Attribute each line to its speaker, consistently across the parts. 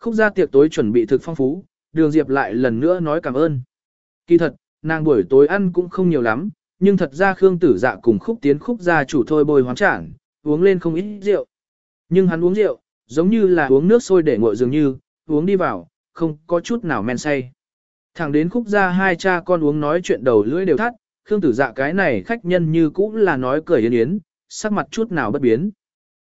Speaker 1: Khúc gia tiệc tối chuẩn bị thực phong phú, đường Diệp lại lần nữa nói cảm ơn. Kỳ thật, nàng buổi tối ăn cũng không nhiều lắm, nhưng thật ra Khương Tử Dạ cùng Khúc Tiến Khúc gia chủ thôi bồi hoán trản, uống lên không ít rượu. Nhưng hắn uống rượu, giống như là uống nước sôi để nguội dường như, uống đi vào, không có chút nào men say. Thẳng đến Khúc gia hai cha con uống nói chuyện đầu lưỡi đều thắt, Khương Tử Dạ cái này khách nhân như cũng là nói cười yến yến, sắc mặt chút nào bất biến.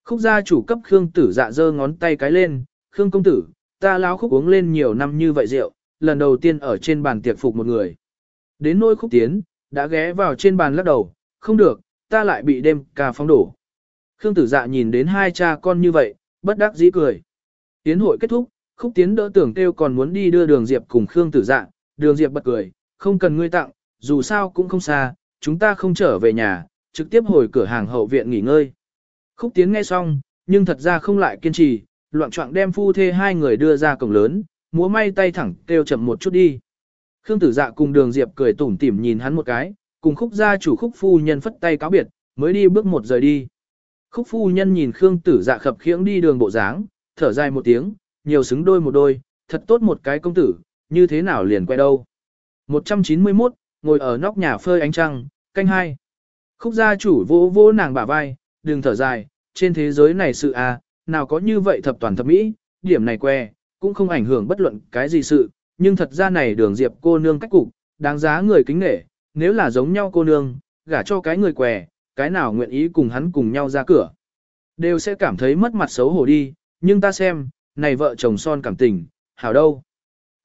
Speaker 1: Khúc gia chủ cấp Khương Tử Dạ giơ ngón tay cái lên, "Khương công tử, ta lão khúc uống lên nhiều năm như vậy rượu, lần đầu tiên ở trên bàn tiệc phục một người." Đến nỗi khúc tiến, đã ghé vào trên bàn lắc đầu, "Không được, ta lại bị đêm ca phóng đổ." Khương Tử Dạ nhìn đến hai cha con như vậy, bất đắc dĩ cười. Tiến hội kết thúc, khúc tiến đỡ tưởng kêu còn muốn đi đưa đường Diệp cùng Khương Tử Dạ, đường Diệp bật cười, "Không cần ngươi tặng, dù sao cũng không xa, chúng ta không trở về nhà, trực tiếp hồi cửa hàng hậu viện nghỉ ngơi." Khúc Tiến nghe xong, nhưng thật ra không lại kiên trì, loạn trọng đem phu thê hai người đưa ra cổng lớn, múa may tay thẳng kêu chậm một chút đi. Khương Tử Dạ cùng Đường Diệp cười tủm tỉm nhìn hắn một cái, cùng Khúc gia chủ Khúc phu nhân phất tay cáo biệt, mới đi bước một rời đi. Khúc phu nhân nhìn Khương Tử Dạ khập khiễng đi đường bộ dáng, thở dài một tiếng, nhiều xứng đôi một đôi, thật tốt một cái công tử, như thế nào liền quay đâu. 191, ngồi ở nóc nhà phơi ánh trăng, canh hai. Khúc gia chủ vỗ vỗ nàng bả vai, đừng thở dài, trên thế giới này sự à, nào có như vậy thập toàn thập mỹ, điểm này que, cũng không ảnh hưởng bất luận cái gì sự, nhưng thật ra này đường diệp cô nương cách cục, đáng giá người kính nể, nếu là giống nhau cô nương, gả cho cái người què, cái nào nguyện ý cùng hắn cùng nhau ra cửa. Đều sẽ cảm thấy mất mặt xấu hổ đi, nhưng ta xem, này vợ chồng son cảm tình, hảo đâu.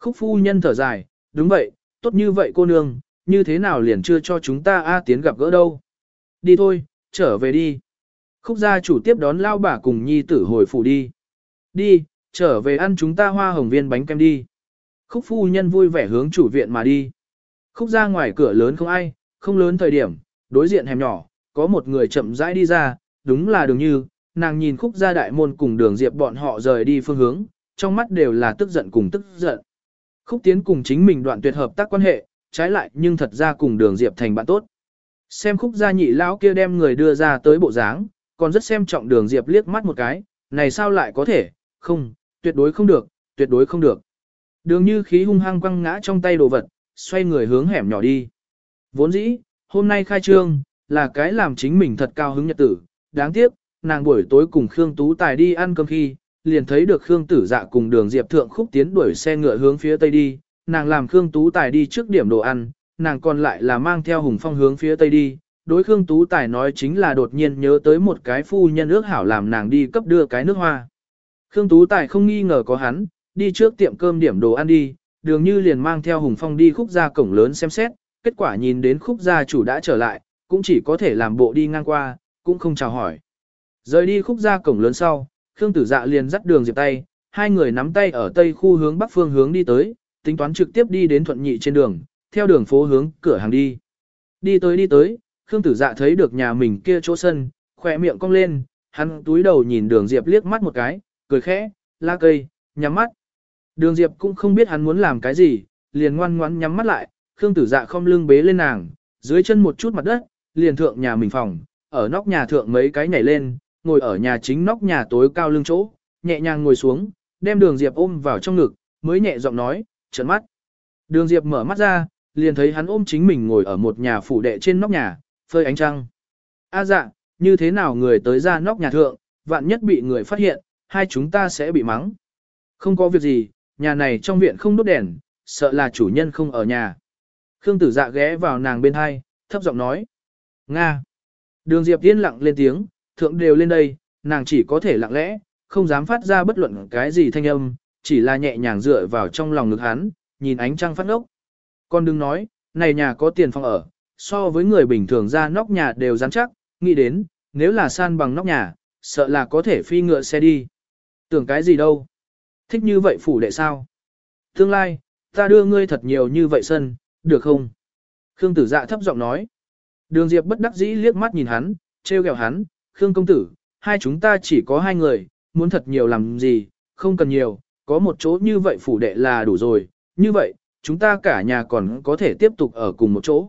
Speaker 1: Khúc phu nhân thở dài, đúng vậy, tốt như vậy cô nương, như thế nào liền chưa cho chúng ta A tiến gặp gỡ đâu. Đi thôi, trở về đi. Khúc gia chủ tiếp đón lao bà cùng nhi tử hồi phủ đi. Đi, trở về ăn chúng ta hoa hồng viên bánh kem đi. Khúc phu nhân vui vẻ hướng chủ viện mà đi. Khúc ra ngoài cửa lớn không ai, không lớn thời điểm, đối diện hẻm nhỏ, có một người chậm rãi đi ra, đúng là đường như, nàng nhìn khúc gia đại môn cùng đường diệp bọn họ rời đi phương hướng, trong mắt đều là tức giận cùng tức giận. Khúc tiến cùng chính mình đoạn tuyệt hợp tác quan hệ, trái lại nhưng thật ra cùng đường diệp thành bạn tốt. Xem khúc gia nhị lão kia đem người đưa ra tới bộ dáng, còn rất xem trọng đường Diệp liếc mắt một cái, này sao lại có thể, không, tuyệt đối không được, tuyệt đối không được. Đường như khí hung hăng quăng ngã trong tay đồ vật, xoay người hướng hẻm nhỏ đi. Vốn dĩ, hôm nay khai trương, là cái làm chính mình thật cao hứng nhật tử, đáng tiếc, nàng buổi tối cùng Khương Tú Tài đi ăn cơm khi, liền thấy được Khương Tử Dạ cùng đường Diệp Thượng khúc tiến đuổi xe ngựa hướng phía tây đi, nàng làm Khương Tú Tài đi trước điểm đồ ăn, nàng còn lại là mang theo Hùng Phong hướng phía tây đi, đối Khương Tú Tài nói chính là đột nhiên nhớ tới một cái phu nhân ước hảo làm nàng đi cấp đưa cái nước hoa. Khương Tú Tài không nghi ngờ có hắn, đi trước tiệm cơm điểm đồ ăn đi, đường như liền mang theo Hùng Phong đi khúc gia cổng lớn xem xét, kết quả nhìn đến khúc gia chủ đã trở lại, cũng chỉ có thể làm bộ đi ngang qua, cũng không chào hỏi. Rời đi khúc gia cổng lớn sau, Khương Tử Dạ liền dắt đường diệp tay, hai người nắm tay ở tây khu hướng bắc phương hướng đi tới, tính toán trực tiếp đi đến thuận nhị trên đường, theo đường phố hướng cửa hàng đi. Đi tới đi tới, Khương Tử Dạ thấy được nhà mình kia chỗ sân, khỏe miệng cong lên, hắn túi đầu nhìn Đường Diệp liếc mắt một cái, cười khẽ, la cây, nhắm mắt. Đường Diệp cũng không biết hắn muốn làm cái gì, liền ngoan ngoãn nhắm mắt lại, Khương Tử Dạ không lưng bế lên nàng, dưới chân một chút mặt đất, liền thượng nhà mình phòng, ở nóc nhà thượng mấy cái nhảy lên, ngồi ở nhà chính nóc nhà tối cao lưng chỗ, nhẹ nhàng ngồi xuống, đem Đường Diệp ôm vào trong ngực, mới nhẹ giọng nói, trợn mắt. Đường Diệp mở mắt ra, liền thấy hắn ôm chính mình ngồi ở một nhà phủ đệ trên nóc nhà, phơi ánh trăng. A dạ, như thế nào người tới ra nóc nhà thượng, vạn nhất bị người phát hiện, hai chúng ta sẽ bị mắng. Không có việc gì, nhà này trong viện không đốt đèn, sợ là chủ nhân không ở nhà. Khương tử dạ ghé vào nàng bên hai, thấp giọng nói. Nga. Đường Diệp yên lặng lên tiếng, thượng đều lên đây, nàng chỉ có thể lặng lẽ, không dám phát ra bất luận cái gì thanh âm, chỉ là nhẹ nhàng dựa vào trong lòng ngực hắn, nhìn ánh trăng phát ốc. Con đừng nói, này nhà có tiền phòng ở, so với người bình thường ra nóc nhà đều rắn chắc, nghĩ đến, nếu là san bằng nóc nhà, sợ là có thể phi ngựa xe đi. Tưởng cái gì đâu? Thích như vậy phủ đệ sao? Tương lai, ta đưa ngươi thật nhiều như vậy sân, được không? Khương tử dạ thấp giọng nói. Đường Diệp bất đắc dĩ liếc mắt nhìn hắn, trêu ghẹo hắn, Khương công tử, hai chúng ta chỉ có hai người, muốn thật nhiều làm gì, không cần nhiều, có một chỗ như vậy phủ đệ là đủ rồi, như vậy, chúng ta cả nhà còn có thể tiếp tục ở cùng một chỗ.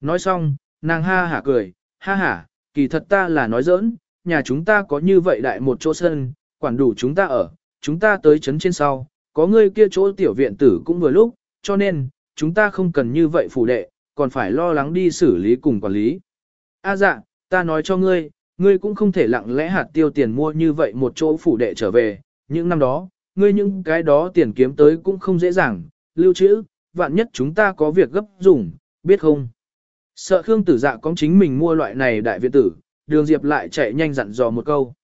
Speaker 1: Nói xong, nàng ha hả cười, ha hả, kỳ thật ta là nói giỡn, nhà chúng ta có như vậy đại một chỗ sân, quản đủ chúng ta ở, chúng ta tới chấn trên sau, có ngươi kia chỗ tiểu viện tử cũng vừa lúc, cho nên, chúng ta không cần như vậy phủ đệ, còn phải lo lắng đi xử lý cùng quản lý. A dạ, ta nói cho ngươi, ngươi cũng không thể lặng lẽ hạt tiêu tiền mua như vậy một chỗ phủ đệ trở về, những năm đó, ngươi những cái đó tiền kiếm tới cũng không dễ dàng, lưu trữ, vạn nhất chúng ta có việc gấp dùng, biết không? Sợ Khương Tử Dạ có chính mình mua loại này đại viện tử, Đường Diệp lại chạy nhanh dặn dò một câu.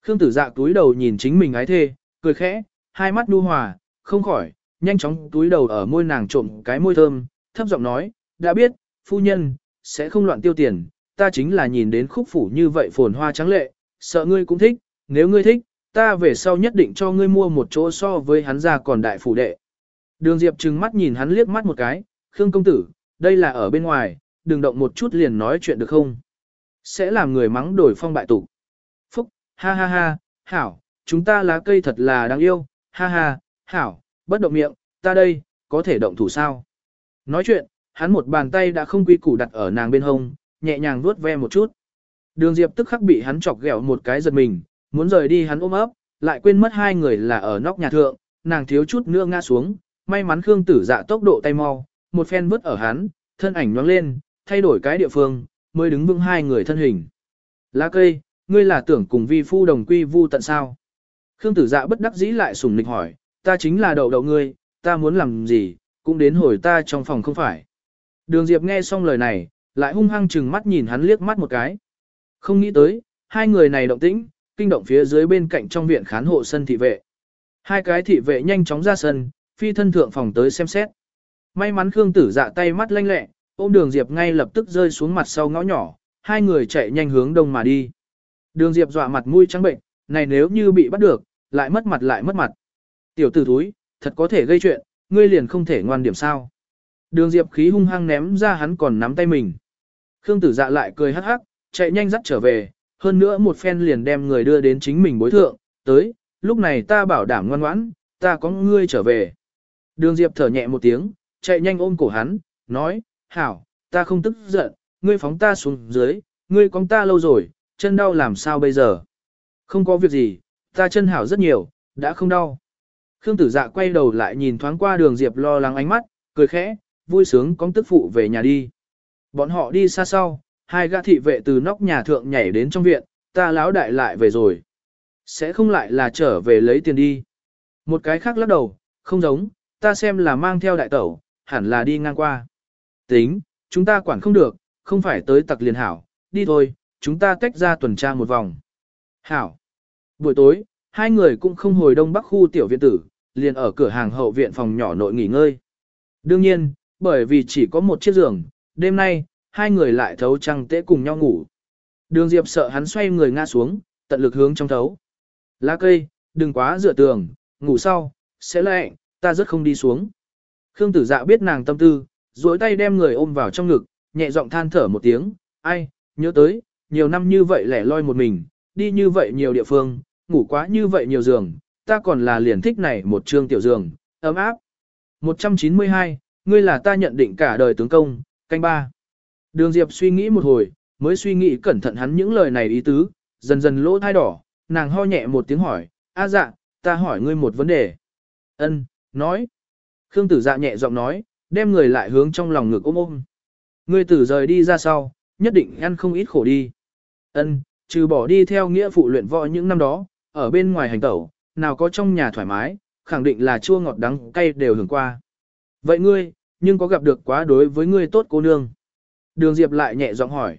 Speaker 1: Khương Tử Dạ túi đầu nhìn chính mình ái thê, cười khẽ, hai mắt nhu hòa, không khỏi, nhanh chóng túi đầu ở môi nàng trộm cái môi thơm, thấp giọng nói, đã biết, phu nhân, sẽ không loạn tiêu tiền, ta chính là nhìn đến khúc phủ như vậy phồn hoa trắng lệ, sợ ngươi cũng thích, nếu ngươi thích, ta về sau nhất định cho ngươi mua một chỗ so với hắn ra còn đại phủ đệ. Đường Diệp trừng mắt nhìn hắn liếc mắt một cái, Khương công tử, đây là ở bên ngoài, đừng động một chút liền nói chuyện được không? Sẽ làm người mắng đổi phong bại tục. Phúc, ha ha ha, hảo, chúng ta lá cây thật là đáng yêu, ha ha, hảo, bất động miệng, ta đây, có thể động thủ sao? Nói chuyện, hắn một bàn tay đã không quy củ đặt ở nàng bên hông, nhẹ nhàng vuốt ve một chút. Đường Diệp tức khắc bị hắn chọc ghẹo một cái giật mình, muốn rời đi hắn ôm ấp, lại quên mất hai người là ở nóc nhà thượng, nàng thiếu chút nữa ngã xuống, may mắn Khương Tử Dạ tốc độ tay mau, một phen vứt ở hắn, thân ảnh nhoáng lên, thay đổi cái địa phương, mới đứng vững hai người thân hình. Lá cây, ngươi là tưởng cùng vi phu đồng quy vu tận sao? Khương Tử Dạ bất đắc dĩ lại sùng nịch hỏi, ta chính là đậu đậu ngươi, ta muốn làm gì, cũng đến hồi ta trong phòng không phải. Đường Diệp nghe xong lời này, lại hung hăng chừng mắt nhìn hắn liếc mắt một cái. Không nghĩ tới, hai người này động tĩnh, kinh động phía dưới bên cạnh trong viện khán hộ sân thị vệ. Hai cái thị vệ nhanh chóng ra sân, phi thân thượng phòng tới xem xét. May mắn Khương Tử dạ tay mắt lanh lẹ, ôm đường Diệp ngay lập tức rơi xuống mặt sau ngõ nhỏ, hai người chạy nhanh hướng đông mà đi. Đường Diệp dọa mặt mũi trắng bệnh, này nếu như bị bắt được, lại mất mặt lại mất mặt. Tiểu tử thúi, thật có thể gây chuyện, ngươi liền không thể ngoan điểm sao. Đường Diệp khí hung hăng ném ra hắn còn nắm tay mình. Khương tử dạ lại cười hắc hắc, chạy nhanh dắt trở về, hơn nữa một phen liền đem người đưa đến chính mình bối thượng, tới, lúc này ta bảo đảm ngoan ngoãn, ta có ngươi trở về. Đường Diệp thở nhẹ một tiếng, chạy nhanh ôm cổ hắn, nói, hảo, ta không tức giận, ngươi phóng ta xuống dưới, ngươi cóng ta lâu rồi, chân đau làm sao bây giờ? Không có việc gì, ta chân hảo rất nhiều, đã không đau. Khương tử dạ quay đầu lại nhìn thoáng qua đường Diệp lo lắng ánh mắt, cười khẽ, vui sướng cóng tức phụ về nhà đi. Bọn họ đi xa sau, hai gã thị vệ từ nóc nhà thượng nhảy đến trong viện, ta láo đại lại về rồi. Sẽ không lại là trở về lấy tiền đi. Một cái khác lắc đầu, không giống, ta xem là mang theo đại tẩu, hẳn là đi ngang qua. Tính, chúng ta quản không được, không phải tới tặc liền hảo, đi thôi, chúng ta tách ra tuần tra một vòng. Hảo. Buổi tối, hai người cũng không hồi đông bắc khu tiểu viện tử, liền ở cửa hàng hậu viện phòng nhỏ nội nghỉ ngơi. Đương nhiên, bởi vì chỉ có một chiếc giường, đêm nay, hai người lại thấu trăng tễ cùng nhau ngủ. Đường Diệp sợ hắn xoay người ngã xuống, tận lực hướng trong thấu. Lá cây, đừng quá dựa tường, ngủ sau, sẽ lạnh, ta rất không đi xuống. Khương tử dạ biết nàng tâm tư, duỗi tay đem người ôm vào trong ngực, nhẹ giọng than thở một tiếng, ai, nhớ tới, nhiều năm như vậy lẻ loi một mình, đi như vậy nhiều địa phương, ngủ quá như vậy nhiều giường, ta còn là liền thích này một trương tiểu giường, ấm áp. 192, ngươi là ta nhận định cả đời tướng công, canh ba. Đường Diệp suy nghĩ một hồi, mới suy nghĩ cẩn thận hắn những lời này ý tứ, dần dần lỗ thai đỏ, nàng ho nhẹ một tiếng hỏi, a dạ, ta hỏi ngươi một vấn đề. Ân, nói. Khương tử dạ nhẹ giọng nói, đem người lại hướng trong lòng ngực ôm ôm. Ngươi tử rời đi ra sau, nhất định ăn không ít khổ đi. Ân, trừ bỏ đi theo nghĩa phụ luyện võ những năm đó, ở bên ngoài hành tẩu, nào có trong nhà thoải mái, khẳng định là chua ngọt đắng cay đều hưởng qua. Vậy ngươi, nhưng có gặp được quá đối với ngươi tốt cô nương? Đường Diệp lại nhẹ giọng hỏi.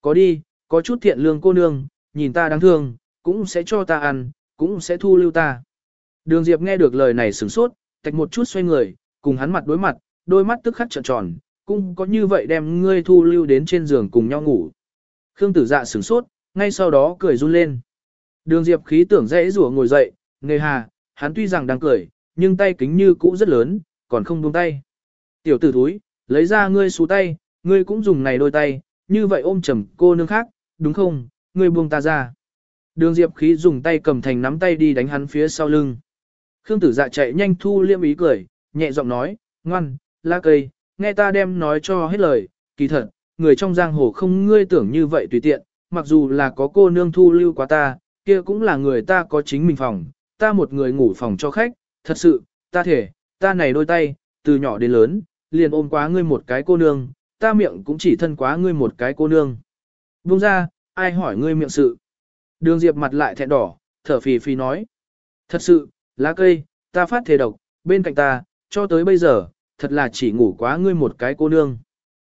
Speaker 1: Có đi, có chút thiện lương cô nương, nhìn ta đáng thương, cũng sẽ cho ta ăn, cũng sẽ thu lưu ta. Đường Diệp nghe được lời này sửng sốt, tạch một chút xoay người, cùng hắn mặt đối mặt, đôi mắt tức khắc trợn tròn, cũng có như vậy đem ngươi thu lưu đến trên giường cùng nhau ngủ. Khương tử dạ sửng sốt, ngay sau đó cười run lên. Đường Diệp khí tưởng dễ rủa ngồi dậy, nghề hà, hắn tuy rằng đang cười, nhưng tay kính như cũ rất lớn, còn không buông tay. Tiểu tử thúi, lấy ra ngươi xú tay, ngươi cũng dùng này đôi tay, như vậy ôm chầm cô nương khác, đúng không, ngươi buông ta ra. Đường Diệp khí dùng tay cầm thành nắm tay đi đánh hắn phía sau lưng. Khương tử dạ chạy nhanh thu liêm ý cười, nhẹ giọng nói, ngoan, Lá cây, nghe ta đem nói cho hết lời, kỳ thật, người trong giang hồ không ngươi tưởng như vậy tùy tiện, mặc dù là có cô nương thu lưu quá ta, kia cũng là người ta có chính mình phòng, ta một người ngủ phòng cho khách, thật sự, ta thể, ta này đôi tay, từ nhỏ đến lớn, liền ôm quá ngươi một cái cô nương, ta miệng cũng chỉ thân quá ngươi một cái cô nương. Buông ra, ai hỏi ngươi miệng sự. Đường Diệp mặt lại thẹn đỏ, thở phì phì nói. Thật sự, lá cây, ta phát thể độc, bên cạnh ta, cho tới bây giờ, thật là chỉ ngủ quá ngươi một cái cô nương.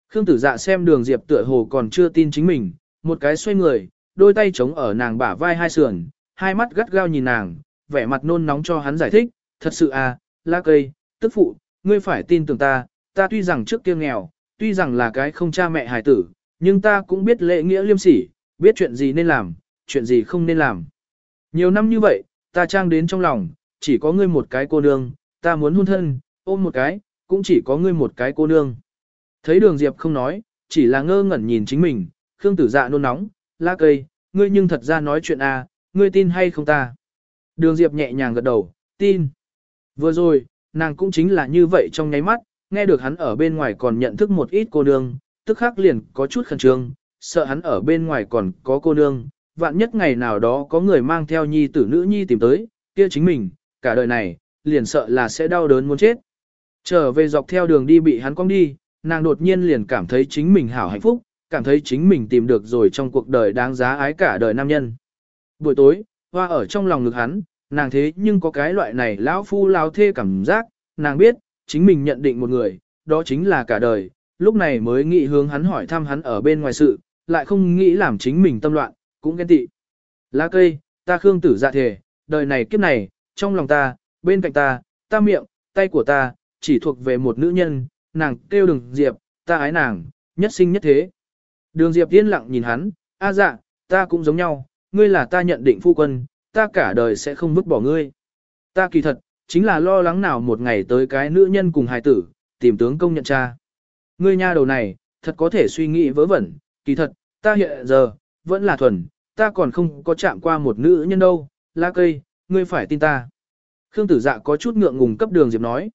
Speaker 1: Khương tử dạ xem đường Diệp tựa hồ còn chưa tin chính mình, một cái xoay người, đôi tay chống ở nàng bả vai hai sườn, hai mắt gắt gao nhìn nàng, vẻ mặt nôn nóng cho hắn giải thích, thật sự à, lá cây, tức phụ, ngươi phải tin tưởng ta, ta tuy rằng trước kia nghèo, tuy rằng là cái không cha mẹ hài tử, nhưng ta cũng biết lễ nghĩa liêm sỉ, biết chuyện gì nên làm, chuyện gì không nên làm. Nhiều năm như vậy, ta trang đến trong lòng, chỉ có ngươi một cái cô nương, ta muốn hôn thân, ôm một cái, cũng chỉ có ngươi một cái cô nương. Thấy đường Diệp không nói, chỉ là ngơ ngẩn nhìn chính mình, Khương tử dạ nôn nóng, lá cây, ngươi nhưng thật ra nói chuyện à, ngươi tin hay không ta. Đường Diệp nhẹ nhàng gật đầu, tin. Vừa rồi, nàng cũng chính là như vậy trong nháy mắt, nghe được hắn ở bên ngoài còn nhận thức một ít cô nương, tức khắc liền có chút khẩn trương, sợ hắn ở bên ngoài còn có cô nương, vạn nhất ngày nào đó có người mang theo nhi tử nữ nhi tìm tới, kia chính mình, cả đời này, liền sợ là sẽ đau đớn muốn chết. Trở về dọc theo đường đi bị hắn cong đi, nàng đột nhiên liền cảm thấy chính mình hảo hạnh phúc, cảm thấy chính mình tìm được rồi trong cuộc đời đáng giá ái cả đời nam nhân. Buổi tối, hoa ở trong lòng ngực hắn, nàng thế nhưng có cái loại này lão phu lao thê cảm giác, nàng biết, chính mình nhận định một người, đó chính là cả đời, lúc này mới nghĩ hướng hắn hỏi thăm hắn ở bên ngoài sự, lại không nghĩ làm chính mình tâm loạn, cũng ghen tị. Lá cây, ta khương tử dạ thể, đời này kiếp này, trong lòng ta, bên cạnh ta, ta miệng, tay của ta, chỉ thuộc về một nữ nhân, nàng kêu đường Diệp, ta ái nàng, nhất sinh nhất thế. Đường Diệp yên lặng nhìn hắn, a dạ, ta cũng giống nhau, ngươi là ta nhận định phu quân, ta cả đời sẽ không vứt bỏ ngươi. Ta kỳ thật, chính là lo lắng nào một ngày tới cái nữ nhân cùng hài tử, tìm tướng công nhận cha. Ngươi nha đầu này, thật có thể suy nghĩ vớ vẩn, kỳ thật, ta hiện giờ, vẫn là thuần, ta còn không có chạm qua một nữ nhân đâu, la cây, ngươi phải tin ta. Khương tử dạ có chút ngượng ngùng cấp đường Diệp nói.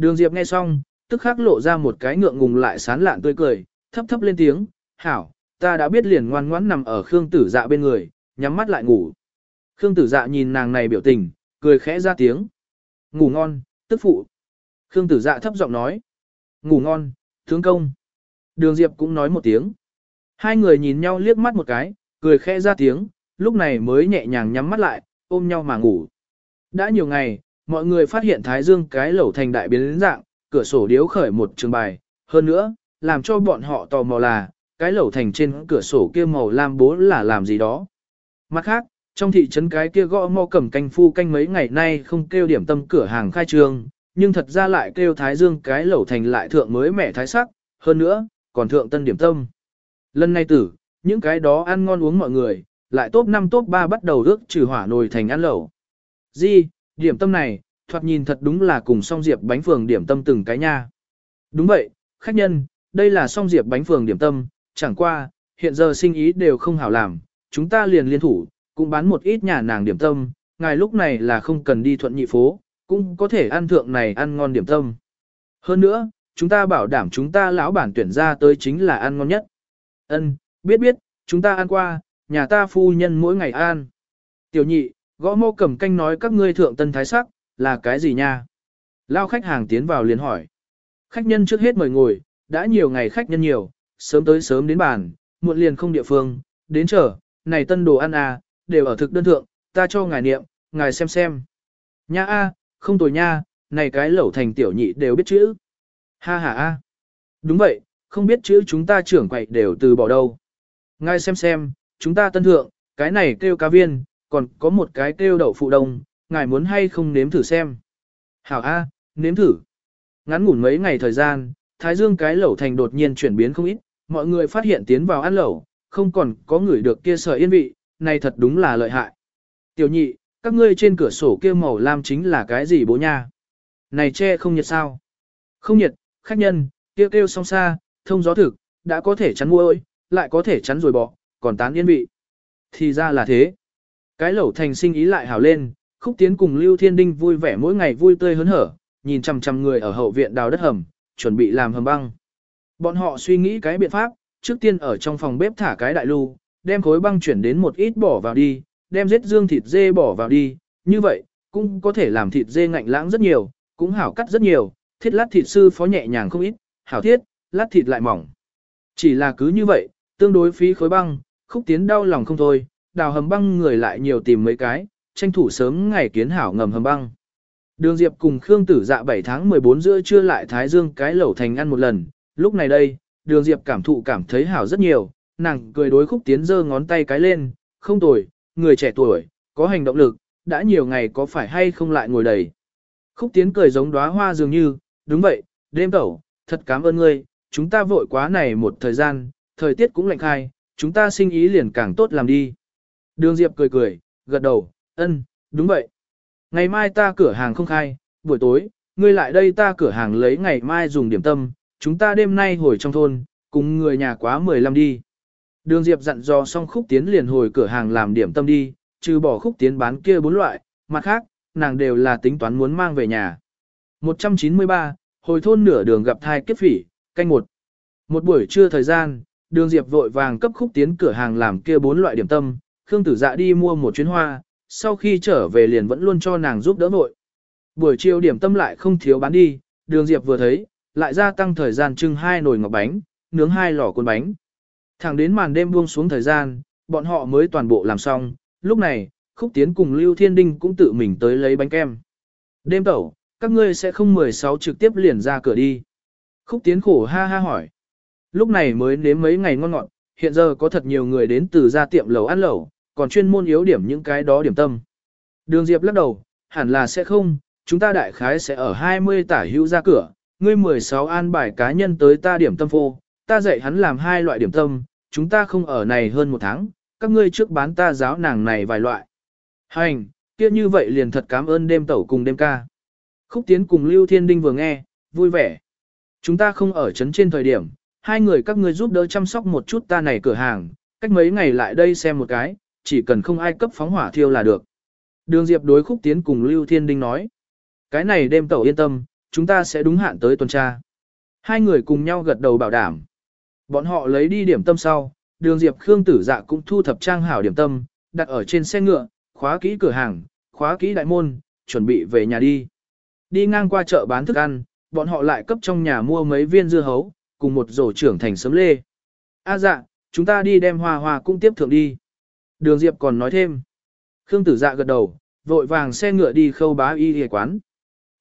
Speaker 1: Đường Diệp nghe xong, tức khắc lộ ra một cái ngượng ngùng lại sán lạn tươi cười, thấp thấp lên tiếng, hảo, ta đã biết liền ngoan ngoãn nằm ở Khương tử dạ bên người, nhắm mắt lại ngủ. Khương tử dạ nhìn nàng này biểu tình, cười khẽ ra tiếng. Ngủ ngon, tức phụ. Khương tử dạ thấp giọng nói. Ngủ ngon, tướng công. Đường Diệp cũng nói một tiếng. Hai người nhìn nhau liếc mắt một cái, cười khẽ ra tiếng, lúc này mới nhẹ nhàng nhắm mắt lại, ôm nhau mà ngủ. Đã nhiều ngày, mọi người phát hiện Thái Dương cái lẩu thành đại biến dạng, cửa sổ điếu khởi một trường bài. Hơn nữa, làm cho bọn họ tò mò là, cái lẩu thành trên cửa sổ kia màu lam bố là làm gì đó. Mặt khác, trong thị trấn cái kia gõ mò cầm canh phu canh mấy ngày nay không kêu điểm tâm cửa hàng khai trương, nhưng thật ra lại kêu Thái Dương cái lẩu thành lại thượng mới mẻ thái sắc, hơn nữa, còn thượng tân điểm tâm. Lần này tử, những cái đó ăn ngon uống mọi người, lại top 5 top 3 bắt đầu ước trừ hỏa nồi thành ăn lẩu. Di, điểm tâm này, thoạt nhìn thật đúng là cùng song diệp bánh phường điểm tâm từng cái nha. Đúng vậy, khách nhân, đây là song diệp bánh phường điểm tâm, chẳng qua, hiện giờ sinh ý đều không hảo làm, chúng ta liền liên thủ, cũng bán một ít nhà nàng điểm tâm, ngài lúc này là không cần đi thuận nhị phố, cũng có thể ăn thượng này ăn ngon điểm tâm. Hơn nữa, chúng ta bảo đảm chúng ta lão bản tuyển ra tới chính là ăn ngon nhất. Ân, biết biết, chúng ta ăn qua, nhà ta phu nhân mỗi ngày ăn. Tiểu nhị, gõ mô cầm canh nói các ngươi thượng tân thái sắc, là cái gì nha? Lao khách hàng tiến vào liền hỏi. Khách nhân trước hết mời ngồi, đã nhiều ngày khách nhân nhiều, sớm tới sớm đến bàn, muộn liền không địa phương, đến chờ, này tân đồ ăn à, đều ở thực đơn thượng, ta cho ngài niệm, ngài xem xem. Nha a, không tồi nha, này cái lẩu thành tiểu nhị đều biết chữ. Ha ha a. Đúng vậy, không biết chữ chúng ta trưởng quậy đều từ bỏ đâu. Ngài xem xem, chúng ta tân thượng, cái này kêu cá viên, còn có một cái kêu đậu phụ đông, ngài muốn hay không nếm thử xem. Hảo a, nếm thử. Ngắn ngủn mấy ngày thời gian, Thái Dương cái lẩu thành đột nhiên chuyển biến không ít, mọi người phát hiện tiến vào ăn lẩu, không còn có người được kia sợi yên vị, này thật đúng là lợi hại. Tiểu nhị, các ngươi trên cửa sổ kia màu lam chính là cái gì bố nha? Này che không nhiệt sao? Không nhiệt, khách nhân, kia kêu, kêu song xa, thông gió thực, đã có thể chắn muỗi, lại có thể chắn rồi bỏ, còn tán yên vị. Thì ra là thế. Cái lẩu thành sinh ý lại hào lên, khúc tiến cùng Lưu Thiên Đinh vui vẻ mỗi ngày vui tươi hớn hở, nhìn chằm chằm người ở hậu viện đào đất hầm, chuẩn bị làm hầm băng. Bọn họ suy nghĩ cái biện pháp, trước tiên ở trong phòng bếp thả cái đại lưu, đem khối băng chuyển đến một ít bỏ vào đi, đem giết dương thịt dê bỏ vào đi, như vậy, cũng có thể làm thịt dê ngạnh lãng rất nhiều, cũng hảo cắt rất nhiều, thiết lát thịt sư phó nhẹ nhàng không ít, hảo thiết, lát thịt lại mỏng. Chỉ là cứ như vậy, tương đối phí khối băng, khúc tiến đau lòng không thôi, đào hầm băng người lại nhiều tìm mấy cái, tranh thủ sớm ngày kiến hảo ngầm hầm băng. Đường Diệp cùng Khương Tử Dạ 7 tháng 14 giữa trưa lại Thái Dương cái lẩu thành ăn một lần, lúc này đây, Đường Diệp cảm thụ cảm thấy hảo rất nhiều, nàng cười đối khúc tiến giơ ngón tay cái lên, không tuổi người trẻ tuổi, có hành động lực, đã nhiều ngày có phải hay không lại ngồi đầy. Khúc tiến cười giống đóa hoa dường như, đúng vậy, đêm tẩu, thật cảm ơn ngươi, chúng ta vội quá này một thời gian, thời tiết cũng lạnh khai, chúng ta sinh ý liền càng tốt làm đi. Đường Diệp cười cười, gật đầu, ân, đúng vậy. Ngày mai ta cửa hàng không khai, buổi tối, ngươi lại đây ta cửa hàng lấy ngày mai dùng điểm tâm, chúng ta đêm nay hồi trong thôn, cùng người nhà quá 15 đi. Đường Diệp dặn dò xong khúc tiến liền hồi cửa hàng làm điểm tâm đi, trừ bỏ khúc tiến bán kia bốn loại, mặt khác, nàng đều là tính toán muốn mang về nhà. 193, hồi thôn nửa đường gặp thai kiếp phỉ, canh một. Một buổi trưa thời gian, đường Diệp vội vàng cấp khúc tiến cửa hàng làm kia bốn loại điểm tâm, Khương Tử Dạ đi mua một chuyến hoa, sau khi trở về liền vẫn luôn cho nàng giúp đỡ vội. Buổi chiều điểm tâm lại không thiếu bán đi, đường Diệp vừa thấy, lại gia tăng thời gian trưng hai nồi ngọc bánh, nướng hai lò cuốn bánh. Thẳng đến màn đêm buông xuống thời gian, bọn họ mới toàn bộ làm xong, lúc này, Khúc Tiến cùng Lưu Thiên Đinh cũng tự mình tới lấy bánh kem. Đêm tẩu, các ngươi sẽ không 16 trực tiếp liền ra cửa đi. Khúc Tiến khổ ha ha hỏi. Lúc này mới nếm mấy ngày ngon ngọt, hiện giờ có thật nhiều người đến từ ra tiệm lầu ăn lẩu, còn chuyên môn yếu điểm những cái đó điểm tâm. Đường Diệp lắc đầu, hẳn là sẽ không, chúng ta đại khái sẽ ở 20 tả hữu ra cửa, ngươi 16 an bài cá nhân tới ta điểm tâm phô, ta dạy hắn làm hai loại điểm tâm, chúng ta không ở này hơn một tháng, các ngươi trước bán ta giáo nàng này vài loại. Hành, kia như vậy liền thật cảm ơn đêm tẩu cùng đêm ca. Khúc Tiến cùng Lưu Thiên Đinh vừa nghe, vui vẻ. Chúng ta không ở trấn trên thời điểm, hai người các ngươi giúp đỡ chăm sóc một chút ta này cửa hàng, cách mấy ngày lại đây xem một cái, chỉ cần không ai cấp phóng hỏa thiêu là được. Đường Diệp đối Khúc Tiến cùng Lưu Thiên Đinh nói. Cái này đêm tẩu yên tâm, chúng ta sẽ đúng hạn tới tuần tra. Hai người cùng nhau gật đầu bảo đảm. Bọn họ lấy đi điểm tâm sau, đường Diệp Khương Tử Dạ cũng thu thập trang hảo điểm tâm, đặt ở trên xe ngựa, khóa kỹ cửa hàng, khóa kỹ đại môn, chuẩn bị về nhà đi. Đi ngang qua chợ bán thức ăn, bọn họ lại cấp trong nhà mua mấy viên dưa hấu, cùng một rổ trưởng thành sớm lê. A dạ, chúng ta đi đem hoa hoa cũng tiếp thượng đi. Đường Diệp còn nói thêm. Khương Tử Dạ gật đầu, vội vàng xe ngựa đi khâu bá y y quán.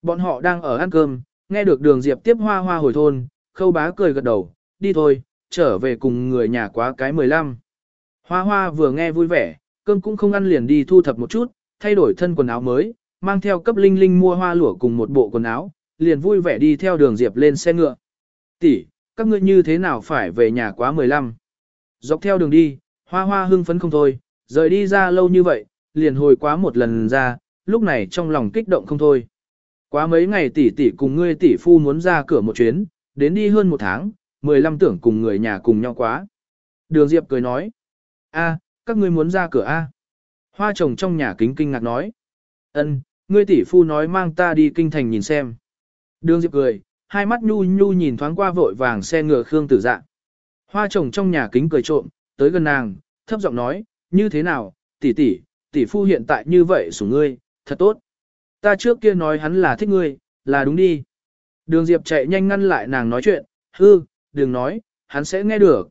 Speaker 1: Bọn họ đang ở ăn cơm, nghe được đường Diệp tiếp hoa hoa hồi thôn, khâu bá cười gật đầu, đi thôi, trở về cùng người nhà quá cái 15. Hoa hoa vừa nghe vui vẻ, cơm cũng không ăn liền đi thu thập một chút, thay đổi thân quần áo mới, mang theo cấp linh linh mua hoa lụa cùng một bộ quần áo, liền vui vẻ đi theo đường Diệp lên xe ngựa. Tỷ, các ngươi như thế nào phải về nhà quá 15? Dọc theo đường đi, hoa hoa hưng phấn không thôi, rời đi ra lâu như vậy, liền hồi quá một lần ra, lúc này trong lòng kích động không thôi. Quá mấy ngày tỷ tỷ cùng ngươi tỷ phu muốn ra cửa một chuyến, đến đi hơn một tháng, 15 tưởng cùng người nhà cùng nhau quá. Đường Diệp cười nói, a, các ngươi muốn ra cửa a? Hoa chồng trong nhà kính kinh ngạc nói, ân, ngươi tỷ phu nói mang ta đi kinh thành nhìn xem. Đường Diệp cười, hai mắt nhu nhu nhìn thoáng qua vội vàng xe ngựa Khương Tử Dạ. Hoa chồng trong nhà kính cười trộm, tới gần nàng, thấp giọng nói, như thế nào, tỷ tỷ, tỷ phu hiện tại như vậy sủng ngươi, thật tốt. Ta trước kia nói hắn là thích ngươi, là đúng đi. Đường Diệp chạy nhanh ngăn lại nàng nói chuyện, hư, đừng nói, hắn sẽ nghe được.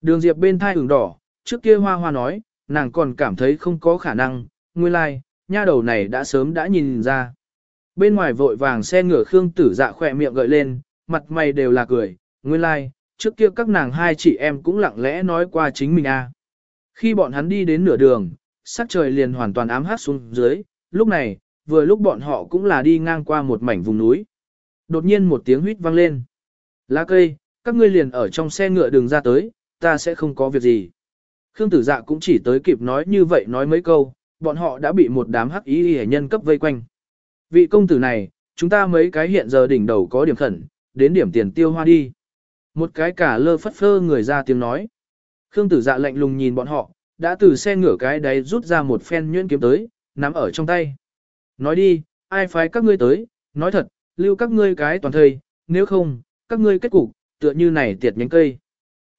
Speaker 1: Đường Diệp bên thai ửng đỏ, trước kia hoa hoa nói, nàng còn cảm thấy không có khả năng, nguyên lai, like, nha đầu này đã sớm đã nhìn ra. Bên ngoài vội vàng xe ngửa Khương tử dạ khỏe miệng gợi lên, mặt mày đều là cười, nguyên lai, like, trước kia các nàng hai chị em cũng lặng lẽ nói qua chính mình a. Khi bọn hắn đi đến nửa đường, sắc trời liền hoàn toàn ám hát xuống dưới, lúc này, vừa lúc bọn họ cũng là đi ngang qua một mảnh vùng núi. Đột nhiên một tiếng huýt vang lên. Lá cây, các ngươi liền ở trong xe ngựa đường ra tới, ta sẽ không có việc gì. Khương tử dạ cũng chỉ tới kịp nói như vậy nói mấy câu, bọn họ đã bị một đám hắc ý hề nhân cấp vây quanh. Vị công tử này, chúng ta mấy cái hiện giờ đỉnh đầu có điểm khẩn, đến điểm tiền tiêu hoa đi. Một cái cả lơ phất phơ người ra tiếng nói. Khương tử dạ lạnh lùng nhìn bọn họ, đã từ xe ngửa cái đấy rút ra một phen nhuyễn kiếm tới, nắm ở trong tay. Nói đi, ai phái các ngươi tới, nói thật, lưu các ngươi cái toàn thời, nếu không, các ngươi kết cục, tựa như này tiệt nhánh cây.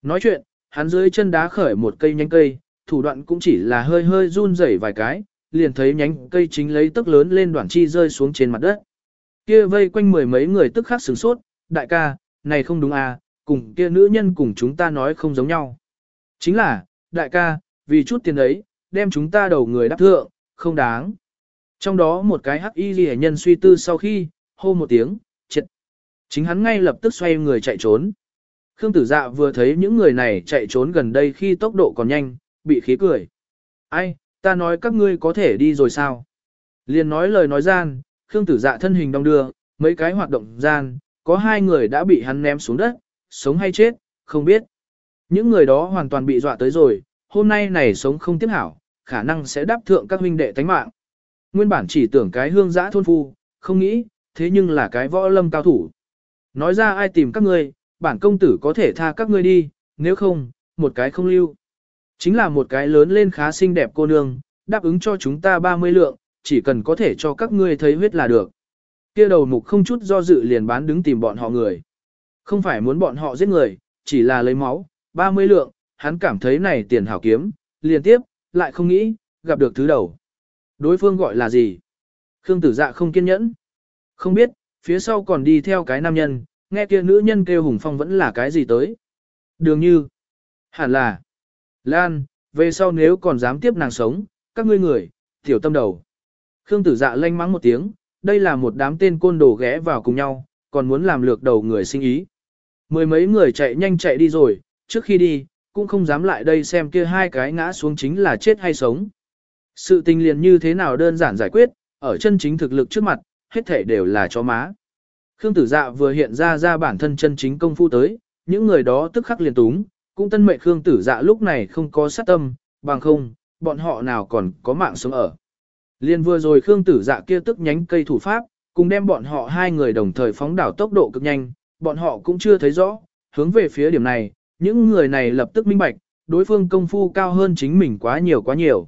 Speaker 1: Nói chuyện, hắn dưới chân đá khởi một cây nhánh cây, thủ đoạn cũng chỉ là hơi hơi run rẩy vài cái, liền thấy nhánh cây chính lấy tức lớn lên đoạn chi rơi xuống trên mặt đất. Kia vây quanh mười mấy người tức khắc sửng sốt, đại ca, này không đúng à, cùng kia nữ nhân cùng chúng ta nói không giống nhau. Chính là, đại ca, vì chút tiền ấy, đem chúng ta đầu người đáp thượng, không đáng. Trong đó một cái hắc y ghi nhân suy tư sau khi, hô một tiếng, triệt. Chính hắn ngay lập tức xoay người chạy trốn. Khương tử dạ vừa thấy những người này chạy trốn gần đây khi tốc độ còn nhanh, bị khí cười. Ai, ta nói các ngươi có thể đi rồi sao? Liền nói lời nói gian, Khương tử dạ thân hình đong đưa, mấy cái hoạt động gian, có hai người đã bị hắn ném xuống đất, sống hay chết, không biết. Những người đó hoàn toàn bị dọa tới rồi, hôm nay này sống không tiếp hảo, khả năng sẽ đáp thượng các huynh đệ tánh mạng. Nguyên bản chỉ tưởng cái hương giã thôn phu, không nghĩ, thế nhưng là cái võ lâm cao thủ. Nói ra ai tìm các ngươi, bản công tử có thể tha các ngươi đi, nếu không, một cái không lưu. Chính là một cái lớn lên khá xinh đẹp cô nương, đáp ứng cho chúng ta 30 lượng, chỉ cần có thể cho các ngươi thấy huyết là được. Kia đầu mục không chút do dự liền bán đứng tìm bọn họ người. Không phải muốn bọn họ giết người, chỉ là lấy máu, 30 lượng, hắn cảm thấy này tiền hảo kiếm, liên tiếp, lại không nghĩ, gặp được thứ đầu. Đối phương gọi là gì? Khương tử dạ không kiên nhẫn. Không biết, phía sau còn đi theo cái nam nhân, nghe kia nữ nhân kêu hùng phong vẫn là cái gì tới. Đường như, hẳn là, Lan, về sau nếu còn dám tiếp nàng sống, các ngươi người, tiểu tâm đầu. Khương tử dạ lanh mắng một tiếng, đây là một đám tên côn đồ ghé vào cùng nhau, còn muốn làm lược đầu người sinh ý. Mười mấy người chạy nhanh chạy đi rồi, trước khi đi, cũng không dám lại đây xem kia hai cái ngã xuống chính là chết hay sống. Sự tình liền như thế nào đơn giản giải quyết, ở chân chính thực lực trước mặt, hết thể đều là chó má. Khương tử dạ vừa hiện ra ra bản thân chân chính công phu tới, những người đó tức khắc liền túng, cũng tân mệnh Khương tử dạ lúc này không có sát tâm, bằng không, bọn họ nào còn có mạng sống ở. Liên vừa rồi Khương tử dạ kia tức nhánh cây thủ pháp, cùng đem bọn họ hai người đồng thời phóng đảo tốc độ cực nhanh, bọn họ cũng chưa thấy rõ, hướng về phía điểm này, những người này lập tức minh bạch, đối phương công phu cao hơn chính mình quá nhiều quá nhiều.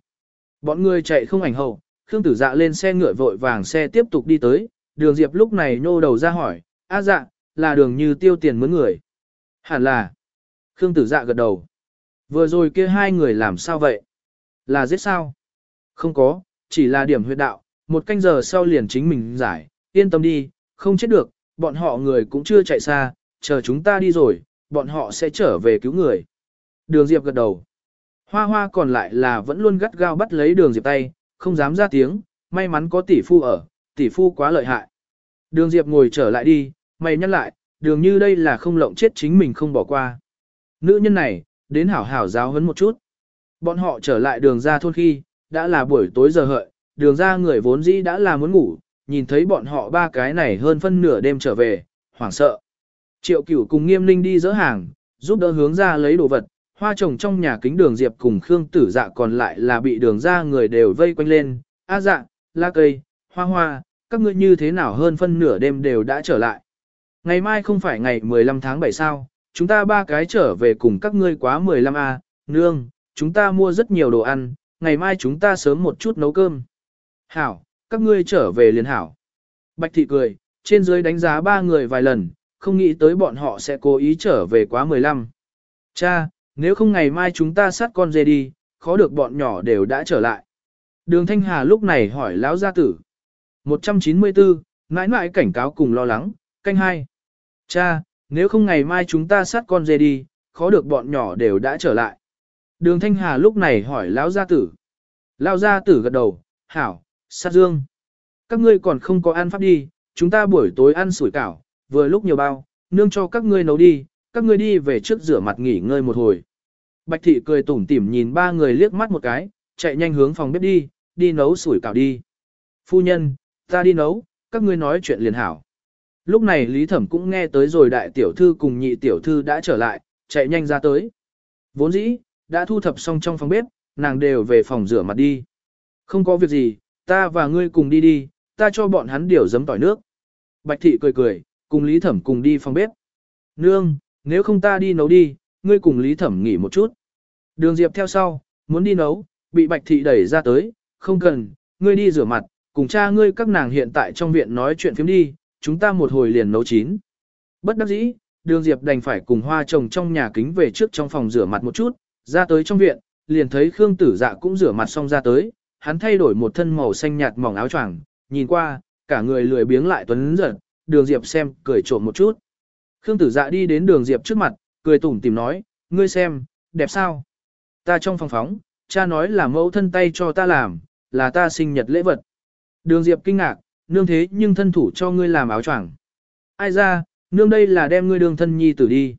Speaker 1: Bọn người chạy không ảnh hậu, Khương tử dạ lên xe ngựa vội vàng xe tiếp tục đi tới, đường diệp lúc này nhô đầu ra hỏi, a dạ, là đường như tiêu tiền mướn người. Hẳn là. Khương tử dạ gật đầu. Vừa rồi kia hai người làm sao vậy? Là giết sao? Không có, chỉ là điểm huyệt đạo, một canh giờ sau liền chính mình giải, yên tâm đi, không chết được, bọn họ người cũng chưa chạy xa, chờ chúng ta đi rồi, bọn họ sẽ trở về cứu người. Đường Diệp gật đầu. Hoa hoa còn lại là vẫn luôn gắt gao bắt lấy đường Diệp tay, không dám ra tiếng, may mắn có tỷ phu ở, tỷ phu quá lợi hại. Đường Diệp ngồi trở lại đi, mày nhắc lại, đường như đây là không lộng chết chính mình không bỏ qua. Nữ nhân này, đến hảo hảo giáo hấn một chút. Bọn họ trở lại đường ra thôn khi, đã là buổi tối giờ hợi, đường ra người vốn dĩ đã là muốn ngủ, nhìn thấy bọn họ ba cái này hơn phân nửa đêm trở về, hoảng sợ. Triệu cửu cùng nghiêm ninh đi dỡ hàng, giúp đỡ hướng ra lấy đồ vật, hoa trồng trong nhà kính đường diệp cùng Khương tử dạ còn lại là bị đường ra người đều vây quanh lên, a dạ, la cây, hoa hoa, các ngươi như thế nào hơn phân nửa đêm đều đã trở lại. Ngày mai không phải ngày 15 tháng 7 sao, chúng ta ba cái trở về cùng các ngươi quá 15 a, à? nương, chúng ta mua rất nhiều đồ ăn, ngày mai chúng ta sớm một chút nấu cơm. Hảo, các ngươi trở về liền hảo. Bạch thị cười, trên dưới đánh giá ba người vài lần, không nghĩ tới bọn họ sẽ cố ý trở về quá 15. Cha, nếu không ngày mai chúng ta sát con dê đi, khó được bọn nhỏ đều đã trở lại. Đường Thanh Hà lúc này hỏi lão gia tử. 194, mãi mãi cảnh cáo cùng lo lắng, canh hai. Cha, nếu không ngày mai chúng ta sát con dê đi, khó được bọn nhỏ đều đã trở lại. Đường Thanh Hà lúc này hỏi lão gia tử. Lão gia tử gật đầu, hảo, sát dương. Các ngươi còn không có ăn pháp đi, chúng ta buổi tối ăn sủi cảo, vừa lúc nhiều bao, nương cho các ngươi nấu đi, các ngươi đi về trước rửa mặt nghỉ ngơi một hồi. Bạch thị cười tủm tỉm nhìn ba người liếc mắt một cái, chạy nhanh hướng phòng bếp đi, đi nấu sủi cảo đi. Phu nhân, ta đi nấu, các ngươi nói chuyện liền hảo. Lúc này Lý Thẩm cũng nghe tới rồi đại tiểu thư cùng nhị tiểu thư đã trở lại, chạy nhanh ra tới. Vốn dĩ, đã thu thập xong trong phòng bếp, nàng đều về phòng rửa mặt đi. Không có việc gì, ta và ngươi cùng đi đi, ta cho bọn hắn điều giấm tỏi nước. Bạch thị cười cười, cùng Lý Thẩm cùng đi phòng bếp. Nương, nếu không ta đi nấu đi, ngươi cùng Lý Thẩm nghỉ một chút. Đường Diệp theo sau, muốn đi nấu, bị Bạch thị đẩy ra tới, không cần, ngươi đi rửa mặt, cùng cha ngươi các nàng hiện tại trong viện nói chuyện phiếm đi, chúng ta một hồi liền nấu chín. Bất đắc dĩ, đường Diệp đành phải cùng hoa chồng trong nhà kính về trước trong phòng rửa mặt một chút, ra tới trong viện, liền thấy Khương Tử Dạ cũng rửa mặt xong ra tới, hắn thay đổi một thân màu xanh nhạt mỏng áo choàng, nhìn qua, cả người lười biếng lại tuấn giật, đường Diệp xem, cười trộm một chút. Khương tử dạ đi đến đường Diệp trước mặt, cười tủm tìm nói, ngươi xem, đẹp sao? Ta trong phòng phóng, cha nói là mẫu thân tay cho ta làm, là ta sinh nhật lễ vật. Đường Diệp kinh ngạc, nương thế nhưng thân thủ cho ngươi làm áo choàng. Ai ra, nương đây là đem ngươi đường thân nhi tử đi.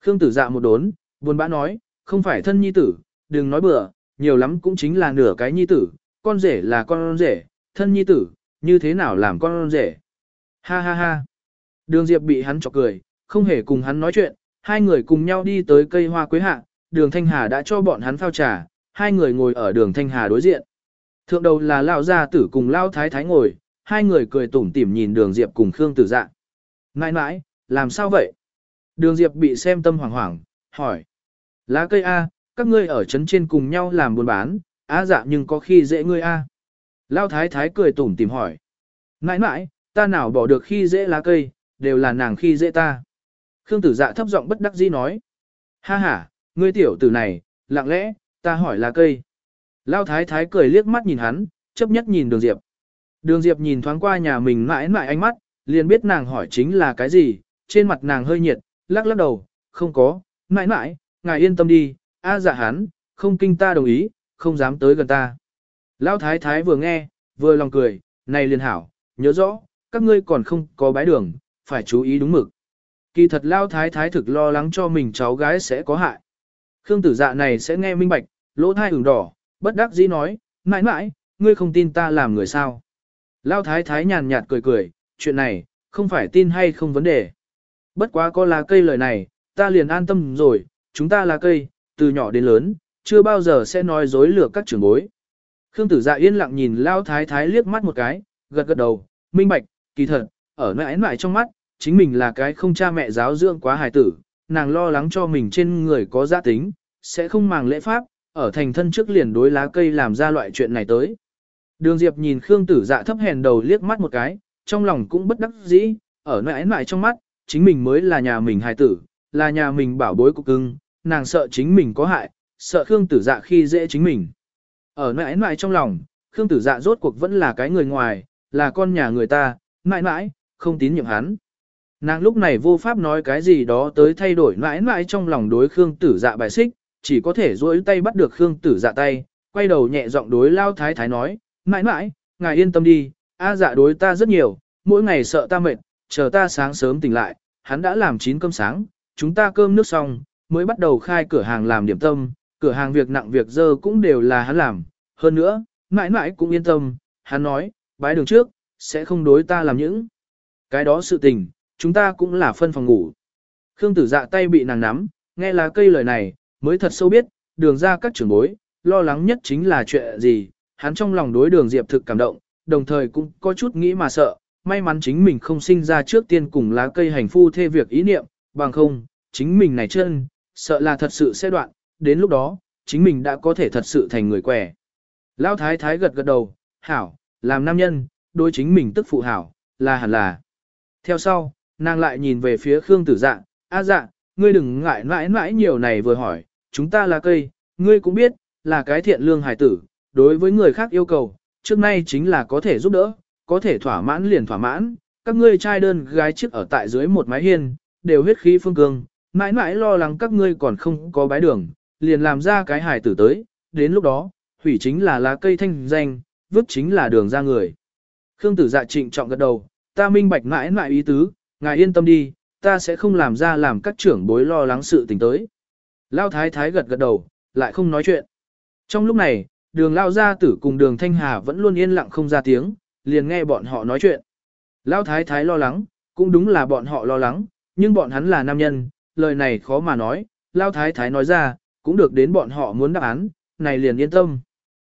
Speaker 1: Khương tử dạ một đốn, buồn bã nói, không phải thân nhi tử, đừng nói bừa, nhiều lắm cũng chính là nửa cái nhi tử, con rể là con rể, thân nhi tử, như thế nào làm con rể. Ha ha ha. Đường Diệp bị hắn chọc cười, không hề cùng hắn nói chuyện, hai người cùng nhau đi tới cây hoa quế hạ, đường Thanh Hà đã cho bọn hắn phao trà, hai người ngồi ở đường Thanh Hà đối diện. Thượng đầu là Lão Gia Tử cùng Lão Thái Thái ngồi, hai người cười tủm tỉm nhìn đường Diệp cùng Khương Tử Dạ. Nãi nãi, làm sao vậy? Đường Diệp bị xem tâm hoảng hoảng, hỏi. Lá cây A, các ngươi ở trấn trên cùng nhau làm buôn bán, á dạ nhưng có khi dễ ngươi A. Lão Thái Thái cười tủm tỉm hỏi. Nãi nãi, ta nào bỏ được khi dễ lá cây, đều là nàng khi dễ ta. Khương Tử Dạ thấp giọng bất đắc dĩ nói. Ha ha, ngươi tiểu tử này, lặng lẽ, ta hỏi lá cây. Lao Thái Thái cười liếc mắt nhìn hắn, chấp nhất nhìn Đường Diệp. Đường Diệp nhìn thoáng qua nhà mình mãi mãi ánh mắt, liền biết nàng hỏi chính là cái gì, trên mặt nàng hơi nhiệt, lắc lắc đầu, không có, mãi mãi, ngài yên tâm đi, a dạ hắn, không kinh ta đồng ý, không dám tới gần ta. Lão thái thái vừa nghe, vừa lòng cười, này liền hảo, nhớ rõ, các ngươi còn không có bái đường, phải chú ý đúng mực. Kỳ thật Lão thái thái thực lo lắng cho mình cháu gái sẽ có hại. Khương tử dạ này sẽ nghe minh bạch, lỗ thai ửng đỏ, bất đắc dĩ nói, mãi mãi, ngươi không tin ta làm người sao. Lão thái thái nhàn nhạt cười cười, chuyện này, không phải tin hay không vấn đề. Bất quá có lá cây lời này, ta liền an tâm rồi, chúng ta là cây, từ nhỏ đến lớn, chưa bao giờ sẽ nói dối lừa các trưởng bối. Khương tử dạ yên lặng nhìn Lao Thái Thái liếc mắt một cái, gật gật đầu, minh bạch, kỳ thật, ở mẹ mại trong mắt, chính mình là cái không cha mẹ giáo dưỡng quá hài tử, nàng lo lắng cho mình trên người có gia tính, sẽ không màng lễ pháp, ở thành thân trước liền đối lá cây làm ra loại chuyện này tới. Đường Diệp nhìn Khương tử dạ thấp hèn đầu liếc mắt một cái, trong lòng cũng bất đắc dĩ, ở mẹ mại trong mắt, chính mình mới là nhà mình hài tử, là nhà mình bảo bối cục cưng, nàng sợ chính mình có hại, sợ Khương tử dạ khi dễ chính mình. Ở mãi mãi trong lòng, Khương tử dạ rốt cuộc vẫn là cái người ngoài, là con nhà người ta, mãi mãi, không tín nhiệm hắn. Nàng lúc này vô pháp nói cái gì đó tới thay đổi mãi mãi trong lòng đối Khương tử dạ bài xích, chỉ có thể duỗi tay bắt được Khương tử dạ tay, quay đầu nhẹ giọng đối lao thái thái nói, mãi mãi, ngài yên tâm đi, a dạ đối ta rất nhiều, mỗi ngày sợ ta mệt, chờ ta sáng sớm tỉnh lại, hắn đã làm chín cơm sáng, chúng ta cơm nước xong, mới bắt đầu khai cửa hàng làm điểm tâm, cửa hàng việc nặng việc dơ cũng đều là hắn làm. Hơn nữa, mãi mãi cũng yên tâm, hắn nói, bái đường trước, sẽ không đối ta làm những. Cái đó sự tình, chúng ta cũng là phân phòng ngủ. Khương tử dạ tay bị nàng nắm, nghe là cây lời này, mới thật sâu biết, đường ra các trưởng bối, lo lắng nhất chính là chuyện gì, hắn trong lòng đối đường diệp thực cảm động, đồng thời cũng có chút nghĩ mà sợ, may mắn chính mình không sinh ra trước tiên cùng lá cây hành phu thê việc ý niệm, bằng không, chính mình này chân, sợ là thật sự sẽ đoạn, đến lúc đó, chính mình đã có thể thật sự thành người quẻ. Lão thái thái gật gật đầu, hảo, làm nam nhân, đối chính mình tức phụ hảo, là hẳn là. Theo sau, nàng lại nhìn về phía Khương tử dạ, a dạ, ngươi đừng ngại mãi mãi nhiều này vừa hỏi, chúng ta là cây, ngươi cũng biết, là cái thiện lương hài tử, đối với người khác yêu cầu, trước nay chính là có thể giúp đỡ, có thể thỏa mãn liền thỏa mãn, các ngươi trai đơn gái chiếc ở tại dưới một mái hiên, đều huyết khí phương cương, mãi mãi lo lắng các ngươi còn không có bái đường, liền làm ra cái hài tử tới, đến lúc đó, hủy chính là lá cây thanh danh, vứt chính là đường ra người. Khương tử dạ trịnh trọng gật đầu, ta minh bạch mãi mãi ý tứ, ngài yên tâm đi, ta sẽ không làm ra làm các trưởng bối lo lắng sự tình tới. Lao thái thái gật gật đầu, lại không nói chuyện. Trong lúc này, đường lao gia tử cùng đường thanh hà vẫn luôn yên lặng không ra tiếng, liền nghe bọn họ nói chuyện. Lao thái thái lo lắng, cũng đúng là bọn họ lo lắng, nhưng bọn hắn là nam nhân, lời này khó mà nói, Lao Thái Thái nói ra, cũng được đến bọn họ muốn đáp án, này liền yên tâm.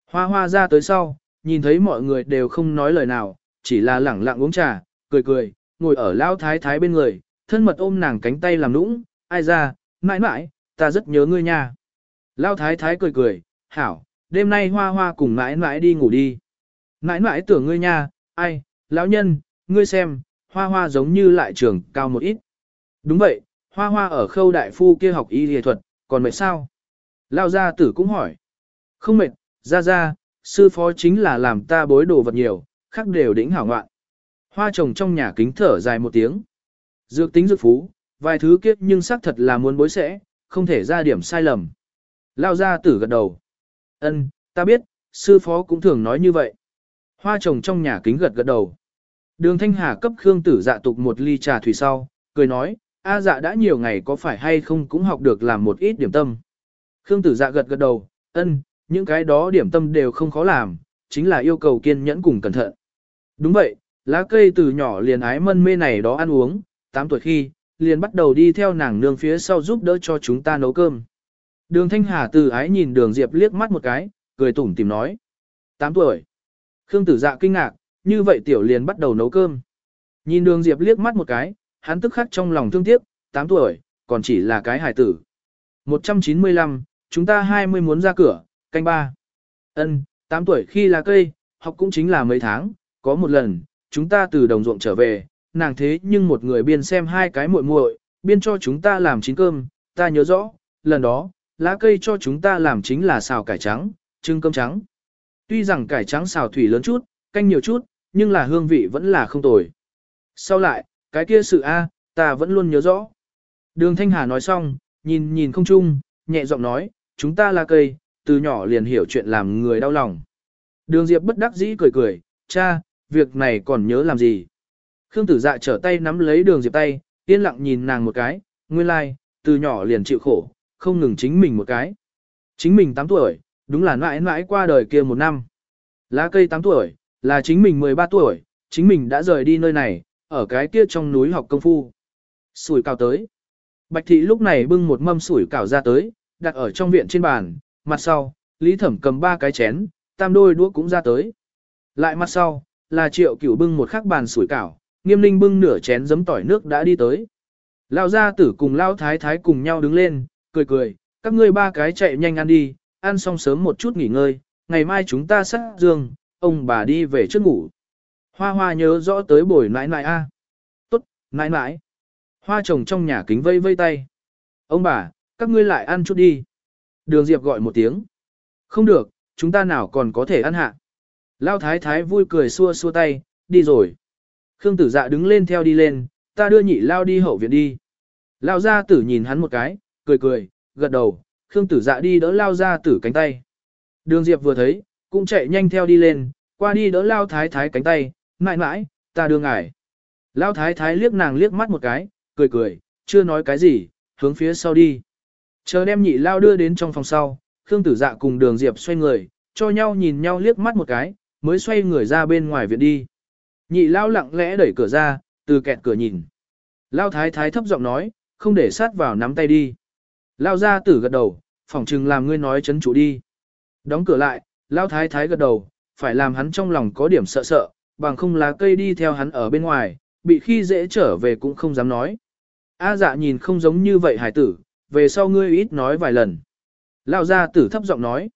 Speaker 1: Hoa hoa ra tới sau, nhìn thấy mọi người đều không nói lời nào, chỉ là lẳng lặng uống trà, cười cười, ngồi ở Lao Thái Thái bên người, thân mật ôm nàng cánh tay làm nũng, ai ra, mãi mãi, ta rất nhớ ngươi nha. Lao Thái Thái cười cười, hảo, đêm nay hoa hoa cùng mãi mãi đi ngủ đi. Mãi mãi tưởng ngươi nha, ai, lão nhân, ngươi xem, hoa hoa giống như lại trường cao một ít. Đúng vậy, hoa hoa ở khâu đại phu kia học y y thuật, còn mệt sao? Lao gia tử cũng hỏi. Không mệt, ra ra, sư phó chính là làm ta bối đồ vật nhiều, khác đều đỉnh hảo ngoạn. Hoa trồng trong nhà kính thở dài một tiếng. Dược tính dược phú, vài thứ kiếp nhưng xác thật là muốn bối sẽ, không thể ra điểm sai lầm. Lao ra tử gật đầu. Ân, ta biết, sư phó cũng thường nói như vậy. Hoa trồng trong nhà kính gật gật đầu. Đường Thanh Hà cấp Khương Tử Dạ tục một ly trà thủy sau, cười nói, A dạ đã nhiều ngày có phải hay không cũng học được làm một ít điểm tâm. Khương Tử Dạ gật gật đầu, ân, những cái đó điểm tâm đều không khó làm, chính là yêu cầu kiên nhẫn cùng cẩn thận. Đúng vậy, lá cây từ nhỏ liền ái mân mê này đó ăn uống, 8 tuổi khi, liền bắt đầu đi theo nàng nương phía sau giúp đỡ cho chúng ta nấu cơm. Đường Thanh Hà từ ái nhìn đường Diệp liếc mắt một cái, cười tủm tìm nói. 8 tuổi. Khương tử dạ kinh ngạc, như vậy tiểu liền bắt đầu nấu cơm. Nhìn đường Diệp liếc mắt một cái, hắn tức khắc trong lòng thương tiếc, 8 tuổi, còn chỉ là cái hài tử. 195, chúng ta 20 muốn ra cửa, canh ba. Ân, 8 tuổi khi là cây, học cũng chính là mấy tháng, có một lần, chúng ta từ đồng ruộng trở về, nàng thế nhưng một người biên xem hai cái muội muội, biên cho chúng ta làm chín cơm, ta nhớ rõ, lần đó, lá cây cho chúng ta làm chính là xào cải trắng, trưng cơm trắng. Tuy rằng cải trắng xào thủy lớn chút, canh nhiều chút, nhưng là hương vị vẫn là không tồi. Sau lại, cái kia sự A, ta vẫn luôn nhớ rõ. Đường Thanh Hà nói xong, nhìn nhìn không chung, nhẹ giọng nói, chúng ta là cây, từ nhỏ liền hiểu chuyện làm người đau lòng. Đường Diệp bất đắc dĩ cười cười, cha, việc này còn nhớ làm gì? Khương tử dạ trở tay nắm lấy đường Diệp tay, yên lặng nhìn nàng một cái, nguyên lai, like, từ nhỏ liền chịu khổ, không ngừng chính mình một cái. Chính mình 8 tuổi, đúng là mãi mãi qua đời kia một năm. Lá cây 8 tuổi, là chính mình 13 tuổi, chính mình đã rời đi nơi này, ở cái kia trong núi học công phu. Sủi cào tới. Bạch thị lúc này bưng một mâm sủi cảo ra tới, đặt ở trong viện trên bàn, mặt sau, Lý Thẩm cầm ba cái chén, tam đôi đũa cũng ra tới. Lại mặt sau, là triệu cửu bưng một khắc bàn sủi cảo, nghiêm ninh bưng nửa chén giấm tỏi nước đã đi tới. Lao gia tử cùng lão thái thái cùng nhau đứng lên, cười cười, các ngươi ba cái chạy nhanh ăn đi, ăn xong sớm một chút nghỉ ngơi, ngày mai chúng ta sát dương, ông bà đi về trước ngủ. Hoa hoa nhớ rõ tới buổi nãi nãi a. Tốt, nãi nãi. Hoa chồng trong nhà kính vây vây tay. Ông bà, các ngươi lại ăn chút đi. Đường Diệp gọi một tiếng. Không được, chúng ta nào còn có thể ăn hạ. Lao thái thái vui cười xua xua tay, đi rồi. Khương tử dạ đứng lên theo đi lên, ta đưa nhị Lao đi hậu viện đi. Lao gia tử nhìn hắn một cái, cười cười, gật đầu, Khương tử dạ đi đỡ Lao gia tử cánh tay. Đường Diệp vừa thấy, cũng chạy nhanh theo đi lên, qua đi đỡ Lao thái thái cánh tay, mãi mãi, ta đưa ngài. Lao thái thái liếc nàng liếc mắt một cái, cười cười, chưa nói cái gì, hướng phía sau đi. Chờ đem nhị lao đưa đến trong phòng sau, Khương Tử Dạ cùng Đường Diệp xoay người, cho nhau nhìn nhau liếc mắt một cái, mới xoay người ra bên ngoài viện đi. Nhị lao lặng lẽ đẩy cửa ra, từ kẹt cửa nhìn. Lao thái thái thấp giọng nói, không để sát vào nắm tay đi. Lao ra tử gật đầu, phỏng chừng làm ngươi nói chấn chủ đi. Đóng cửa lại, Lao thái thái gật đầu, phải làm hắn trong lòng có điểm sợ sợ, bằng không lá cây đi theo hắn ở bên ngoài, bị khi dễ trở về cũng không dám nói. A dạ nhìn không giống như vậy hải tử, về sau ngươi ít nói vài lần. Lão gia tử thấp giọng nói.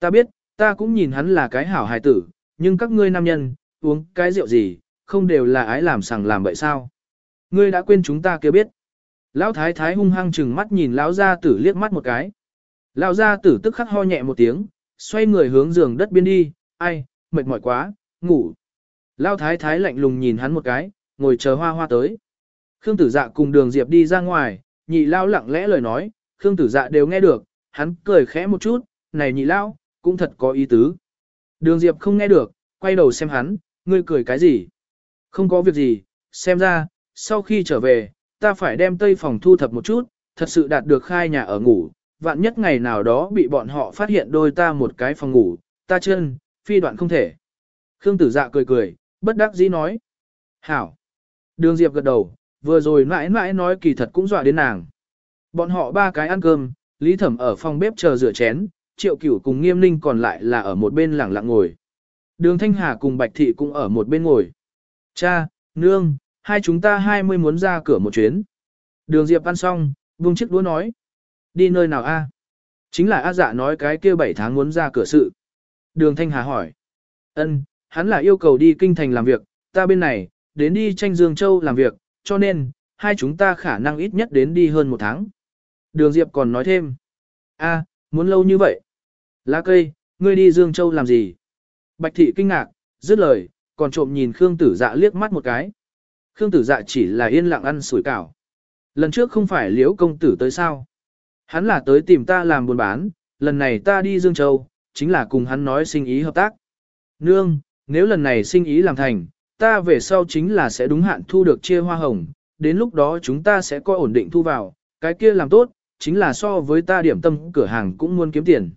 Speaker 1: Ta biết, ta cũng nhìn hắn là cái hảo hài tử, nhưng các ngươi nam nhân, uống cái rượu gì, không đều là ái làm sằng làm bậy sao. Ngươi đã quên chúng ta kia biết. Lão thái thái hung hăng chừng mắt nhìn lão gia tử liếc mắt một cái. Lão gia tử tức khắc ho nhẹ một tiếng, xoay người hướng giường đất biên đi, ai, mệt mỏi quá, ngủ. Lão thái thái lạnh lùng nhìn hắn một cái, ngồi chờ hoa hoa tới. Khương tử dạ cùng đường diệp đi ra ngoài, nhị lao lặng lẽ lời nói, Khương tử dạ đều nghe được, hắn cười khẽ một chút, này nhị lao, cũng thật có ý tứ. Đường diệp không nghe được, quay đầu xem hắn, ngươi cười cái gì? Không có việc gì, xem ra, sau khi trở về, ta phải đem tây phòng thu thập một chút, thật sự đạt được khai nhà ở ngủ, vạn nhất ngày nào đó bị bọn họ phát hiện đôi ta một cái phòng ngủ, ta chân, phi đoạn không thể. Khương tử dạ cười cười, bất đắc dĩ nói. Hảo. Đường Diệp gật đầu, vừa rồi mãi mãi nói kỳ thật cũng dọa đến nàng. Bọn họ ba cái ăn cơm, Lý Thẩm ở phòng bếp chờ rửa chén, Triệu Cửu cùng Nghiêm Ninh còn lại là ở một bên lẳng lặng ngồi. Đường Thanh Hà cùng Bạch Thị cũng ở một bên ngồi. Cha, nương, hai chúng ta hai mươi muốn ra cửa một chuyến. Đường Diệp ăn xong, vung chiếc đũa nói. Đi nơi nào a? Chính là A dạ nói cái kia bảy tháng muốn ra cửa sự. Đường Thanh Hà hỏi. Ân, hắn là yêu cầu đi kinh thành làm việc, ta bên này, đến đi tranh Dương Châu làm việc, cho nên, hai chúng ta khả năng ít nhất đến đi hơn một tháng. Đường Diệp còn nói thêm. a muốn lâu như vậy. Lá cây, ngươi đi Dương Châu làm gì, Bạch thị kinh ngạc, dứt lời, còn trộm nhìn Khương tử dạ liếc mắt một cái. Khương tử dạ chỉ là yên lặng ăn sủi cảo. Lần trước không phải liễu công tử tới sao. Hắn là tới tìm ta làm buôn bán, lần này ta đi Dương Châu, chính là cùng hắn nói sinh ý hợp tác. Nương, nếu lần này sinh ý làm thành, ta về sau chính là sẽ đúng hạn thu được chia hoa hồng, đến lúc đó chúng ta sẽ có ổn định thu vào, cái kia làm tốt, chính là so với ta điểm tâm cửa hàng cũng muốn kiếm tiền.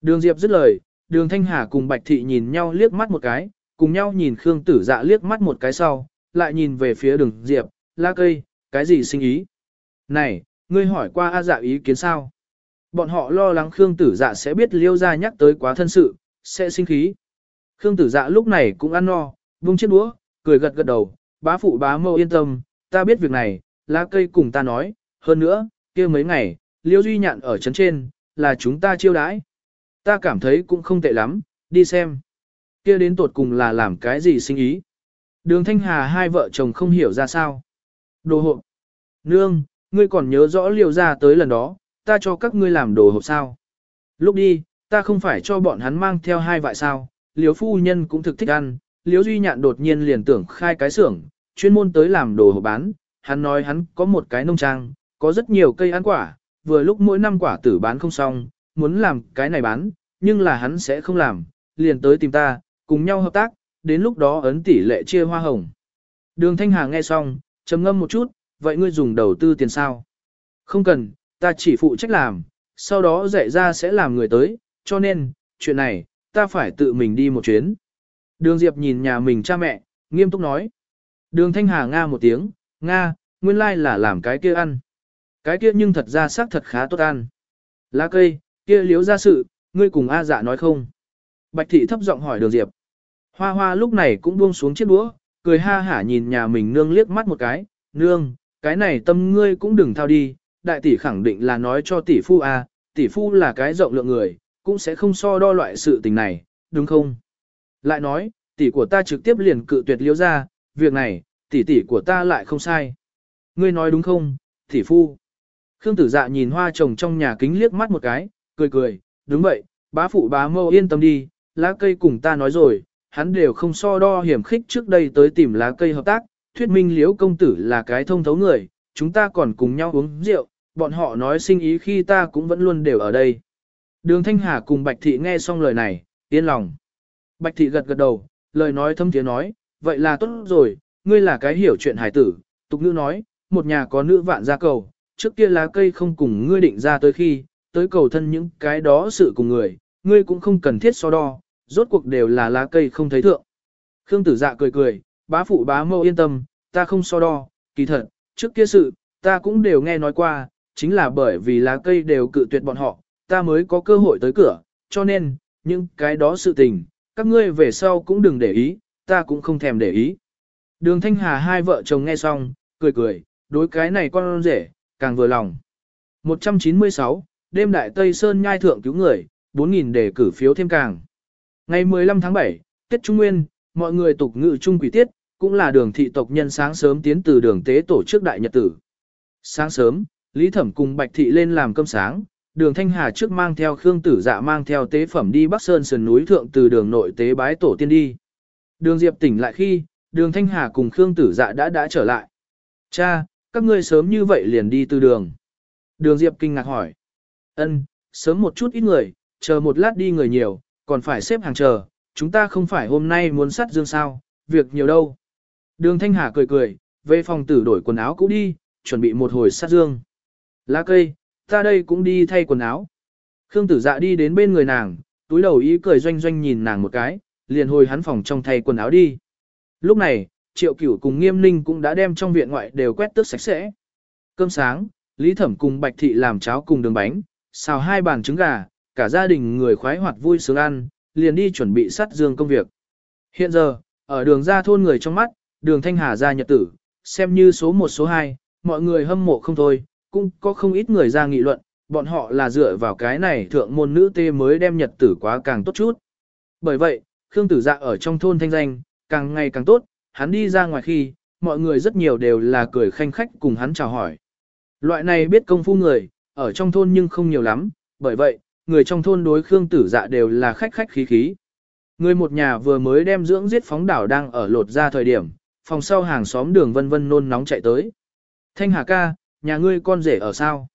Speaker 1: Đường Diệp dứt lời, đường Thanh Hà cùng Bạch Thị nhìn nhau liếc mắt một cái, cùng nhau nhìn Khương Tử Dạ liếc mắt một cái sau, lại nhìn về phía đường Diệp, la cây, cái gì sinh ý? Này, ngươi hỏi qua A dạ ý kiến sao? Bọn họ lo lắng Khương Tử Dạ sẽ biết liêu ra nhắc tới quá thân sự, sẽ sinh khí. Khương Tử Dạ lúc này cũng ăn no, vung chiếc đũa, cười gật gật đầu, bá phụ bá mâu yên tâm, ta biết việc này, lá cây cùng ta nói, hơn nữa, kia mấy ngày, liêu duy nhạn ở trấn trên, là chúng ta chiêu đãi. Ta cảm thấy cũng không tệ lắm, đi xem. Kia đến tột cùng là làm cái gì sinh ý. Đường Thanh Hà hai vợ chồng không hiểu ra sao. Đồ hộp. Nương, ngươi còn nhớ rõ liều ra tới lần đó, ta cho các ngươi làm đồ hộp sao. Lúc đi, ta không phải cho bọn hắn mang theo hai vại sao, liều phu nhân cũng thực thích ăn, Liễu duy nhạn đột nhiên liền tưởng khai cái xưởng, chuyên môn tới làm đồ hộp bán, hắn nói hắn có một cái nông trang, có rất nhiều cây ăn quả, vừa lúc mỗi năm quả tử bán không xong, muốn làm cái này bán, nhưng là hắn sẽ không làm, liền tới tìm ta, cùng nhau hợp tác, đến lúc đó ấn tỷ lệ chia hoa hồng. Đường Thanh Hà nghe xong, trầm ngâm một chút, vậy ngươi dùng đầu tư tiền sao? Không cần, ta chỉ phụ trách làm, sau đó dạy ra sẽ làm người tới, cho nên, chuyện này, ta phải tự mình đi một chuyến. Đường Diệp nhìn nhà mình cha mẹ, nghiêm túc nói. Đường Thanh Hà Nga một tiếng, Nga, nguyên lai là làm cái kia ăn. Cái kia nhưng thật ra xác thật khá tốt ăn. Lá cây, kia liếu ra sự, ngươi cùng A dạ nói không? Bạch thị thấp giọng hỏi đường Diệp. Hoa hoa lúc này cũng buông xuống chiếc đũa, cười ha hả nhìn nhà mình nương liếc mắt một cái, nương, cái này tâm ngươi cũng đừng thao đi, đại tỷ khẳng định là nói cho tỷ phu A, tỷ phu là cái rộng lượng người, cũng sẽ không so đo loại sự tình này, đúng không? Lại nói, tỷ của ta trực tiếp liền cự tuyệt liễu ra, việc này, tỷ tỷ của ta lại không sai. Ngươi nói đúng không, tỷ phu? Khương tử dạ nhìn hoa trồng trong nhà kính liếc mắt một cái, cười cười, đúng vậy, bá phụ bá mâu yên tâm đi, lá cây cùng ta nói rồi, hắn đều không so đo hiểm khích trước đây tới tìm lá cây hợp tác, thuyết minh liễu công tử là cái thông thấu người, chúng ta còn cùng nhau uống rượu, bọn họ nói sinh ý khi ta cũng vẫn luôn đều ở đây. Đường Thanh Hà cùng Bạch Thị nghe xong lời này, yên lòng. Bạch Thị gật gật đầu, lời nói thâm tiếng nói, vậy là tốt rồi, ngươi là cái hiểu chuyện hải tử, tục nữ nói, một nhà có nữ vạn gia cầu, trước kia lá cây không cùng ngươi định ra tới khi, tới cầu thân những cái đó sự cùng người, ngươi cũng không cần thiết so đo, rốt cuộc đều là lá cây không thấy thượng. Khương tử dạ cười cười, bá phụ bá mâu yên tâm, ta không so đo, kỳ thật, trước kia sự, ta cũng đều nghe nói qua, chính là bởi vì lá cây đều cự tuyệt bọn họ, ta mới có cơ hội tới cửa, cho nên, những cái đó sự tình, các ngươi về sau cũng đừng để ý, ta cũng không thèm để ý. Đường Thanh Hà hai vợ chồng nghe xong, cười cười, đối cái này con rể, càng vừa lòng. 196, đêm đại Tây Sơn nhai thượng cứu người, 4.000 để cử phiếu thêm càng. Ngày 15 tháng 7, Tết Trung Nguyên, mọi người tục ngự trung quỷ tiết, cũng là đường thị tộc nhân sáng sớm tiến từ đường tế tổ chức đại nhật tử. Sáng sớm, Lý Thẩm cùng Bạch Thị lên làm cơm sáng, đường Thanh Hà trước mang theo Khương Tử Dạ mang theo tế phẩm đi Bắc Sơn sườn núi thượng từ đường nội tế bái tổ tiên đi. Đường Diệp tỉnh lại khi, đường Thanh Hà cùng Khương Tử Dạ đã đã trở lại. Cha, các ngươi sớm như vậy liền đi từ đường. Đường Diệp kinh ngạc hỏi. Ân, sớm một chút ít người, chờ một lát đi người nhiều, còn phải xếp hàng chờ, chúng ta không phải hôm nay muốn sắt dương sao, việc nhiều đâu. Đường Thanh Hà cười cười, về phòng tử đổi quần áo cũ đi, chuẩn bị một hồi sát dương. Lá cây, ta đây cũng đi thay quần áo. Khương tử dạ đi đến bên người nàng, túi đầu ý cười doanh doanh nhìn nàng một cái, liền hồi hắn phòng trong thay quần áo đi. Lúc này, triệu cửu cùng nghiêm ninh cũng đã đem trong viện ngoại đều quét tước sạch sẽ. Cơm sáng, Lý Thẩm cùng Bạch Thị làm cháo cùng đường bánh, xào hai bàn trứng gà, cả gia đình người khoái hoạt vui sướng ăn, liền đi chuẩn bị sắt dương công việc. Hiện giờ, ở đường ra thôn người trong mắt, đường Thanh Hà ra nhật tử, xem như số 1 số 2, mọi người hâm mộ không thôi, cũng có không ít người ra nghị luận, bọn họ là dựa vào cái này thượng môn nữ tê mới đem nhật tử quá càng tốt chút. Bởi vậy, Khương Tử Dạ ở trong thôn thanh danh, càng ngày càng tốt, hắn đi ra ngoài khi, mọi người rất nhiều đều là cười khanh khách cùng hắn chào hỏi. Loại này biết công phu người, ở trong thôn nhưng không nhiều lắm, bởi vậy, người trong thôn đối Khương Tử Dạ đều là khách khách khí khí. Người một nhà vừa mới đem dưỡng giết phóng đảo đang ở lột ra thời điểm, phòng sau hàng xóm đường vân vân nôn nóng chạy tới. Thanh Hà ca, nhà ngươi con rể ở sao?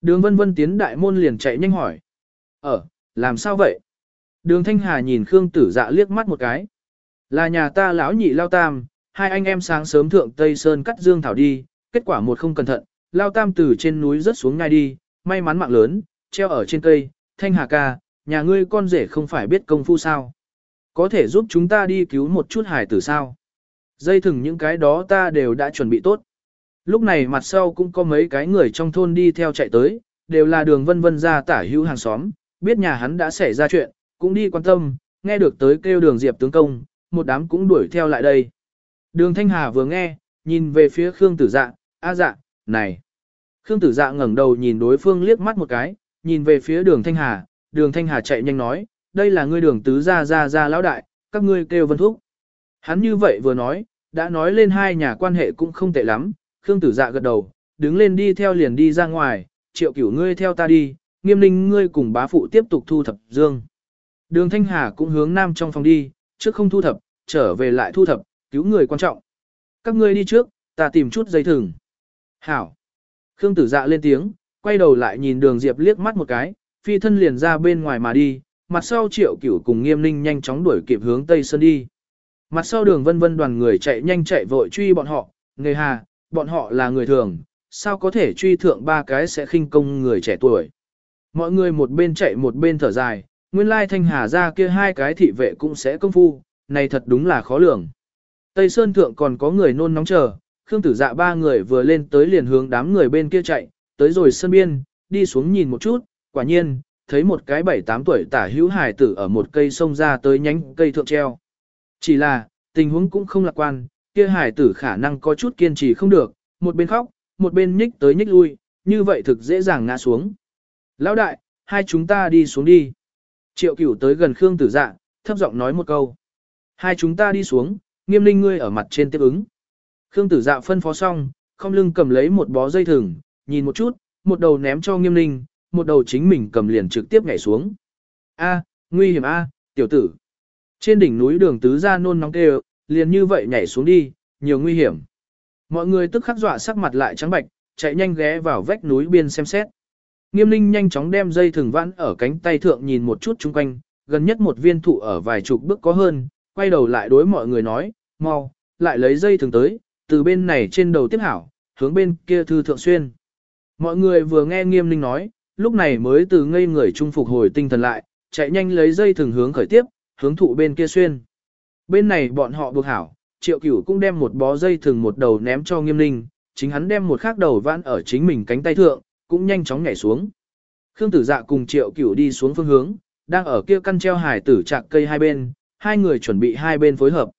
Speaker 1: Đường vân vân tiến đại môn liền chạy nhanh hỏi. Ở, làm sao vậy? Đường Thanh Hà nhìn Khương Tử Dạ liếc mắt một cái. Là nhà ta lão nhị lao tam, hai anh em sáng sớm thượng Tây Sơn cắt dương thảo đi, kết quả một không cẩn thận, lao tam từ trên núi rớt xuống ngay đi, may mắn mạng lớn, treo ở trên cây, Thanh Hà ca, nhà ngươi con rể không phải biết công phu sao? Có thể giúp chúng ta đi cứu một chút hải tử sao? Dây thừng những cái đó ta đều đã chuẩn bị tốt. Lúc này mặt sau cũng có mấy cái người trong thôn đi theo chạy tới, đều là đường vân vân ra tả hữu hàng xóm, biết nhà hắn đã xảy ra chuyện, cũng đi quan tâm, nghe được tới kêu đường diệp tướng công, một đám cũng đuổi theo lại đây. Đường Thanh Hà vừa nghe, nhìn về phía Khương Tử Dạ, a dạ, này. Khương Tử Dạ ngẩng đầu nhìn đối phương liếc mắt một cái, nhìn về phía đường Thanh Hà, đường Thanh Hà chạy nhanh nói, đây là ngươi đường tứ gia gia gia lão đại, các ngươi kêu vân thúc. Hắn như vậy vừa nói, đã nói lên hai nhà quan hệ cũng không tệ lắm, Khương Tử Dạ gật đầu, đứng lên đi theo liền đi ra ngoài, triệu cửu ngươi theo ta đi, nghiêm ninh ngươi cùng bá phụ tiếp tục thu thập dương. Đường Thanh Hà cũng hướng nam trong phòng đi, trước không thu thập, trở về lại thu thập, cứu người quan trọng. Các ngươi đi trước, ta tìm chút dây thừng. Hảo. Khương Tử Dạ lên tiếng, quay đầu lại nhìn đường Diệp liếc mắt một cái, phi thân liền ra bên ngoài mà đi, mặt sau triệu cửu cùng nghiêm ninh nhanh chóng đuổi kịp hướng Tây Sơn đi. Mặt sau đường vân vân đoàn người chạy nhanh chạy vội truy bọn họ, người hà, bọn họ là người thường, sao có thể truy thượng ba cái sẽ khinh công người trẻ tuổi. Mọi người một bên chạy một bên thở dài, nguyên lai thanh hà ra kia hai cái thị vệ cũng sẽ công phu, này thật đúng là khó lường. Tây Sơn Thượng còn có người nôn nóng chờ, Khương Tử Dạ ba người vừa lên tới liền hướng đám người bên kia chạy, tới rồi sân biên, đi xuống nhìn một chút, quả nhiên, thấy một cái bảy tám tuổi tả hữu hải tử ở một cây sông ra tới nhánh cây thượng treo. Chỉ là, tình huống cũng không lạc quan, kia hải tử khả năng có chút kiên trì không được, một bên khóc, một bên nhích tới nhích lui, như vậy thực dễ dàng ngã xuống. Lão đại, hai chúng ta đi xuống đi. Triệu cửu tới gần Khương Tử Dạ, thấp giọng nói một câu. Hai chúng ta đi xuống, nghiêm linh ngươi ở mặt trên tiếp ứng. Khương Tử Dạ phân phó xong, không lưng cầm lấy một bó dây thừng, nhìn một chút, một đầu ném cho nghiêm linh, một đầu chính mình cầm liền trực tiếp nhảy xuống. A, nguy hiểm a, tiểu tử. Trên đỉnh núi đường tứ ra nôn nóng kêu, liền như vậy nhảy xuống đi, nhiều nguy hiểm. Mọi người tức khắc dọa sắc mặt lại trắng bạch, chạy nhanh ghé vào vách núi biên xem xét. Nghiêm Linh nhanh chóng đem dây thừng vãn ở cánh tay thượng nhìn một chút chung quanh, gần nhất một viên thụ ở vài chục bước có hơn, quay đầu lại đối mọi người nói, mau, lại lấy dây thừng tới, từ bên này trên đầu tiếp hảo, hướng bên kia thư thượng xuyên. Mọi người vừa nghe nghiêm Linh nói, lúc này mới từ ngây người trung phục hồi tinh thần lại, chạy nhanh lấy dây thừng hướng khởi tiếp, hướng thụ bên kia xuyên. Bên này bọn họ buộc hảo, triệu cửu cũng đem một bó dây thừng một đầu ném cho nghiêm ninh, chính hắn đem một khác đầu vãn ở chính mình cánh tay thượng, cũng nhanh chóng nhảy xuống. Khương tử dạ cùng triệu cửu đi xuống phương hướng, đang ở kia căn treo hải tử chạc cây hai bên, hai người chuẩn bị hai bên phối hợp.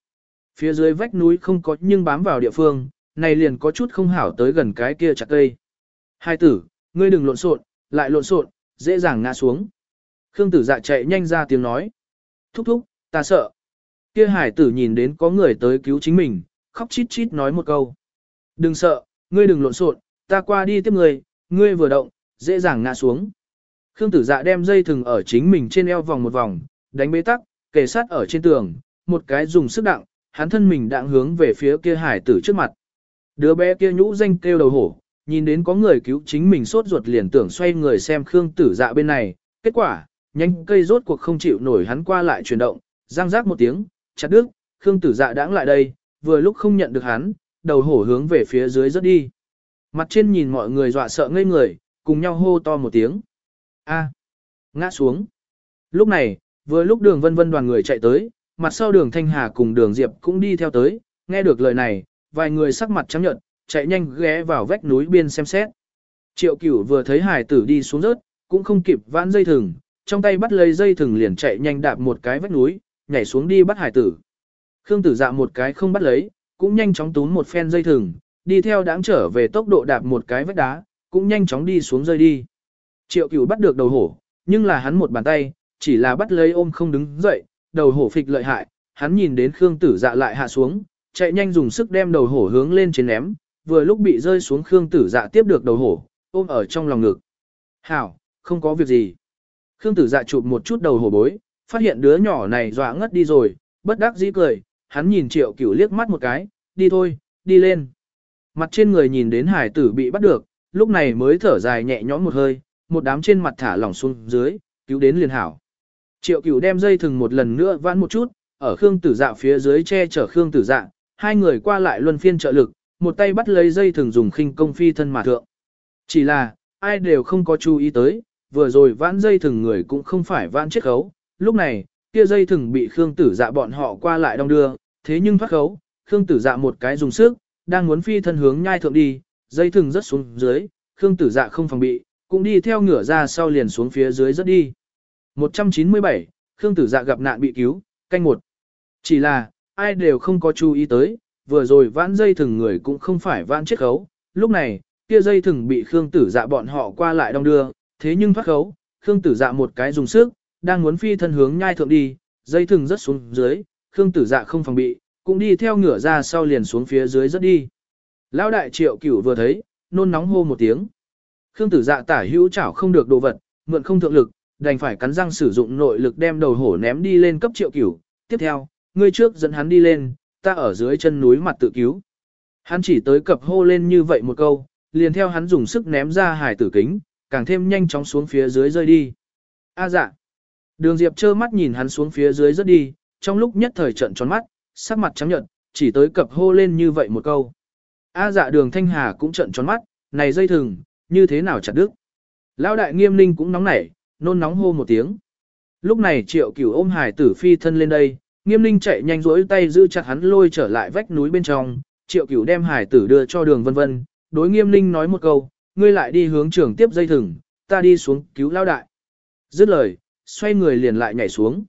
Speaker 1: Phía dưới vách núi không có nhưng bám vào địa phương, này liền có chút không hảo tới gần cái kia chạc cây. Hai tử, ngươi đừng lộn xộn, lại lộn xộn, dễ dàng ngã xuống. Khương tử dạ chạy nhanh ra tiếng nói. Thúc thúc, ta sợ. Kia hải tử nhìn đến có người tới cứu chính mình, khóc chít chít nói một câu. Đừng sợ, ngươi đừng lộn xộn, ta qua đi tiếp người, ngươi vừa động, dễ dàng ngã xuống. Khương tử dạ đem dây thừng ở chính mình trên eo vòng một vòng, đánh bế tắc, kề sát ở trên tường, một cái dùng sức đặng, hắn thân mình đặng hướng về phía kia hải tử trước mặt. Đứa bé kia nhũ danh kêu đầu hổ, nhìn đến có người cứu chính mình sốt ruột liền tưởng xoay người xem Khương tử dạ bên này, kết quả, nhanh cây rốt cuộc không chịu nổi hắn qua lại chuyển động, răng rác một tiếng, chặt đứt, Khương tử dạ đãng lại đây, vừa lúc không nhận được hắn, đầu hổ hướng về phía dưới rất đi. Mặt trên nhìn mọi người dọa sợ ngây người, cùng nhau hô to một tiếng. A, ngã xuống. Lúc này, vừa lúc đường vân vân đoàn người chạy tới, mặt sau đường Thanh Hà cùng đường Diệp cũng đi theo tới, nghe được lời này, vài người sắc mặt trắng nhợt, chạy nhanh ghé vào vách núi biên xem xét. Triệu cửu vừa thấy hải tử đi xuống rớt, cũng không kịp vãn dây thừng, trong tay bắt lấy dây thừng liền chạy nhanh đạp một cái vách núi, nhảy xuống đi bắt hải tử. Khương tử dạ một cái không bắt lấy, cũng nhanh chóng túm một phen dây thừng, đi theo đáng trở về tốc độ đạp một cái vách đá, cũng nhanh chóng đi xuống rơi đi. Triệu cửu bắt được đầu hổ, nhưng là hắn một bàn tay, chỉ là bắt lấy ôm không đứng dậy, đầu hổ phịch lợi hại, hắn nhìn đến Khương tử dạ lại hạ xuống, chạy nhanh dùng sức đem đầu hổ hướng lên trên ném, vừa lúc bị rơi xuống Khương tử dạ tiếp được đầu hổ, ôm ở trong lòng ngực. Hảo, không có việc gì. Khương tử dạ chụp một chút đầu hổ bối, phát hiện đứa nhỏ này dọa ngất đi rồi, bất đắc dĩ cười, hắn nhìn triệu cửu liếc mắt một cái, đi thôi, đi lên. Mặt trên người nhìn đến hải tử bị bắt được, lúc này mới thở dài nhẹ nhõm một hơi, một đám trên mặt thả lỏng xuống dưới, cứu đến liền hảo. Triệu cửu đem dây thừng một lần nữa vãn một chút, ở Khương Tử Dạ phía dưới che chở Khương Tử Dạ, hai người qua lại luân phiên trợ lực, một tay bắt lấy dây thừng dùng khinh công phi thân mà thượng. Chỉ là, ai đều không có chú ý tới, vừa rồi vãn dây thừng người cũng không phải vãn chết khấu, lúc này, kia dây thừng bị Khương Tử Dạ bọn họ qua lại đong đưa, thế nhưng thoát khấu, Khương Tử Dạ một cái dùng sức, đang muốn phi thân hướng nhai thượng đi, dây thừng rất xuống dưới, Khương Tử Dạ không phòng bị, cũng đi theo ngửa ra sau liền xuống phía dưới rất đi. 197, Khương Tử Dạ gặp nạn bị cứu, canh một. Chỉ là, ai đều không có chú ý tới, vừa rồi vãn dây thừng người cũng không phải vãn chết khấu, lúc này, kia dây thừng bị Khương Tử Dạ bọn họ qua lại đong đưa, thế nhưng thoát khấu, Khương Tử Dạ một cái dùng sức, đang muốn phi thân hướng nhai thượng đi, dây thừng rất xuống dưới, Khương Tử Dạ không phòng bị, cũng đi theo ngửa ra sau liền xuống phía dưới rất đi. Lão đại triệu cửu vừa thấy, nôn nóng hô một tiếng. Khương Tử Dạ tả hữu chảo không được đồ vật, mượn không thượng lực, đành phải cắn răng sử dụng nội lực đem đầu hổ ném đi lên cấp triệu cửu. Tiếp theo, ngươi trước dẫn hắn đi lên, ta ở dưới chân núi mặt tự cứu. Hắn chỉ tới cập hô lên như vậy một câu, liền theo hắn dùng sức ném ra hải tử kính, càng thêm nhanh chóng xuống phía dưới rơi đi. A dạ. Đường Diệp trơ mắt nhìn hắn xuống phía dưới rất đi, trong lúc nhất thời trận tròn mắt, sắc mặt trắng nhợt, chỉ tới cập hô lên như vậy một câu. A dạ đường thanh hà cũng trận tròn mắt, này dây thừng, như thế nào chặt đứt. Lão đại nghiêm ninh cũng nóng nảy, nôn nóng hô một tiếng. Lúc này triệu cửu ôm hải tử phi thân lên đây, nghiêm ninh chạy nhanh rỗi tay giữ chặt hắn lôi trở lại vách núi bên trong, triệu cửu đem hải tử đưa cho đường vân vân, đối nghiêm ninh nói một câu, ngươi lại đi hướng trường tiếp dây thừng, ta đi xuống cứu lao đại. Dứt lời, xoay người liền lại nhảy xuống.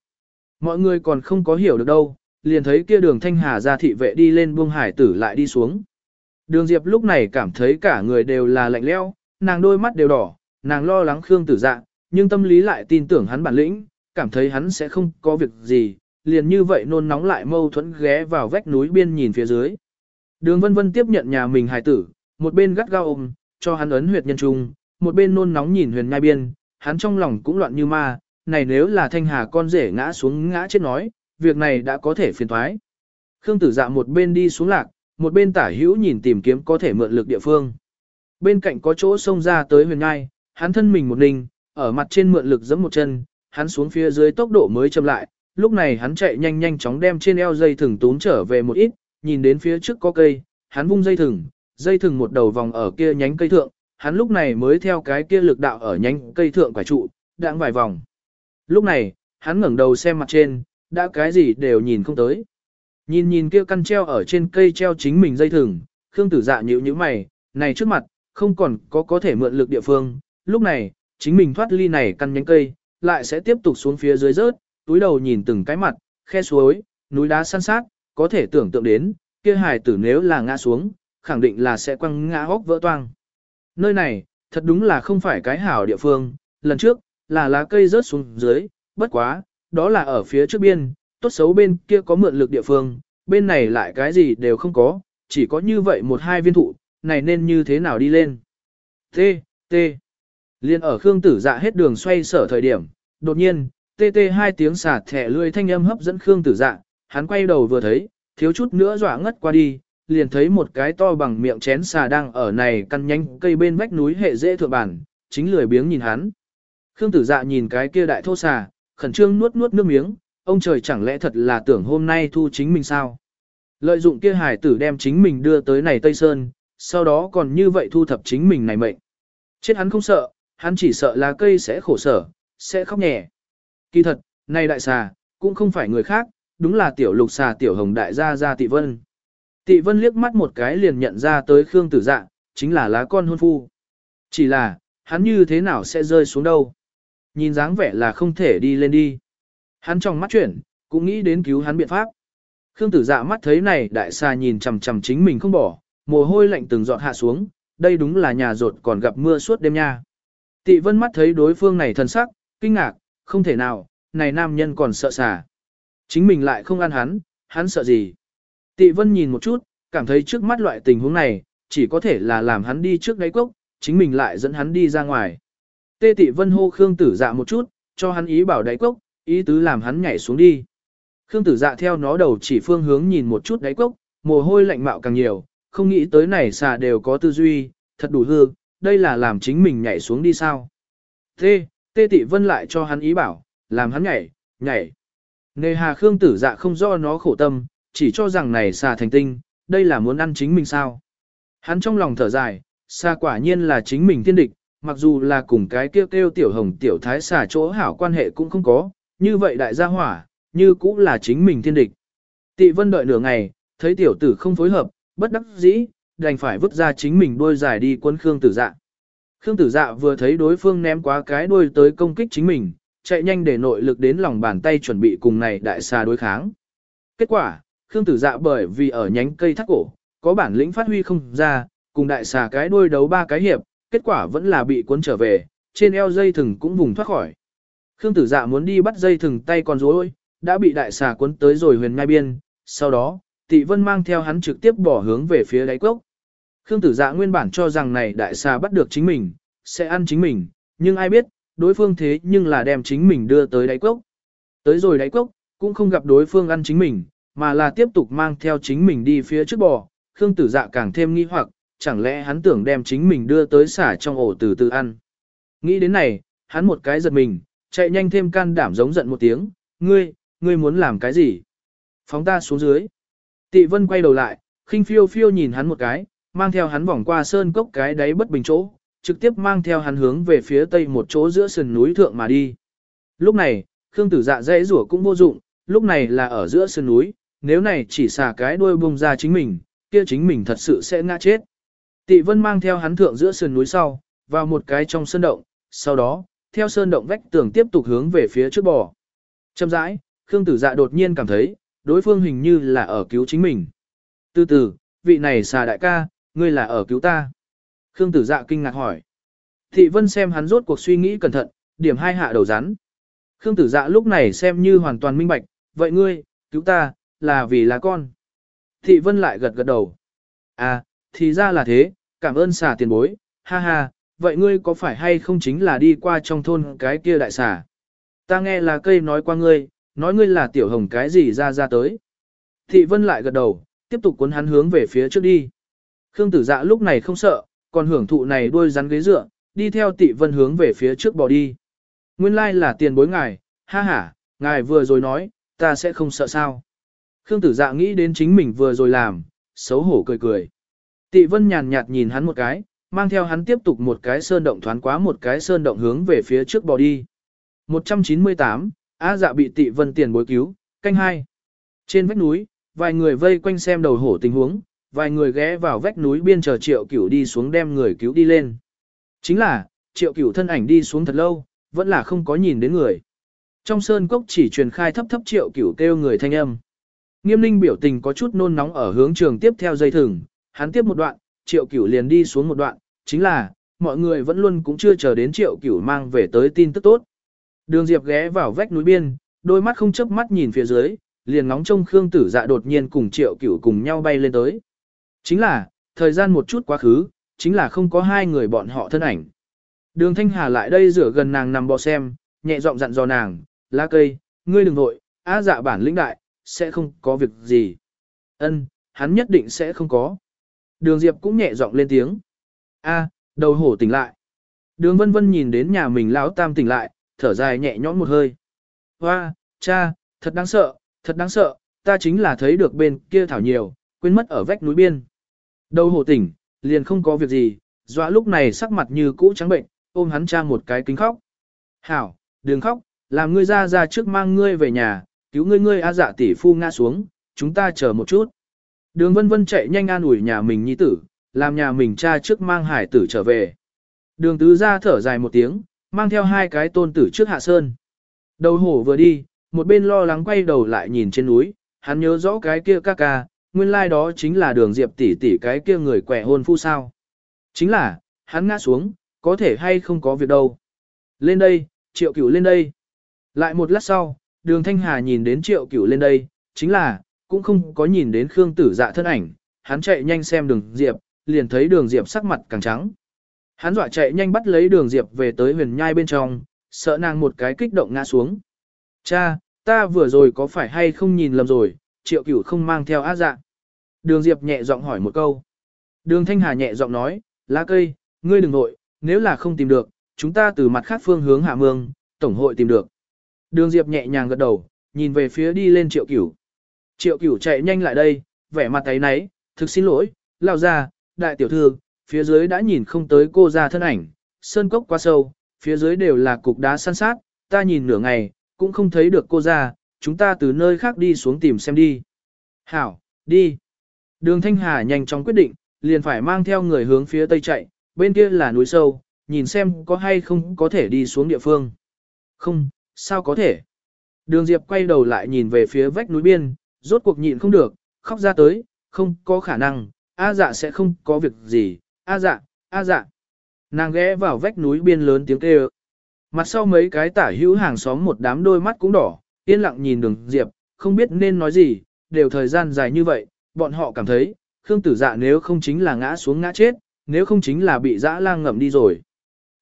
Speaker 1: Mọi người còn không có hiểu được đâu, liền thấy kia đường thanh hà ra thị vệ đi lên buông hải tử lại đi xuống. Đường Diệp lúc này cảm thấy cả người đều là lạnh leo, nàng đôi mắt đều đỏ, nàng lo lắng Khương tử dạ, nhưng tâm lý lại tin tưởng hắn bản lĩnh, cảm thấy hắn sẽ không có việc gì, liền như vậy nôn nóng lại mâu thuẫn ghé vào vách núi biên nhìn phía dưới. Đường vân vân tiếp nhận nhà mình hài tử, một bên gắt gao ôm, cho hắn ấn huyệt nhân trung, một bên nôn nóng nhìn huyền nhai biên, hắn trong lòng cũng loạn như ma, này nếu là thanh hà con rể ngã xuống ngã chết nói, việc này đã có thể phiền thoái. Khương tử dạ một bên đi xuống lạc, một bên tả hữu nhìn tìm kiếm có thể mượn lực địa phương. Bên cạnh có chỗ xông ra tới huyền ngai, hắn thân mình một ninh, ở mặt trên mượn lực giẫm một chân, hắn xuống phía dưới tốc độ mới chậm lại, lúc này hắn chạy nhanh nhanh chóng đem trên eo dây thừng tún trở về một ít, nhìn đến phía trước có cây, hắn vung dây thừng, dây thừng một đầu vòng ở kia nhánh cây thượng, hắn lúc này mới theo cái kia lực đạo ở nhánh cây thượng quả trụ, đãng vài vòng. Lúc này, hắn ngẩng đầu xem mặt trên, đã cái gì đều nhìn không tới. Nhìn nhìn kia căn treo ở trên cây treo chính mình dây thừng, Khương Tử Dạ nhíu nhíu mày, này trước mặt, không còn có có thể mượn lực địa phương, lúc này, chính mình thoát ly này căn nhánh cây, lại sẽ tiếp tục xuống phía dưới rớt, túi đầu nhìn từng cái mặt, khe suối, núi đá san sát, có thể tưởng tượng đến, kia hài tử nếu là ngã xuống, khẳng định là sẽ quăng ngã hốc vỡ toang. Nơi này, thật đúng là không phải cái hảo địa phương, lần trước, là lá cây rớt xuống dưới, bất quá, đó là ở phía trước biên, tốt xấu bên kia có mượn lực địa phương, bên này lại cái gì đều không có, chỉ có như vậy một hai viên thụ, này nên như thế nào đi lên. T, T. Liên ở Khương Tử Dạ hết đường xoay sở thời điểm, đột nhiên, tê tê hai tiếng xả thẻ lươi thanh âm hấp dẫn Khương Tử Dạ, hắn quay đầu vừa thấy, thiếu chút nữa dọa ngất qua đi, liền thấy một cái to bằng miệng chén xà đang ở này căn nhanh cây bên vách núi hệ dễ thượng bản, chính lười biếng nhìn hắn. Khương Tử Dạ nhìn cái kia đại thô xà, khẩn trương nuốt nuốt nước miếng, ông trời chẳng lẽ thật là tưởng hôm nay thu chính mình sao? Lợi dụng kia hải tử đem chính mình đưa tới này Tây Sơn, sau đó còn như vậy thu thập chính mình này mệnh. Chết hắn không sợ, hắn chỉ sợ là cây sẽ khổ sở, sẽ khóc nhẹ. Kỳ thật, này đại xà, cũng không phải người khác, đúng là tiểu lục xà tiểu hồng đại gia gia tị vân. Tị vân liếc mắt một cái liền nhận ra tới Khương tử dạ, chính là lá con hôn phu. Chỉ là, hắn như thế nào sẽ rơi xuống đâu. Nhìn dáng vẻ là không thể đi lên đi. Hắn trong mắt chuyển, cũng nghĩ đến cứu hắn biện pháp. Khương tử dạ mắt thấy này đại xà nhìn chằm chằm chính mình không bỏ, mồ hôi lạnh từng giọt hạ xuống, đây đúng là nhà rột còn gặp mưa suốt đêm nha. Tị vân mắt thấy đối phương này thần sắc, kinh ngạc, không thể nào, này nam nhân còn sợ xà. Chính mình lại không ăn hắn, hắn sợ gì. Tị vân nhìn một chút, cảm thấy trước mắt loại tình huống này, chỉ có thể là làm hắn đi trước đáy cốc, chính mình lại dẫn hắn đi ra ngoài. Tê tị vân hô Khương tử dạ một chút, cho hắn ý bảo đáy cốc, ý tứ làm hắn nhảy xuống đi. Khương tử dạ theo nó đầu chỉ phương hướng nhìn một chút đáy cốc, mồ hôi lạnh mạo càng nhiều, không nghĩ tới này xà đều có tư duy, thật đủ hương, đây là làm chính mình nhảy xuống đi sao. Tê, tê tị vân lại cho hắn ý bảo, làm hắn nhảy, nhảy. Nề hà Khương tử dạ không do nó khổ tâm, chỉ cho rằng này xà thành tinh, đây là muốn ăn chính mình sao. Hắn trong lòng thở dài, xà quả nhiên là chính mình thiên địch, mặc dù là cùng cái kêu kêu tiểu hồng tiểu thái xả chỗ hảo quan hệ cũng không có, như vậy đại gia hỏa, như cũng là chính mình thiên địch. Tị vân đợi nửa ngày, thấy tiểu tử không phối hợp, bất đắc dĩ, đành phải vứt ra chính mình đuôi dài đi quân Khương tử dạ. Khương tử dạ vừa thấy đối phương ném quá cái đuôi tới công kích chính mình, chạy nhanh để nội lực đến lòng bàn tay chuẩn bị cùng này đại xà đối kháng. Kết quả, Khương tử dạ bởi vì ở nhánh cây thắt cổ, có bản lĩnh phát huy không ra, cùng đại xà cái đuôi đấu ba cái hiệp, kết quả vẫn là bị cuốn trở về, trên eo dây thừng cũng vùng thoát khỏi. Khương tử dạ muốn đi bắt dây thừng tay còn rối, đã bị đại xà cuốn tới rồi huyền ngai biên, sau đó, tị vân mang theo hắn trực tiếp bỏ hướng về phía đáy cốc. Khương tử dạ nguyên bản cho rằng này đại xà bắt được chính mình, sẽ ăn chính mình, nhưng ai biết, đối phương thế nhưng là đem chính mình đưa tới đáy cốc. Tới rồi đáy cốc, cũng không gặp đối phương ăn chính mình, mà là tiếp tục mang theo chính mình đi phía trước bò. Khương tử dạ càng thêm nghi hoặc, chẳng lẽ hắn tưởng đem chính mình đưa tới xả trong ổ từ từ ăn. Nghĩ đến này, hắn một cái giật mình, chạy nhanh thêm can đảm giống giận một tiếng, ngươi, ngươi muốn làm cái gì? Phóng ta xuống dưới. Tị vân quay đầu lại, khinh phiêu phiêu nhìn hắn một cái, mang theo hắn vòng qua sơn cốc cái đáy bất bình chỗ, trực tiếp mang theo hắn hướng về phía tây một chỗ giữa sườn núi thượng mà đi. Lúc này, Khương tử dạ dễ rủa cũng vô dụng, lúc này là ở giữa sườn núi, nếu này chỉ xả cái đuôi bung ra chính mình, kia chính mình thật sự sẽ ngã chết. Tị vân mang theo hắn thượng giữa sườn núi sau, vào một cái trong sơn động, sau đó, theo sơn động vách tường tiếp tục hướng về phía trước bò. Châm rãi, Khương tử dạ đột nhiên cảm thấy, đối phương hình như là ở cứu chính mình. Từ từ, vị này xà đại ca, ngươi là ở cứu ta. Khương tử dạ kinh ngạc hỏi. Thị vân xem hắn rốt cuộc suy nghĩ cẩn thận, điểm hai hạ đầu rắn. Khương tử dạ lúc này xem như hoàn toàn minh bạch, vậy ngươi, cứu ta, là vì là con. Thị vân lại gật gật đầu. À, thì ra là thế, cảm ơn xà tiền bối, ha ha, vậy ngươi có phải hay không chính là đi qua trong thôn cái kia đại xà? Ta nghe là cây nói qua ngươi, nói ngươi là tiểu hồng cái gì ra ra tới. Thị vân lại gật đầu, tiếp tục cuốn hắn hướng về phía trước đi. Khương tử dạ lúc này không sợ, còn hưởng thụ này đuôi rắn ghế dựa, đi theo tị vân hướng về phía trước bỏ đi. Nguyên lai là tiền bối ngài, ha ha, ngài vừa rồi nói, ta sẽ không sợ sao. Khương tử dạ nghĩ đến chính mình vừa rồi làm, xấu hổ cười cười. Tị vân nhàn nhạt nhìn hắn một cái, mang theo hắn tiếp tục một cái sơn động thoáng quá một cái sơn động hướng về phía trước bò đi. 198, Á dạ bị tị vân tiền bối cứu, canh hai. Trên vách núi, vài người vây quanh xem đầu hổ tình huống, vài người ghé vào vách núi biên chờ triệu cửu đi xuống đem người cứu đi lên. Chính là, triệu cửu thân ảnh đi xuống thật lâu, vẫn là không có nhìn đến người. Trong sơn cốc chỉ truyền khai thấp thấp triệu cửu kêu người thanh âm. Nghiêm linh biểu tình có chút nôn nóng ở hướng trường tiếp theo dây thừng, hắn tiếp một đoạn, triệu cửu liền đi xuống một đoạn, chính là, mọi người vẫn luôn cũng chưa chờ đến triệu cửu mang về tới tin tức tốt. Đường Diệp ghé vào vách núi biên, đôi mắt không chớp mắt nhìn phía dưới, liền ngóng trông Khương Tử Dạ đột nhiên cùng Triệu Cửu cùng nhau bay lên tới. Chính là, thời gian một chút quá khứ, chính là không có hai người bọn họ thân ảnh. Đường Thanh Hà lại đây rửa gần nàng nằm bò xem, nhẹ giọng dặn dò nàng, lá cây, ngươi đừng nội, á dạ bản lĩnh đại, sẽ không có việc gì. Ân, hắn nhất định sẽ không có. Đường Diệp cũng nhẹ giọng lên tiếng. A, đầu hổ tỉnh lại. Đường Vân Vân nhìn đến nhà mình lão tam tỉnh lại, thở dài nhẹ nhõm một hơi. Hoa, cha, thật đáng sợ, thật đáng sợ, ta chính là thấy được bên kia thảo nhiều, quên mất ở vách núi biên. Đầu hổ tỉnh, liền không có việc gì, dọa lúc này sắc mặt như cũ trắng bệnh, ôm hắn cha một cái kính khóc. Hảo, đừng khóc, làm ngươi ra ra trước mang ngươi về nhà, cứu ngươi ngươi a dạ tỷ phu ngã xuống, chúng ta chờ một chút. Đường vân vân chạy nhanh an ủi nhà mình nhi tử, làm nhà mình cha trước mang hải tử trở về. Đường tứ ra thở dài một tiếng, mang theo hai cái tôn tử trước hạ sơn. Đầu hổ vừa đi, một bên lo lắng quay đầu lại nhìn trên núi, hắn nhớ rõ cái kia ca ca, nguyên lai like đó chính là đường diệp tỷ tỷ cái kia người quẻ hôn phu sao. Chính là, hắn ngã xuống, có thể hay không có việc đâu. Lên đây, triệu cửu lên đây. Lại một lát sau, đường thanh hà nhìn đến triệu cửu lên đây, chính là, cũng không có nhìn đến Khương tử dạ thân ảnh, hắn chạy nhanh xem đường diệp, liền thấy đường diệp sắc mặt càng trắng. Hắn dọa chạy nhanh bắt lấy đường diệp về tới huyền nhai bên trong, sợ nàng một cái kích động ngã xuống. Cha, ta vừa rồi có phải hay không nhìn lầm rồi, triệu cửu không mang theo á dạ. Đường Diệp nhẹ giọng hỏi một câu. Đường Thanh Hà nhẹ giọng nói, lá cây, ngươi đừng nội, nếu là không tìm được, chúng ta từ mặt khác phương hướng hạ mương, tổng hội tìm được. Đường Diệp nhẹ nhàng gật đầu, nhìn về phía đi lên triệu cửu. Triệu cửu chạy nhanh lại đây, vẻ mặt thấy nấy, thực xin lỗi, lao ra, đại tiểu thư, phía dưới đã nhìn không tới cô ra thân ảnh, sơn cốc quá sâu, phía dưới đều là cục đá săn sát, ta nhìn nửa ngày, cũng không thấy được cô ra, chúng ta từ nơi khác đi xuống tìm xem đi. Hảo, đi. Đường Thanh Hà nhanh chóng quyết định, liền phải mang theo người hướng phía tây chạy, bên kia là núi sâu, nhìn xem có hay không có thể đi xuống địa phương. Không, sao có thể. Đường Diệp quay đầu lại nhìn về phía vách núi biên, rốt cuộc nhịn không được, khóc ra tới, không có khả năng, A dạ sẽ không có việc gì, A dạ, A dạ. Nàng ghé vào vách núi biên lớn tiếng kêu. Mặt sau mấy cái tả hữu hàng xóm một đám đôi mắt cũng đỏ, yên lặng nhìn đường Diệp, không biết nên nói gì, đều thời gian dài như vậy, bọn họ cảm thấy, Khương tử dạ nếu không chính là ngã xuống ngã chết, nếu không chính là bị dã lang ngậm đi rồi.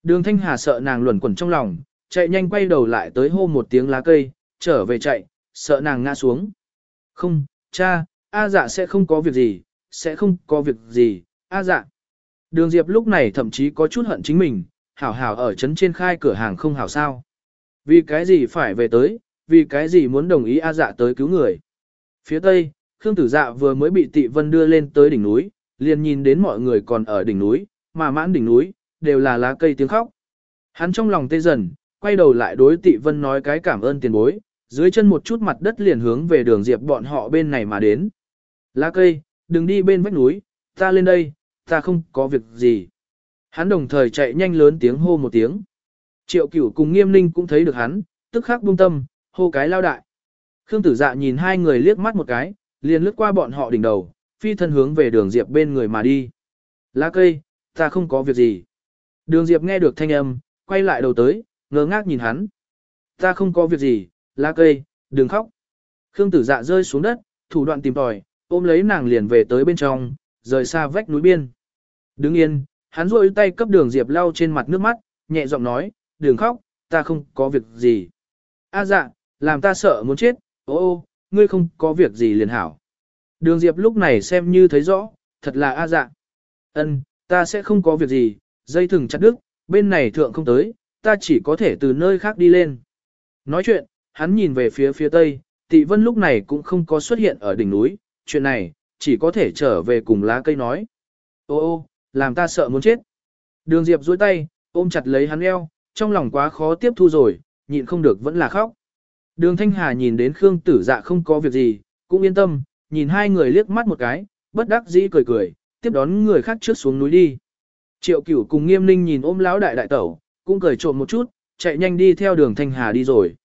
Speaker 1: Đường Thanh Hà sợ nàng luẩn quẩn trong lòng, chạy nhanh quay đầu lại tới hô một tiếng lá cây, trở về chạy, sợ nàng ngã xuống. Không, cha, A dạ sẽ không có việc gì, sẽ không có việc gì, A dạ. Đường Diệp lúc này thậm chí có chút hận chính mình, hảo hảo ở trấn trên khai cửa hàng không hảo sao. Vì cái gì phải về tới, vì cái gì muốn đồng ý A dạ tới cứu người. Phía tây, Khương Tử Dạ vừa mới bị Tị Vân đưa lên tới đỉnh núi, liền nhìn đến mọi người còn ở đỉnh núi, mà mãn đỉnh núi, đều là lá cây tiếng khóc. Hắn trong lòng tê dần, quay đầu lại đối Tị Vân nói cái cảm ơn tiền bối, dưới chân một chút mặt đất liền hướng về đường Diệp bọn họ bên này mà đến. Lá cây, đừng đi bên vách núi, ta lên đây, ta không có việc gì. Hắn đồng thời chạy nhanh lớn tiếng hô một tiếng. Triệu cửu cùng nghiêm ninh cũng thấy được hắn, tức khắc buông tâm, hô cái lao đại. Khương tử dạ nhìn hai người liếc mắt một cái, liền lướt qua bọn họ đỉnh đầu, phi thân hướng về đường Diệp bên người mà đi. Lá cây, ta không có việc gì. Đường Diệp nghe được thanh âm, quay lại đầu tới, ngơ ngác nhìn hắn. Ta không có việc gì, lá cây, đừng khóc. Khương tử dạ rơi xuống đất, thủ đoạn tìm tòi, ôm lấy nàng liền về tới bên trong, rời xa vách núi biên. Đứng yên, hắn rôi tay cấp đường Diệp lau trên mặt nước mắt, nhẹ giọng nói, đừng khóc, ta không có việc gì. A dạ, làm ta sợ muốn chết, ô ô, ngươi không có việc gì liền hảo. Đường Diệp lúc này xem như thấy rõ, thật là A dạ. Ân, ta sẽ không có việc gì, dây thừng chặt đứt, bên này thượng không tới, ta chỉ có thể từ nơi khác đi lên. Nói chuyện, hắn nhìn về phía phía tây, tị vân lúc này cũng không có xuất hiện ở đỉnh núi, chuyện này, chỉ có thể trở về cùng lá cây nói. Ô ô, làm ta sợ muốn chết. Đường Diệp duỗi tay, ôm chặt lấy hắn eo, trong lòng quá khó tiếp thu rồi, nhịn không được vẫn là khóc. Đường Thanh Hà nhìn đến Khương Tử Dạ không có việc gì, cũng yên tâm, nhìn hai người liếc mắt một cái, bất đắc dĩ cười cười, tiếp đón người khác trước xuống núi đi. Triệu Cửu cùng Nghiêm Ninh nhìn ôm lão đại đại tẩu, cũng cười trộm một chút, chạy nhanh đi theo đường Thanh Hà đi rồi.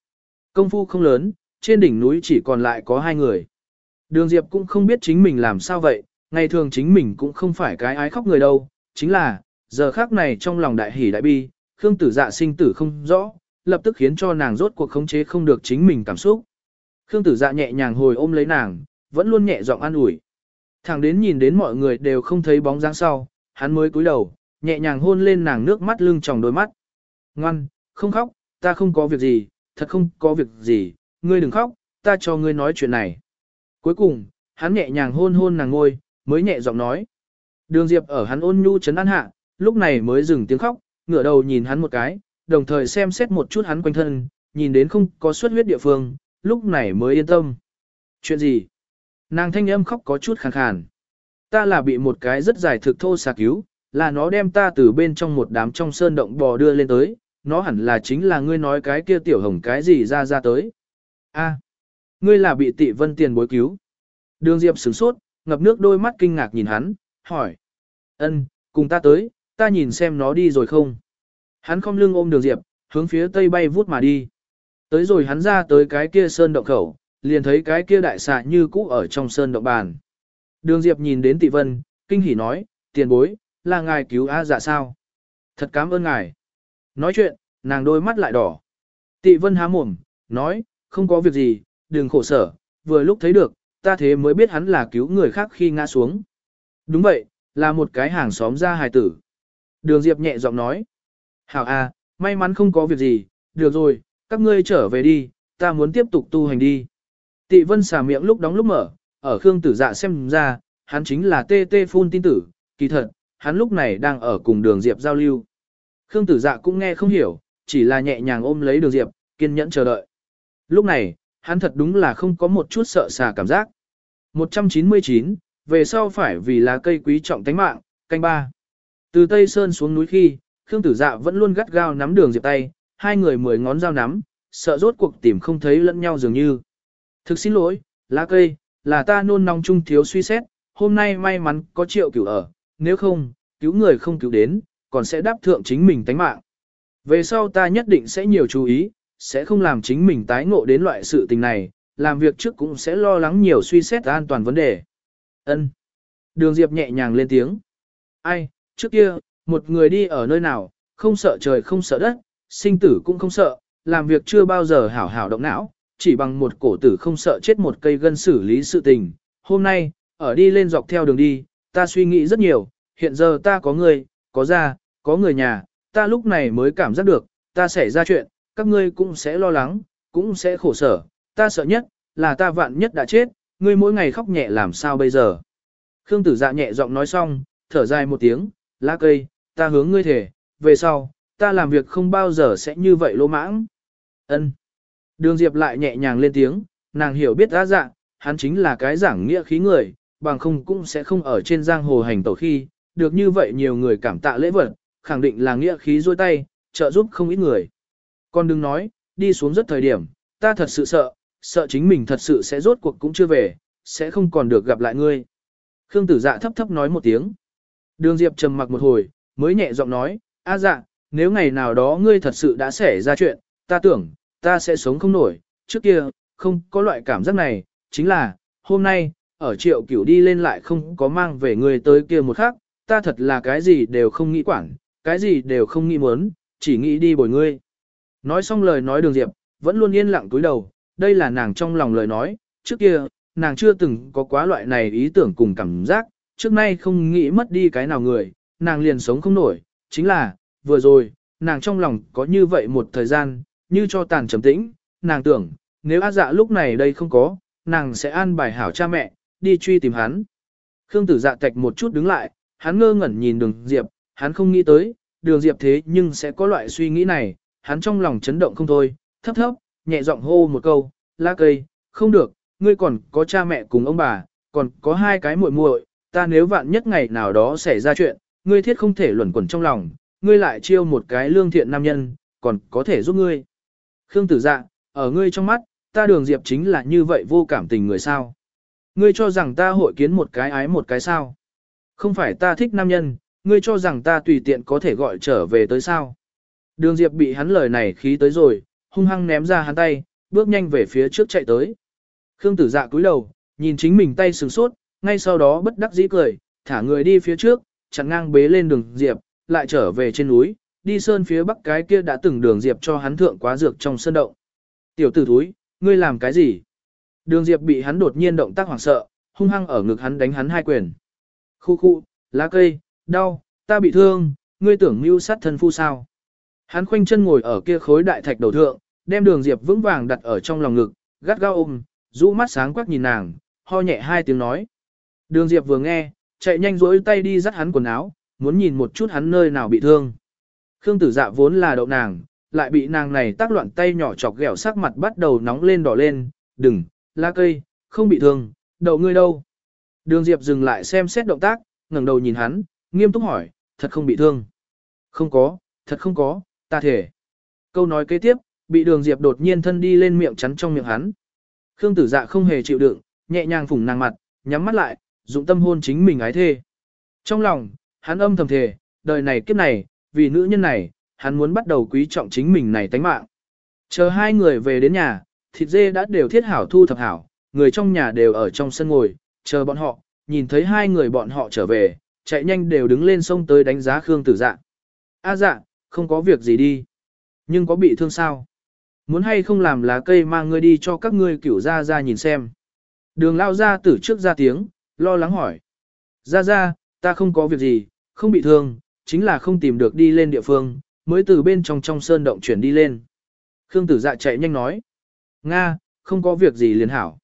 Speaker 1: Công phu không lớn, trên đỉnh núi chỉ còn lại có hai người. Đường Diệp cũng không biết chính mình làm sao vậy, ngày thường chính mình cũng không phải cái ái khóc người đâu, chính là, giờ khác này trong lòng đại hỉ đại bi, Khương Tử Dạ sinh tử không rõ, lập tức khiến cho nàng rốt cuộc khống chế không được chính mình cảm xúc. Khương Tử Dạ nhẹ nhàng hồi ôm lấy nàng, vẫn luôn nhẹ giọng an ủi. Thẳng đến nhìn đến mọi người đều không thấy bóng dáng sau, hắn mới cúi đầu, nhẹ nhàng hôn lên nàng nước mắt lưng tròng đôi mắt. Ngoan, không khóc, ta không có việc gì, thật không có việc gì, ngươi đừng khóc, ta cho ngươi nói chuyện này. Cuối cùng, hắn nhẹ nhàng hôn hôn nàng ngôi, mới nhẹ giọng nói. Đường Diệp ở hắn ôn nhu chấn an hạ, lúc này mới dừng tiếng khóc, ngửa đầu nhìn hắn một cái, đồng thời xem xét một chút hắn quanh thân, nhìn đến không có xuất huyết địa phương, lúc này mới yên tâm. Chuyện gì? Nàng thanh âm khóc có chút khàn khàn. Ta là bị một cái rất dài thực thô xà cứu, là nó đem ta từ bên trong một đám trong sơn động bò đưa lên tới, nó hẳn là chính là ngươi nói cái kia tiểu hồng cái gì ra ra tới. A, ngươi là bị tị vân tiền bối cứu. Đường Diệp sửng sốt, ngập nước đôi mắt kinh ngạc nhìn hắn, hỏi. Ân, cùng ta tới, ta nhìn xem nó đi rồi không. Hắn không lưng ôm đường Diệp, hướng phía tây bay vút mà đi. Tới rồi hắn ra tới cái kia sơn động khẩu, liền thấy cái kia đại xạ như cũ ở trong sơn động bàn. Đường Diệp nhìn đến tị vân, kinh hỉ nói, tiền bối, là ngài cứu A dạ sao? Thật cảm ơn ngài. Nói chuyện, nàng đôi mắt lại đỏ. Tị vân há mồm, nói, không có việc gì, đừng khổ sở, vừa lúc thấy được, ta thế mới biết hắn là cứu người khác khi ngã xuống. Đúng vậy, là một cái hàng xóm ra hài tử. Đường Diệp nhẹ giọng nói. Hảo à, may mắn không có việc gì, được rồi, các ngươi trở về đi, ta muốn tiếp tục tu hành đi. Tị vân xả miệng lúc đóng lúc mở, ở Khương tử dạ xem ra, hắn chính là tê tê phun tin tử, kỳ thật, hắn lúc này đang ở cùng đường Diệp giao lưu. Khương tử dạ cũng nghe không hiểu, chỉ là nhẹ nhàng ôm lấy đường Diệp, kiên nhẫn chờ đợi. Lúc này, hắn thật đúng là không có một chút sợ xà cảm giác. 199, về sau phải vì lá cây quý trọng tánh mạng, canh ba. Từ Tây Sơn xuống núi khi, Khương Tử Dạ vẫn luôn gắt gao nắm đường Diệp tay, hai người mười ngón dao nắm, sợ rốt cuộc tìm không thấy lẫn nhau dường như. Thực xin lỗi, lá cây, là ta nôn nóng chung thiếu suy xét, hôm nay may mắn có triệu cửu ở, nếu không, cứu người không cứu đến, còn sẽ đáp thượng chính mình tánh mạng. Về sau ta nhất định sẽ nhiều chú ý, sẽ không làm chính mình tái ngộ đến loại sự tình này, làm việc trước cũng sẽ lo lắng nhiều suy xét an toàn vấn đề. Ân. Đường Diệp nhẹ nhàng lên tiếng. Ai, trước kia, một người đi ở nơi nào, không sợ trời không sợ đất, sinh tử cũng không sợ, làm việc chưa bao giờ hảo hảo động não, chỉ bằng một cổ tử không sợ chết một cây gân xử lý sự tình. Hôm nay, ở đi lên dọc theo đường đi, ta suy nghĩ rất nhiều, hiện giờ ta có người, có gia, có người nhà, ta lúc này mới cảm giác được, ta sẽ ra chuyện, các ngươi cũng sẽ lo lắng, cũng sẽ khổ sở, ta sợ nhất, là ta vạn nhất đã chết, ngươi mỗi ngày khóc nhẹ làm sao bây giờ. Khương tử dạ nhẹ giọng nói xong, thở dài một tiếng, lá cây, ta hướng ngươi thể, về sau, ta làm việc không bao giờ sẽ như vậy lỗ mãng. Ân. Đường Diệp lại nhẹ nhàng lên tiếng, nàng hiểu biết ra dạ, hắn chính là cái giảng nghĩa khí người, bằng không cũng sẽ không ở trên giang hồ hành tẩu khi, được như vậy nhiều người cảm tạ lễ vật, khẳng định là nghĩa khí dôi tay, trợ giúp không ít người. Còn đừng nói, đi xuống rất thời điểm, ta thật sự sợ, sợ chính mình thật sự sẽ rốt cuộc cũng chưa về, sẽ không còn được gặp lại ngươi. Khương tử dạ thấp thấp nói một tiếng. Đường Diệp trầm mặc một hồi, mới nhẹ giọng nói, a dạ, nếu ngày nào đó ngươi thật sự đã xảy ra chuyện, ta tưởng, ta sẽ sống không nổi, trước kia, không có loại cảm giác này, chính là, hôm nay, ở triệu cửu đi lên lại không có mang về ngươi tới kia một khắc, ta thật là cái gì đều không nghĩ quản, cái gì đều không nghĩ muốn, chỉ nghĩ đi bồi ngươi. Nói xong lời nói đường Diệp, vẫn luôn yên lặng túi đầu, đây là nàng trong lòng lời nói, trước kia, nàng chưa từng có quá loại này ý tưởng cùng cảm giác, trước nay không nghĩ mất đi cái nào người, nàng liền sống không nổi, chính là, vừa rồi, nàng trong lòng có như vậy một thời gian, như cho tàn trầm tĩnh, nàng tưởng, nếu á dạ lúc này đây không có, nàng sẽ an bài hảo cha mẹ, đi truy tìm hắn. Khương tử dạ tạch một chút đứng lại, hắn ngơ ngẩn nhìn đường Diệp, hắn không nghĩ tới, đường Diệp thế nhưng sẽ có loại suy nghĩ này, hắn trong lòng chấn động không thôi, thấp thấp, nhẹ giọng hô một câu, la cây, không được, ngươi còn có cha mẹ cùng ông bà, còn có hai cái muội muội, ta nếu vạn nhất ngày nào đó xảy ra chuyện, ngươi thiết không thể luẩn quẩn trong lòng, ngươi lại chiêu một cái lương thiện nam nhân, còn có thể giúp ngươi. Khương tử dạ, ở ngươi trong mắt, ta đường diệp chính là như vậy vô cảm tình người sao. Ngươi cho rằng ta hội kiến một cái ái một cái sao. Không phải ta thích nam nhân, ngươi cho rằng ta tùy tiện có thể gọi trở về tới sao. Đường diệp bị hắn lời này khí tới rồi, hung hăng ném ra hắn tay, bước nhanh về phía trước chạy tới. Khương tử dạ cúi đầu, nhìn chính mình tay sừng sốt, ngay sau đó bất đắc dĩ cười, thả người đi phía trước, chặn ngang bế lên đường diệp, lại trở về trên núi, đi sơn phía bắc cái kia đã từng đường diệp cho hắn thượng quá dược trong sơn động. Tiểu tử thúi, ngươi làm cái gì? Đường diệp bị hắn đột nhiên động tác hoảng sợ, hung hăng ở ngực hắn đánh hắn hai quyền. Khu khu, lá cây, đau, ta bị thương, ngươi tưởng mưu sát thân phu sao? Hắn khoanh chân ngồi ở kia khối đại thạch đầu thượng, đem đường diệp vững vàng đặt ở trong lòng ngực, gắt gao ôm, rũ mắt sáng quắc nhìn nàng, ho nhẹ hai tiếng nói. Đường diệp vừa nghe, chạy nhanh rỗi tay đi dắt hắn quần áo, muốn nhìn một chút hắn nơi nào bị thương. Khương tử dạ vốn là đậu nàng, lại bị nàng này tác loạn tay nhỏ chọc ghẹo sắc mặt bắt đầu nóng lên đỏ lên, đừng, la cây, không bị thương, đậu ngươi đâu. Đường diệp dừng lại xem xét động tác, ngẩng đầu nhìn hắn, nghiêm túc hỏi, thật không bị thương. Không có, thật không có, ta thể. Câu nói kế tiếp, bị đường diệp đột nhiên thân đi lên miệng chắn trong miệng hắn. Khương tử dạ không hề chịu đựng, nhẹ nhàng phủng nàng mặt, nhắm mắt lại, dụng tâm hôn chính mình ái thê. Trong lòng, hắn âm thầm thề, đời này kiếp này, vì nữ nhân này, hắn muốn bắt đầu quý trọng chính mình này tánh mạng. Chờ hai người về đến nhà, thịt dê đã đều thiết hảo thu thập hảo, người trong nhà đều ở trong sân ngồi, chờ bọn họ, nhìn thấy hai người bọn họ trở về, chạy nhanh đều đứng lên sông tới đánh giá Khương tử dạ. A dạ, không có việc gì đi. Nhưng có bị thương sao? Muốn hay không làm lá cây mang ngươi đi cho các ngươi cửu ra ra nhìn xem. Đường lao ra tử trước ra tiếng, lo lắng hỏi. Ra ra, ta không có việc gì, không bị thương, chính là không tìm được đi lên địa phương, mới từ bên trong trong sơn động chuyển đi lên. Khương tử dạ chạy nhanh nói. Nga, không có việc gì liền hảo.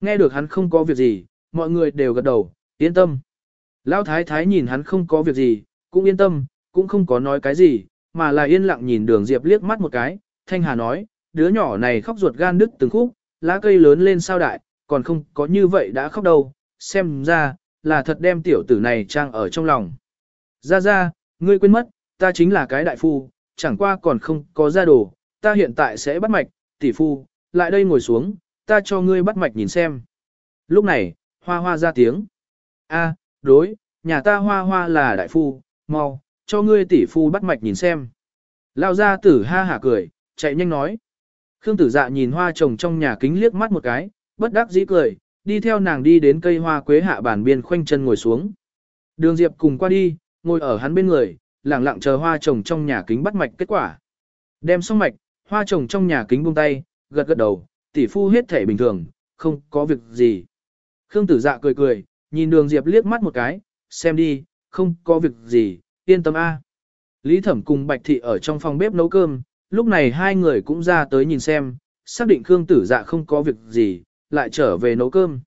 Speaker 1: Nghe được hắn không có việc gì, mọi người đều gật đầu, yên tâm. Lão thái thái nhìn hắn không có việc gì, cũng yên tâm, cũng không có nói cái gì, mà là yên lặng nhìn đường Diệp liếc mắt một cái. Thanh Hà nói, đứa nhỏ này khóc ruột gan đứt từng khúc, lá cây lớn lên sao đại, còn không có như vậy đã khóc đâu, xem ra, là thật đem tiểu tử này trang ở trong lòng. Ra ra, ngươi quên mất, ta chính là cái đại phu, chẳng qua còn không có ra đồ, ta hiện tại sẽ bắt mạch, tỷ phu, lại đây ngồi xuống, ta cho ngươi bắt mạch nhìn xem. Lúc này, hoa hoa ra tiếng. a đối, nhà ta hoa hoa là đại phu, mau, cho ngươi tỷ phu bắt mạch nhìn xem. Lao ra tử ha hả cười, chạy nhanh nói. Khương tử dạ nhìn hoa trồng trong nhà kính liếc mắt một cái, bất đắc dĩ cười, đi theo nàng đi đến cây hoa quế hạ bản biên khoanh chân ngồi xuống. Đường Diệp cùng qua đi, ngồi ở hắn bên người, lặng lặng chờ hoa trồng trong nhà kính bắt mạch kết quả. Đem xong mạch, hoa trồng trong nhà kính buông tay, gật gật đầu, tỷ phu hết thể bình thường, không có việc gì. Khương tử dạ cười cười, nhìn đường Diệp liếc mắt một cái, xem đi, không có việc gì, yên tâm a. Lý Thẩm cùng Bạch Thị ở trong phòng bếp nấu cơm, lúc này hai người cũng ra tới nhìn xem, xác định Khương tử dạ không có việc gì, lại trở về nấu cơm.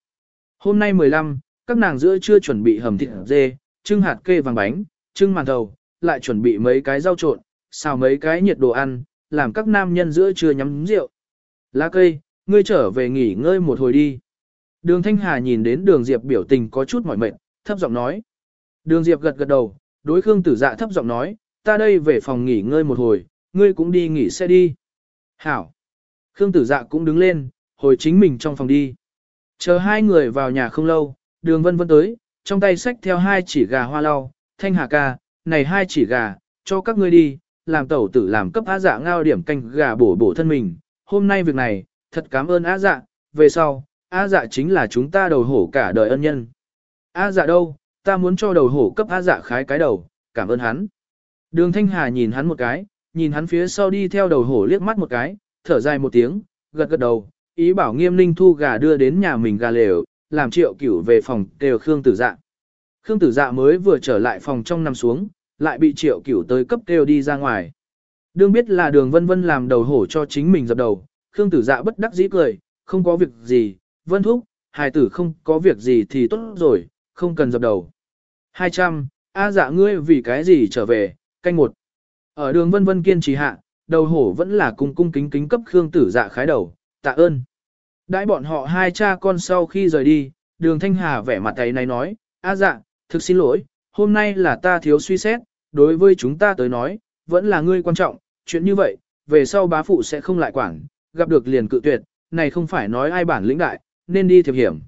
Speaker 1: Hôm nay 15, các nàng giữa chưa chuẩn bị hầm thịt dê, trưng hạt kê vàng bánh, trưng màn thầu, lại chuẩn bị mấy cái rau trộn, xào mấy cái nhiệt đồ ăn, làm các nam nhân giữa chưa nhắm rượu. Lá cây, ngươi trở về nghỉ ngơi một hồi đi. Đường Thanh Hà nhìn đến đường Diệp biểu tình có chút mỏi mệt, thấp giọng nói. Đường Diệp gật gật đầu, đối Khương Tử Dạ thấp giọng nói, ta đây về phòng nghỉ ngơi một hồi, ngươi cũng đi nghỉ xe đi. Hảo. Khương Tử Dạ cũng đứng lên, hồi chính mình trong phòng đi. Chờ hai người vào nhà không lâu, đường vân vân tới, trong tay xách theo hai chỉ gà hoa lau, thanh hà ca, này hai chỉ gà, cho các ngươi đi, làm tẩu tử làm cấp á dạ ngao điểm canh gà bổ bổ thân mình. Hôm nay việc này, thật cảm ơn á dạ, về sau, A dạ chính là chúng ta đầu hổ cả đời ân nhân. A dạ đâu, ta muốn cho đầu hổ cấp a dạ khái cái đầu, cảm ơn hắn. Đường thanh hà nhìn hắn một cái, nhìn hắn phía sau đi theo đầu hổ liếc mắt một cái, thở dài một tiếng, gật gật đầu, ý bảo nghiêm ninh thu gà đưa đến nhà mình gà lều, làm triệu cửu về phòng đều Khương tử dạ. Khương tử dạ mới vừa trở lại phòng trong nằm xuống, lại bị triệu cửu tới cấp kêu đi ra ngoài. Đương biết là đường vân vân làm đầu hổ cho chính mình dập đầu, Khương tử dạ bất đắc dĩ cười, không có việc gì, vân thúc, hài tử không có việc gì thì tốt rồi, không cần dập đầu. 200, A dạ ngươi vì cái gì trở về, canh một. Ở đường vân vân kiên trì hạ, đầu hổ vẫn là cung cung kính kính cấp Khương tử dạ khái đầu, tạ ơn. Đãi bọn họ hai cha con sau khi rời đi, đường thanh hà vẻ mặt ấy này nói, A dạ, thực xin lỗi, hôm nay là ta thiếu suy xét, đối với chúng ta tới nói, vẫn là ngươi quan trọng, chuyện như vậy, về sau bá phụ sẽ không lại quản, gặp được liền cự tuyệt, này không phải nói ai bản lĩnh đại, nên đi thiệp hiểm.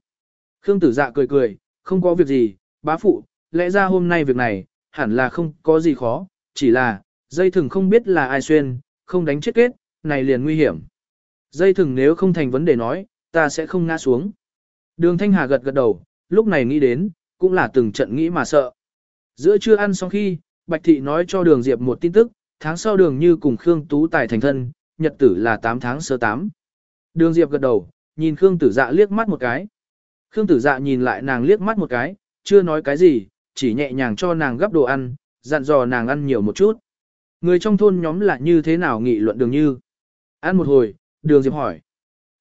Speaker 1: Khương tử dạ cười cười, không có việc gì, bá phụ, lẽ ra hôm nay việc này, hẳn là không có gì khó, chỉ là, dây thừng không biết là ai xuyên, không đánh chết kết, này liền nguy hiểm. Dây thừng nếu không thành vấn đề nói, ta sẽ không ngã xuống. Đường Thanh Hà gật gật đầu, lúc này nghĩ đến, cũng là từng trận nghĩ mà sợ. Giữa trưa ăn xong khi, Bạch Thị nói cho Đường Diệp một tin tức, tháng sau Đường Như cùng Khương Tú Tài thành thân, nhật tử là 8 tháng sơ 8. Đường Diệp gật đầu, nhìn Khương Tử Dạ liếc mắt một cái. Khương Tử Dạ nhìn lại nàng liếc mắt một cái, chưa nói cái gì, chỉ nhẹ nhàng cho nàng gấp đồ ăn, dặn dò nàng ăn nhiều một chút. Người trong thôn nhóm là như thế nào nghị luận Đường Như? Ăn một hồi, Đường Diệp hỏi.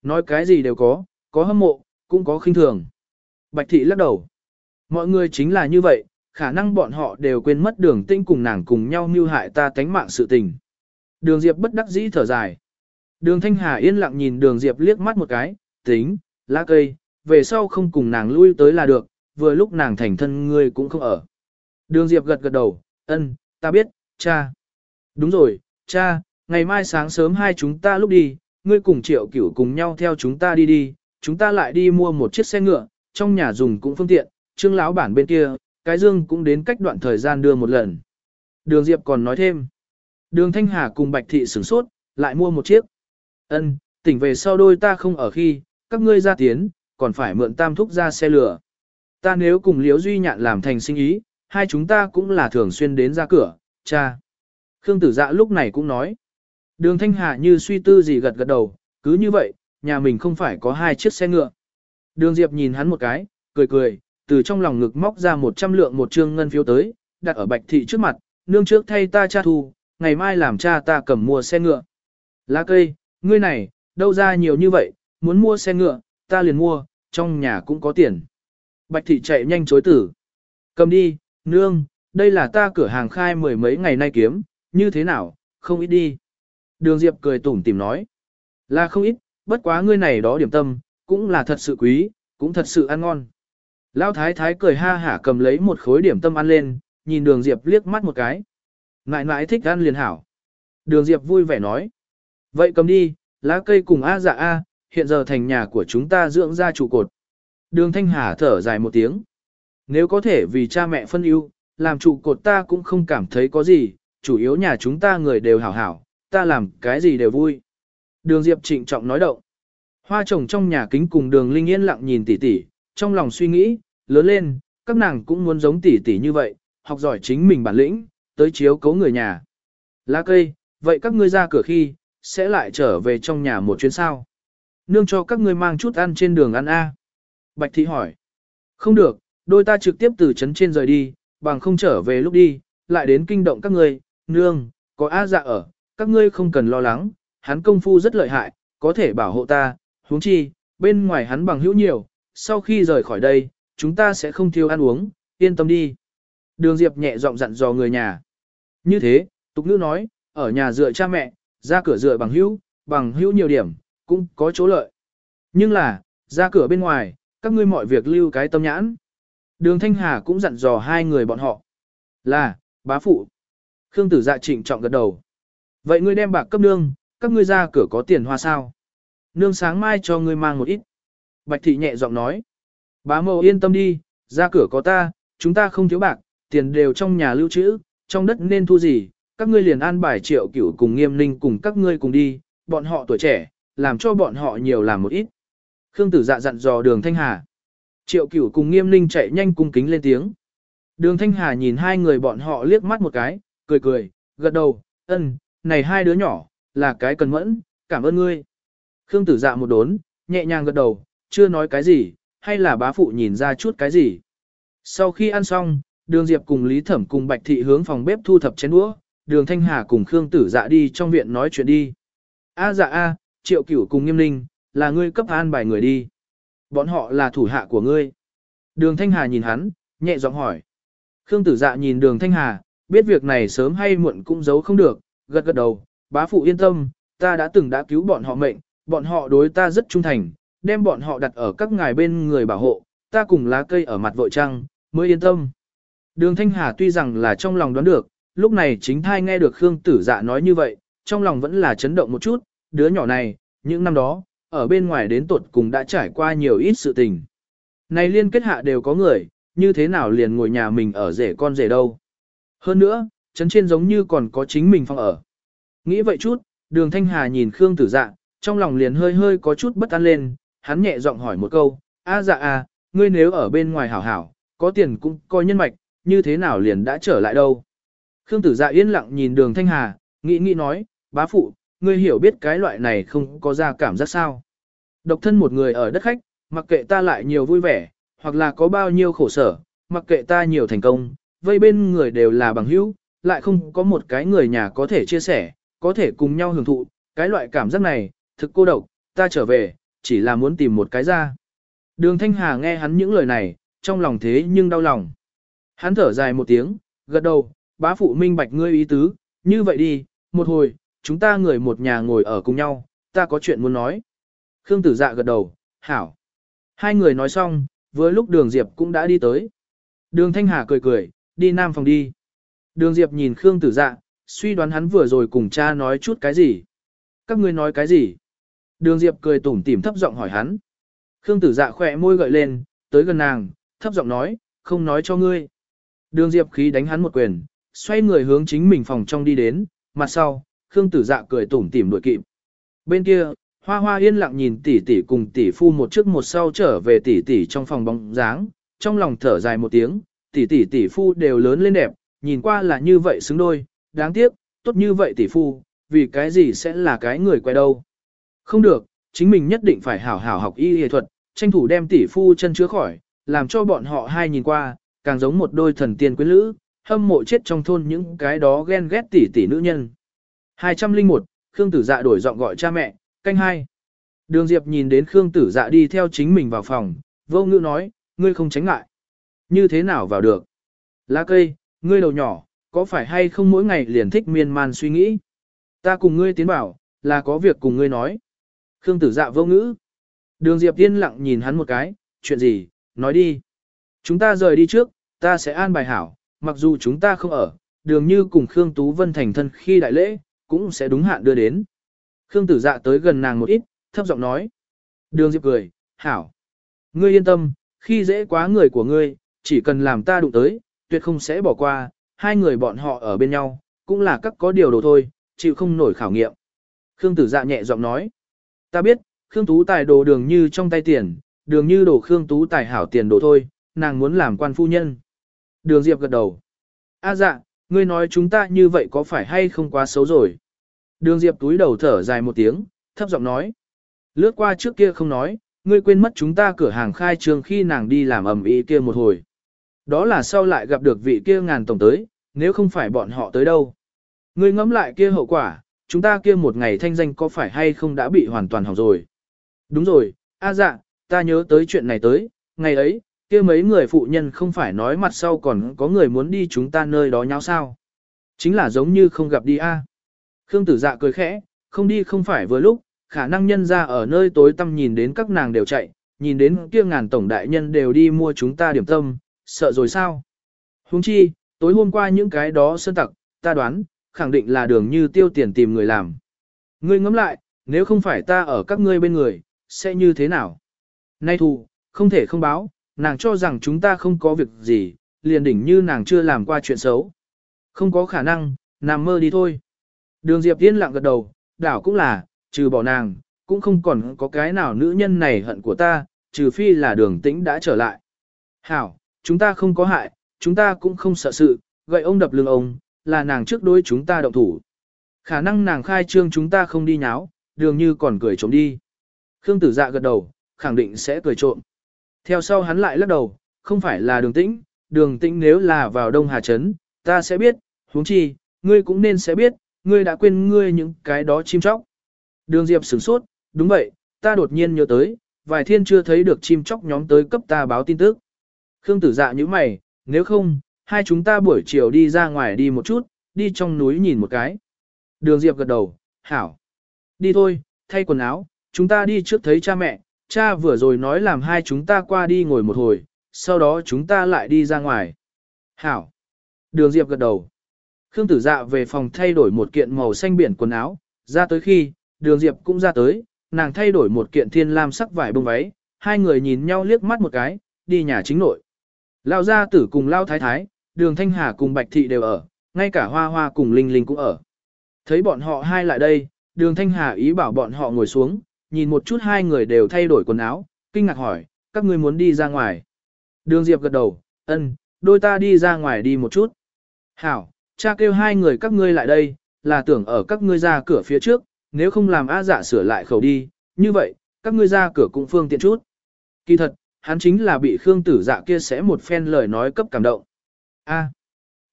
Speaker 1: Nói cái gì đều có, có hâm mộ, cũng có khinh thường. Bạch Thị lắc đầu. Mọi người chính là như vậy, khả năng bọn họ đều quên mất đường tinh cùng nàng cùng nhau mưu hại ta tánh mạng sự tình. Đường Diệp bất đắc dĩ thở dài. Đường Thanh Hà yên lặng nhìn đường Diệp liếc mắt một cái, tính, lá cây, về sau không cùng nàng lui tới là được, vừa lúc nàng thành thân ngươi cũng không ở. Đường Diệp gật gật đầu, ân, ta biết, cha. Đúng rồi, cha, ngày mai sáng sớm hai chúng ta lúc đi, ngươi cùng triệu cửu cùng nhau theo chúng ta đi đi, chúng ta lại đi mua một chiếc xe ngựa, trong nhà dùng cũng phương tiện, trương lão bản bên kia, cái dương cũng đến cách đoạn thời gian đưa một lần. Đường Diệp còn nói thêm, đường Thanh Hà cùng Bạch Thị sửng sốt, lại mua một chiếc. Ân, tỉnh về sau đôi ta không ở khi, các ngươi ra tiến, còn phải mượn tam thúc ra xe lửa. Ta nếu cùng Liễu Duy Nhạn làm thành sinh ý, hai chúng ta cũng là thường xuyên đến ra cửa, cha. Khương Tử Dạ lúc này cũng nói. Đường Thanh Hà như suy tư gì gật gật đầu, cứ như vậy, nhà mình không phải có hai chiếc xe ngựa. Đường Diệp nhìn hắn một cái, cười cười, từ trong lòng ngực móc ra một trăm lượng một trương ngân phiếu tới, đặt ở bạch thị trước mặt, nương trước thay ta cha thu, ngày mai làm cha ta cầm mua xe ngựa. Lá cây, ngươi này, đâu ra nhiều như vậy, muốn mua xe ngựa, ta liền mua, trong nhà cũng có tiền. Bạch thị chạy nhanh chối tử. Cầm đi, nương, đây là ta cửa hàng khai mười mấy ngày nay kiếm, như thế nào, không ít đi. Đường Diệp cười tủm tìm nói. Là không ít, bất quá ngươi này đó điểm tâm, cũng là thật sự quý, cũng thật sự ăn ngon. Lão thái thái cười ha hả cầm lấy một khối điểm tâm ăn lên, nhìn đường Diệp liếc mắt một cái. Ngại ngại thích ăn liền hảo. Đường Diệp vui vẻ nói. Vậy cầm đi, lá cây cùng A dạ A, hiện giờ thành nhà của chúng ta dưỡng ra trụ cột. Đường Thanh Hà thở dài một tiếng. Nếu có thể vì cha mẹ phân ưu, làm trụ cột ta cũng không cảm thấy có gì, chủ yếu nhà chúng ta người đều hảo hảo, ta làm cái gì đều vui. Đường Diệp trịnh trọng nói động. Hoa trồng trong nhà kính cùng đường Linh yên lặng nhìn tỷ tỷ, trong lòng suy nghĩ, lớn lên, các nàng cũng muốn giống tỷ tỷ như vậy, học giỏi chính mình bản lĩnh, tới chiếu cấu người nhà. Lá cây, vậy các ngươi ra cửa khi, sẽ lại trở về trong nhà một chuyến sao. Nương cho các ngươi mang chút ăn trên đường ăn A. Bạch thị hỏi. Không được, đôi ta trực tiếp từ trấn trên rời đi, bằng không trở về lúc đi, lại đến kinh động các ngươi, nương, có A dạ ở, các ngươi không cần lo lắng, hắn công phu rất lợi hại, có thể bảo hộ ta, huống chi, bên ngoài hắn bằng hữu nhiều, sau khi rời khỏi đây, chúng ta sẽ không thiếu ăn uống, yên tâm đi. Đường Diệp nhẹ giọng dặn dò người nhà. Như thế, tục nữ nói, ở nhà dựa cha mẹ, ra cửa dựa bằng hữu, bằng hữu nhiều điểm, cũng có chỗ lợi. Nhưng là, ra cửa bên ngoài, các ngươi mọi việc lưu cái tâm nhãn. Đường Thanh Hà cũng dặn dò hai người bọn họ. Là, bá phụ. Khương tử dạ trịnh trọng gật đầu. Vậy ngươi đem bạc cấp nương, các ngươi ra cửa có tiền hoa sao? Nương sáng mai cho ngươi mang một ít. Bạch thị nhẹ giọng nói. Bá mẫu yên tâm đi, ra cửa có ta, chúng ta không thiếu bạc, tiền đều trong nhà lưu trữ, trong đất nên thu gì, các ngươi liền an bài triệu cửu cùng nghiêm ninh cùng các ngươi cùng đi, bọn họ tuổi trẻ, làm cho bọn họ nhiều làm một ít. Khương tử dạ dặn dò đường Thanh Hà. Triệu cửu cùng nghiêm ninh chạy nhanh cung kính lên tiếng. Đường Thanh Hà nhìn hai người bọn họ liếc mắt một cái, cười cười, gật đầu, ân, này hai đứa nhỏ, là cái cần mẫn, cảm ơn ngươi. Khương tử dạ một đốn, nhẹ nhàng gật đầu, chưa nói cái gì, hay là bá phụ nhìn ra chút cái gì. Sau khi ăn xong, đường Diệp cùng Lý Thẩm cùng Bạch Thị hướng phòng bếp thu thập chén đũa, đường Thanh Hà cùng Khương tử dạ đi trong viện nói chuyện đi. A dạ a, triệu cửu cùng nghiêm ninh, là ngươi cấp an bài người đi. Bọn họ là thủ hạ của ngươi. Đường Thanh Hà nhìn hắn, nhẹ giọng hỏi. Khương tử dạ nhìn đường Thanh Hà, biết việc này sớm hay muộn cũng giấu không được, gật gật đầu, bá phụ yên tâm, ta đã từng đã cứu bọn họ mệnh, bọn họ đối ta rất trung thành, đem bọn họ đặt ở các ngài bên người bảo hộ, ta cùng lá cây ở mặt vội trăng, mới yên tâm. Đường Thanh Hà tuy rằng là trong lòng đoán được, lúc này chính thai nghe được Khương Tử Dạ nói như vậy, trong lòng vẫn là chấn động một chút, đứa nhỏ này, những năm đó, ở bên ngoài đến tột cùng đã trải qua nhiều ít sự tình. Này liên kết hạ đều có người, như thế nào liền ngồi nhà mình ở rể con rể đâu. Hơn nữa, chấn trên giống như còn có chính mình phòng ở. Nghĩ vậy chút, đường Thanh Hà nhìn Khương Tử Dạ, trong lòng liền hơi hơi có chút bất an lên, hắn nhẹ giọng hỏi một câu, a dạ à, ngươi nếu ở bên ngoài hảo hảo, có tiền cũng coi nhân mạch, như thế nào liền đã trở lại đâu. Khương Tử Dạ yên lặng nhìn đường Thanh Hà, nghĩ nghĩ nói, bá phụ, ngươi hiểu biết cái loại này không có ra cảm giác sao. Độc thân một người ở đất khách, mặc kệ ta lại nhiều vui vẻ, hoặc là có bao nhiêu khổ sở, mặc kệ ta nhiều thành công, vây bên người đều là bằng hữu, lại không có một cái người nhà có thể chia sẻ, có thể cùng nhau hưởng thụ, cái loại cảm giác này, thực cô độc, ta trở về, chỉ là muốn tìm một cái ra. Đường Thanh Hà nghe hắn những lời này, trong lòng thế nhưng đau lòng. Hắn thở dài một tiếng, gật đầu, bá phụ minh bạch ngươi ý tứ, như vậy đi, một hồi, chúng ta người một nhà ngồi ở cùng nhau, ta có chuyện muốn nói. Khương tử dạ gật đầu, hảo. Hai người nói xong, vừa lúc đường Diệp cũng đã đi tới. Đường Thanh Hà cười cười, đi nam phòng đi. Đường Diệp nhìn Khương tử dạ, suy đoán hắn vừa rồi cùng cha nói chút cái gì. Các ngươi nói cái gì? Đường Diệp cười tủm tỉm thấp giọng hỏi hắn. Khương tử dạ khỏe môi gợi lên, tới gần nàng, thấp giọng nói, không nói cho ngươi. Đường Diệp khí đánh hắn một quyền, xoay người hướng chính mình phòng trong đi đến, mặt sau, Khương tử dạ cười tủm tỉm đuổi kịp. Bên kia, Hoa Hoa yên lặng nhìn tỷ tỷ cùng tỷ phu một trước một sau trở về tỷ tỷ trong phòng bóng dáng, trong lòng thở dài một tiếng, tỷ tỷ tỷ phu đều lớn lên đẹp, nhìn qua là như vậy xứng đôi, đáng tiếc, tốt như vậy tỷ phu, vì cái gì sẽ là cái người quay đâu. Không được, chính mình nhất định phải hảo hảo học y y thuật, tranh thủ đem tỷ phu chân chứa khỏi, làm cho bọn họ hai nhìn qua, càng giống một đôi thần tiên quyến lữ, hâm mộ chết trong thôn những cái đó ghen ghét tỷ tỷ nữ nhân. 201, Khương Tử Dạ đổi giọng gọi cha mẹ, canh hai. Đường Diệp nhìn đến Khương Tử Dạ đi theo chính mình vào phòng, vô ngữ nói, ngươi không tránh ngại. Như thế nào vào được? Lá cây, ngươi đầu nhỏ, có phải hay không mỗi ngày liền thích miên man suy nghĩ? Ta cùng ngươi tiến bảo, là có việc cùng ngươi nói. Khương Tử Dạ vô ngữ. Đường Diệp yên lặng nhìn hắn một cái, chuyện gì, nói đi. Chúng ta rời đi trước, ta sẽ an bài hảo, mặc dù chúng ta không ở, đường như cùng Khương Tú Vân thành thân khi đại lễ, cũng sẽ đúng hạn đưa đến. Khương Tử Dạ tới gần nàng một ít, thấp giọng nói. Đường Diệp cười, hảo. Ngươi yên tâm, khi dễ quá người của ngươi, chỉ cần làm ta đụng tới, tuyệt không sẽ bỏ qua, hai người bọn họ ở bên nhau, cũng là các có điều đồ thôi, chịu không nổi khảo nghiệm. Khương Tử Dạ nhẹ giọng nói. Ta biết, Khương Tú Tài đồ đường như trong tay tiền, đường như đồ Khương Tú Tài hảo tiền đồ thôi, nàng muốn làm quan phu nhân. Đường Diệp gật đầu. A dạ, ngươi nói chúng ta như vậy có phải hay không quá xấu rồi? Đường Diệp túi đầu thở dài một tiếng, thấp giọng nói. Lướt qua trước kia không nói, ngươi quên mất chúng ta cửa hàng khai trương khi nàng đi làm ẩm ý kia một hồi. Đó là sau lại gặp được vị kia ngàn tổng tới, nếu không phải bọn họ tới đâu. Ngươi ngẫm lại kia hậu quả, chúng ta kia một ngày thanh danh có phải hay không đã bị hoàn toàn hỏng rồi. Đúng rồi, a dạ, ta nhớ tới chuyện này tới, ngày ấy, kia mấy người phụ nhân không phải nói mặt sau còn có người muốn đi chúng ta nơi đó nhau sao. Chính là giống như không gặp đi a. Khương tử dạ cười khẽ, không đi không phải vừa lúc, khả năng nhân ra ở nơi tối tăm nhìn đến các nàng đều chạy, nhìn đến kia ngàn tổng đại nhân đều đi mua chúng ta điểm tâm, sợ rồi sao? Huống chi, tối hôm qua những cái đó sơn tặc, ta đoán, khẳng định là đường như tiêu tiền tìm người làm. Ngươi ngẫm lại, nếu không phải ta ở các ngươi bên người, sẽ như thế nào? Nay thù, không thể không báo, nàng cho rằng chúng ta không có việc gì, liền đỉnh như nàng chưa làm qua chuyện xấu. Không có khả năng, nằm mơ đi thôi. Đường Diệp Yên lặng gật đầu, đảo cũng là, trừ bỏ nàng, cũng không còn có cái nào nữ nhân này hận của ta, trừ phi là đường tĩnh đã trở lại. Hảo, chúng ta không có hại, chúng ta cũng không sợ sự, gậy ông đập lưng ông, là nàng trước đối chúng ta động thủ. Khả năng nàng khai trương chúng ta không đi nháo, đường như còn cười trộm đi. Khương tử dạ gật đầu, khẳng định sẽ cười trộm. Theo sau hắn lại lắc đầu, không phải là đường tĩnh, đường tĩnh nếu là vào Đông Hà Trấn, ta sẽ biết, huống chi, ngươi cũng nên sẽ biết, ngươi đã quên ngươi những cái đó chim chóc. Đường Diệp sửng sốt, đúng vậy, ta đột nhiên nhớ tới, vài thiên chưa thấy được chim chóc nhóm tới cấp ta báo tin tức. Khương tử dạ như mày, nếu không, hai chúng ta buổi chiều đi ra ngoài đi một chút, đi trong núi nhìn một cái. Đường Diệp gật đầu, hảo. Đi thôi, thay quần áo, chúng ta đi trước thấy cha mẹ, cha vừa rồi nói làm hai chúng ta qua đi ngồi một hồi, sau đó chúng ta lại đi ra ngoài. Hảo. Đường Diệp gật đầu. Khương tử dạ về phòng thay đổi một kiện màu xanh biển quần áo, ra tới khi, đường Diệp cũng ra tới, nàng thay đổi một kiện thiên lam sắc vải bông váy, hai người nhìn nhau liếc mắt một cái, đi nhà chính nội. Lao gia tử cùng Lao thái thái, đường Thanh Hà cùng Bạch Thị đều ở, ngay cả Hoa Hoa cùng Linh Linh cũng ở. Thấy bọn họ hai lại đây, đường Thanh Hà ý bảo bọn họ ngồi xuống, nhìn một chút hai người đều thay đổi quần áo, kinh ngạc hỏi, các ngươi muốn đi ra ngoài. Đường Diệp gật đầu, ân, đôi ta đi ra ngoài đi một chút. Hảo, cha kêu hai người các ngươi lại đây, là tưởng ở các ngươi ra cửa phía trước, nếu không làm A dạ sửa lại khẩu đi, như vậy, các ngươi ra cửa cũng phương tiện chút. Kỳ thật, hắn chính là bị Khương tử dạ kia sẽ một phen lời nói cấp cảm động. A.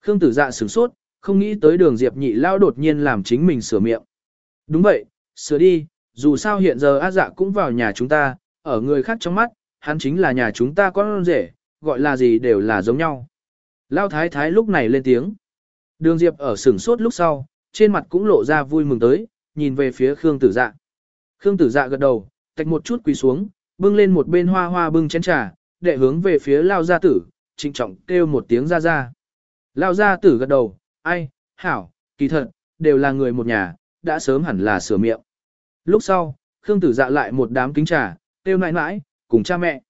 Speaker 1: Khương tử dạ sửng sốt, không nghĩ tới đường Diệp nhị lao đột nhiên làm chính mình sửa miệng. Đúng vậy, sửa đi, dù sao hiện giờ A dạ cũng vào nhà chúng ta, ở người khác trong mắt, hắn chính là nhà chúng ta con rể, gọi là gì đều là giống nhau. Lao thái thái lúc này lên tiếng. Đường Diệp ở sửng sốt lúc sau, trên mặt cũng lộ ra vui mừng tới, nhìn về phía Khương tử dạ. Khương tử dạ gật đầu, tạch một chút quỳ xuống, bưng lên một bên hoa hoa bưng chén trà, đệ hướng về phía Lao gia tử, trịnh trọng kêu một tiếng ra ra. Lao gia tử gật đầu, ai, hảo, kỳ thật, đều là người một nhà, đã sớm hẳn là sửa miệng. Lúc sau, Khương tử dạ lại một đám kính trà, kêu nãi nãi, cùng cha mẹ.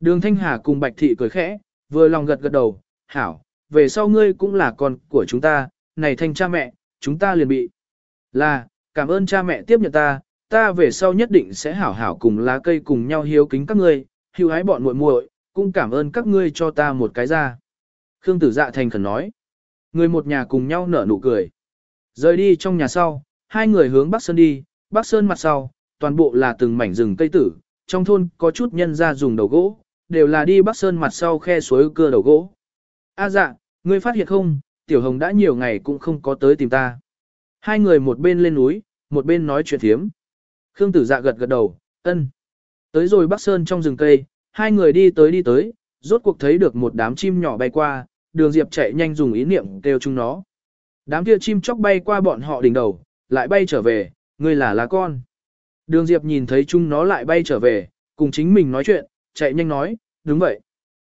Speaker 1: Đường Thanh Hà cùng Bạch Thị cười khẽ, vừa lòng gật gật đầu, hảo, về sau ngươi cũng là con của chúng ta, này thanh cha mẹ, chúng ta liền bị. Là, cảm ơn cha mẹ tiếp nhận ta, ta về sau nhất định sẽ hảo hảo cùng lá cây cùng nhau hiếu kính các ngươi, hiếu hái bọn muội muội, cũng cảm ơn các ngươi cho ta một cái ra. Khương tử dạ thành khẩn nói. Người một nhà cùng nhau nở nụ cười. Rời đi trong nhà sau, hai người hướng Bắc Sơn đi, Bắc Sơn mặt sau, toàn bộ là từng mảnh rừng cây tử, trong thôn có chút nhân ra dùng đầu gỗ, đều là đi Bắc Sơn mặt sau khe suối cưa đầu gỗ. A dạ, ngươi phát hiện không, Tiểu Hồng đã nhiều ngày cũng không có tới tìm ta. Hai người một bên lên núi, một bên nói chuyện thiếm. Khương tử dạ gật gật đầu, Ân. Tới rồi Bắc Sơn trong rừng cây, hai người đi tới đi tới, rốt cuộc thấy được một đám chim nhỏ bay qua, đường Diệp chạy nhanh dùng ý niệm kêu chúng nó. Đám kia chim chóc bay qua bọn họ đỉnh đầu, lại bay trở về, ngươi là lá con. Đường Diệp nhìn thấy chúng nó lại bay trở về, cùng chính mình nói chuyện, chạy nhanh nói, đúng vậy.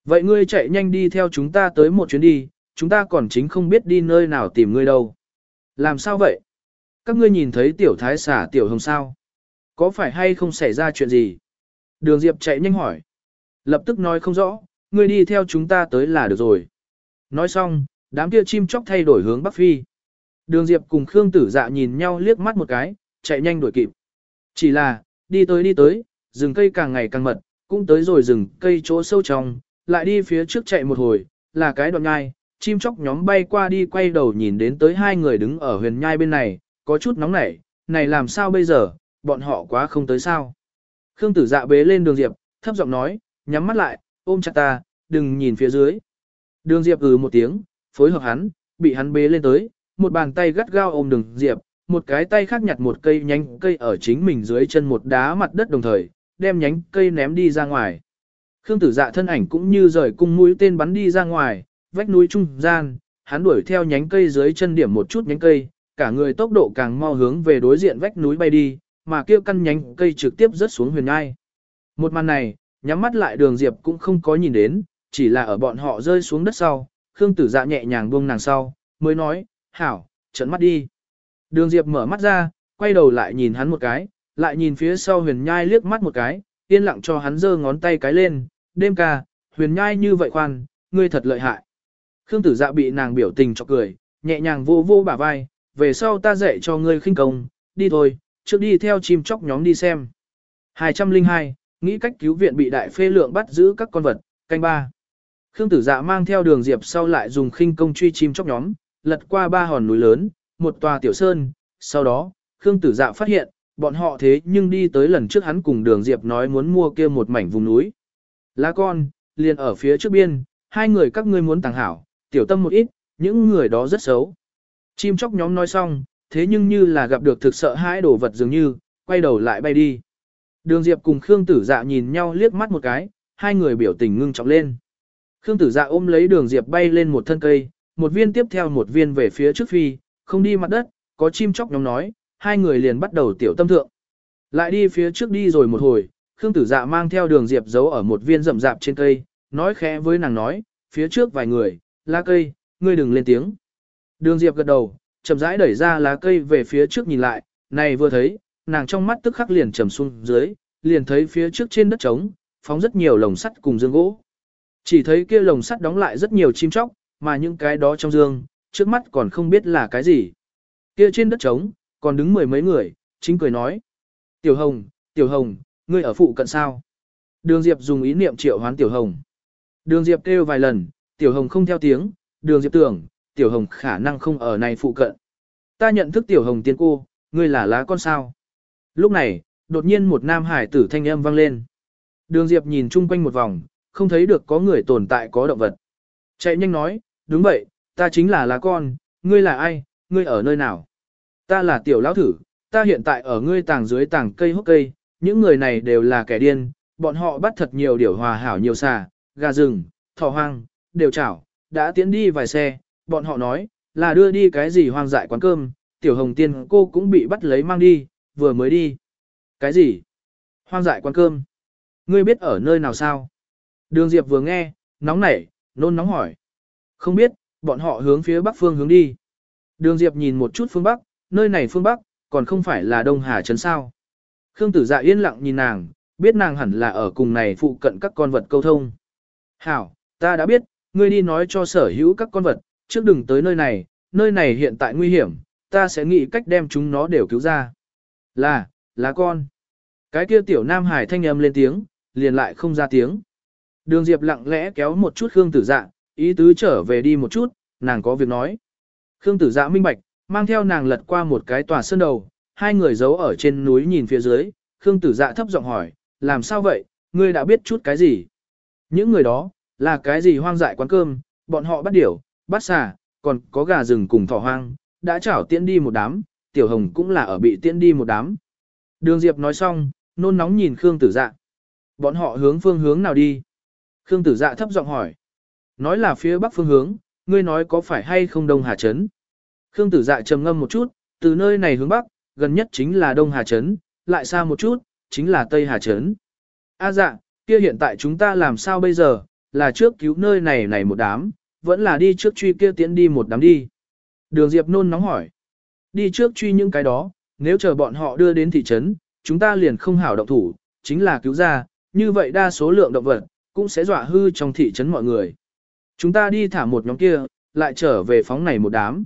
Speaker 1: Vậy ngươi chạy nhanh đi theo chúng ta tới một chuyến đi, chúng ta còn chính không biết đi nơi nào tìm ngươi đâu. Làm sao vậy? Các ngươi nhìn thấy tiểu thái xả tiểu hồng sao? Có phải hay không xảy ra chuyện gì? Đường Diệp chạy nhanh hỏi. Lập tức nói không rõ, ngươi đi theo chúng ta tới là được rồi. Nói xong, đám kia chim chóc thay đổi hướng Bắc Phi. Đường Diệp cùng Khương Tử Dạ nhìn nhau liếc mắt một cái, chạy nhanh đuổi kịp. Chỉ là, đi tới đi tới, rừng cây càng ngày càng mật, cũng tới rồi rừng cây chỗ sâu trong, lại đi phía trước chạy một hồi, là cái đoạn nhai, chim chóc nhóm bay qua đi quay đầu nhìn đến tới hai người đứng ở huyền nhai bên này, có chút nóng nảy, này làm sao bây giờ, bọn họ quá không tới sao. Khương tử dạ bế lên đường Diệp, thấp giọng nói, nhắm mắt lại, ôm chặt ta, đừng nhìn phía dưới. Đường Diệp ừ một tiếng, phối hợp hắn, bị hắn bế lên tới, một bàn tay gắt gao ôm đường Diệp, một cái tay khác nhặt một cây nhánh cây ở chính mình dưới chân một đá mặt đất đồng thời, đem nhánh cây ném đi ra ngoài. Khương tử dạ thân ảnh cũng như rời cung mũi tên bắn đi ra ngoài, vách núi trung gian, hắn đuổi theo nhánh cây dưới chân điểm một chút nhánh cây, cả người tốc độ càng mau hướng về đối diện vách núi bay đi, mà kia căn nhánh cây trực tiếp rớt xuống huyền ngai. Một màn này, nhắm mắt lại đường diệp cũng không có nhìn đến, chỉ là ở bọn họ rơi xuống đất sau, Khương tử dạ nhẹ nhàng buông nàng sau, mới nói, hảo, trận mắt đi. Đường diệp mở mắt ra, quay đầu lại nhìn hắn một cái, lại nhìn phía sau huyền nhai liếc mắt một cái, yên lặng cho hắn giơ ngón tay cái lên, đêm ca, huyền nhai như vậy khoan, ngươi thật lợi hại. Khương tử dạ bị nàng biểu tình cho cười, nhẹ nhàng vô vô bả vai, về sau ta dạy cho ngươi khinh công, đi thôi, trước đi theo chim chóc nhóm đi xem. 202, nghĩ cách cứu viện bị đại phê lượng bắt giữ các con vật, canh ba. Khương tử dạ mang theo đường diệp sau lại dùng khinh công truy chim chóc nhóm, lật qua ba hòn núi lớn, một tòa tiểu sơn, sau đó, Khương tử dạ phát hiện, bọn họ thế nhưng đi tới lần trước hắn cùng đường diệp nói muốn mua kia một mảnh vùng núi. Lá con, liền ở phía trước biên, hai người các ngươi muốn tàng hảo, tiểu tâm một ít, những người đó rất xấu. Chim chóc nhóm nói xong, thế nhưng như là gặp được thực sợ hãi đồ vật dường như, quay đầu lại bay đi. Đường Diệp cùng Khương Tử Dạ nhìn nhau liếc mắt một cái, hai người biểu tình ngưng trọng lên. Khương Tử Dạ ôm lấy Đường Diệp bay lên một thân cây, một viên tiếp theo một viên về phía trước phi, không đi mặt đất, có chim chóc nhóm nói, hai người liền bắt đầu tiểu tâm thượng. Lại đi phía trước đi rồi một hồi, Khương Tử Dạ mang theo Đường Diệp giấu ở một viên rậm rạp trên cây, nói khẽ với nàng nói, phía trước vài người, lá cây, ngươi đừng lên tiếng. Đường Diệp gật đầu, chậm rãi đẩy ra lá cây về phía trước nhìn lại, này vừa thấy, nàng trong mắt tức khắc liền trầm xuống dưới, liền thấy phía trước trên đất trống, phóng rất nhiều lồng sắt cùng dương gỗ. Chỉ thấy kia lồng sắt đóng lại rất nhiều chim chóc, mà những cái đó trong dương, trước mắt còn không biết là cái gì. Kia trên đất trống, còn đứng mười mấy người, chính cười nói. Tiểu Hồng, Tiểu Hồng, ngươi ở phụ cận sao? Đường Diệp dùng ý niệm triệu hoán Tiểu Hồng. Đường Diệp kêu vài lần, Tiểu Hồng không theo tiếng, đường Diệp tưởng, Tiểu Hồng khả năng không ở này phụ cận. Ta nhận thức Tiểu Hồng tiên cô, ngươi là lá con sao. Lúc này, đột nhiên một nam hải tử thanh âm vang lên. Đường Diệp nhìn chung quanh một vòng, không thấy được có người tồn tại có động vật. Chạy nhanh nói, đúng vậy, ta chính là lá con, ngươi là ai, ngươi ở nơi nào? Ta là tiểu lão thử, ta hiện tại ở ngươi tàng dưới tàng cây hốc cây, những người này đều là kẻ điên, bọn họ bắt thật nhiều điểu hòa hảo nhiều xà, gà rừng, thỏ hoang, đều chảo, đã tiến đi vài xe, bọn họ nói, là đưa đi cái gì hoang dại quán cơm, tiểu hồng tiên cô cũng bị bắt lấy mang đi, vừa mới đi. Cái gì? Hoang dại quán cơm. Ngươi biết ở nơi nào sao? Đường Diệp vừa nghe, nóng nảy, nôn nóng hỏi. Không biết, bọn họ hướng phía bắc phương hướng đi. Đường Diệp nhìn một chút phương bắc, nơi này phương bắc, còn không phải là Đông Hà Trấn sao. Khương tử dạ yên lặng nhìn nàng, biết nàng hẳn là ở cùng này phụ cận các con vật câu thông. Hảo, ta đã biết, ngươi đi nói cho sở hữu các con vật, trước đừng tới nơi này, nơi này hiện tại nguy hiểm, ta sẽ nghĩ cách đem chúng nó đều cứu ra. Là, là con. Cái kia tiểu nam hải thanh âm lên tiếng, liền lại không ra tiếng. Đường Diệp lặng lẽ kéo một chút Khương tử dạ, ý tứ trở về đi một chút, nàng có việc nói. Khương tử dạ minh bạch, mang theo nàng lật qua một cái tòa sơn đầu, hai người giấu ở trên núi nhìn phía dưới, Khương tử dạ thấp giọng hỏi, làm sao vậy, ngươi đã biết chút cái gì? Những người đó, là cái gì hoang dại quán cơm, bọn họ bắt điểu, bắt xà, còn có gà rừng cùng thỏ hoang, đã chảo tiễn đi một đám, tiểu hồng cũng là ở bị tiễn đi một đám. Đường Diệp nói xong, nôn nóng nhìn Khương Tử Dạ. Bọn họ hướng phương hướng nào đi? Khương Tử Dạ thấp giọng hỏi. Nói là phía bắc phương hướng, ngươi nói có phải hay không Đông Hà Trấn? Khương Tử Dạ trầm ngâm một chút, từ nơi này hướng bắc, gần nhất chính là Đông Hà Trấn, lại xa một chút, chính là Tây Hà Trấn. A dạ, kia hiện tại chúng ta làm sao bây giờ, là trước cứu nơi này này một đám, vẫn là đi trước truy kia tiễn đi một đám đi. Đường Diệp nôn nóng hỏi. Đi trước truy những cái đó, nếu chờ bọn họ đưa đến thị trấn, chúng ta liền không hảo động thủ, chính là cứu ra, như vậy đa số lượng động vật, cũng sẽ dọa hư trong thị trấn mọi người. Chúng ta đi thả một nhóm kia, lại trở về phóng này một đám.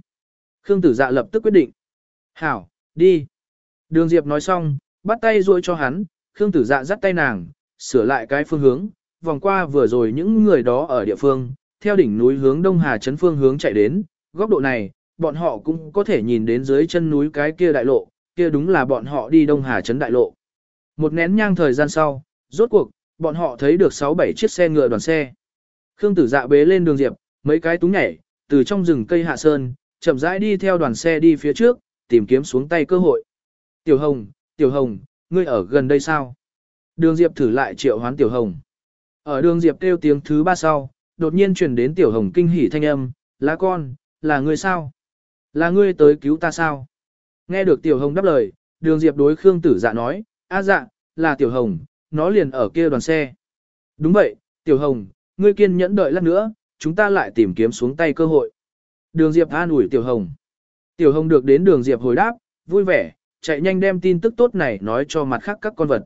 Speaker 1: Khương tử dạ lập tức quyết định. Hảo, đi. Đường Diệp nói xong, bắt tay ruôi cho hắn, Khương tử dạ dắt tay nàng, sửa lại cái phương hướng, vòng qua vừa rồi những người đó ở địa phương, theo đỉnh núi hướng Đông Hà Trấn phương hướng chạy đến, góc độ này, bọn họ cũng có thể nhìn đến dưới chân núi cái kia đại lộ, kia đúng là bọn họ đi Đông Hà Trấn đại lộ. Một nén nhang thời gian sau, rốt cuộc, bọn họ thấy được 6-7 chiếc xe ngựa đoàn xe. Khương tử dạ bế lên đường diệp, mấy cái túng nhảy, từ trong rừng cây hạ sơn, chậm rãi đi theo đoàn xe đi phía trước, tìm kiếm xuống tay cơ hội. Tiểu Hồng, Tiểu Hồng, ngươi ở gần đây sao? Đường Diệp thử lại triệu hoán Tiểu Hồng. Ở đường Diệp kêu tiếng thứ ba sau, đột nhiên truyền đến Tiểu Hồng kinh hỉ thanh âm, là con, là ngươi sao? Là ngươi tới cứu ta sao? Nghe được Tiểu Hồng đáp lời, đường Diệp đối Khương Tử Dạ nói, a dạ, là Tiểu Hồng, nó liền ở kia đoàn xe. Đúng vậy, Tiểu Hồng, ngươi kiên nhẫn đợi lát nữa, chúng ta lại tìm kiếm xuống tay cơ hội. Đường Diệp an ủi Tiểu Hồng. Tiểu Hồng được đến đường Diệp hồi đáp, vui vẻ, chạy nhanh đem tin tức tốt này nói cho mặt khác các con vật.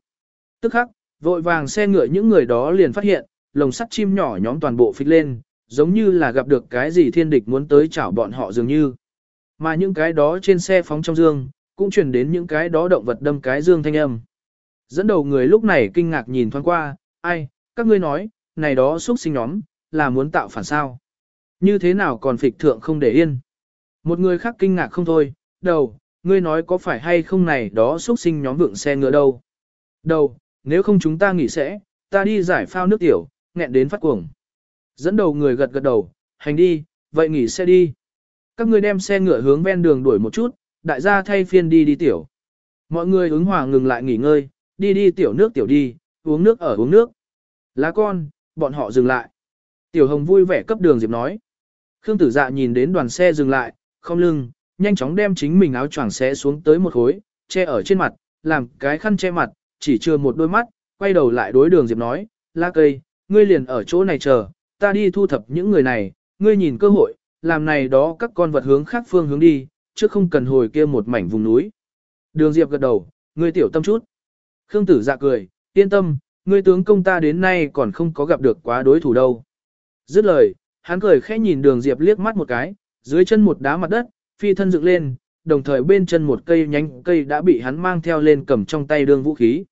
Speaker 1: Tức khắc, vội vàng xe ngựa những người đó liền phát hiện, lồng sắt chim nhỏ nhóm toàn bộ phích lên, giống như là gặp được cái gì thiên địch muốn tới chảo bọn họ dường như. Mà những cái đó trên xe phóng trong dương, cũng truyền đến những cái đó động vật đâm cái dương thanh âm. Dẫn đầu người lúc này kinh ngạc nhìn thoáng qua, ai, các ngươi nói, này đó xuất sinh nhóm, là muốn tạo phản sao. Như thế nào còn phịch thượng không để yên. Một người khác kinh ngạc không thôi, đầu, ngươi nói có phải hay không này đó xuất sinh nhóm vượng xe ngựa đâu. Đầu, nếu không chúng ta nghỉ sẽ, ta đi giải phao nước tiểu, nghẹn đến phát cuồng. Dẫn đầu người gật gật đầu, hành đi, vậy nghỉ xe đi. Các ngươi đem xe ngựa hướng ven đường đuổi một chút, đại gia thay phiên đi đi tiểu. Mọi người ứng hòa ngừng lại nghỉ ngơi, đi đi tiểu nước tiểu đi, uống nước ở uống nước. Lá con, bọn họ dừng lại. Tiểu hồng vui vẻ cấp đường Diệp nói. Khương tử dạ nhìn đến đoàn xe dừng lại, không lưng, nhanh chóng đem chính mình áo choàng xé xuống tới một khối, che ở trên mặt, làm cái khăn che mặt, chỉ chưa một đôi mắt, quay đầu lại đối đường Diệp nói, la cây, ngươi liền ở chỗ này chờ, ta đi thu thập những người này, ngươi nhìn cơ hội, làm này đó các con vật hướng khác phương hướng đi, chứ không cần hồi kia một mảnh vùng núi. Đường Diệp gật đầu, ngươi tiểu tâm chút. Khương tử dạ cười, yên tâm, ngươi tướng công ta đến nay còn không có gặp được quá đối thủ đâu. Dứt lời, hắn cười khẽ nhìn đường Diệp liếc mắt một cái, dưới chân một đá mặt đất, phi thân dựng lên, đồng thời bên chân một cây nhánh cây đã bị hắn mang theo lên cầm trong tay đương vũ khí.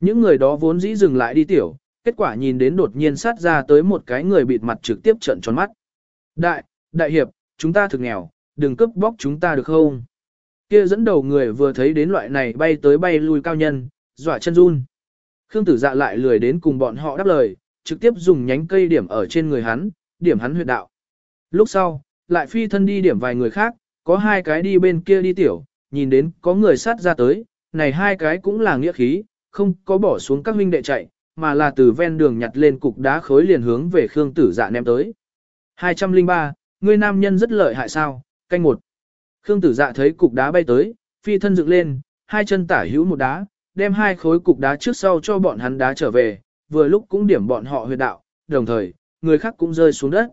Speaker 1: Những người đó vốn dĩ dừng lại đi tiểu, kết quả nhìn đến đột nhiên sát ra tới một cái người bịt mặt trực tiếp trận tròn mắt. Đại, đại hiệp, chúng ta thực nghèo, đừng cướp bóc chúng ta được không? Kia dẫn đầu người vừa thấy đến loại này bay tới bay lui cao nhân, dọa chân run. Khương tử dạ lại lười đến cùng bọn họ đáp lời, trực tiếp dùng nhánh cây điểm ở trên người hắn, điểm hắn huyệt đạo. Lúc sau, lại phi thân đi điểm vài người khác, có hai cái đi bên kia đi tiểu, nhìn đến có người sát ra tới, này hai cái cũng là nghĩa khí, không có bỏ xuống các huynh đệ chạy, mà là từ ven đường nhặt lên cục đá khối liền hướng về Khương Tử Dạ ném tới. 203, người nam nhân rất lợi hại sao, canh một. Khương Tử Dạ thấy cục đá bay tới, phi thân dựng lên, hai chân tả hữu một đá, đem hai khối cục đá trước sau cho bọn hắn đá trở về, vừa lúc cũng điểm bọn họ huyệt đạo, đồng thời, người khác cũng rơi xuống đất.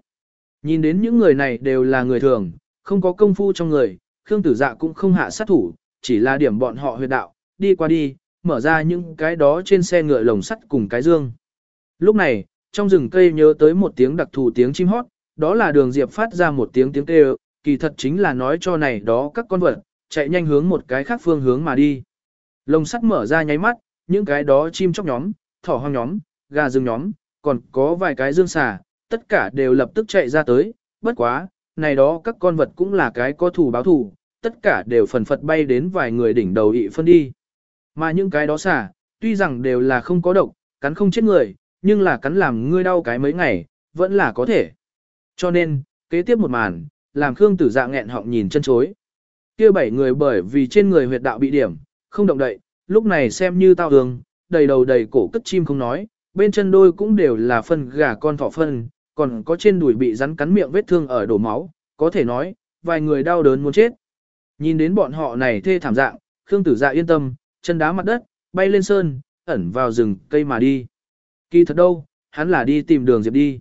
Speaker 1: Nhìn đến những người này đều là người thường, không có công phu trong người, Khương Tử Dạ cũng không hạ sát thủ, chỉ là điểm bọn họ huyệt đạo, đi qua đi, mở ra những cái đó trên xe ngựa lồng sắt cùng cái dương. Lúc này, trong rừng cây nhớ tới một tiếng đặc thù tiếng chim hót, đó là đường Diệp phát ra một tiếng tiếng kêu, kỳ thật chính là nói cho này đó các con vật, chạy nhanh hướng một cái khác phương hướng mà đi. Lồng sắt mở ra nháy mắt, những cái đó chim chóc nhóm, thỏ hoang nhóm, gà rừng nhóm, còn có vài cái dương xà, tất cả đều lập tức chạy ra tới, bất quá, này đó các con vật cũng là cái có thủ báo thủ tất cả đều phần phật bay đến vài người đỉnh đầu ị phân đi. Mà những cái đó xả, tuy rằng đều là không có độc, cắn không chết người, nhưng là cắn làm ngươi đau cái mấy ngày, vẫn là có thể. Cho nên, kế tiếp một màn, làm Khương Tử Dạ nghẹn họng nhìn chân chối. Kia bảy người bởi vì trên người huyệt đạo bị điểm, không động đậy, lúc này xem như tao hương, đầy đầu đầy cổ cất chim không nói, bên chân đôi cũng đều là phân gà con thỏ phân, còn có trên đùi bị rắn cắn miệng vết thương ở đổ máu, có thể nói, vài người đau đớn muốn chết. Nhìn đến bọn họ này thê thảm dạng, Khương Tử Dạ yên tâm, chân đá mặt đất, bay lên sơn, ẩn vào rừng cây mà đi. Kỳ thật đâu, hắn là đi tìm đường Diệp đi.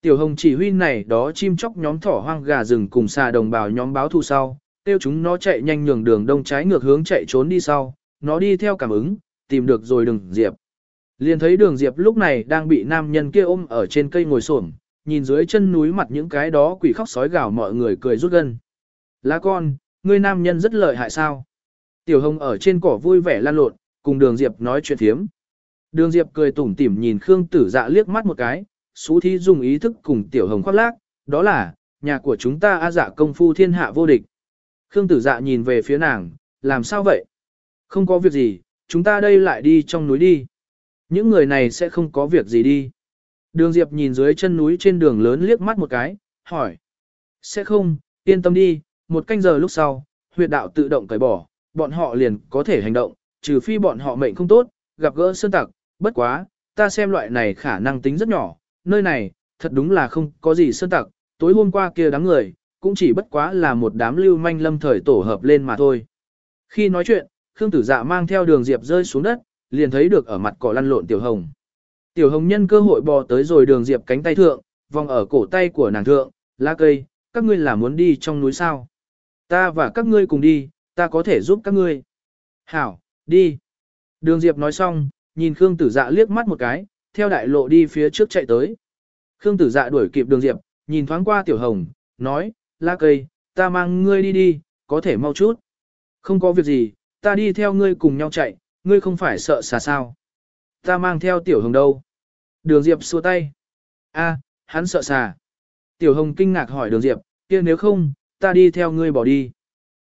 Speaker 1: Tiểu Hồng chỉ huy này đó chim chóc nhóm thỏ hoang gà rừng cùng xà đồng bào nhóm báo thù sau, tiêu chúng nó chạy nhanh nhường đường đông trái ngược hướng chạy trốn đi sau, nó đi theo cảm ứng, tìm được rồi đường Diệp. Liền thấy đường Diệp lúc này đang bị nam nhân kia ôm ở trên cây ngồi xổm, nhìn dưới chân núi mặt những cái đó quỷ khóc sói gào mọi người cười rút gân. Lá con, ngươi nam nhân rất lợi hại sao? Tiểu Hồng ở trên cỏ vui vẻ lan lộn, cùng đường Diệp nói chuyện thiếm. Đường Diệp cười tủm tỉm nhìn Khương Tử Dạ liếc mắt một cái, xú thí dùng ý thức cùng Tiểu Hồng khoác lác, đó là, nhà của chúng ta A dạ công phu thiên hạ vô địch. Khương Tử Dạ nhìn về phía nàng, làm sao vậy? Không có việc gì, chúng ta đây lại đi trong núi đi. Những người này sẽ không có việc gì đi. Đường Diệp nhìn dưới chân núi trên đường lớn liếc mắt một cái, hỏi. Sẽ không, yên tâm đi, một canh giờ lúc sau, huyệt đạo tự động cởi bỏ, bọn họ liền có thể hành động, trừ phi bọn họ mệnh không tốt, gặp gỡ sơn tặc, bất quá, ta xem loại này khả năng tính rất nhỏ, nơi này, thật đúng là không có gì sơn tặc, tối hôm qua kia đám người, cũng chỉ bất quá là một đám lưu manh lâm thời tổ hợp lên mà thôi. Khi nói chuyện, Khương Tử Dạ mang theo đường Diệp rơi xuống đất, liền thấy được ở mặt cỏ lăn lộn Tiểu Hồng. Tiểu Hồng nhân cơ hội bò tới rồi đường Diệp cánh tay thượng, vòng ở cổ tay của nàng thượng, lá cây, các ngươi là muốn đi trong núi sao? Ta và các ngươi cùng đi, ta có thể giúp các ngươi. Hảo, đi. Đường Diệp nói xong, nhìn Khương Tử Dạ liếc mắt một cái, theo đại lộ đi phía trước chạy tới. Khương Tử Dạ đuổi kịp Đường Diệp, nhìn thoáng qua Tiểu Hồng, nói, la cây, ta mang ngươi đi đi, có thể mau chút. Không có việc gì, ta đi theo ngươi cùng nhau chạy, ngươi không phải sợ xà sao. Ta mang theo Tiểu Hồng đâu? Đường Diệp xua tay. A, hắn sợ xà. Tiểu Hồng kinh ngạc hỏi Đường Diệp, kia nếu không, ta đi theo ngươi bỏ đi.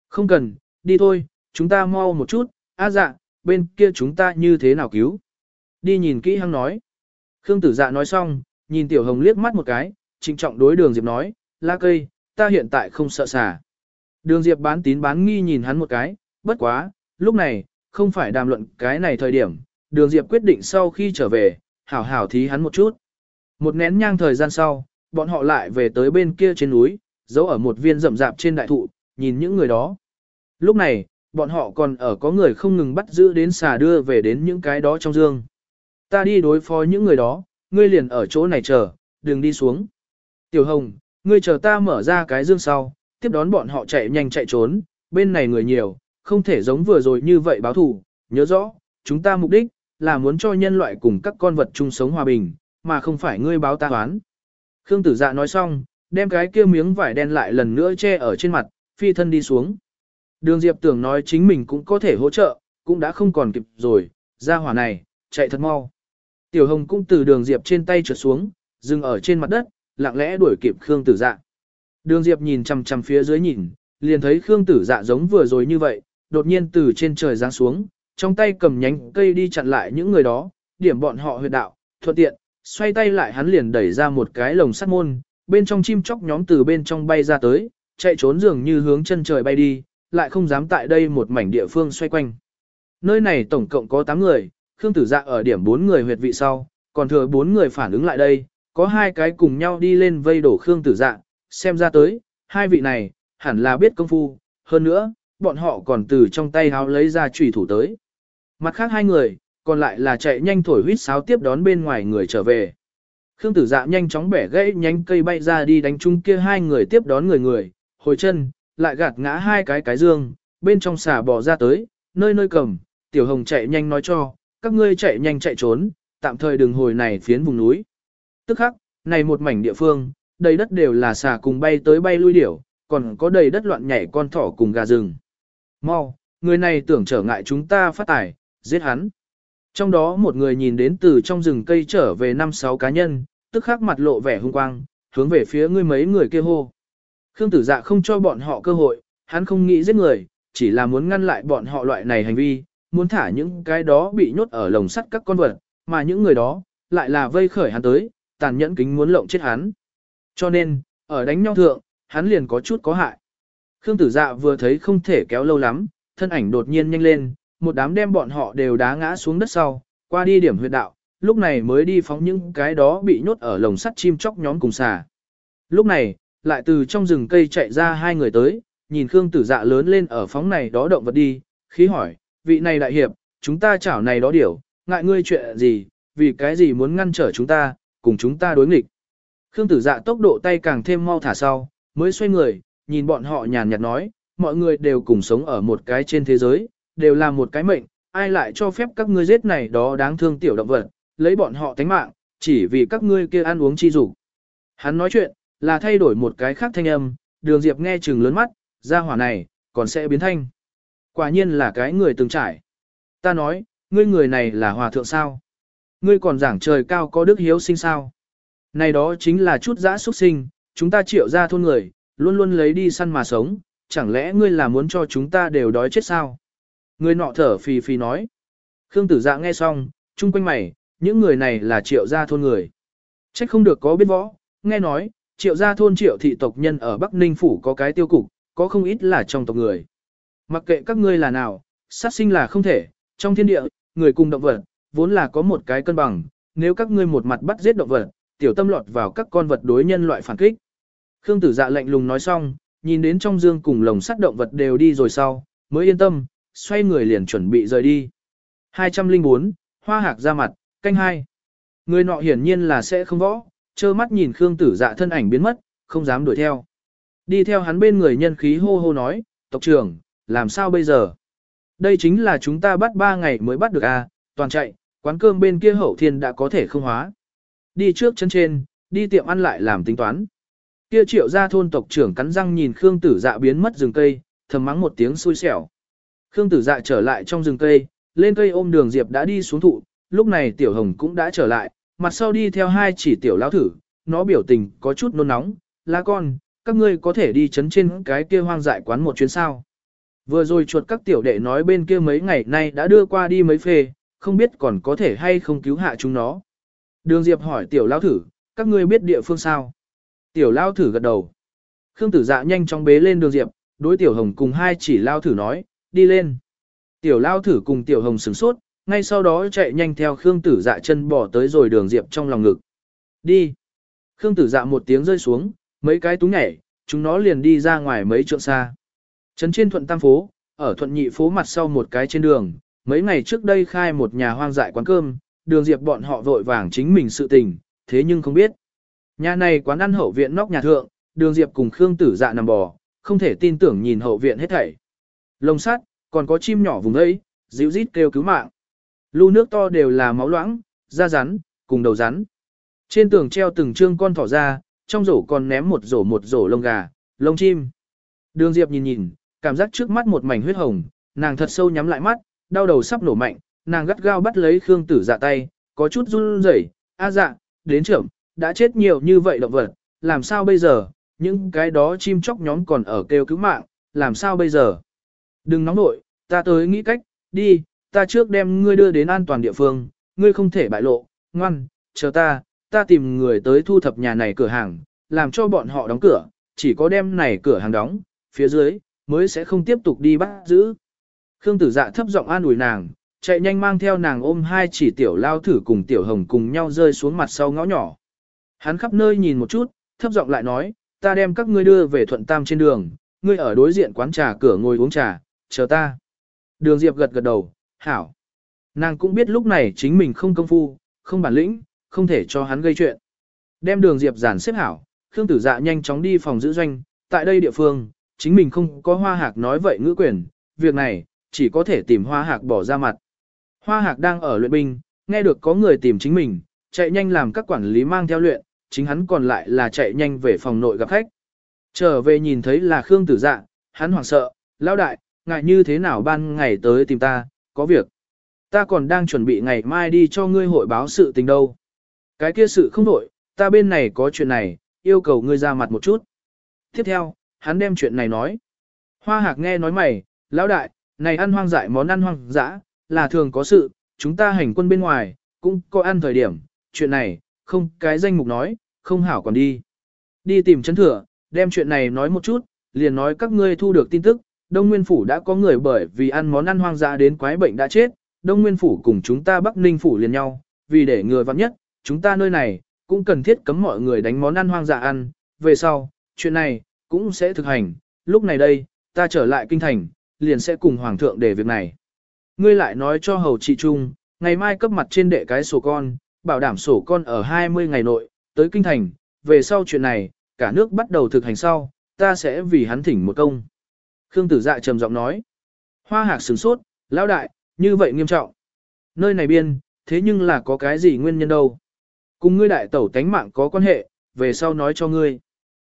Speaker 1: Không cần, đi thôi, chúng ta mau một chút, a dạ, bên kia chúng ta như thế nào cứu. Đi nhìn kỹ hăng nói. Khương tử dạ nói xong, nhìn Tiểu Hồng liếc mắt một cái, trịnh trọng đối đường Diệp nói, la cây, ta hiện tại không sợ xà. Đường Diệp bán tín bán nghi nhìn hắn một cái, bất quá, lúc này, không phải đàm luận cái này thời điểm, đường Diệp quyết định sau khi trở về, hảo hảo thí hắn một chút. Một nén nhang thời gian sau, bọn họ lại về tới bên kia trên núi, giấu ở một viên rậm rạp trên đại thụ, nhìn những người đó. Lúc này, bọn họ còn ở có người không ngừng bắt giữ đến xà đưa về đến những cái đó trong dương. Ta đi đối phó những người đó, ngươi liền ở chỗ này chờ, đừng đi xuống. Tiểu Hồng, ngươi chờ ta mở ra cái dương sau, tiếp đón bọn họ chạy nhanh chạy trốn, bên này người nhiều, không thể giống vừa rồi như vậy báo thủ, nhớ rõ, chúng ta mục đích, là muốn cho nhân loại cùng các con vật chung sống hòa bình, mà không phải ngươi báo ta hoán. Khương tử dạ nói xong, đem cái kia miếng vải đen lại lần nữa che ở trên mặt, phi thân đi xuống. Đường Diệp tưởng nói chính mình cũng có thể hỗ trợ, cũng đã không còn kịp rồi, ra hỏa này, chạy thật mau. Tiểu Hồng cũng từ đường Diệp trên tay trượt xuống, dừng ở trên mặt đất, lặng lẽ đuổi kịp Khương Tử Dạ. Đường Diệp nhìn chằm chằm phía dưới nhìn, liền thấy Khương Tử Dạ giống vừa rồi như vậy, đột nhiên từ trên trời giáng xuống, trong tay cầm nhánh cây đi chặn lại những người đó, điểm bọn họ huyệt đạo, thuận tiện, xoay tay lại hắn liền đẩy ra một cái lồng sắt môn, bên trong chim chóc nhóm từ bên trong bay ra tới, chạy trốn dường như hướng chân trời bay đi, lại không dám tại đây một mảnh địa phương xoay quanh. Nơi này tổng cộng có 8 người, Khương Tử Dạ ở điểm 4 người huyệt vị sau, còn thừa 4 người phản ứng lại đây, có hai cái cùng nhau đi lên vây đổ Khương Tử Dạ, xem ra tới, hai vị này, hẳn là biết công phu, hơn nữa, bọn họ còn từ trong tay háo lấy ra chủy thủ tới. Mặt khác hai người, còn lại là chạy nhanh thổi huýt sáo tiếp đón bên ngoài người trở về. Khương tử dạ nhanh chóng bẻ gãy nhánh cây bay ra đi đánh chung kia hai người tiếp đón người người, hồi chân, lại gạt ngã hai cái cái dương, bên trong xà bò ra tới, nơi nơi cầm, tiểu hồng chạy nhanh nói cho, các ngươi chạy nhanh chạy trốn, tạm thời đừng hồi này phiến vùng núi. Tức khắc, này một mảnh địa phương, đầy đất đều là xà cùng bay tới bay lui điểu, còn có đầy đất loạn nhảy con thỏ cùng gà rừng. Mau, người này tưởng trở ngại chúng ta phát tài, giết hắn. Trong đó một người nhìn đến từ trong rừng cây trở về năm sáu cá nhân, tức khắc mặt lộ vẻ hung quang, hướng về phía ngươi mấy người kia hô. Khương tử dạ không cho bọn họ cơ hội, hắn không nghĩ giết người, chỉ là muốn ngăn lại bọn họ loại này hành vi, muốn thả những cái đó bị nhốt ở lồng sắt các con vật, mà những người đó, lại là vây khởi hắn tới, tàn nhẫn kính muốn lộng chết hắn. Cho nên, ở đánh nhau thượng, hắn liền có chút có hại. Khương tử dạ vừa thấy không thể kéo lâu lắm, thân ảnh đột nhiên nhanh lên, một đám đem bọn họ đều đá ngã xuống đất sau, qua đi điểm huyệt đạo, lúc này mới đi phóng những cái đó bị nhốt ở lồng sắt chim chóc nhóm cùng xà. Lúc này, lại từ trong rừng cây chạy ra hai người tới, nhìn Khương Tử Dạ lớn lên ở phóng này đó động vật đi, khí hỏi, vị này đại hiệp, chúng ta chảo này đó điểu, ngại ngươi chuyện gì, vì cái gì muốn ngăn trở chúng ta, cùng chúng ta đối nghịch. Khương Tử Dạ tốc độ tay càng thêm mau thả sau, mới xoay người, nhìn bọn họ nhàn nhạt nói, mọi người đều cùng sống ở một cái trên thế giới, đều là một cái mệnh, ai lại cho phép các ngươi giết này đó đáng thương tiểu động vật, lấy bọn họ tánh mạng, chỉ vì các ngươi kia ăn uống chi dục. Hắn nói chuyện, là thay đổi một cái khác thanh âm, đường diệp nghe chừng lớn mắt, ra hỏa này, còn sẽ biến thanh. Quả nhiên là cái người từng trải. Ta nói, ngươi người này là hòa thượng sao? Ngươi còn giảng trời cao có đức hiếu sinh sao? Này đó chính là chút dã xuất sinh, chúng ta triệu ra thôn người, luôn luôn lấy đi săn mà sống, chẳng lẽ ngươi là muốn cho chúng ta đều đói chết sao? Người nọ thở phì phì nói. Khương tử dạ nghe xong, chung quanh mày, những người này là triệu gia thôn người. Trách không được có biết võ, nghe nói, triệu gia thôn triệu thị tộc nhân ở Bắc Ninh Phủ có cái tiêu cục, có không ít là trong tộc người. Mặc kệ các ngươi là nào, sát sinh là không thể, trong thiên địa, người cùng động vật, vốn là có một cái cân bằng, nếu các ngươi một mặt bắt giết động vật, tiểu tâm lọt vào các con vật đối nhân loại phản kích. Khương tử dạ lạnh lùng nói xong, nhìn đến trong dương cùng lồng sắt động vật đều đi rồi sau, mới yên tâm, xoay người liền chuẩn bị rời đi. 204, hoa hạc ra mặt, canh hai. Người nọ hiển nhiên là sẽ không võ, trơ mắt nhìn Khương tử dạ thân ảnh biến mất, không dám đuổi theo. Đi theo hắn bên người nhân khí hô hô nói, tộc trưởng, làm sao bây giờ? Đây chính là chúng ta bắt ba ngày mới bắt được a, à, toàn chạy, quán cơm bên kia hậu thiên đã có thể không hóa. Đi trước chân trên, đi tiệm ăn lại làm tính toán. Kia triệu gia thôn tộc trưởng cắn răng nhìn Khương tử dạ biến mất rừng cây, thầm mắng một tiếng xui xẻo. Khương tử dạ trở lại trong rừng cây, lên cây ôm đường diệp đã đi xuống thụ, lúc này tiểu hồng cũng đã trở lại, mặt sau đi theo hai chỉ tiểu lão thử, nó biểu tình có chút nôn nóng, lá con, các ngươi có thể đi chấn trên cái kia hoang dại quán một chuyến sao. Vừa rồi chuột các tiểu đệ nói bên kia mấy ngày nay đã đưa qua đi mấy phê, không biết còn có thể hay không cứu hạ chúng nó. Đường Diệp hỏi tiểu lão thử, các ngươi biết địa phương sao? Tiểu lão thử gật đầu. Khương tử dạ nhanh chóng bế lên đường Diệp, đối tiểu hồng cùng hai chỉ lao thử nói, đi lên. Tiểu lao thử cùng tiểu hồng sửng sốt, ngay sau đó chạy nhanh theo Khương tử dạ chân bỏ tới rồi đường Diệp trong lòng ngực. Đi. Khương tử dạ một tiếng rơi xuống, mấy cái túng nhảy, chúng nó liền đi ra ngoài mấy trượng xa. Trấn trên thuận tam phố, ở thuận nhị phố mặt sau một cái trên đường, mấy ngày trước đây khai một nhà hoang dại quán cơm, đường Diệp bọn họ vội vàng chính mình sự tình, thế nhưng không biết. Nhà này quán ăn hậu viện nóc nhà thượng, đường Diệp cùng Khương tử dạ nằm bò, không thể tin tưởng nhìn hậu viện hết thảy. Lồng sắt, còn có chim nhỏ vùng ấy, dịu rít kêu cứu mạng. Lu nước to đều là máu loãng, da rắn, cùng đầu rắn. Trên tường treo từng trương con thỏ ra, trong rổ còn ném một rổ một rổ lông gà, lông chim. Đường Diệp nhìn nhìn, cảm giác trước mắt một mảnh huyết hồng, nàng thật sâu nhắm lại mắt, đau đầu sắp nổ mạnh, nàng gắt gao bắt lấy Khương Tử Dạ tay, có chút run rẩy, "A dạ, đến trưởng, đã chết nhiều như vậy động vật, làm sao bây giờ? Những cái đó chim chóc nhóm còn ở kêu cứu mạng, làm sao bây giờ?" "Đừng nóng nội, ta tới nghĩ cách, đi, ta trước đem ngươi đưa đến an toàn địa phương, ngươi không thể bại lộ, ngoan, chờ ta, ta tìm người tới thu thập nhà này cửa hàng, làm cho bọn họ đóng cửa, chỉ có đem này cửa hàng đóng, phía dưới, mới sẽ không tiếp tục đi bắt giữ. Khương tử dạ thấp giọng an ủi nàng, chạy nhanh mang theo nàng ôm hai chỉ tiểu lao thử cùng tiểu hồng cùng nhau rơi xuống mặt sau ngõ nhỏ. Hắn khắp nơi nhìn một chút, thấp giọng lại nói, ta đem các ngươi đưa về thuận tam trên đường, ngươi ở đối diện quán trà cửa ngồi uống trà, chờ ta. Đường Diệp gật gật đầu, hảo. Nàng cũng biết lúc này chính mình không công phu, không bản lĩnh, không thể cho hắn gây chuyện. Đem đường Diệp giản xếp hảo, Khương Tử Dạ nhanh chóng đi phòng giữ doanh, tại đây địa phương, chính mình không có hoa hạc nói vậy ngữ quyền, việc này, chỉ có thể tìm hoa hạc bỏ ra mặt. Hoa hạc đang ở luyện binh, nghe được có người tìm chính mình, chạy nhanh làm các quản lý mang theo luyện, chính hắn còn lại là chạy nhanh về phòng nội gặp khách. Trở về nhìn thấy là Khương Tử Dạ, hắn hoảng sợ, lão đại, ngại như thế nào ban ngày tới tìm ta, có việc. Ta còn đang chuẩn bị ngày mai đi cho ngươi hội báo sự tình đâu. Cái kia sự không đổi, ta bên này có chuyện này, yêu cầu ngươi ra mặt một chút. Tiếp theo, hắn đem chuyện này nói. Hoa hạc nghe nói mày, lão đại, này ăn hoang dại món ăn hoang dã, là thường có sự, chúng ta hành quân bên ngoài, cũng có ăn thời điểm, chuyện này, không cái danh mục nói, không hảo còn đi. Đi tìm chấn thừa, đem chuyện này nói một chút, liền nói các ngươi thu được tin tức, Đông Nguyên Phủ đã có người bởi vì ăn món ăn hoang dã đến quái bệnh đã chết, Đông Nguyên Phủ cùng chúng ta Bắc Ninh Phủ liền nhau, vì để ngừa vắng nhất, chúng ta nơi này, cũng cần thiết cấm mọi người đánh món ăn hoang dã ăn, về sau, chuyện này, cũng sẽ thực hành, lúc này đây, ta trở lại kinh thành, liền sẽ cùng Hoàng thượng để việc này. Ngươi lại nói cho hầu trị trung, ngày mai cấp mặt trên đệ cái sổ con, bảo đảm sổ con ở 20 ngày nội, tới kinh thành, về sau chuyện này, cả nước bắt đầu thực hành sau, ta sẽ vì hắn thỉnh một công. Khương tử dạ trầm giọng nói, hoa hạc sửng sốt, lão đại, như vậy nghiêm trọng. Nơi này biên, thế nhưng là có cái gì nguyên nhân đâu. Cùng ngươi đại tẩu tánh mạng có quan hệ, về sau nói cho ngươi.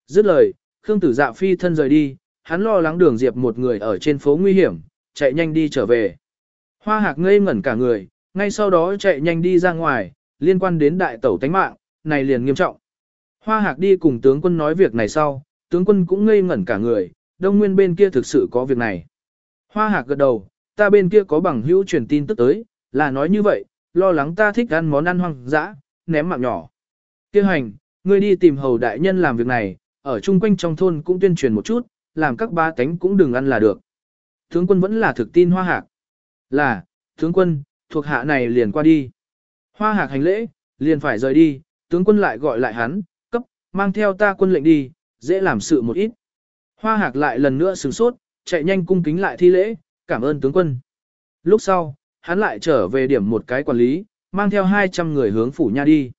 Speaker 1: Dứt lời, Khương tử dạ phi thân rời đi, hắn lo lắng đường diệp một người ở trên phố nguy hiểm, chạy nhanh đi trở về. Hoa hạc ngây ngẩn cả người, ngay sau đó chạy nhanh đi ra ngoài, liên quan đến đại tẩu tánh mạng, này liền nghiêm trọng. Hoa hạc đi cùng tướng quân nói việc này sau, tướng quân cũng ngây ngẩn cả người, đông nguyên bên kia thực sự có việc này. Hoa hạc gật đầu, ta bên kia có bằng hữu truyền tin tức tới, là nói như vậy, lo lắng ta thích ăn món ăn hoang dã, ném mạng nhỏ. Kêu hành, ngươi đi tìm hầu đại nhân làm việc này, ở chung quanh trong thôn cũng tuyên truyền một chút, làm các ba cánh cũng đừng ăn là được. Tướng quân vẫn là thực tin hoa hạc. Là, tướng quân, thuộc hạ này liền qua đi. Hoa hạc hành lễ, liền phải rời đi, tướng quân lại gọi lại hắn, cấp, mang theo ta quân lệnh đi, dễ làm sự một ít. Hoa hạc lại lần nữa sửng sốt, chạy nhanh cung kính lại thi lễ, cảm ơn tướng quân. Lúc sau, hắn lại trở về điểm một cái quản lý, mang theo 200 người hướng phủ nha đi.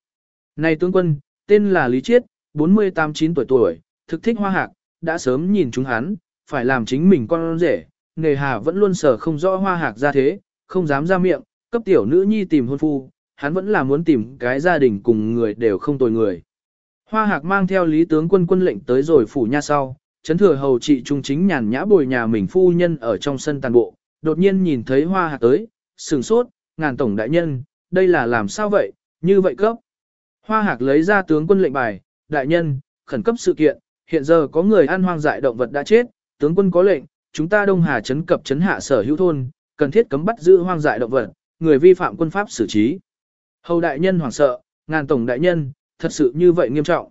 Speaker 1: Này tướng quân, tên là Lý Chiết, 48-9 tuổi tuổi, thực thích hoa hạc, đã sớm nhìn chúng hắn, phải làm chính mình con rể, nề hà vẫn luôn sở không rõ hoa hạc ra thế, không dám ra miệng, cấp tiểu nữ nhi tìm hôn phu, hắn vẫn là muốn tìm cái gia đình cùng người đều không tồi người. Hoa hạc mang theo lý tướng quân quân lệnh tới rồi phủ nha sau, chấn thừa hầu trị trung chính nhàn nhã bồi nhà mình phu nhân ở trong sân tàn bộ, đột nhiên nhìn thấy hoa hạc tới, sừng sốt, ngàn tổng đại nhân, đây là làm sao vậy, như vậy cấp. Hoa hạc lấy ra tướng quân lệnh bài, đại nhân, khẩn cấp sự kiện, hiện giờ có người ăn hoang dại động vật đã chết, tướng quân có lệnh, chúng ta Đông Hà chấn cập chấn hạ sở hữu thôn, cần thiết cấm bắt giữ hoang dại động vật, người vi phạm quân pháp xử trí. Hầu đại nhân hoảng sợ, ngàn tổng đại nhân, thật sự như vậy nghiêm trọng.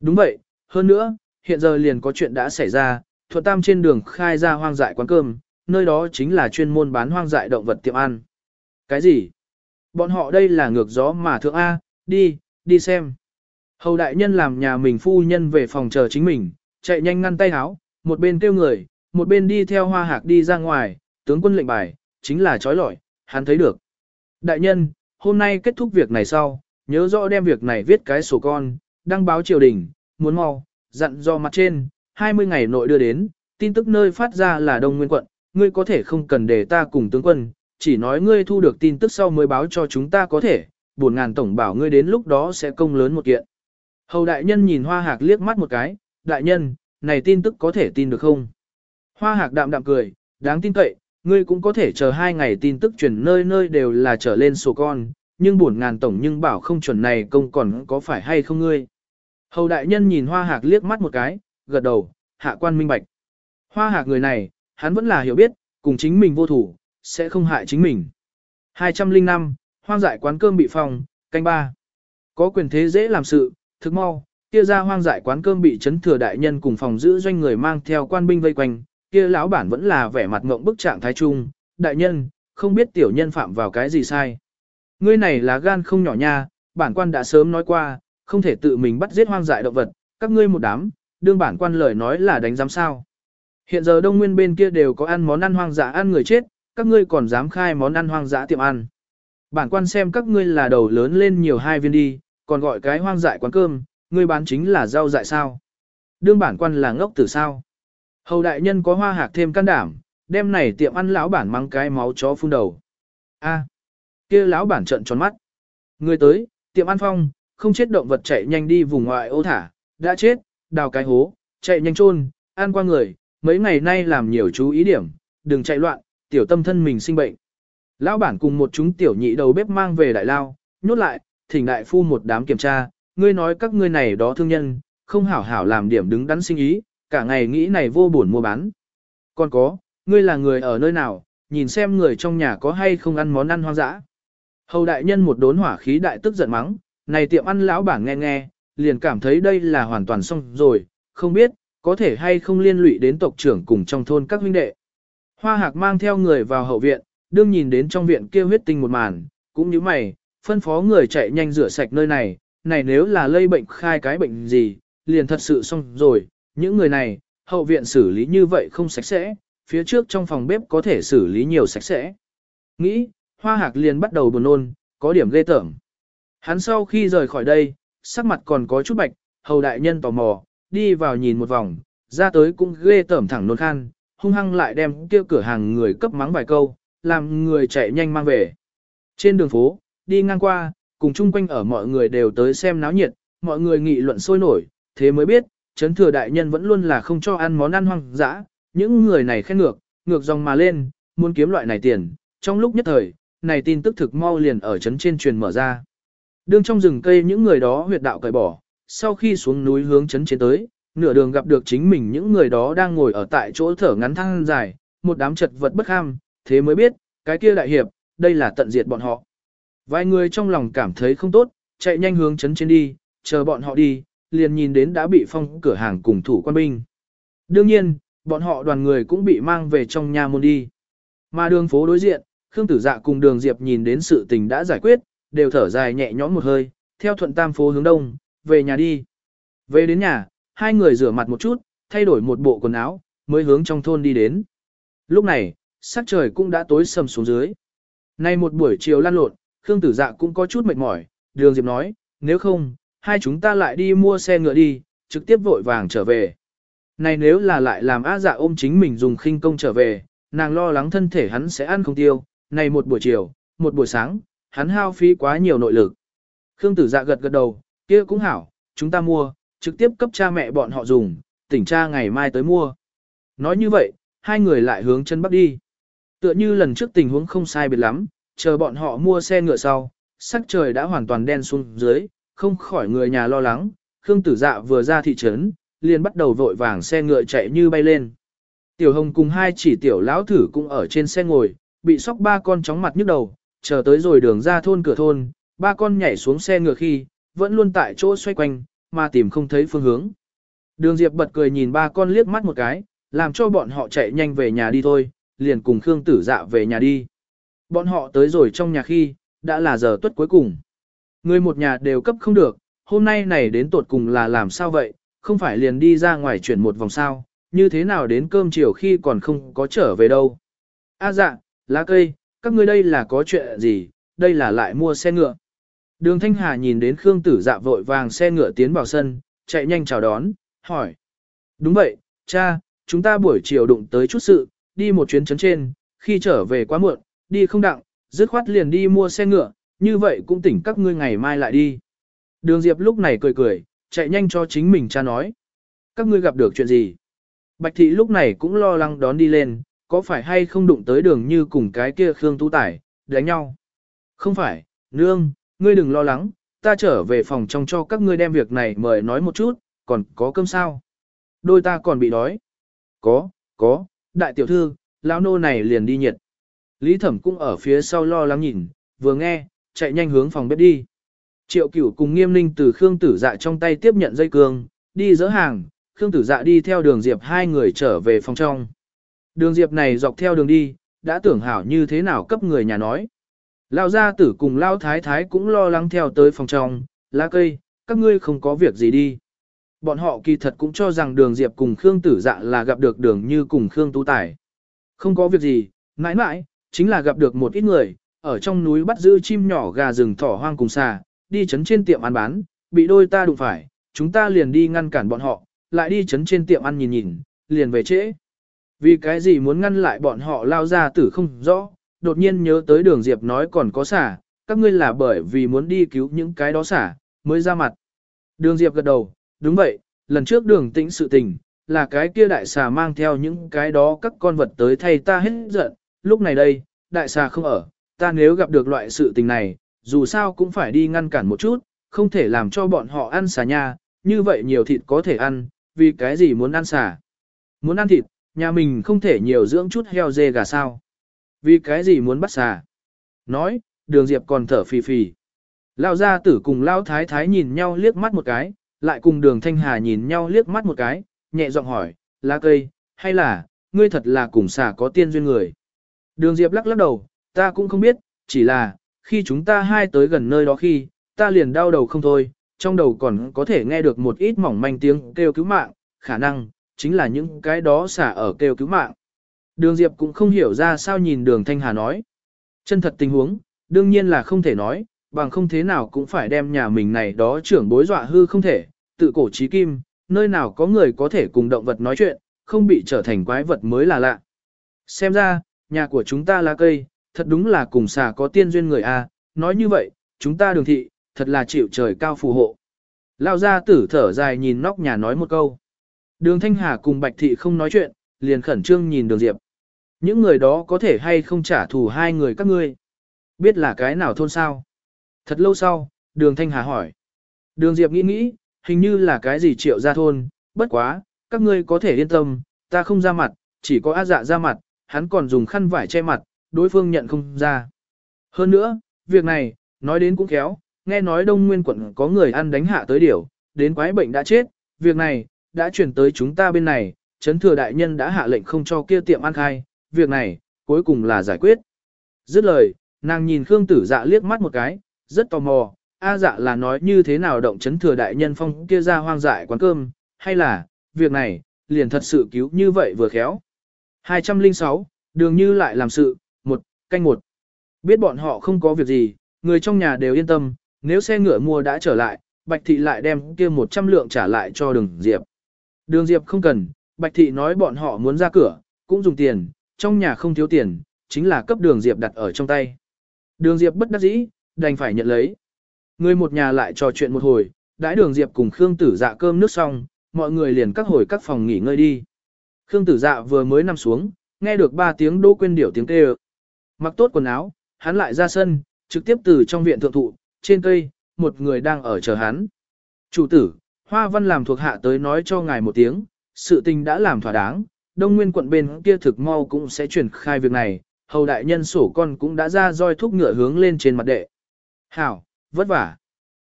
Speaker 1: Đúng vậy, hơn nữa, hiện giờ liền có chuyện đã xảy ra, thuận tam trên đường khai ra hoang dại quán cơm, nơi đó chính là chuyên môn bán hoang dại động vật tiệm ăn. Cái gì? Bọn họ đây là ngược gió mà thượng A, đi, đi xem. Hầu đại nhân làm nhà mình phu nhân về phòng chờ chính mình, chạy nhanh ngăn tay háo, một bên kêu người, một bên đi theo hoa hạc đi ra ngoài, tướng quân lệnh bài, chính là trói lọi, hắn thấy được. Đại nhân, hôm nay kết thúc việc này sau, nhớ rõ đem việc này viết cái sổ con, đăng báo triều đình, muốn mau, dặn do mặt trên, 20 ngày nội đưa đến, tin tức nơi phát ra là Đông Nguyên quận, ngươi có thể không cần để ta cùng tướng quân, chỉ nói ngươi thu được tin tức sau mới báo cho chúng ta có thể, buồn ngàn tổng bảo ngươi đến lúc đó sẽ công lớn một kiện. Hầu đại nhân nhìn hoa hạc liếc mắt một cái, đại nhân, này tin tức có thể tin được không? Hoa hạc đạm đạm cười, đáng tin cậy, ngươi cũng có thể chờ hai ngày tin tức truyền nơi nơi đều là trở lên sổ con, nhưng buồn ngàn tổng nhưng bảo không chuẩn này công còn có phải hay không ngươi. Hầu đại nhân nhìn hoa hạc liếc mắt một cái, gật đầu, hạ quan minh bạch. Hoa hạc người này, hắn vẫn là hiểu biết, cùng chính mình vô thủ, sẽ không hại chính mình. 205, hoang dại quán cơm bị phòng, canh ba. Có quyền thế dễ làm sự, thực mau, kia ra hoang dại quán cơm bị chấn thừa đại nhân cùng phòng giữ doanh người mang theo quan binh vây quanh, kia lão bản vẫn là vẻ mặt ngộng bức trạng thái trung, đại nhân, không biết tiểu nhân phạm vào cái gì sai. Ngươi này là gan không nhỏ nha, bản quan đã sớm nói qua, không thể tự mình bắt giết hoang dại động vật, các ngươi một đám, đương bản quan lời nói là đánh giám sao. Hiện giờ đông nguyên bên kia đều có ăn món ăn hoang dã ăn người chết, các ngươi còn dám khai món ăn hoang dã tiệm ăn. Bản quan xem các ngươi là đầu lớn lên nhiều hai viên đi, còn gọi cái hoang dại quán cơm, ngươi bán chính là rau dại sao. Đương bản quan là ngốc tử sao. Hầu đại nhân có hoa hạc thêm can đảm, đem này tiệm ăn lão bản mang cái máu chó phun đầu. A, kia lão bản trợn tròn mắt. Người tới, tiệm ăn phong, không chết động vật chạy nhanh đi vùng ngoại ô thả, đã chết, đào cái hố, chạy nhanh chôn, ăn qua người, mấy ngày nay làm nhiều chú ý điểm, đừng chạy loạn, tiểu tâm thân mình sinh bệnh. Lão bản cùng một chúng tiểu nhị đầu bếp mang về đại lao, nhốt lại, thỉnh đại phu một đám kiểm tra, ngươi nói các ngươi này đó thương nhân, không hảo hảo làm điểm đứng đắn sinh ý, cả ngày nghĩ này vô buồn mua bán. Còn có, ngươi là người ở nơi nào, nhìn xem người trong nhà có hay không ăn món ăn hoang dã. Hầu đại nhân một đốn hỏa khí đại tức giận mắng, này tiệm ăn lão bản nghe nghe, liền cảm thấy đây là hoàn toàn xong rồi, không biết, có thể hay không liên lụy đến tộc trưởng cùng trong thôn các huynh đệ. Hoa hạc mang theo người vào hậu viện, đương nhìn đến trong viện kia huyết tinh một màn, cũng như mày, phân phó người chạy nhanh rửa sạch nơi này, này nếu là lây bệnh khai cái bệnh gì, liền thật sự xong rồi, những người này, hậu viện xử lý như vậy không sạch sẽ, phía trước trong phòng bếp có thể xử lý nhiều sạch sẽ. Nghĩ, hoa hạc liền bắt đầu buồn nôn, có điểm ghê tởm. Hắn sau khi rời khỏi đây, sắc mặt còn có chút bạch, hầu đại nhân tò mò, đi vào nhìn một vòng, ra tới cũng ghê tởm thẳng nôn khan, hung hăng lại đem kia cửa hàng người cấp mắng vài câu, làm người chạy nhanh mang về. Trên đường phố, đi ngang qua, cùng chung quanh ở mọi người đều tới xem náo nhiệt, mọi người nghị luận sôi nổi, thế mới biết, chấn thừa đại nhân vẫn luôn là không cho ăn món ăn hoang dã, những người này khen ngược, ngược dòng mà lên, muốn kiếm loại này tiền, trong lúc nhất thời, này tin tức thực mau liền ở chấn trên truyền mở ra. Đương trong rừng cây những người đó huyệt đạo cởi bỏ, sau khi xuống núi hướng chấn trên tới, nửa đường gặp được chính mình những người đó đang ngồi ở tại chỗ thở ngắn thăng dài, một đám chật vật bất ham, thế mới biết, cái kia đại hiệp, đây là tận diệt bọn họ. Vài người trong lòng cảm thấy không tốt, chạy nhanh hướng chấn trên đi, chờ bọn họ đi, liền nhìn đến đã bị phong cửa hàng cùng thủ quan binh. Đương nhiên, bọn họ đoàn người cũng bị mang về trong nhà môn đi. Mà đường phố đối diện, Khương Tử Dạ cùng đường Diệp nhìn đến sự tình đã giải quyết, đều thở dài nhẹ nhõm một hơi, theo thuận tam phố hướng đông, về nhà đi. Về đến nhà, hai người rửa mặt một chút, thay đổi một bộ quần áo, mới hướng trong thôn đi đến. Lúc này, sắc trời cũng đã tối sầm xuống dưới. Nay một buổi chiều lăn lộn, Khương Tử Dạ cũng có chút mệt mỏi, đường Diệp nói, nếu không, hai chúng ta lại đi mua xe ngựa đi, trực tiếp vội vàng trở về. Này nếu là lại làm á dạ ôm chính mình dùng khinh công trở về, nàng lo lắng thân thể hắn sẽ ăn không tiêu, này một buổi chiều, một buổi sáng, hắn hao phí quá nhiều nội lực. Khương tử dạ gật gật đầu, kia cũng hảo, chúng ta mua, trực tiếp cấp cha mẹ bọn họ dùng, tỉnh cha ngày mai tới mua. Nói như vậy, hai người lại hướng chân bắc đi. Tựa như lần trước tình huống không sai biệt lắm, chờ bọn họ mua xe ngựa sau, sắc trời đã hoàn toàn đen xuống dưới, không khỏi người nhà lo lắng, Khương Tử Dạ vừa ra thị trấn, liền bắt đầu vội vàng xe ngựa chạy như bay lên. Tiểu Hồng cùng hai chỉ tiểu lão thử cũng ở trên xe ngồi, bị sóc ba con chóng mặt nhức đầu, chờ tới rồi đường ra thôn cửa thôn, ba con nhảy xuống xe ngựa khi, vẫn luôn tại chỗ xoay quanh, mà tìm không thấy phương hướng. Đường Diệp bật cười nhìn ba con liếc mắt một cái, làm cho bọn họ chạy nhanh về nhà đi thôi, liền cùng Khương Tử Dạ về nhà đi. Bọn họ tới rồi trong nhà khi, đã là giờ tuất cuối cùng. Người một nhà đều cấp không được, hôm nay này đến tột cùng là làm sao vậy, không phải liền đi ra ngoài chuyển một vòng sao, như thế nào đến cơm chiều khi còn không có trở về đâu. A à dạ, lá cây, các ngươi đây là có chuyện gì, đây là lại mua xe ngựa. Đường Thanh Hà nhìn đến Khương Tử Dạ vội vàng xe ngựa tiến vào sân, chạy nhanh chào đón, hỏi. Đúng vậy, cha, chúng ta buổi chiều đụng tới chút sự, đi một chuyến chấn trên, khi trở về quá muộn, đi không đặng, dứt khoát liền đi mua xe ngựa, như vậy cũng tỉnh các ngươi ngày mai lại đi. Đường Diệp lúc này cười cười, chạy nhanh cho chính mình cha nói. Các ngươi gặp được chuyện gì? Bạch thị lúc này cũng lo lắng đón đi lên, có phải hay không đụng tới đường như cùng cái kia Khương Tú Tải, đánh nhau? Không phải, nương, ngươi đừng lo lắng, ta trở về phòng trong cho các ngươi đem việc này mời nói một chút, còn có cơm sao? Đôi ta còn bị đói. Có, có, đại tiểu thư, lão nô này liền đi nhiệt. Lý thẩm cũng ở phía sau lo lắng nhìn, vừa nghe, chạy nhanh hướng phòng bếp đi. Triệu cửu cùng nghiêm ninh từ Khương Tử Dạ trong tay tiếp nhận dây cương, đi dỡ hàng, Khương Tử Dạ đi theo đường Diệp hai người trở về phòng trong. Đường Diệp này dọc theo đường đi, đã tưởng hảo như thế nào cấp người nhà nói. Lao gia tử cùng Lao Thái Thái cũng lo lắng theo tới phòng trong, lá cây, các ngươi không có việc gì đi. Bọn họ kỳ thật cũng cho rằng đường Diệp cùng Khương Tử Dạ là gặp được đường như cùng Khương Tú Tài. Không có việc gì, mãi mãi, chính là gặp được một ít người, ở trong núi bắt giữ chim nhỏ gà rừng thỏ hoang cùng xà, đi chấn trên tiệm ăn bán, bị đôi ta đụng phải, chúng ta liền đi ngăn cản bọn họ, lại đi chấn trên tiệm ăn nhìn nhìn, liền về trễ. Vì cái gì muốn ngăn lại bọn họ lao ra tử không rõ, đột nhiên nhớ tới đường Diệp nói còn có xả, các ngươi là bởi vì muốn đi cứu những cái đó xả, mới ra mặt. Đường Diệp gật đầu, đúng vậy, lần trước đường tĩnh sự tình, là cái kia đại xà mang theo những cái đó các con vật tới thay ta hết giận, lúc này đây, đại xà không ở, ta nếu gặp được loại sự tình này, dù sao cũng phải đi ngăn cản một chút, không thể làm cho bọn họ ăn xà nha, như vậy nhiều thịt có thể ăn, vì cái gì muốn ăn xà. Muốn ăn thịt, nhà mình không thể nhiều dưỡng chút heo dê gà sao. Vì cái gì muốn bắt xà. Nói, đường diệp còn thở phì phì. Lao gia tử cùng Lao thái thái nhìn nhau liếc mắt một cái, lại cùng đường thanh hà nhìn nhau liếc mắt một cái, nhẹ giọng hỏi, lá cây, hay là, ngươi thật là cùng xà có tiên duyên người. Đường diệp lắc lắc đầu, ta cũng không biết, chỉ là, khi chúng ta hai tới gần nơi đó khi, ta liền đau đầu không thôi, trong đầu còn có thể nghe được một ít mỏng manh tiếng kêu cứu mạng, khả năng, chính là những cái đó xả ở kêu cứu mạng. Đường Diệp cũng không hiểu ra sao nhìn đường Thanh Hà nói. Chân thật tình huống, đương nhiên là không thể nói, bằng không thế nào cũng phải đem nhà mình này đó trưởng bối dọa hư không thể, tự cổ trí kim, nơi nào có người có thể cùng động vật nói chuyện, không bị trở thành quái vật mới là lạ. Xem ra, nhà của chúng ta là cây, thật đúng là cùng xà có tiên duyên người a. nói như vậy, chúng ta đường thị, thật là chịu trời cao phù hộ. Lao ra tử thở dài nhìn nóc nhà nói một câu. Đường Thanh Hà cùng Bạch Thị không nói chuyện, liền khẩn trương nhìn đường Diệp. Những người đó có thể hay không trả thù hai người các ngươi. Biết là cái nào thôn sao? Thật lâu sau, đường Thanh Hà hỏi. Đường Diệp nghĩ nghĩ, hình như là cái gì triệu ra thôn, bất quá, các ngươi có thể yên tâm, ta không ra mặt, chỉ có á dạ ra mặt, hắn còn dùng khăn vải che mặt, đối phương nhận không ra. Hơn nữa, việc này, nói đến cũng khéo, nghe nói đông nguyên quận có người ăn đánh hạ tới điểu, đến quái bệnh đã chết, việc này, đã chuyển tới chúng ta bên này, chấn thừa đại nhân đã hạ lệnh không cho kia tiệm ăn khai, việc này, cuối cùng là giải quyết. Dứt lời, nàng nhìn Khương tử dạ liếc mắt một cái, rất tò mò, A dạ là nói như thế nào động chấn thừa đại nhân phong kia ra hoang dại quán cơm, hay là, việc này, liền thật sự cứu như vậy vừa khéo. 206, đường như lại làm sự, một, canh một. Biết bọn họ không có việc gì, người trong nhà đều yên tâm, nếu xe ngựa mua đã trở lại, Bạch Thị lại đem kia 100 lượng trả lại cho đường Diệp. Đường Diệp không cần, Bạch Thị nói bọn họ muốn ra cửa, cũng dùng tiền, trong nhà không thiếu tiền, chính là cấp đường Diệp đặt ở trong tay. Đường Diệp bất đắc dĩ, đành phải nhận lấy. Người một nhà lại trò chuyện một hồi, đãi đường Diệp cùng Khương Tử Dạ cơm nước xong, mọi người liền các hồi các phòng nghỉ ngơi đi. Khương Tử Dạ vừa mới nằm xuống, nghe được ba tiếng đô quên điểu tiếng kêu. Mặc tốt quần áo, hắn lại ra sân, trực tiếp từ trong viện thượng thụ, trên cây, một người đang ở chờ hắn. Chủ tử, Hoa Văn làm thuộc hạ tới nói cho ngài một tiếng, sự tình đã làm thỏa đáng, Đông Nguyên quận bên kia thực mau cũng sẽ chuyển khai việc này, hầu đại nhân sổ con cũng đã ra roi thúc ngựa hướng lên trên mặt đệ. Hảo, vất vả.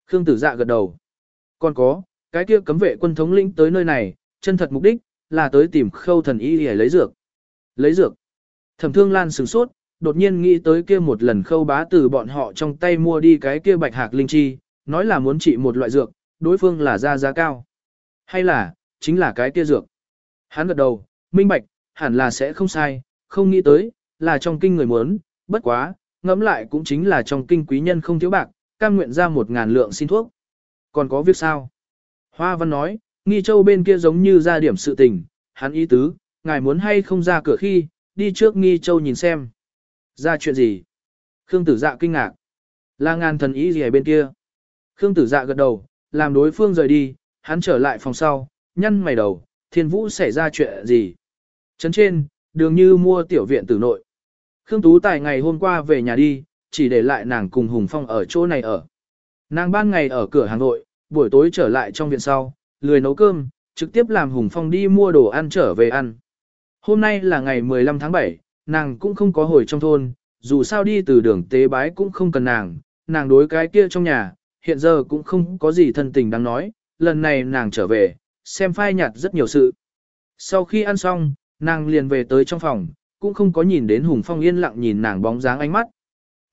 Speaker 1: Khương tử dạ gật đầu. Còn có, cái kia cấm vệ quân thống lĩnh tới nơi này, chân thật mục đích, là tới tìm khâu thần y để lấy dược. Lấy dược. Thẩm thương lan sửng sốt, đột nhiên nghĩ tới kia một lần khâu bá từ bọn họ trong tay mua đi cái kia bạch hạc linh chi, nói là muốn trị một loại dược, đối phương là ra giá cao. Hay là, chính là cái kia dược. Hắn gật đầu, minh bạch, hẳn là sẽ không sai, không nghĩ tới, là trong kinh người muốn, bất quá, ngẫm lại cũng chính là trong kinh quý nhân không thiếu bạc, cam nguyện ra một ngàn lượng xin thuốc. Còn có việc sao? Hoa Văn nói, nghi châu bên kia giống như ra điểm sự tình, hắn ý tứ, ngài muốn hay không ra cửa khi, đi trước nghi châu nhìn xem. Ra chuyện gì? Khương tử dạ kinh ngạc. Là ngàn thần ý gì ở bên kia? Khương tử dạ gật đầu, làm đối phương rời đi, hắn trở lại phòng sau, nhăn mày đầu, thiên vũ xảy ra chuyện gì? Trấn trên, đường như mua tiểu viện tử nội. Khương Tú Tài ngày hôm qua về nhà đi, chỉ để lại nàng cùng Hùng Phong ở chỗ này ở. Nàng ban ngày ở cửa hàng nội, buổi tối trở lại trong viện sau, lười nấu cơm, trực tiếp làm Hùng Phong đi mua đồ ăn trở về ăn. Hôm nay là ngày 15 tháng 7, nàng cũng không có hồi trong thôn, dù sao đi từ đường tế bái cũng không cần nàng, nàng đối cái kia trong nhà, hiện giờ cũng không có gì thân tình đáng nói, lần này nàng trở về, xem phai nhạt rất nhiều sự. Sau khi ăn xong, nàng liền về tới trong phòng, cũng không có nhìn đến Hùng Phong yên lặng nhìn nàng bóng dáng ánh mắt.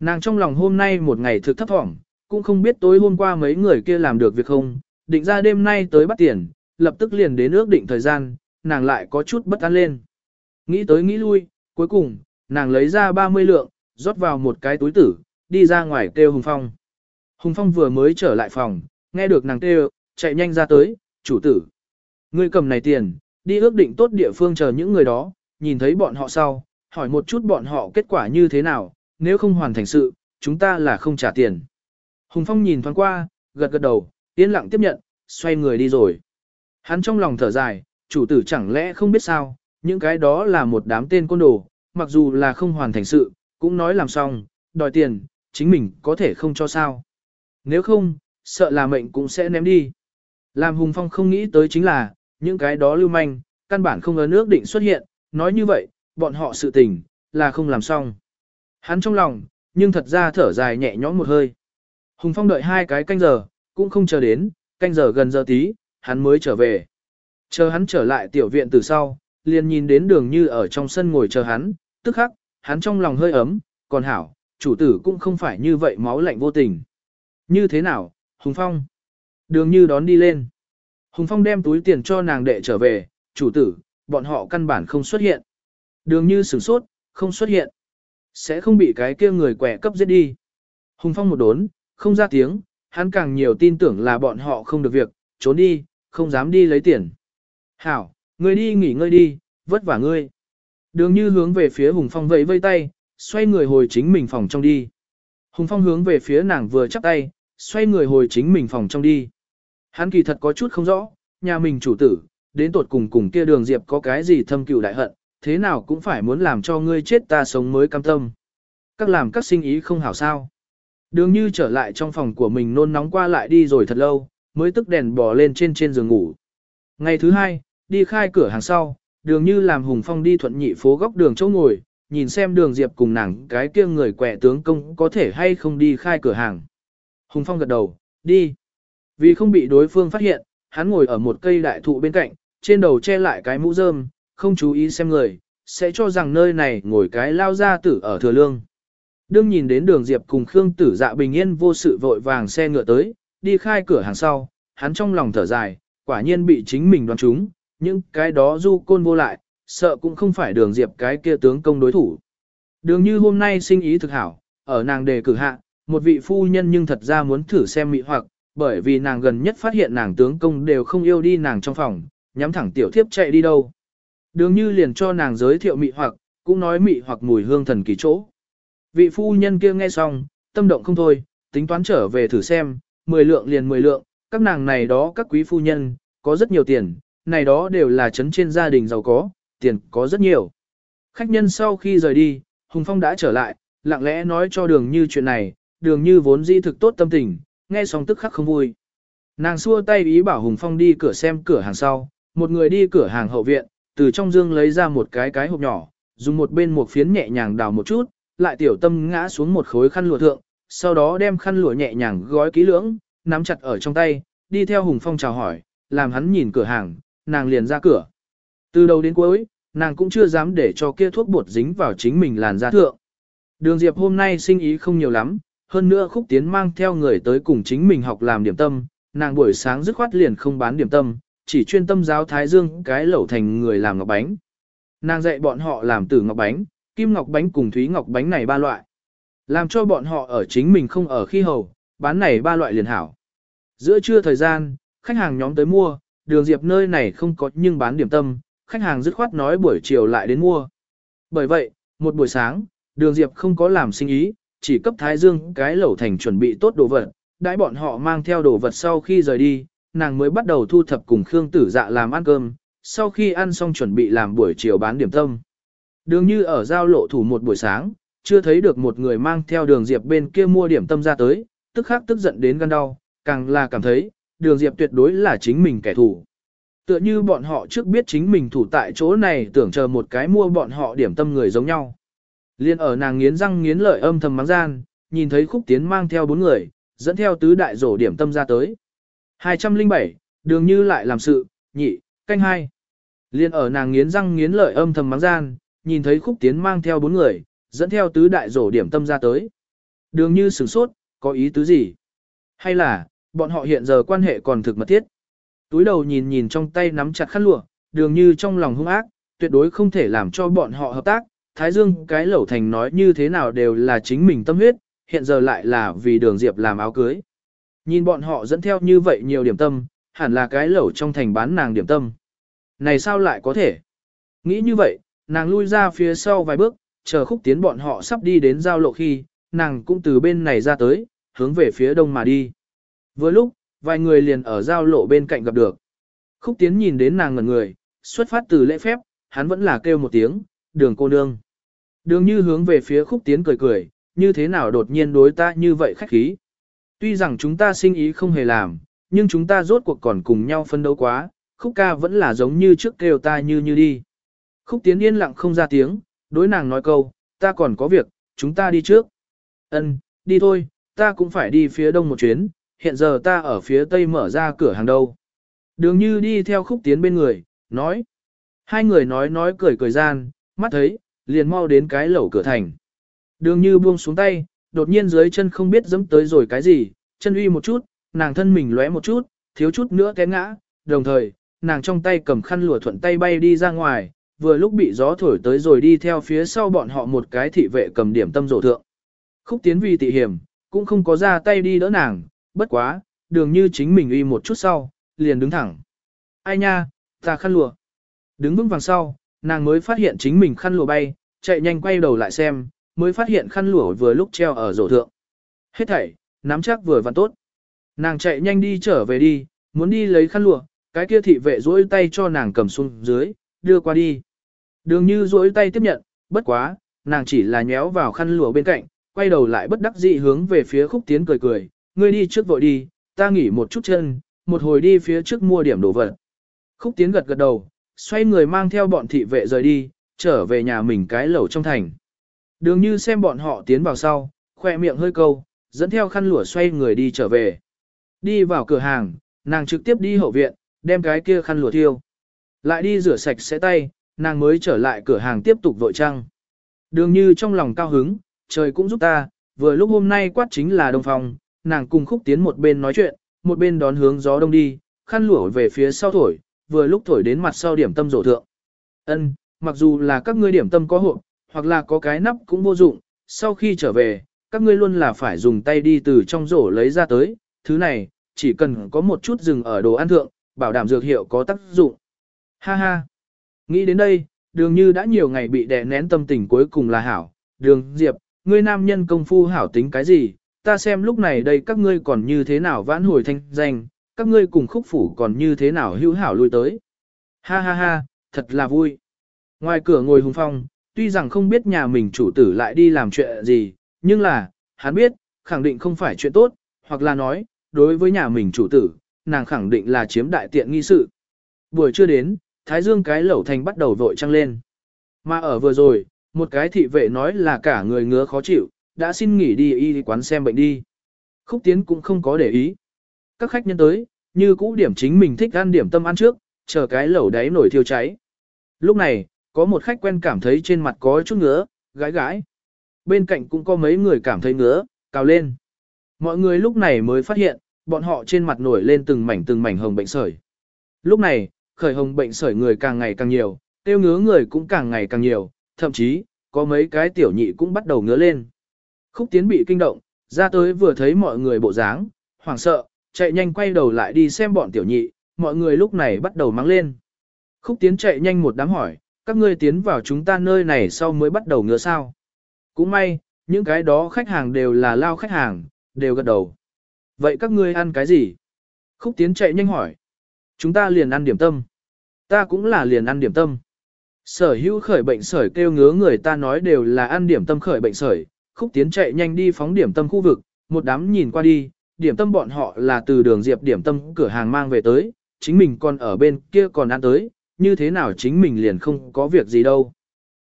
Speaker 1: Nàng trong lòng hôm nay một ngày thực thấp thỏm, cũng không biết tối hôm qua mấy người kia làm được việc không, định ra đêm nay tới bắt tiền, lập tức liền đến ước định thời gian, nàng lại có chút bất an lên. Nghĩ tới nghĩ lui, cuối cùng, nàng lấy ra 30 lượng, rót vào một cái túi tử, đi ra ngoài kêu Hùng Phong. Hùng Phong vừa mới trở lại phòng, nghe được nàng kêu, chạy nhanh ra tới, chủ tử. Ngươi cầm này tiền, đi ước định tốt địa phương chờ những người đó, nhìn thấy bọn họ sau, hỏi một chút bọn họ kết quả như thế nào, nếu không hoàn thành sự, chúng ta là không trả tiền. Hùng Phong nhìn thoáng qua, gật gật đầu, yên lặng tiếp nhận, xoay người đi rồi. Hắn trong lòng thở dài, chủ tử chẳng lẽ không biết sao, những cái đó là một đám tên côn đồ, mặc dù là không hoàn thành sự, cũng nói làm xong, đòi tiền, chính mình có thể không cho sao. Nếu không, sợ là mệnh cũng sẽ ném đi. Làm Hùng Phong không nghĩ tới chính là, những cái đó lưu manh, căn bản không ở nước định xuất hiện, nói như vậy, bọn họ sự tình, là không làm xong. Hắn trong lòng, nhưng thật ra thở dài nhẹ nhõm một hơi. Hùng Phong đợi hai cái canh giờ, cũng không chờ đến, canh giờ gần giờ tí, hắn mới trở về. Chờ hắn trở lại tiểu viện từ sau, liền nhìn đến đường như ở trong sân ngồi chờ hắn, tức khắc, hắn trong lòng hơi ấm, còn hảo, chủ tử cũng không phải như vậy máu lạnh vô tình. Như thế nào, Hùng Phong? Đường như đón đi lên. Hùng Phong đem túi tiền cho nàng đệ trở về, chủ tử, bọn họ căn bản không xuất hiện. Đường như sửng sốt, không xuất hiện. Sẽ không bị cái kia người quẻ cấp giết đi. Hùng Phong một đốn, không ra tiếng, hắn càng nhiều tin tưởng là bọn họ không được việc, trốn đi, không dám đi lấy tiền. Hảo, ngươi đi nghỉ ngơi đi, vất vả ngươi. Đường như hướng về phía Hùng Phong vẫy vây tay, xoay người hồi chính mình phòng trong đi. Hùng Phong hướng về phía nàng vừa chắp tay, xoay người hồi chính mình phòng trong đi. Hắn kỳ thật có chút không rõ, nhà mình chủ tử, đến tột cùng cùng kia đường diệp có cái gì thâm cựu đại hận, thế nào cũng phải muốn làm cho ngươi chết ta sống mới cam tâm. Các làm các sinh ý không hảo sao. Đường như trở lại trong phòng của mình nôn nóng qua lại đi rồi thật lâu, mới tức đèn bò lên trên trên giường ngủ. Ngày thứ hai, đi khai cửa hàng sau, đường như làm hùng phong đi thuận nhị phố góc đường chỗ ngồi, nhìn xem đường diệp cùng nàng cái kia người quẻ tướng công có thể hay không đi khai cửa hàng. Hùng phong gật đầu, đi. Vì không bị đối phương phát hiện, hắn ngồi ở một cây đại thụ bên cạnh, trên đầu che lại cái mũ rơm, không chú ý xem người, sẽ cho rằng nơi này ngồi cái lao gia tử ở thừa lương. Đương nhìn đến đường Diệp cùng Khương tử dạ bình yên vô sự vội vàng xe ngựa tới, đi khai cửa hàng sau, hắn trong lòng thở dài, quả nhiên bị chính mình đoán trúng, những cái đó du côn vô lại, sợ cũng không phải đường Diệp cái kia tướng công đối thủ. Đường như hôm nay sinh ý thực hảo, ở nàng đề cử hạ, một vị phu nhân nhưng thật ra muốn thử xem mị hoặc, bởi vì nàng gần nhất phát hiện nàng tướng công đều không yêu đi nàng trong phòng, nhắm thẳng tiểu thiếp chạy đi đâu. Đường như liền cho nàng giới thiệu mị hoặc, cũng nói mị hoặc mùi hương thần kỳ chỗ. Vị phu nhân kia nghe xong, tâm động không thôi, tính toán trở về thử xem, 10 lượng liền 10 lượng, các nàng này đó các quý phu nhân, có rất nhiều tiền, này đó đều là chấn trên gia đình giàu có, tiền có rất nhiều. Khách nhân sau khi rời đi, Hùng Phong đã trở lại, lặng lẽ nói cho đường như chuyện này, đường như vốn di thực tốt tâm tình, nghe xong tức khắc không vui. Nàng xua tay ý bảo Hùng Phong đi cửa xem cửa hàng sau, một người đi cửa hàng hậu viện, từ trong dương lấy ra một cái cái hộp nhỏ, dùng một bên một phiến nhẹ nhàng đào một chút, lại tiểu tâm ngã xuống một khối khăn lụa thượng, sau đó đem khăn lụa nhẹ nhàng gói kỹ lưỡng, nắm chặt ở trong tay, đi theo Hùng Phong chào hỏi, làm hắn nhìn cửa hàng, nàng liền ra cửa. Từ đầu đến cuối, nàng cũng chưa dám để cho kia thuốc bột dính vào chính mình làn da thượng. Đường Diệp hôm nay sinh ý không nhiều lắm, hơn nữa khúc tiến mang theo người tới cùng chính mình học làm điểm tâm, nàng buổi sáng dứt khoát liền không bán điểm tâm, chỉ chuyên tâm giáo Thái Dương cái lẩu thành người làm ngọc bánh. Nàng dạy bọn họ làm tử ngọc bánh, kim ngọc bánh cùng thúy ngọc bánh này ba loại. Làm cho bọn họ ở chính mình không ở khi hầu, bán này ba loại liền hảo. Giữa trưa thời gian, khách hàng nhóm tới mua, đường diệp nơi này không có nhưng bán điểm tâm, khách hàng dứt khoát nói buổi chiều lại đến mua. Bởi vậy, một buổi sáng, đường diệp không có làm sinh ý, chỉ cấp Thái Dương cái lẩu thành chuẩn bị tốt đồ vật, đãi bọn họ mang theo đồ vật sau khi rời đi, nàng mới bắt đầu thu thập cùng Khương Tử Dạ làm ăn cơm, sau khi ăn xong chuẩn bị làm buổi chiều bán điểm tâm. Đường như ở giao lộ thủ một buổi sáng, chưa thấy được một người mang theo đường Diệp bên kia mua điểm tâm ra tới, tức khắc tức giận đến gan đau, càng là cảm thấy, đường Diệp tuyệt đối là chính mình kẻ thù. Tựa như bọn họ trước biết chính mình thủ tại chỗ này tưởng chờ một cái mua bọn họ điểm tâm người giống nhau. Liên ở nàng nghiến răng nghiến lợi âm thầm mắng gian, nhìn thấy khúc tiến mang theo bốn người, dẫn theo tứ đại rổ điểm tâm ra tới. 207, đường như lại làm sự, nhị, canh hai. Liên ở nàng nghiến răng nghiến lợi âm thầm mắng gian, nhìn thấy khúc tiến mang theo bốn người, dẫn theo tứ đại rổ điểm tâm ra tới. Đường như sửng sốt, có ý tứ gì? Hay là, bọn họ hiện giờ quan hệ còn thực mật thiết? Túi đầu nhìn nhìn trong tay nắm chặt khăn lụa, đường như trong lòng hung ác, tuyệt đối không thể làm cho bọn họ hợp tác. Thái Dương cái lẩu thành nói như thế nào đều là chính mình tâm huyết, hiện giờ lại là vì đường diệp làm áo cưới. Nhìn bọn họ dẫn theo như vậy nhiều điểm tâm, hẳn là cái lẩu trong thành bán nàng điểm tâm. Này sao lại có thể? Nghĩ như vậy, nàng lui ra phía sau vài bước, chờ khúc tiến bọn họ sắp đi đến giao lộ khi, nàng cũng từ bên này ra tới, hướng về phía đông mà đi. Vừa lúc, vài người liền ở giao lộ bên cạnh gặp được. Khúc tiến nhìn đến nàng ngẩn người, xuất phát từ lễ phép, hắn vẫn là kêu một tiếng, đường cô nương. Đường như hướng về phía khúc tiến cười cười, như thế nào đột nhiên đối ta như vậy khách khí. Tuy rằng chúng ta sinh ý không hề làm, nhưng chúng ta rốt cuộc còn cùng nhau phân đấu quá, khúc ca vẫn là giống như trước kêu ta như như đi. Khúc tiến yên lặng không ra tiếng, đối nàng nói câu, ta còn có việc, chúng ta đi trước. Ân, đi thôi, ta cũng phải đi phía đông một chuyến, hiện giờ ta ở phía tây mở ra cửa hàng đâu. Đường như đi theo khúc tiến bên người, nói. Hai người nói nói cười cười gian, mắt thấy, liền mau đến cái lẩu cửa thành. Đường như buông xuống tay, đột nhiên dưới chân không biết dẫm tới rồi cái gì, chân uy một chút, nàng thân mình lóe một chút, thiếu chút nữa té ngã, đồng thời, nàng trong tay cầm khăn lụa thuận tay bay đi ra ngoài, vừa lúc bị gió thổi tới rồi đi theo phía sau bọn họ một cái thị vệ cầm điểm tâm rổ thượng. Khúc tiến vì tị hiểm, cũng không có ra tay đi đỡ nàng, bất quá, đường như chính mình uy một chút sau, liền đứng thẳng. Ai nha, ta khăn lụa. Đứng vững vàng sau, nàng mới phát hiện chính mình khăn lụa bay, chạy nhanh quay đầu lại xem, mới phát hiện khăn lụa vừa lúc treo ở rổ thượng. Hết thảy, nắm chắc vừa và tốt. Nàng chạy nhanh đi trở về đi, muốn đi lấy khăn lụa, cái kia thị vệ duỗi tay cho nàng cầm xuống dưới, đưa qua đi. Đường như duỗi tay tiếp nhận, bất quá, nàng chỉ là nhéo vào khăn lụa bên cạnh, quay đầu lại bất đắc dĩ hướng về phía khúc tiến cười cười, ngươi đi trước vội đi, ta nghỉ một chút chân, một hồi đi phía trước mua điểm đồ vật. Khúc tiến gật gật đầu, xoay người mang theo bọn thị vệ rời đi, trở về nhà mình cái lẩu trong thành. Đường như xem bọn họ tiến vào sau, khoe miệng hơi câu, dẫn theo khăn lụa xoay người đi trở về. Đi vào cửa hàng, nàng trực tiếp đi hậu viện, đem cái kia khăn lụa thiêu. Lại đi rửa sạch sẽ tay, nàng mới trở lại cửa hàng tiếp tục vội trăng. Đường như trong lòng cao hứng, trời cũng giúp ta, vừa lúc hôm nay quát chính là đông phòng, nàng cùng khúc tiến một bên nói chuyện, một bên đón hướng gió đông đi, khăn lụa về phía sau thổi, vừa lúc thổi đến mặt sau điểm tâm rổ thượng. Ân, mặc dù là các ngươi điểm tâm có hộp, hoặc là có cái nắp cũng vô dụng, sau khi trở về, các ngươi luôn là phải dùng tay đi từ trong rổ lấy ra tới, thứ này, chỉ cần có một chút dừng ở đồ ăn thượng, bảo đảm dược hiệu có tác dụng. Ha ha. Nghĩ đến đây, đường như đã nhiều ngày bị đè nén tâm tình cuối cùng là hảo. Đường Diệp, ngươi nam nhân công phu hảo tính cái gì, ta xem lúc này đây các ngươi còn như thế nào vãn hồi thanh danh, các ngươi cùng khúc phủ còn như thế nào hữu hảo lui tới. Ha ha ha, thật là vui. Ngoài cửa ngồi hùng phong, tuy rằng không biết nhà mình chủ tử lại đi làm chuyện gì, nhưng là, hắn biết, khẳng định không phải chuyện tốt, hoặc là nói, đối với nhà mình chủ tử, nàng khẳng định là chiếm đại tiện nghi sự. Buổi chưa đến, Thái Dương cái lẩu thành bắt đầu vội trăng lên. Mà ở vừa rồi, một cái thị vệ nói là cả người ngứa khó chịu, đã xin nghỉ đi y quán xem bệnh đi. Khúc Tiến cũng không có để ý. Các khách nhân tới, như cũ điểm chính mình thích ăn điểm tâm ăn trước, chờ cái lẩu đáy nổi thiêu cháy. Lúc này, có một khách quen cảm thấy trên mặt có chút ngứa, gãi gãi. Bên cạnh cũng có mấy người cảm thấy ngứa, cào lên. Mọi người lúc này mới phát hiện, bọn họ trên mặt nổi lên từng mảnh từng mảnh hồng bệnh sởi. Lúc này, khởi hồng bệnh sởi người càng ngày càng nhiều, tiêu ngứa người cũng càng ngày càng nhiều, thậm chí, có mấy cái tiểu nhị cũng bắt đầu ngứa lên. Khúc tiến bị kinh động, ra tới vừa thấy mọi người bộ dáng, hoảng sợ, chạy nhanh quay đầu lại đi xem bọn tiểu nhị, mọi người lúc này bắt đầu mắng lên. Khúc tiến chạy nhanh một đám hỏi, các ngươi tiến vào chúng ta nơi này sau mới bắt đầu ngứa sao. Cũng may, những cái đó khách hàng đều là lao khách hàng, đều gật đầu. Vậy các ngươi ăn cái gì? Khúc tiến chạy nhanh hỏi. Chúng ta liền ăn điểm tâm. Ta cũng là liền ăn điểm tâm. Sở hữu khởi bệnh sởi kêu ngứa người ta nói đều là ăn điểm tâm khởi bệnh sởi. Khúc tiến chạy nhanh đi phóng điểm tâm khu vực, một đám nhìn qua đi, điểm tâm bọn họ là từ đường diệp điểm tâm cửa hàng mang về tới, chính mình còn ở bên kia còn ăn tới, như thế nào chính mình liền không có việc gì đâu.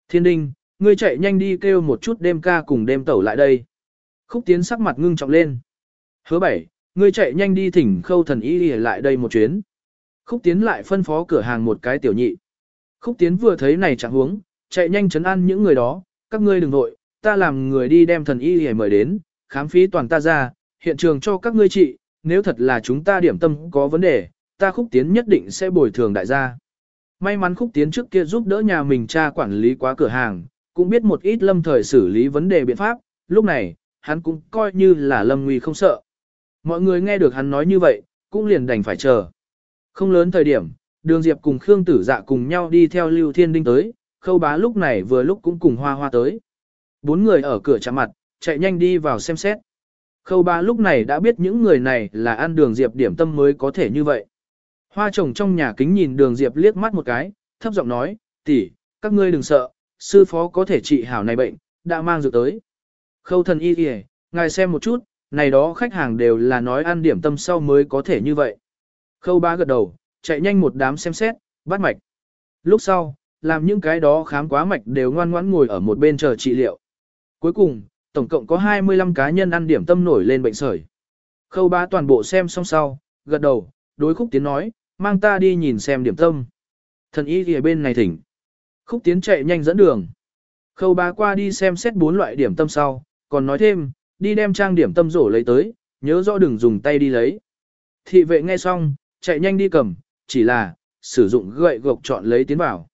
Speaker 1: Thiên đinh, ngươi chạy nhanh đi kêu một chút đêm ca cùng đêm tẩu lại đây. Khúc tiến sắc mặt ngưng trọng lên. Hứa bảy, ngươi chạy nhanh đi thỉnh khâu thần y lại đây một chuyến. Khúc tiến lại phân phó cửa hàng một cái tiểu nhị. Khúc tiến vừa thấy này chẳng huống, chạy nhanh chấn an những người đó, các ngươi đừng vội, ta làm người đi đem thần y để mời đến, khám phí toàn ta ra, hiện trường cho các ngươi trị, nếu thật là chúng ta điểm tâm có vấn đề, ta khúc tiến nhất định sẽ bồi thường đại gia. May mắn khúc tiến trước kia giúp đỡ nhà mình cha quản lý quá cửa hàng, cũng biết một ít lâm thời xử lý vấn đề biện pháp, lúc này, hắn cũng coi như là lâm nguy không sợ. Mọi người nghe được hắn nói như vậy, cũng liền đành phải chờ. Không lớn thời điểm, đường Diệp cùng Khương Tử Dạ cùng nhau đi theo Lưu Thiên Đinh tới, khâu bá lúc này vừa lúc cũng cùng hoa hoa tới. Bốn người ở cửa chạm mặt, chạy nhanh đi vào xem xét. Khâu bá lúc này đã biết những người này là ăn đường Diệp điểm tâm mới có thể như vậy. Hoa chồng trong nhà kính nhìn đường Diệp liếc mắt một cái, thấp giọng nói, tỷ, các ngươi đừng sợ, sư phó có thể trị hảo này bệnh, đã mang dược tới. Khâu thần y kìa, ngài xem một chút, này đó khách hàng đều là nói ăn điểm tâm sau mới có thể như vậy. Khâu ba gật đầu, chạy nhanh một đám xem xét, bắt mạch. Lúc sau, làm những cái đó khám quá mạch đều ngoan ngoãn ngồi ở một bên chờ trị liệu. Cuối cùng, tổng cộng có 25 cá nhân ăn điểm tâm nổi lên bệnh sởi. Khâu ba toàn bộ xem xong sau, gật đầu, đối khúc tiến nói, mang ta đi nhìn xem điểm tâm. Thần y thì ở bên này thỉnh. Khúc tiến chạy nhanh dẫn đường. Khâu bá qua đi xem xét bốn loại điểm tâm sau, còn nói thêm, đi đem trang điểm tâm rổ lấy tới, nhớ rõ đừng dùng tay đi lấy. Thị vệ nghe xong, chạy nhanh đi cầm, chỉ là, sử dụng gậy gộc chọn lấy tiến vào.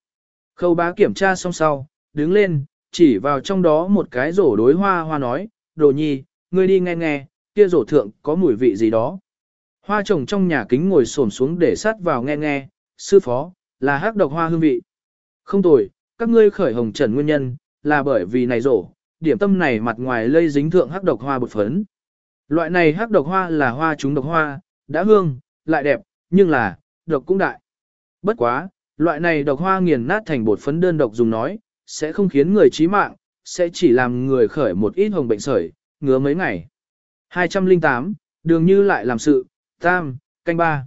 Speaker 1: Khâu bá kiểm tra xong sau, đứng lên, chỉ vào trong đó một cái rổ đối hoa hoa nói, đồ nhi, ngươi đi nghe nghe, kia rổ thượng có mùi vị gì đó. Hoa trồng trong nhà kính ngồi xổm xuống để sát vào nghe nghe, sư phó, là hắc độc hoa hương vị. Không tồi, các ngươi khởi hồng trần nguyên nhân, là bởi vì này rổ, điểm tâm này mặt ngoài lây dính thượng hắc độc hoa bột phấn. Loại này hắc độc hoa là hoa trúng độc hoa, đã hương, lại đẹp, nhưng là, độc cũng đại. Bất quá, loại này độc hoa nghiền nát thành bột phấn đơn độc dùng nói, sẽ không khiến người chí mạng, sẽ chỉ làm người khởi một ít hồng bệnh sởi, ngứa mấy ngày. 208, đường như lại làm sự, tam, canh ba.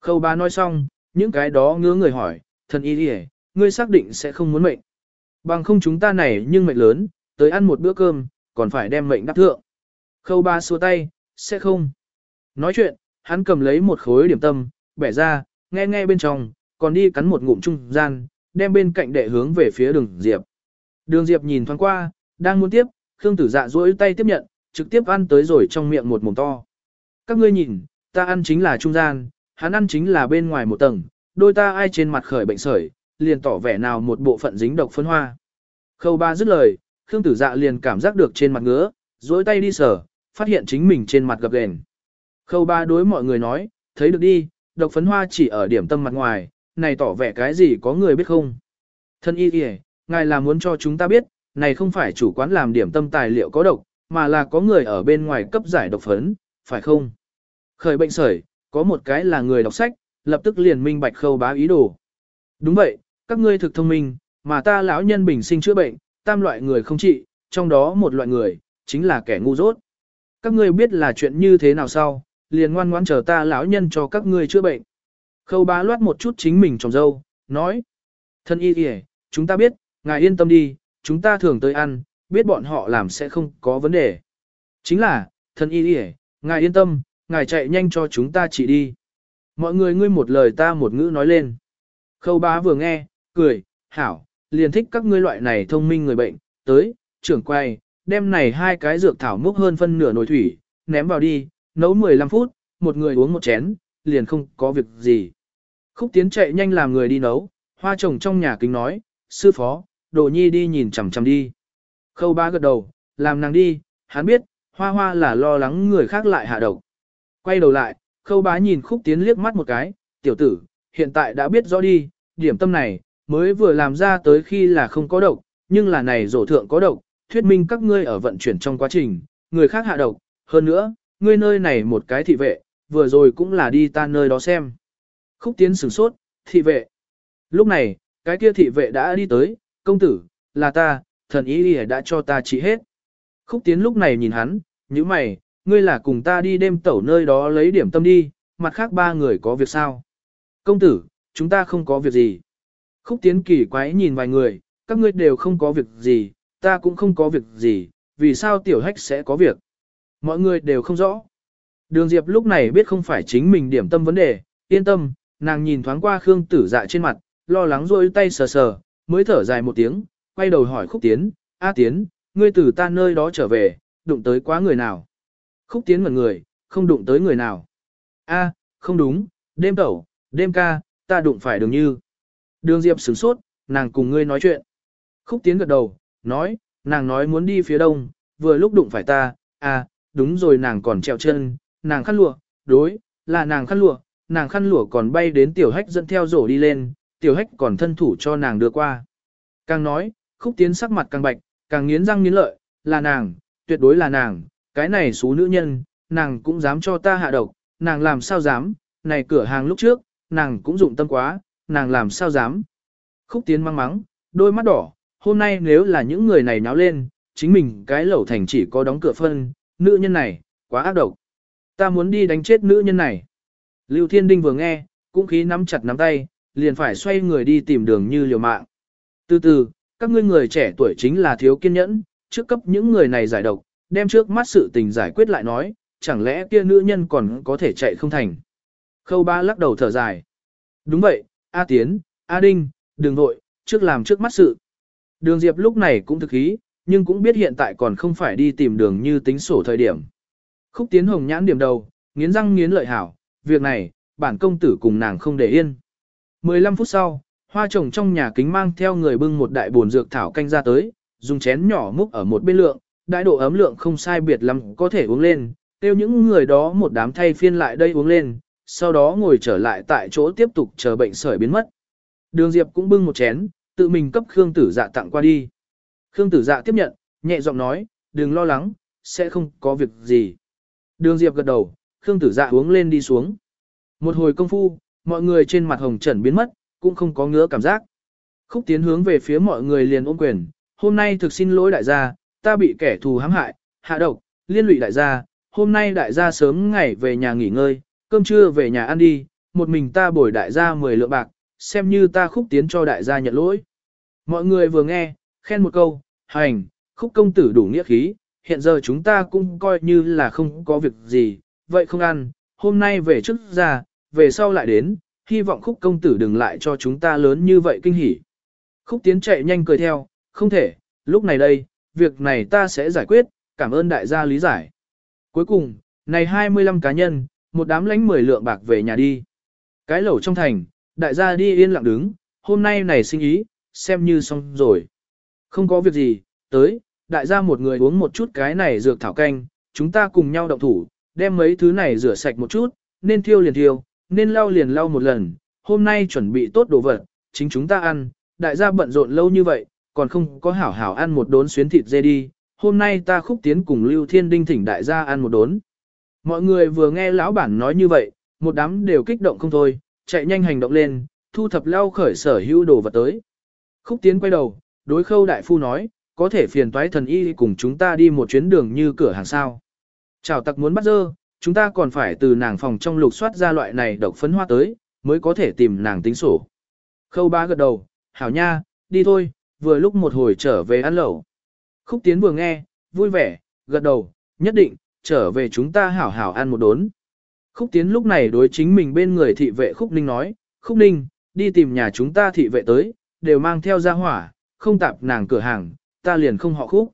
Speaker 1: Khâu ba nói xong, những cái đó ngứa người hỏi, thần y đi ngươi xác định sẽ không muốn mệnh. Bằng không chúng ta này nhưng mệnh lớn, tới ăn một bữa cơm, còn phải đem mệnh đáp thượng. Khâu ba xua tay, sẽ không. Nói chuyện, hắn cầm lấy một khối điểm tâm, bẻ ra, nghe nghe bên trong, còn đi cắn một ngụm trung gian, đem bên cạnh đệ hướng về phía đường Diệp. Đường Diệp nhìn thoáng qua, đang muốn tiếp, Khương Tử Dạ duỗi tay tiếp nhận, trực tiếp ăn tới rồi trong miệng một mồm to. Các ngươi nhìn, ta ăn chính là trung gian, hắn ăn chính là bên ngoài một tầng, đôi ta ai trên mặt khởi bệnh sởi, liền tỏ vẻ nào một bộ phận dính độc phân hoa. Khâu ba dứt lời, Khương Tử Dạ liền cảm giác được trên mặt ngứa, duỗi tay đi sờ, phát hiện chính mình trên mặt gập ghềnh. Khâu ba đối mọi người nói, thấy được đi, độc phấn hoa chỉ ở điểm tâm mặt ngoài, này tỏ vẻ cái gì có người biết không. Thân y kìa, ngài là muốn cho chúng ta biết, này không phải chủ quán làm điểm tâm tài liệu có độc, mà là có người ở bên ngoài cấp giải độc phấn, phải không? Khởi bệnh sởi, có một cái là người đọc sách, lập tức liền minh bạch khâu bá ý đồ. Đúng vậy, các ngươi thực thông minh, mà ta lão nhân bình sinh chữa bệnh, tam loại người không trị, trong đó một loại người, chính là kẻ ngu dốt. Các ngươi biết là chuyện như thế nào sao? Liền ngoan ngoan chờ ta lão nhân cho các ngươi chữa bệnh. Khâu bá loát một chút chính mình trồng dâu, nói. Thân y kìa, chúng ta biết, ngài yên tâm đi, chúng ta thường tới ăn, biết bọn họ làm sẽ không có vấn đề. Chính là, thân y kìa, ngài yên tâm, ngài chạy nhanh cho chúng ta chỉ đi. Mọi người ngươi một lời ta một ngữ nói lên. Khâu bá vừa nghe, cười, hảo, liền thích các ngươi loại này thông minh người bệnh, tới, trưởng quay, đem này hai cái dược thảo múc hơn phân nửa nồi thủy, ném vào đi, nấu 15 phút, một người uống một chén, liền không có việc gì. Khúc tiến chạy nhanh làm người đi nấu, hoa trồng trong nhà kính nói, sư phó, đồ nhi đi nhìn chằm chằm đi. Khâu ba gật đầu, làm nàng đi, hắn biết, hoa hoa là lo lắng người khác lại hạ độc. Quay đầu lại, khâu bá nhìn khúc tiến liếc mắt một cái, tiểu tử, hiện tại đã biết rõ đi, điểm tâm này, mới vừa làm ra tới khi là không có độc, nhưng là này rổ thượng có độc, thuyết minh các ngươi ở vận chuyển trong quá trình, người khác hạ độc, hơn nữa, ngươi nơi này một cái thị vệ, vừa rồi cũng là đi ta nơi đó xem. Khúc tiến sửng sốt, thị vệ. Lúc này, cái kia thị vệ đã đi tới, công tử, là ta, thần ý đi đã cho ta trị hết. Khúc tiến lúc này nhìn hắn, như mày, ngươi là cùng ta đi đêm tẩu nơi đó lấy điểm tâm đi, mặt khác ba người có việc sao? Công tử, chúng ta không có việc gì. Khúc tiến kỳ quái nhìn vài người, các ngươi đều không có việc gì, ta cũng không có việc gì, vì sao tiểu hách sẽ có việc? Mọi người đều không rõ. Đường Diệp lúc này biết không phải chính mình điểm tâm vấn đề, yên tâm, nàng nhìn thoáng qua Khương tử dạ trên mặt, lo lắng rôi tay sờ sờ, mới thở dài một tiếng, quay đầu hỏi Khúc Tiến, A Tiến, ngươi từ ta nơi đó trở về, đụng tới quá người nào? Khúc Tiến ngẩn người, không đụng tới người nào. A, không đúng, đêm tẩu, đêm ca, ta đụng phải đường như. Đường Diệp sửng sốt, nàng cùng ngươi nói chuyện. Khúc Tiến gật đầu, nói, nàng nói muốn đi phía đông, vừa lúc đụng phải ta, à, đúng rồi nàng còn treo chân, nàng khăn lụa, đối, là nàng khăn lụa, nàng khăn lụa còn bay đến tiểu hách dẫn theo rổ đi lên, tiểu hách còn thân thủ cho nàng đưa qua. Càng nói, khúc tiến sắc mặt càng bạch, càng nghiến răng nghiến lợi, là nàng, tuyệt đối là nàng, cái này số nữ nhân, nàng cũng dám cho ta hạ độc, nàng làm sao dám, này cửa hàng lúc trước, nàng cũng dụng tâm quá, nàng làm sao dám. Khúc tiến mang mắng, đôi mắt đỏ, hôm nay nếu là những người này náo lên, chính mình cái lẩu thành chỉ có đóng cửa phân, nữ nhân này, quá ác độc. Ta muốn đi đánh chết nữ nhân này. Lưu Thiên Đinh vừa nghe, cũng khí nắm chặt nắm tay, liền phải xoay người đi tìm đường như liều mạng. Từ từ, các ngươi người trẻ tuổi chính là thiếu kiên nhẫn, trước cấp những người này giải độc, đem trước mắt sự tình giải quyết lại nói, chẳng lẽ kia nữ nhân còn có thể chạy không thành. Khâu ba lắc đầu thở dài. Đúng vậy, A Tiến, A Đinh, đừng vội, trước làm trước mắt sự. Đường Diệp lúc này cũng thực ý, nhưng cũng biết hiện tại còn không phải đi tìm đường như tính sổ thời điểm. Khúc Tiến Hồng nhãn điểm đầu, nghiến răng nghiến lợi hảo, việc này, bản công tử cùng nàng không để yên. 15 phút sau, hoa trồng trong nhà kính mang theo người bưng một đại bồn dược thảo canh ra tới, dùng chén nhỏ múc ở một bên lượng, đại độ ấm lượng không sai biệt lắm có thể uống lên, tiêu những người đó một đám thay phiên lại đây uống lên, sau đó ngồi trở lại tại chỗ tiếp tục chờ bệnh sởi biến mất. Đường Diệp cũng bưng một chén, tự mình cấp Khương Tử Dạ tặng qua đi. Khương Tử Dạ tiếp nhận, nhẹ giọng nói, đừng lo lắng, sẽ không có việc gì. Đường Diệp gật đầu, Khương Tử Dạ uống lên đi xuống. Một hồi công phu, mọi người trên mặt hồng trần biến mất, cũng không có ngứa cảm giác. Khúc tiến hướng về phía mọi người liền ôm quyền, hôm nay thực xin lỗi đại gia, ta bị kẻ thù hãm hại, hạ độc, liên lụy đại gia, hôm nay đại gia sớm ngày về nhà nghỉ ngơi, cơm trưa về nhà ăn đi, một mình ta bồi đại gia 10 lượng bạc, xem như ta khúc tiến cho đại gia nhận lỗi. Mọi người vừa nghe, khen một câu, hành, khúc công tử đủ nghĩa khí, hiện giờ chúng ta cũng coi như là không có việc gì, vậy không ăn, hôm nay về trước ra, về sau lại đến, hy vọng khúc công tử đừng lại cho chúng ta lớn như vậy kinh hỉ. Khúc tiến chạy nhanh cười theo, không thể, lúc này đây, việc này ta sẽ giải quyết, cảm ơn đại gia lý giải. Cuối cùng, này 25 cá nhân, một đám lánh 10 lượng bạc về nhà đi. Cái lẩu trong thành, đại gia đi yên lặng đứng, hôm nay này sinh ý, xem như xong rồi. Không có việc gì, tới, đại gia một người uống một chút cái này dược thảo canh, chúng ta cùng nhau động thủ, đem mấy thứ này rửa sạch một chút, nên thiêu liền thiêu, nên lau liền lau một lần, hôm nay chuẩn bị tốt đồ vật, chính chúng ta ăn, đại gia bận rộn lâu như vậy, còn không có hảo hảo ăn một đốn xuyến thịt dê đi, hôm nay ta khúc tiến cùng Lưu Thiên Đinh thỉnh đại gia ăn một đốn. Mọi người vừa nghe lão bản nói như vậy, một đám đều kích động không thôi, chạy nhanh hành động lên, thu thập lau khởi sở hữu đồ vật tới. Khúc tiến quay đầu, đối khâu đại phu nói, có thể phiền toái thần y cùng chúng ta đi một chuyến đường như cửa hàng sao. Chào tặc muốn bắt dơ, chúng ta còn phải từ nàng phòng trong lục soát ra loại này độc phấn hoa tới, mới có thể tìm nàng tính sổ. Khâu ba gật đầu, hảo nha, đi thôi, vừa lúc một hồi trở về ăn lẩu. Khúc tiến vừa nghe, vui vẻ, gật đầu, nhất định, trở về chúng ta hảo hảo ăn một đốn. Khúc tiến lúc này đối chính mình bên người thị vệ Khúc Ninh nói, Khúc Ninh, đi tìm nhà chúng ta thị vệ tới, đều mang theo ra hỏa, không tạp nàng cửa hàng, ta liền không họ Khúc.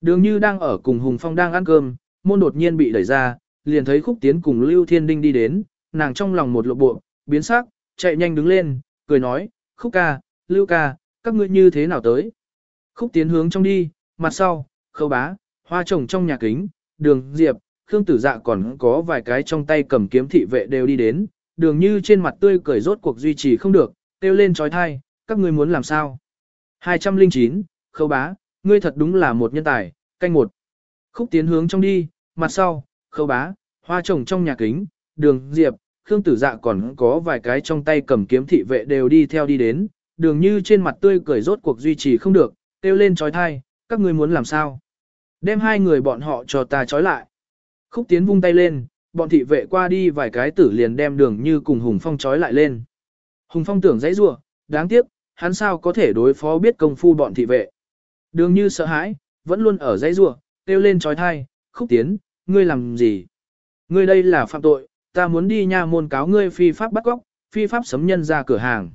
Speaker 1: Đường như đang ở cùng Hùng Phong đang ăn cơm, môn đột nhiên bị đẩy ra, liền thấy Khúc tiến cùng Lưu Thiên Đinh đi đến, nàng trong lòng một lộ bộ, biến sắc, chạy nhanh đứng lên, cười nói, Khúc ca, Lưu ca, các ngươi như thế nào tới? Khúc tiến hướng trong đi, mặt sau, khâu bá, hoa trồng trong nhà kính, đường, diệp, khương tử dạ còn có vài cái trong tay cầm kiếm thị vệ đều đi đến, đường như trên mặt tươi cười rốt cuộc duy trì không được, kêu lên trói thai, các ngươi muốn làm sao? 209, khâu bá, ngươi thật đúng là một nhân tài, canh một. Khúc tiến hướng trong đi, mặt sau, khâu bá, hoa trồng trong nhà kính, đường, diệp, khương tử dạ còn có vài cái trong tay cầm kiếm thị vệ đều đi theo đi đến, đường như trên mặt tươi cười rốt cuộc duy trì không được, kêu lên trói thai, các ngươi muốn làm sao? Đem hai người bọn họ cho ta trói lại. Khúc tiến vung tay lên, bọn thị vệ qua đi vài cái tử liền đem đường như cùng Hùng Phong trói lại lên. Hùng Phong tưởng dãy rủa, đáng tiếc, hắn sao có thể đối phó biết công phu bọn thị vệ. Đường như sợ hãi, vẫn luôn ở dãy rùa, kêu lên trói thai, khúc tiến, ngươi làm gì? Ngươi đây là phạm tội, ta muốn đi nha môn cáo ngươi phi pháp bắt cóc, phi pháp sấm nhân ra cửa hàng.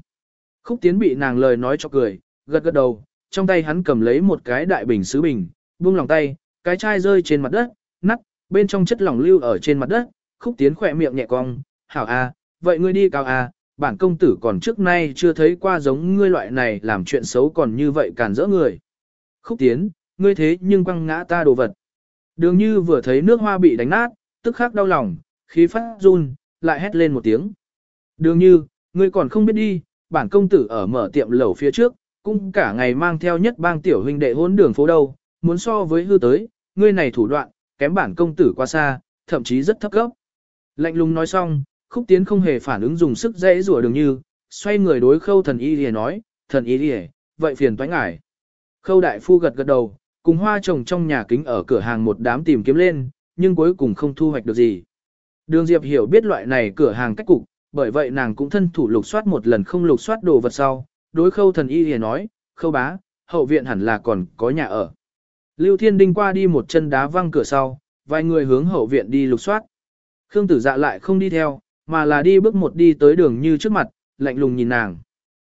Speaker 1: Khúc tiến bị nàng lời nói cho cười, gật gật đầu, trong tay hắn cầm lấy một cái đại bình sứ bình, buông lòng tay, cái chai rơi trên mặt đất, nắt, bên trong chất lỏng lưu ở trên mặt đất, khúc tiến khỏe miệng nhẹ cong, hảo a, vậy ngươi đi cao a, à, bản công tử còn trước nay chưa thấy qua giống ngươi loại này làm chuyện xấu còn như vậy càn rỡ người. Khúc tiến, ngươi thế nhưng quăng ngã ta đồ vật. Đường như vừa thấy nước hoa bị đánh nát, tức khắc đau lòng, khí phát run, lại hét lên một tiếng. Đường như, ngươi còn không biết đi, bản công tử ở mở tiệm lẩu phía trước, cũng cả ngày mang theo nhất bang tiểu huynh đệ hôn đường phố đâu, muốn so với hư tới, ngươi này thủ đoạn, kém bản công tử quá xa, thậm chí rất thấp cấp. Lạnh lùng nói xong, khúc tiến không hề phản ứng dùng sức dễ rủa đường như, xoay người đối khâu thần y lìa nói, thần y lìa, vậy phiền toái ngải. Khâu đại phu gật gật đầu, cùng hoa trồng trong nhà kính ở cửa hàng một đám tìm kiếm lên, nhưng cuối cùng không thu hoạch được gì. Đường Diệp hiểu biết loại này cửa hàng cách cục, bởi vậy nàng cũng thân thủ lục soát một lần không lục soát đồ vật sau, đối khâu thần y lìa nói, khâu bá, hậu viện hẳn là còn có nhà ở. Lưu Thiên Đinh qua đi một chân đá văng cửa sau, vài người hướng hậu viện đi lục soát. Khương tử dạ lại không đi theo, mà là đi bước một đi tới đường như trước mặt, lạnh lùng nhìn nàng.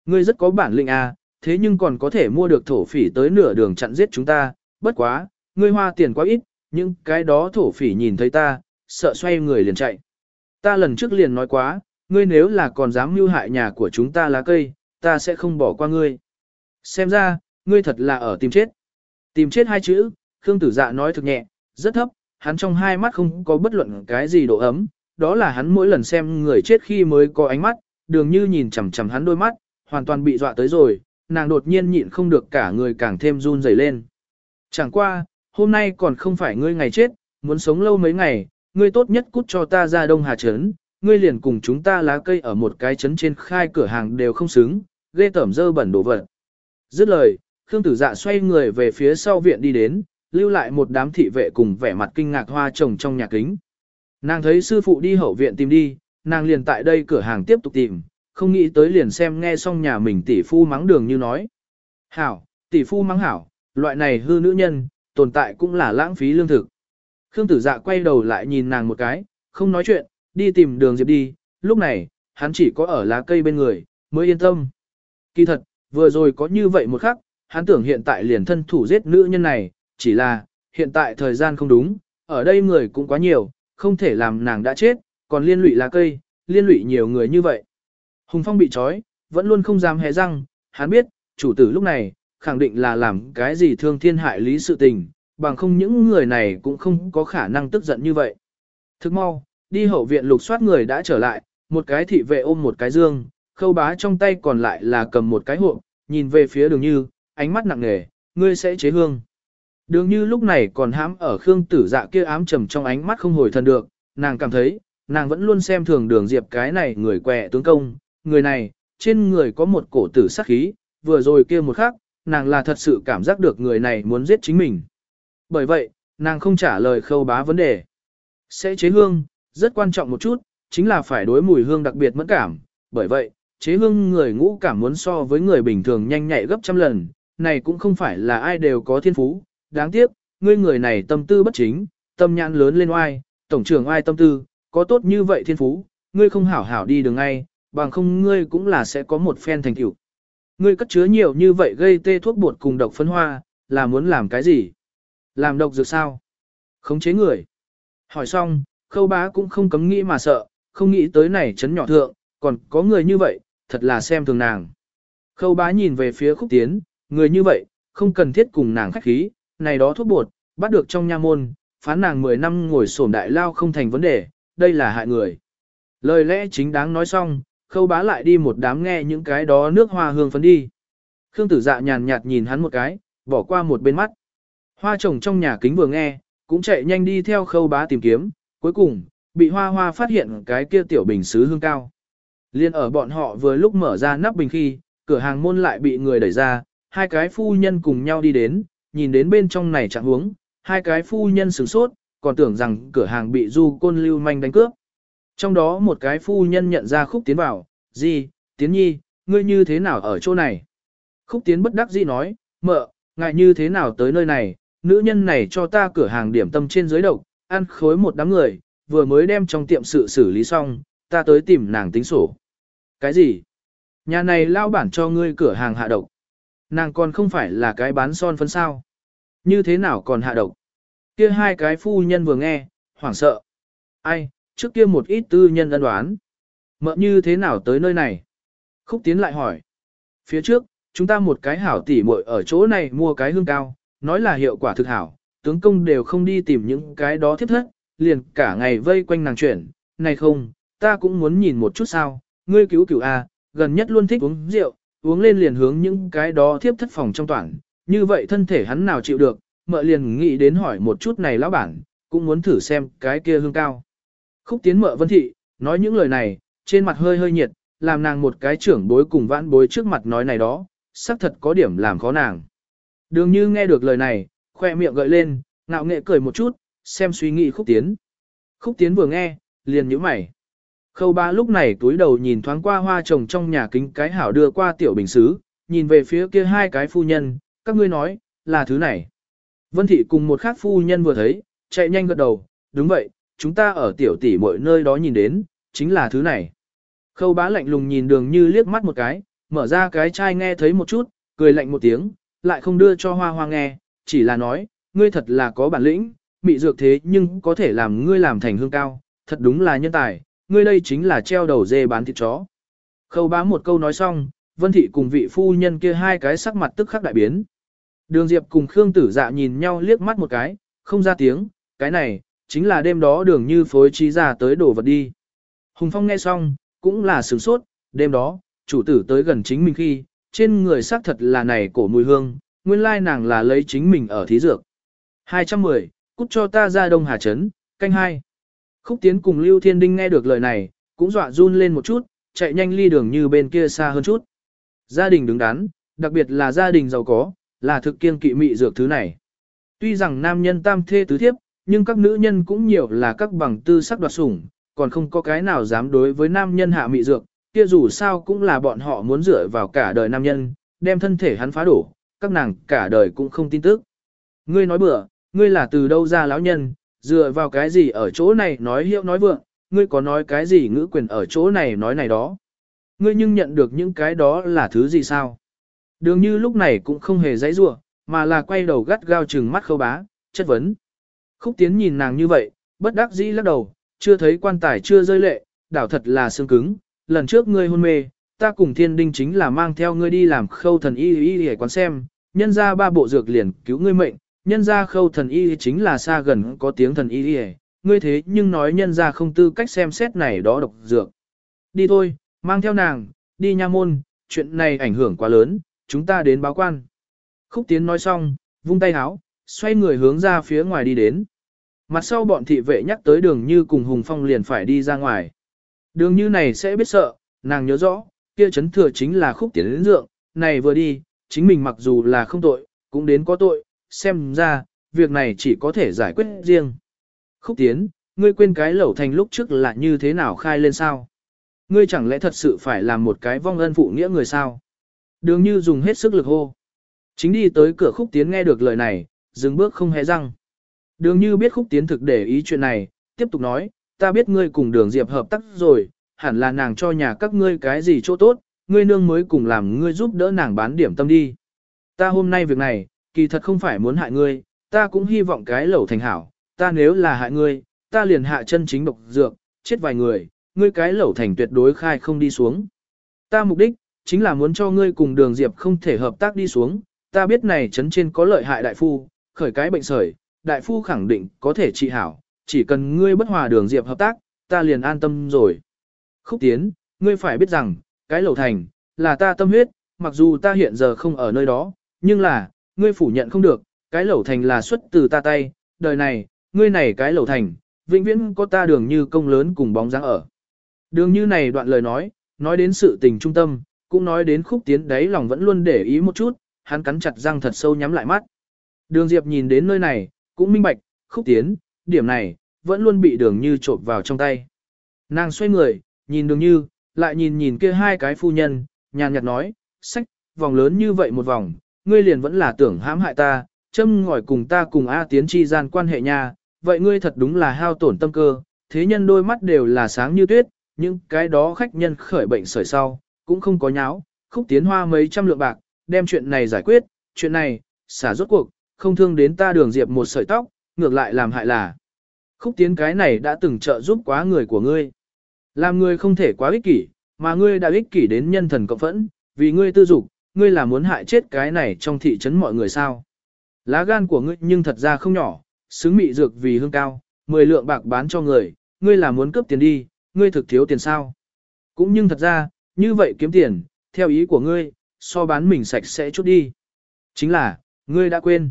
Speaker 1: Ngươi rất có bản lĩnh à, thế nhưng còn có thể mua được thổ phỉ tới nửa đường chặn giết chúng ta, bất quá, ngươi hoa tiền quá ít, nhưng cái đó thổ phỉ nhìn thấy ta, sợ xoay người liền chạy. Ta lần trước liền nói quá, ngươi nếu là còn dám mưu hại nhà của chúng ta lá cây, ta sẽ không bỏ qua ngươi. Xem ra, ngươi thật là ở tìm chết. Tìm chết hai chữ, Khương Tử Dạ nói thực nhẹ, rất thấp, hắn trong hai mắt không có bất luận cái gì độ ấm, đó là hắn mỗi lần xem người chết khi mới có ánh mắt, đường như nhìn chằm chằm hắn đôi mắt, hoàn toàn bị dọa tới rồi, nàng đột nhiên nhịn không được cả người càng thêm run rẩy lên. Chẳng qua, hôm nay còn không phải ngươi ngày chết, muốn sống lâu mấy ngày, ngươi tốt nhất cút cho ta ra Đông Hà Trấn, ngươi liền cùng chúng ta lá cây ở một cái trấn trên khai cửa hàng đều không xứng, ghê tởm dơ bẩn đổ vật. Dứt lời, Khương Tử Dạ xoay người về phía sau viện đi đến, lưu lại một đám thị vệ cùng vẻ mặt kinh ngạc hoa trồng trong nhà kính. Nàng thấy sư phụ đi hậu viện tìm đi, nàng liền tại đây cửa hàng tiếp tục tìm, không nghĩ tới liền xem nghe xong nhà mình tỷ phu mắng đường như nói. Hảo, tỷ phu mắng hảo, loại này hư nữ nhân, tồn tại cũng là lãng phí lương thực. Khương tử dạ quay đầu lại nhìn nàng một cái, không nói chuyện, đi tìm đường diệp đi, lúc này, hắn chỉ có ở lá cây bên người, mới yên tâm. Kỳ thật, vừa rồi có như vậy một khắc, hắn tưởng hiện tại liền thân thủ giết nữ nhân này, chỉ là, hiện tại thời gian không đúng, ở đây người cũng quá nhiều, không thể làm nàng đã chết, còn liên lụy lá cây, liên lụy nhiều người như vậy. Hùng Phong bị trói, vẫn luôn không dám hé răng, hắn biết, chủ tử lúc này, khẳng định là làm cái gì thương thiên hại lý sự tình, bằng không những người này cũng không có khả năng tức giận như vậy. Thức mau, đi hậu viện lục soát người đã trở lại, một cái thị vệ ôm một cái dương, khâu bá trong tay còn lại là cầm một cái hộp, nhìn về phía đường như, ánh mắt nặng nề, ngươi sẽ chế hương. Đường như lúc này còn hãm ở khương tử dạ kia ám trầm trong ánh mắt không hồi thần được, nàng cảm thấy, nàng vẫn luôn xem thường đường diệp cái này người quẹ tướng công, người này, trên người có một cổ tử sát khí, vừa rồi kia một khắc, nàng là thật sự cảm giác được người này muốn giết chính mình. Bởi vậy, nàng không trả lời khâu bá vấn đề. Sẽ chế hương, rất quan trọng một chút, chính là phải đối mùi hương đặc biệt mẫn cảm, bởi vậy, chế hương người ngũ cảm muốn so với người bình thường nhanh nhạy gấp trăm lần, này cũng không phải là ai đều có thiên phú, đáng tiếc, ngươi người này tâm tư bất chính, tâm nhãn lớn lên oai, tổng trưởng oai tâm tư, có tốt như vậy thiên phú, ngươi không hảo hảo đi đường ngay, bằng không ngươi cũng là sẽ có một phen thành tựu. Ngươi cất chứa nhiều như vậy gây tê thuốc bột cùng độc phấn hoa, là muốn làm cái gì? Làm độc dược sao? Khống chế người. Hỏi xong, khâu bá cũng không cấm nghĩ mà sợ, không nghĩ tới này chấn nhỏ thượng, còn có người như vậy, thật là xem thường nàng. Khâu bá nhìn về phía khúc tiến, người như vậy, không cần thiết cùng nàng khách khí, này đó thuốc bột, bắt được trong nha môn, phán nàng 10 năm ngồi sổm đại lao không thành vấn đề, đây là hại người. Lời lẽ chính đáng nói xong, khâu bá lại đi một đám nghe những cái đó nước hoa hương phấn đi. Khương tử dạ nhàn nhạt nhìn hắn một cái, bỏ qua một bên mắt. Hoa trồng trong nhà kính vừa nghe, cũng chạy nhanh đi theo khâu bá tìm kiếm, cuối cùng, bị hoa hoa phát hiện cái kia tiểu bình xứ hương cao. Liên ở bọn họ vừa lúc mở ra nắp bình khi, cửa hàng môn lại bị người đẩy ra, hai cái phu nhân cùng nhau đi đến, nhìn đến bên trong này chẳng huống, hai cái phu nhân sửng sốt, còn tưởng rằng cửa hàng bị du côn lưu manh đánh cướp. Trong đó một cái phu nhân nhận ra khúc tiến vào, gì, tiến nhi, ngươi như thế nào ở chỗ này? Khúc tiến bất đắc dĩ nói, mợ, ngại như thế nào tới nơi này, nữ nhân này cho ta cửa hàng điểm tâm trên dưới độc, ăn khối một đám người, vừa mới đem trong tiệm sự xử lý xong, ta tới tìm nàng tính sổ. Cái gì? Nhà này lao bản cho ngươi cửa hàng hạ độc. Nàng còn không phải là cái bán son phấn sao. Như thế nào còn hạ độc? Kia hai cái phu nhân vừa nghe, hoảng sợ. Ai, trước kia một ít tư nhân ân đoán. Mợ như thế nào tới nơi này? Khúc tiến lại hỏi. Phía trước, chúng ta một cái hảo tỉ muội ở chỗ này mua cái hương cao, nói là hiệu quả thực hảo, tướng công đều không đi tìm những cái đó thiết thất, liền cả ngày vây quanh nàng chuyển. Này không, ta cũng muốn nhìn một chút sao, ngươi cứu cứu a, à, gần nhất luôn thích uống rượu, uống lên liền hướng những cái đó thiếp thất phòng trong toàn, như vậy thân thể hắn nào chịu được, mợ liền nghĩ đến hỏi một chút này lão bản, cũng muốn thử xem cái kia hương cao. Khúc tiến mợ vân thị, nói những lời này, trên mặt hơi hơi nhiệt, làm nàng một cái trưởng bối cùng vãn bối trước mặt nói này đó, xác thật có điểm làm khó nàng. Đường như nghe được lời này, khoe miệng gợi lên, ngạo nghệ cười một chút, xem suy nghĩ khúc tiến. Khúc tiến vừa nghe, liền nhíu mày. Khâu ba lúc này túi đầu nhìn thoáng qua hoa trồng trong nhà kính cái hảo đưa qua tiểu bình xứ, nhìn về phía kia hai cái phu nhân, các ngươi nói, là thứ này. Vân thị cùng một khác phu nhân vừa thấy, chạy nhanh gật đầu, đúng vậy, chúng ta ở tiểu tỷ mọi nơi đó nhìn đến, chính là thứ này. Khâu bá lạnh lùng nhìn đường như liếc mắt một cái, mở ra cái chai nghe thấy một chút, cười lạnh một tiếng, lại không đưa cho hoa hoa nghe, chỉ là nói, ngươi thật là có bản lĩnh, mị dược thế nhưng có thể làm ngươi làm thành hương cao, thật đúng là nhân tài, ngươi đây chính là treo đầu dê bán thịt chó. Khâu bá một câu nói xong, Vân Thị cùng vị phu nhân kia hai cái sắc mặt tức khắc đại biến. Đường Diệp cùng Khương Tử Dạ nhìn nhau liếc mắt một cái, không ra tiếng, cái này, chính là đêm đó đường như phối trí ra tới đổ vật đi. Hùng Phong nghe xong, cũng là sửng sốt, đêm đó, chủ tử tới gần chính mình khi, trên người xác thật là này cổ mùi hương, nguyên lai nàng là lấy chính mình ở thí dược. 210, cút cho ta ra đông hà trấn, canh hai. Khúc Tiến cùng Lưu Thiên Đinh nghe được lời này, cũng dọa run lên một chút, chạy nhanh ly đường như bên kia xa hơn chút. Gia đình đứng đắn, đặc biệt là gia đình giàu có, là thực kiên kỵ mị dược thứ này. Tuy rằng nam nhân tam thê tứ thiếp, nhưng các nữ nhân cũng nhiều là các bằng tư sắc đoạt sủng, còn không có cái nào dám đối với nam nhân hạ mị dược, kia dù sao cũng là bọn họ muốn dựa vào cả đời nam nhân, đem thân thể hắn phá đổ, các nàng cả đời cũng không tin tức. Ngươi nói bừa, ngươi là từ đâu ra lão nhân, dựa vào cái gì ở chỗ này nói hiệu nói vượng, ngươi có nói cái gì ngữ quyền ở chỗ này nói này đó. Ngươi nhưng nhận được những cái đó là thứ gì sao? Đường như lúc này cũng không hề dãy rủa mà là quay đầu gắt gao chừng mắt khâu bá, chất vấn. Khúc tiến nhìn nàng như vậy, bất đắc dĩ lắc đầu, chưa thấy quan tài chưa rơi lệ, đảo thật là xương cứng, lần trước ngươi hôn mê, ta cùng thiên đinh chính là mang theo ngươi đi làm khâu thần y y y quán xem, nhân ra ba bộ dược liền cứu ngươi mệnh, nhân ra khâu thần y chính là xa gần có tiếng thần y ngươi thế nhưng nói nhân ra không tư cách xem xét này đó độc dược. Đi thôi, mang theo nàng, đi nha môn, chuyện này ảnh hưởng quá lớn, chúng ta đến báo quan. Khúc Tiến nói xong, vung tay háo, xoay người hướng ra phía ngoài đi đến. Mặt sau bọn thị vệ nhắc tới đường như cùng Hùng Phong liền phải đi ra ngoài. Đường như này sẽ biết sợ, nàng nhớ rõ, kia chấn thừa chính là khúc tiến đến dượng, này vừa đi, chính mình mặc dù là không tội, cũng đến có tội, xem ra, việc này chỉ có thể giải quyết riêng. Khúc tiến, ngươi quên cái lẩu thành lúc trước là như thế nào khai lên sao? Ngươi chẳng lẽ thật sự phải làm một cái vong ân phụ nghĩa người sao? Đường như dùng hết sức lực hô. Chính đi tới cửa khúc tiến nghe được lời này, dừng bước không hề răng. Đường như biết khúc tiến thực để ý chuyện này, tiếp tục nói, ta biết ngươi cùng đường diệp hợp tác rồi, hẳn là nàng cho nhà các ngươi cái gì chỗ tốt, ngươi nương mới cùng làm ngươi giúp đỡ nàng bán điểm tâm đi. Ta hôm nay việc này, kỳ thật không phải muốn hại ngươi, ta cũng hy vọng cái lẩu thành hảo, ta nếu là hại ngươi, ta liền hạ chân chính độc dược, chết vài người, ngươi cái lẩu thành tuyệt đối khai không đi xuống. Ta mục đích, chính là muốn cho ngươi cùng đường diệp không thể hợp tác đi xuống, ta biết này chấn trên có lợi hại đại phu, khởi cái bệnh sởi, đại phu khẳng định có thể trị hảo, chỉ cần ngươi bất hòa đường diệp hợp tác, ta liền an tâm rồi. Khúc tiến, ngươi phải biết rằng, cái lẩu thành, là ta tâm huyết, mặc dù ta hiện giờ không ở nơi đó, nhưng là, ngươi phủ nhận không được, cái lẩu thành là xuất từ ta tay, đời này, ngươi này cái lẩu thành, vĩnh viễn có ta đường như công lớn cùng bóng dáng ở. Đường như này đoạn lời nói, nói đến sự tình trung tâm, cũng nói đến khúc tiến đấy lòng vẫn luôn để ý một chút, hắn cắn chặt răng thật sâu nhắm lại mắt. Đường Diệp nhìn đến nơi này, cũng minh bạch, khúc tiến, điểm này, vẫn luôn bị đường như trộn vào trong tay. Nàng xoay người, nhìn đường như, lại nhìn nhìn kia hai cái phu nhân, nhàn nhạt nói, sách, vòng lớn như vậy một vòng, ngươi liền vẫn là tưởng hãm hại ta, châm ngòi cùng ta cùng A tiến chi gian quan hệ nha, vậy ngươi thật đúng là hao tổn tâm cơ, thế nhân đôi mắt đều là sáng như tuyết, nhưng cái đó khách nhân khởi bệnh sởi sau, cũng không có nháo, khúc tiến hoa mấy trăm lượng bạc, đem chuyện này giải quyết, chuyện này, xả rốt cuộc, không thương đến ta đường diệp một sợi tóc, ngược lại làm hại là. Khúc tiến cái này đã từng trợ giúp quá người của ngươi. Làm ngươi không thể quá ích kỷ, mà ngươi đã ích kỷ đến nhân thần cộng phẫn, vì ngươi tư dục, ngươi là muốn hại chết cái này trong thị trấn mọi người sao. Lá gan của ngươi nhưng thật ra không nhỏ, xứng mị dược vì hương cao, 10 lượng bạc bán cho người, ngươi là muốn cướp tiền đi, ngươi thực thiếu tiền sao. Cũng nhưng thật ra, như vậy kiếm tiền, theo ý của ngươi, so bán mình sạch sẽ chút đi. Chính là, ngươi đã quên.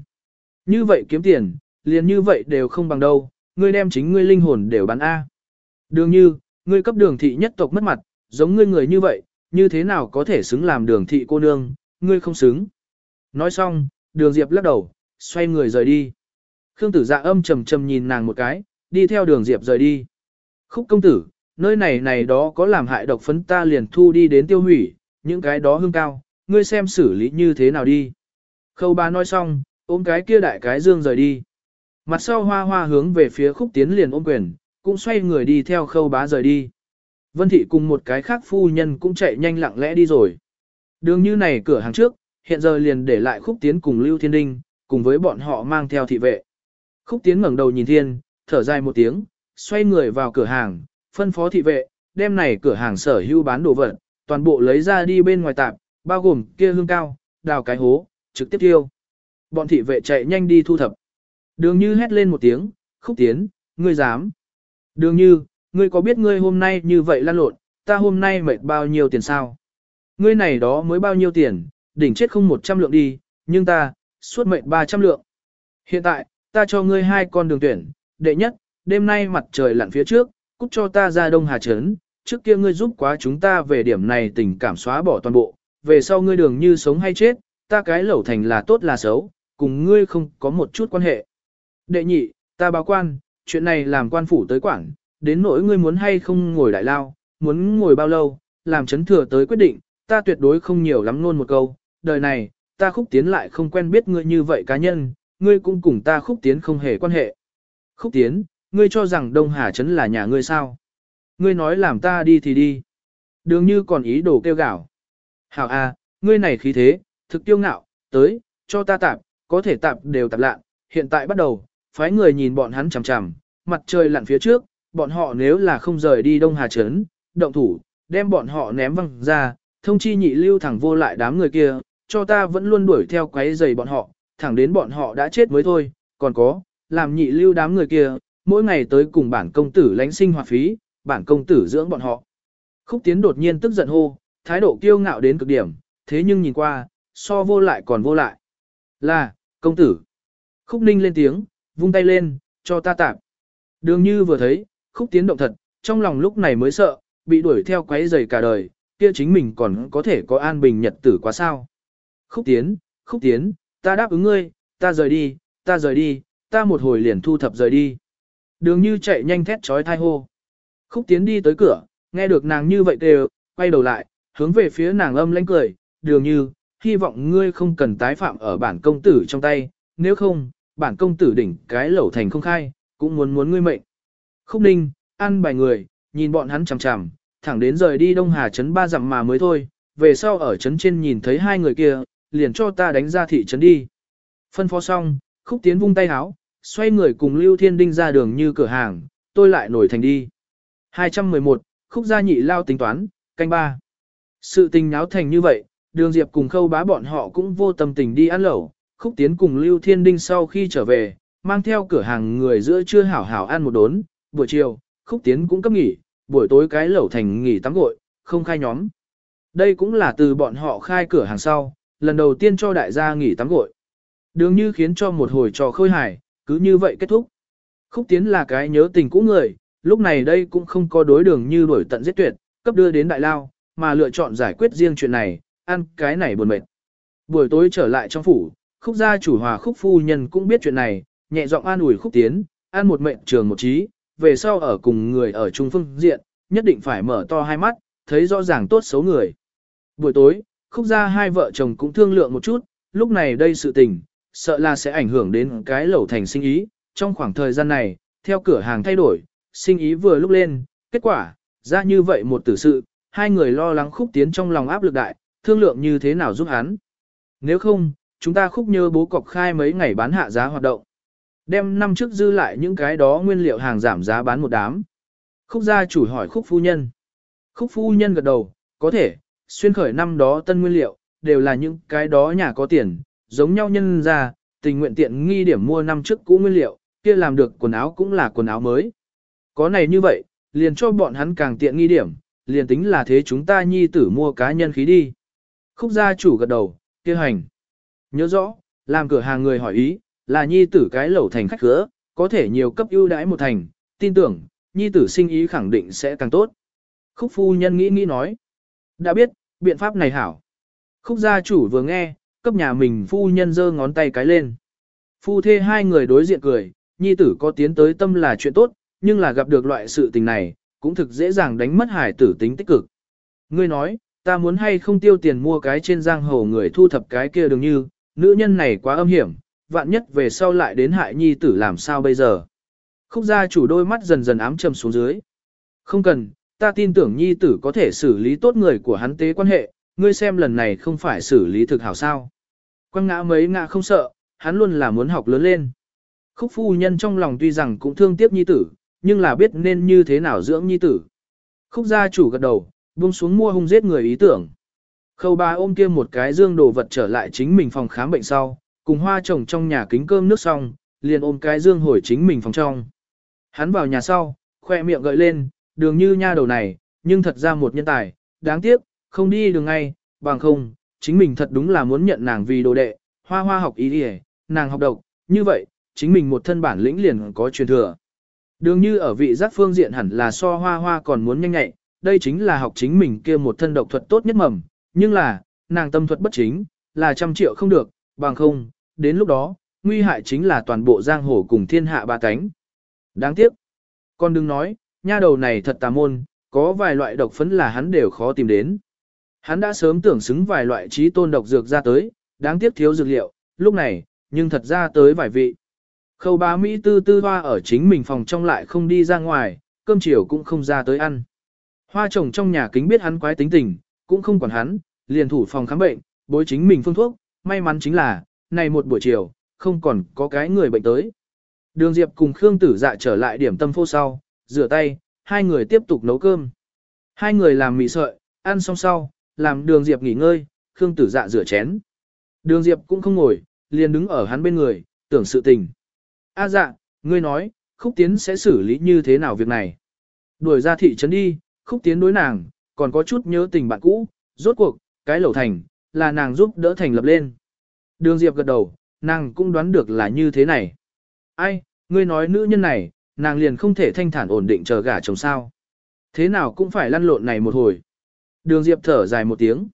Speaker 1: Như vậy kiếm tiền, liền như vậy đều không bằng đâu, ngươi đem chính ngươi linh hồn đều bán A. Đường như, ngươi cấp đường thị nhất tộc mất mặt, giống ngươi người như vậy, như thế nào có thể xứng làm đường thị cô nương, ngươi không xứng. Nói xong, đường diệp lắc đầu, xoay người rời đi. Khương tử dạ âm trầm trầm nhìn nàng một cái, đi theo đường diệp rời đi. Khúc công tử, nơi này này đó có làm hại độc phấn ta liền thu đi đến tiêu hủy, những cái đó hương cao, ngươi xem xử lý như thế nào đi. Khâu ba nói xong, ôm cái kia đại cái dương rời đi. Mặt sau hoa hoa hướng về phía khúc tiến liền ôm quyền, cũng xoay người đi theo khâu bá rời đi. Vân thị cùng một cái khác phu nhân cũng chạy nhanh lặng lẽ đi rồi. Đường như này cửa hàng trước, hiện giờ liền để lại khúc tiến cùng Lưu Thiên Đinh, cùng với bọn họ mang theo thị vệ. Khúc tiến ngẩng đầu nhìn thiên, thở dài một tiếng, xoay người vào cửa hàng, phân phó thị vệ, đem này cửa hàng sở hữu bán đồ vật, toàn bộ lấy ra đi bên ngoài tạp, bao gồm kia hương cao, đào cái hố, trực tiếp tiêu. Bọn thị vệ chạy nhanh đi thu thập. Đường như hét lên một tiếng, khúc tiến, ngươi dám. Đường như, ngươi có biết ngươi hôm nay như vậy lan lộn, ta hôm nay mệt bao nhiêu tiền sao? Ngươi này đó mới bao nhiêu tiền, đỉnh chết không 100 lượng đi, nhưng ta, suốt mệt 300 lượng. Hiện tại, ta cho ngươi hai con đường tuyển, đệ nhất, đêm nay mặt trời lặn phía trước, cút cho ta ra Đông Hà Trấn, trước kia ngươi giúp quá chúng ta về điểm này tình cảm xóa bỏ toàn bộ, về sau ngươi đường như sống hay chết, ta cái lẩu thành là tốt là xấu, cùng ngươi không có một chút quan hệ. Đệ nhị, ta báo quan, chuyện này làm quan phủ tới quản, đến nỗi ngươi muốn hay không ngồi đại lao, muốn ngồi bao lâu, làm chấn thừa tới quyết định, ta tuyệt đối không nhiều lắm luôn một câu, đời này, ta khúc tiến lại không quen biết ngươi như vậy cá nhân, ngươi cũng cùng ta khúc tiến không hề quan hệ. Khúc tiến, ngươi cho rằng Đông Hà Trấn là nhà ngươi sao? Ngươi nói làm ta đi thì đi. Đường như còn ý đồ kêu gạo. Hảo a, ngươi này khí thế, thực tiêu ngạo, tới, cho ta tạp, có thể tạp đều tạp lạ, hiện tại bắt đầu, phái người nhìn bọn hắn chằm chằm, mặt trời lặn phía trước, bọn họ nếu là không rời đi Đông Hà Trấn, động thủ, đem bọn họ ném văng ra, thông chi nhị lưu thẳng vô lại đám người kia, cho ta vẫn luôn đuổi theo quấy giày bọn họ, thẳng đến bọn họ đã chết mới thôi, còn có, làm nhị lưu đám người kia, mỗi ngày tới cùng bản công tử lánh sinh hoạt phí, bản công tử dưỡng bọn họ. Khúc Tiến đột nhiên tức giận hô, thái độ kiêu ngạo đến cực điểm, thế nhưng nhìn qua, so vô lại còn vô lại. Là, công tử. Khúc Ninh lên tiếng, vung tay lên, cho ta tạp. Đường như vừa thấy, Khúc Tiến động thật, trong lòng lúc này mới sợ, bị đuổi theo quấy rầy cả đời, kia chính mình còn có thể có an bình nhật tử quá sao. Khúc Tiến, Khúc Tiến, ta đáp ứng ngươi, ta rời đi, ta rời đi, ta một hồi liền thu thập rời đi. Đường như chạy nhanh thét trói thai hô. Khúc tiến đi tới cửa, nghe được nàng như vậy đều, quay đầu lại, hướng về phía nàng âm lãnh cười, đường như, hy vọng ngươi không cần tái phạm ở bản công tử trong tay, nếu không, bản công tử đỉnh cái lẩu thành không khai, cũng muốn muốn ngươi mệnh. Khúc ninh, ăn bài người, nhìn bọn hắn chằm chằm, thẳng đến rời đi Đông Hà Trấn ba dặm mà mới thôi, về sau ở trấn trên nhìn thấy hai người kia, liền cho ta đánh ra thị trấn đi. Phân phó xong, khúc tiến vung tay háo, xoay người cùng Lưu Thiên Đinh ra đường như cửa hàng, tôi lại nổi thành đi. 211, khúc gia nhị lao tính toán, canh ba. Sự tình náo thành như vậy, đường diệp cùng khâu bá bọn họ cũng vô tâm tình đi ăn lẩu, khúc tiến cùng Lưu Thiên Đinh sau khi trở về, mang theo cửa hàng người giữa chưa hảo hảo ăn một đốn, buổi chiều, khúc tiến cũng cấp nghỉ, buổi tối cái lẩu thành nghỉ tắm gội, không khai nhóm. Đây cũng là từ bọn họ khai cửa hàng sau, lần đầu tiên cho đại gia nghỉ tắm gội. Đường như khiến cho một hồi trò khơi hài, cứ như vậy kết thúc. Khúc tiến là cái nhớ tình cũ người, lúc này đây cũng không có đối đường như đuổi tận giết tuyệt, cấp đưa đến đại lao, mà lựa chọn giải quyết riêng chuyện này, ăn cái này buồn mệt. Buổi tối trở lại trong phủ, khúc gia chủ hòa khúc phu nhân cũng biết chuyện này, nhẹ giọng an ủi khúc tiến, ăn một mệnh trường một trí, về sau ở cùng người ở trung phương diện, nhất định phải mở to hai mắt, thấy rõ ràng tốt xấu người. Buổi tối, khúc gia hai vợ chồng cũng thương lượng một chút, lúc này đây sự tình, sợ là sẽ ảnh hưởng đến cái lẩu thành sinh ý, trong khoảng thời gian này, theo cửa hàng thay đổi, sinh ý vừa lúc lên, kết quả, ra như vậy một tử sự, hai người lo lắng khúc tiến trong lòng áp lực đại, thương lượng như thế nào giúp hắn. Nếu không, chúng ta khúc nhớ bố cọc khai mấy ngày bán hạ giá hoạt động. Đem năm trước dư lại những cái đó nguyên liệu hàng giảm giá bán một đám. Khúc gia chủ hỏi khúc phu nhân. Khúc phu nhân gật đầu, có thể, xuyên khởi năm đó tân nguyên liệu, đều là những cái đó nhà có tiền, giống nhau nhân ra, tình nguyện tiện nghi điểm mua năm trước cũ nguyên liệu, kia làm được quần áo cũng là quần áo mới. Có này như vậy, liền cho bọn hắn càng tiện nghi điểm, liền tính là thế chúng ta nhi tử mua cá nhân khí đi. Khúc gia chủ gật đầu, kia hành. Nhớ rõ, làm cửa hàng người hỏi ý, là nhi tử cái lẩu thành khách cửa, có thể nhiều cấp ưu đãi một thành, tin tưởng, nhi tử sinh ý khẳng định sẽ càng tốt. Khúc phu nhân nghĩ nghĩ nói. Đã biết, biện pháp này hảo. Khúc gia chủ vừa nghe, cấp nhà mình phu nhân giơ ngón tay cái lên. Phu thê hai người đối diện cười, nhi tử có tiến tới tâm là chuyện tốt, nhưng là gặp được loại sự tình này, cũng thực dễ dàng đánh mất hải tử tính tích cực. Ngươi nói, ta muốn hay không tiêu tiền mua cái trên giang hồ người thu thập cái kia đường như, nữ nhân này quá âm hiểm, vạn nhất về sau lại đến hại nhi tử làm sao bây giờ. Khúc gia chủ đôi mắt dần dần ám trầm xuống dưới. Không cần, ta tin tưởng nhi tử có thể xử lý tốt người của hắn tế quan hệ, ngươi xem lần này không phải xử lý thực hảo sao. Quăng ngã mấy ngã không sợ, hắn luôn là muốn học lớn lên. Khúc phu nhân trong lòng tuy rằng cũng thương tiếc nhi tử, nhưng là biết nên như thế nào dưỡng nhi tử. Khúc gia chủ gật đầu, buông xuống mua hung giết người ý tưởng. Khâu ba ôm kia một cái dương đồ vật trở lại chính mình phòng khám bệnh sau, cùng hoa trồng trong nhà kính cơm nước xong, liền ôm cái dương hồi chính mình phòng trong. Hắn vào nhà sau, khoe miệng gợi lên, đường như nha đầu này, nhưng thật ra một nhân tài, đáng tiếc, không đi đường ngay, bằng không, chính mình thật đúng là muốn nhận nàng vì đồ đệ, hoa hoa học ý đi nàng học độc, như vậy, chính mình một thân bản lĩnh liền có truyền thừa. Đường như ở vị giác phương diện hẳn là so hoa hoa còn muốn nhanh nhạy, đây chính là học chính mình kia một thân độc thuật tốt nhất mầm, nhưng là, nàng tâm thuật bất chính, là trăm triệu không được, bằng không, đến lúc đó, nguy hại chính là toàn bộ giang hồ cùng thiên hạ ba cánh. Đáng tiếc. Con đừng nói, nha đầu này thật tà môn, có vài loại độc phấn là hắn đều khó tìm đến. Hắn đã sớm tưởng xứng vài loại trí tôn độc dược ra tới, đáng tiếc thiếu dược liệu, lúc này, nhưng thật ra tới vài vị. Khâu bá Mỹ tư tư hoa ở chính mình phòng trong lại không đi ra ngoài, cơm chiều cũng không ra tới ăn. Hoa chồng trong nhà kính biết hắn quái tính tình, cũng không quản hắn, liền thủ phòng khám bệnh, bối chính mình phương thuốc, may mắn chính là, này một buổi chiều, không còn có cái người bệnh tới. Đường Diệp cùng Khương Tử Dạ trở lại điểm tâm phô sau, rửa tay, hai người tiếp tục nấu cơm. Hai người làm mì sợi, ăn xong sau, làm Đường Diệp nghỉ ngơi, Khương Tử Dạ rửa chén. Đường Diệp cũng không ngồi, liền đứng ở hắn bên người, tưởng sự tình. A dạ, ngươi nói, khúc tiến sẽ xử lý như thế nào việc này? Đuổi ra thị trấn đi, khúc tiến đối nàng, còn có chút nhớ tình bạn cũ, rốt cuộc, cái lẩu thành, là nàng giúp đỡ thành lập lên. Đường Diệp gật đầu, nàng cũng đoán được là như thế này. Ai, ngươi nói nữ nhân này, nàng liền không thể thanh thản ổn định chờ gả chồng sao. Thế nào cũng phải lăn lộn này một hồi. Đường Diệp thở dài một tiếng.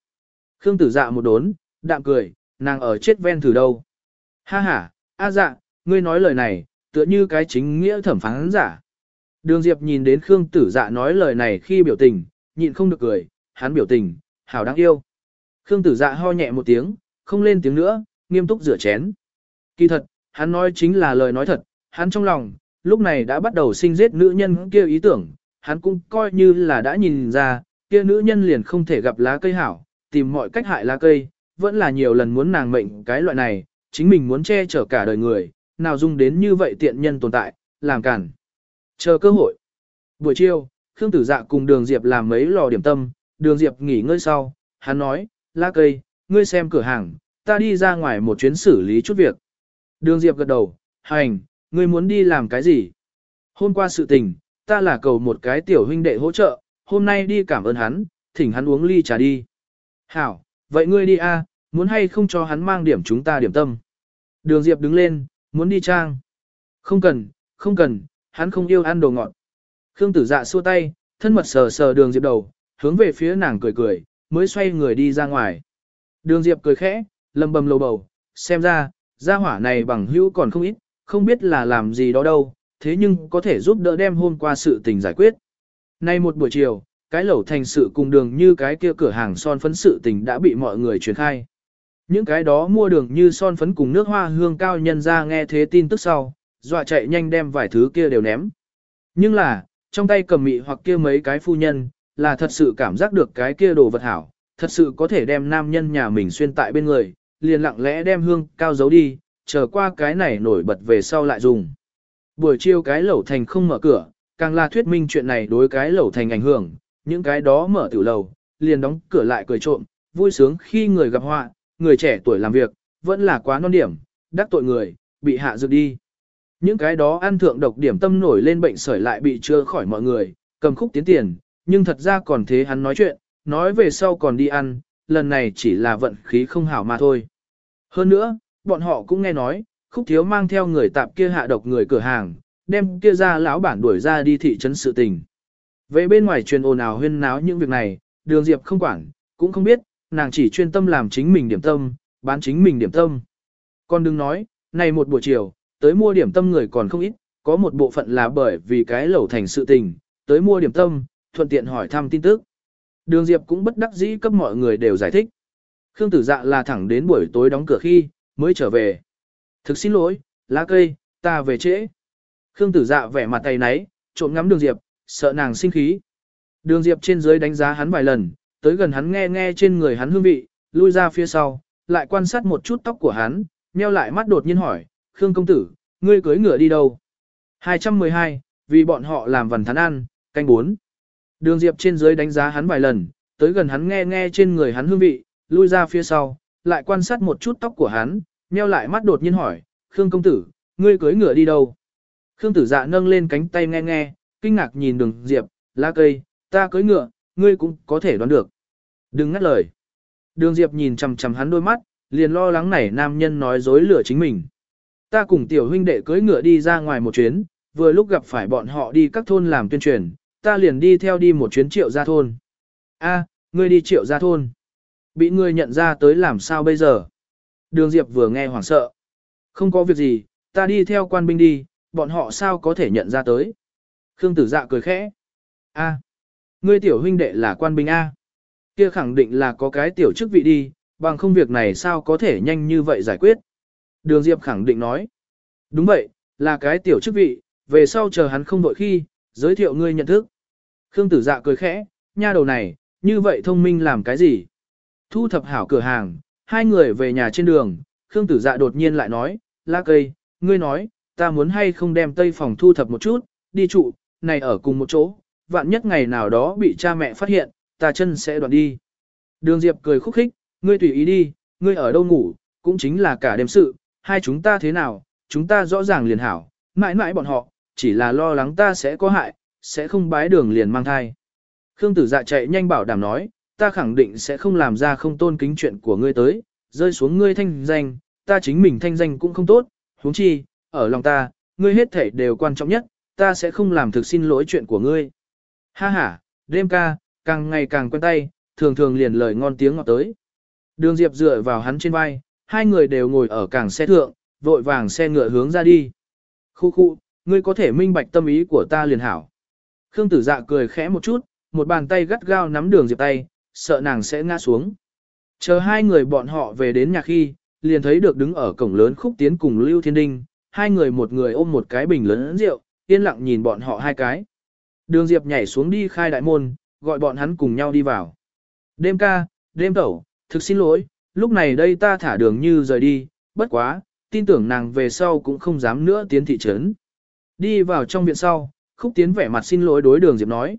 Speaker 1: Khương tử dạ một đốn, đạm cười, nàng ở chết ven thử đâu. Ha ha, a dạ, ngươi nói lời này, tựa như cái chính nghĩa thẩm phán giả. Đường Diệp nhìn đến Khương tử dạ nói lời này khi biểu tình, nhịn không được cười, hắn biểu tình, hảo đáng yêu. Khương tử dạ ho nhẹ một tiếng, không lên tiếng nữa, nghiêm túc rửa chén. Kỳ thật, hắn nói chính là lời nói thật, hắn trong lòng, lúc này đã bắt đầu sinh giết nữ nhân kia ý tưởng, hắn cũng coi như là đã nhìn ra, kia nữ nhân liền không thể gặp lá cây hảo, tìm mọi cách hại lá cây, vẫn là nhiều lần muốn nàng mệnh cái loại này, chính mình muốn che chở cả đời người, nào dung đến như vậy tiện nhân tồn tại, làm cản. Chờ cơ hội. Buổi chiều, Khương Tử Dạ cùng Đường Diệp làm mấy lò điểm tâm, Đường Diệp nghỉ ngơi sau, hắn nói, lá cây, ngươi xem cửa hàng, ta đi ra ngoài một chuyến xử lý chút việc. Đường Diệp gật đầu, hành, ngươi muốn đi làm cái gì? Hôm qua sự tình, ta là cầu một cái tiểu huynh đệ hỗ trợ, hôm nay đi cảm ơn hắn, thỉnh hắn uống ly trà đi. Hảo, vậy ngươi đi a, muốn hay không cho hắn mang điểm chúng ta điểm tâm. Đường Diệp đứng lên, muốn đi trang. Không cần, không cần, hắn không yêu ăn đồ ngọt. Khương tử dạ xua tay, thân mật sờ sờ đường Diệp đầu, hướng về phía nàng cười cười, mới xoay người đi ra ngoài. Đường Diệp cười khẽ, lầm bầm lầu bầu, xem ra, gia hỏa này bằng hữu còn không ít, không biết là làm gì đó đâu, thế nhưng có thể giúp đỡ đem hôm qua sự tình giải quyết. Nay một buổi chiều, cái lẩu thành sự cùng đường như cái kia cửa hàng son phấn sự tình đã bị mọi người truyền khai. Những cái đó mua đường như son phấn cùng nước hoa hương cao nhân ra nghe thế tin tức sau, dọa chạy nhanh đem vài thứ kia đều ném. Nhưng là, trong tay cầm mị hoặc kia mấy cái phu nhân, là thật sự cảm giác được cái kia đồ vật hảo, thật sự có thể đem nam nhân nhà mình xuyên tại bên người, liền lặng lẽ đem hương cao giấu đi, chờ qua cái này nổi bật về sau lại dùng. Buổi chiều cái lẩu thành không mở cửa, càng là thuyết minh chuyện này đối cái lẩu thành ảnh hưởng, những cái đó mở tiểu lầu, liền đóng cửa lại cười trộm, vui sướng khi người gặp họa, người trẻ tuổi làm việc, vẫn là quá non điểm, đắc tội người, bị hạ dược đi. Những cái đó ăn thượng độc điểm tâm nổi lên bệnh sởi lại bị chưa khỏi mọi người, cầm khúc tiến tiền, nhưng thật ra còn thế hắn nói chuyện, nói về sau còn đi ăn, lần này chỉ là vận khí không hảo mà thôi. Hơn nữa, bọn họ cũng nghe nói, khúc thiếu mang theo người tạp kia hạ độc người cửa hàng, đem kia ra lão bản đuổi ra đi thị trấn sự tình. Về bên ngoài truyền ồn ào huyên náo những việc này, đường diệp không quản, cũng không biết, nàng chỉ chuyên tâm làm chính mình điểm tâm, bán chính mình điểm tâm. Con đừng nói, này một buổi chiều, tới mua điểm tâm người còn không ít, có một bộ phận là bởi vì cái lẩu thành sự tình, tới mua điểm tâm, thuận tiện hỏi thăm tin tức. Đường Diệp cũng bất đắc dĩ cấp mọi người đều giải thích. Khương Tử Dạ là thẳng đến buổi tối đóng cửa khi, mới trở về. Thực xin lỗi, lá cây, ta về trễ. Khương Tử Dạ vẻ mặt tay náy, trộm ngắm Đường Diệp, sợ nàng sinh khí. Đường Diệp trên dưới đánh giá hắn vài lần, tới gần hắn nghe nghe trên người hắn hương vị, lui ra phía sau, lại quan sát một chút tóc của hắn, nheo lại mắt đột nhiên hỏi, Khương công tử, ngươi cưới ngựa đi đâu? 212, vì bọn họ làm vần thắn ăn, canh bốn. Đường Diệp trên dưới đánh giá hắn vài lần, tới gần hắn nghe nghe trên người hắn hương vị, lui ra phía sau, lại quan sát một chút tóc của hắn, nheo lại mắt đột nhiên hỏi, Khương công tử, ngươi cưới ngựa đi đâu? Khương tử dạ nâng lên cánh tay nghe nghe, kinh ngạc nhìn đường Diệp, lá cây, ta cưới ngựa, ngươi cũng có thể đoán được. Đừng ngắt lời. Đường Diệp nhìn chằm chằm hắn đôi mắt, liền lo lắng nảy nam nhân nói dối lừa chính mình. Ta cùng tiểu huynh đệ cưới ngựa đi ra ngoài một chuyến, vừa lúc gặp phải bọn họ đi các thôn làm tuyên truyền, ta liền đi theo đi một chuyến triệu gia thôn. A, ngươi đi triệu gia thôn. Bị người nhận ra tới làm sao bây giờ? Đường Diệp vừa nghe hoảng sợ. Không có việc gì, ta đi theo quan binh đi, bọn họ sao có thể nhận ra tới? Khương tử dạ cười khẽ. A, ngươi tiểu huynh đệ là quan binh A. Kia khẳng định là có cái tiểu chức vị đi, bằng không việc này sao có thể nhanh như vậy giải quyết. Đường Diệp khẳng định nói. Đúng vậy, là cái tiểu chức vị, về sau chờ hắn không đội khi, giới thiệu ngươi nhận thức. Khương tử dạ cười khẽ, nha đầu này, như vậy thông minh làm cái gì? Thu thập hảo cửa hàng, hai người về nhà trên đường, Khương tử dạ đột nhiên lại nói, lá cây, ngươi nói, ta muốn hay không đem tây phòng thu thập một chút, đi trụ, này ở cùng một chỗ, vạn nhất ngày nào đó bị cha mẹ phát hiện, ta chân sẽ đoạn đi. Đường Diệp cười khúc khích, ngươi tùy ý đi, ngươi ở đâu ngủ, cũng chính là cả đêm sự, hai chúng ta thế nào, chúng ta rõ ràng liền hảo, mãi mãi bọn họ, chỉ là lo lắng ta sẽ có hại, sẽ không bái đường liền mang thai. Khương tử dạ chạy nhanh bảo đảm nói, ta khẳng định sẽ không làm ra không tôn kính chuyện của ngươi tới, rơi xuống ngươi thanh danh, ta chính mình thanh danh cũng không tốt, huống chi, ở lòng ta, ngươi hết thể đều quan trọng nhất, ta sẽ không làm thực xin lỗi chuyện của ngươi. Ha ha, đêm ca, càng ngày càng quen tay, thường thường liền lời ngon tiếng ngọt tới. Đường Diệp dựa vào hắn trên vai, hai người đều ngồi ở càng xe thượng, vội vàng xe ngựa hướng ra đi. Khu khu, ngươi có thể minh bạch tâm ý của ta liền hảo. Khương tử dạ cười khẽ một chút, một bàn tay gắt gao nắm đường Diệp tay, sợ nàng sẽ ngã xuống. Chờ hai người bọn họ về đến nhà khi, liền thấy được đứng ở cổng lớn khúc tiến cùng Lưu Thiên Đinh, hai người một người ôm một cái bình lớn rượu, yên lặng nhìn bọn họ hai cái. Đường Diệp nhảy xuống đi khai đại môn, gọi bọn hắn cùng nhau đi vào. Đêm ca, đêm tẩu, thực xin lỗi, lúc này đây ta thả đường như rời đi, bất quá, tin tưởng nàng về sau cũng không dám nữa tiến thị trấn. Đi vào trong viện sau, khúc tiến vẻ mặt xin lỗi đối đường Diệp nói.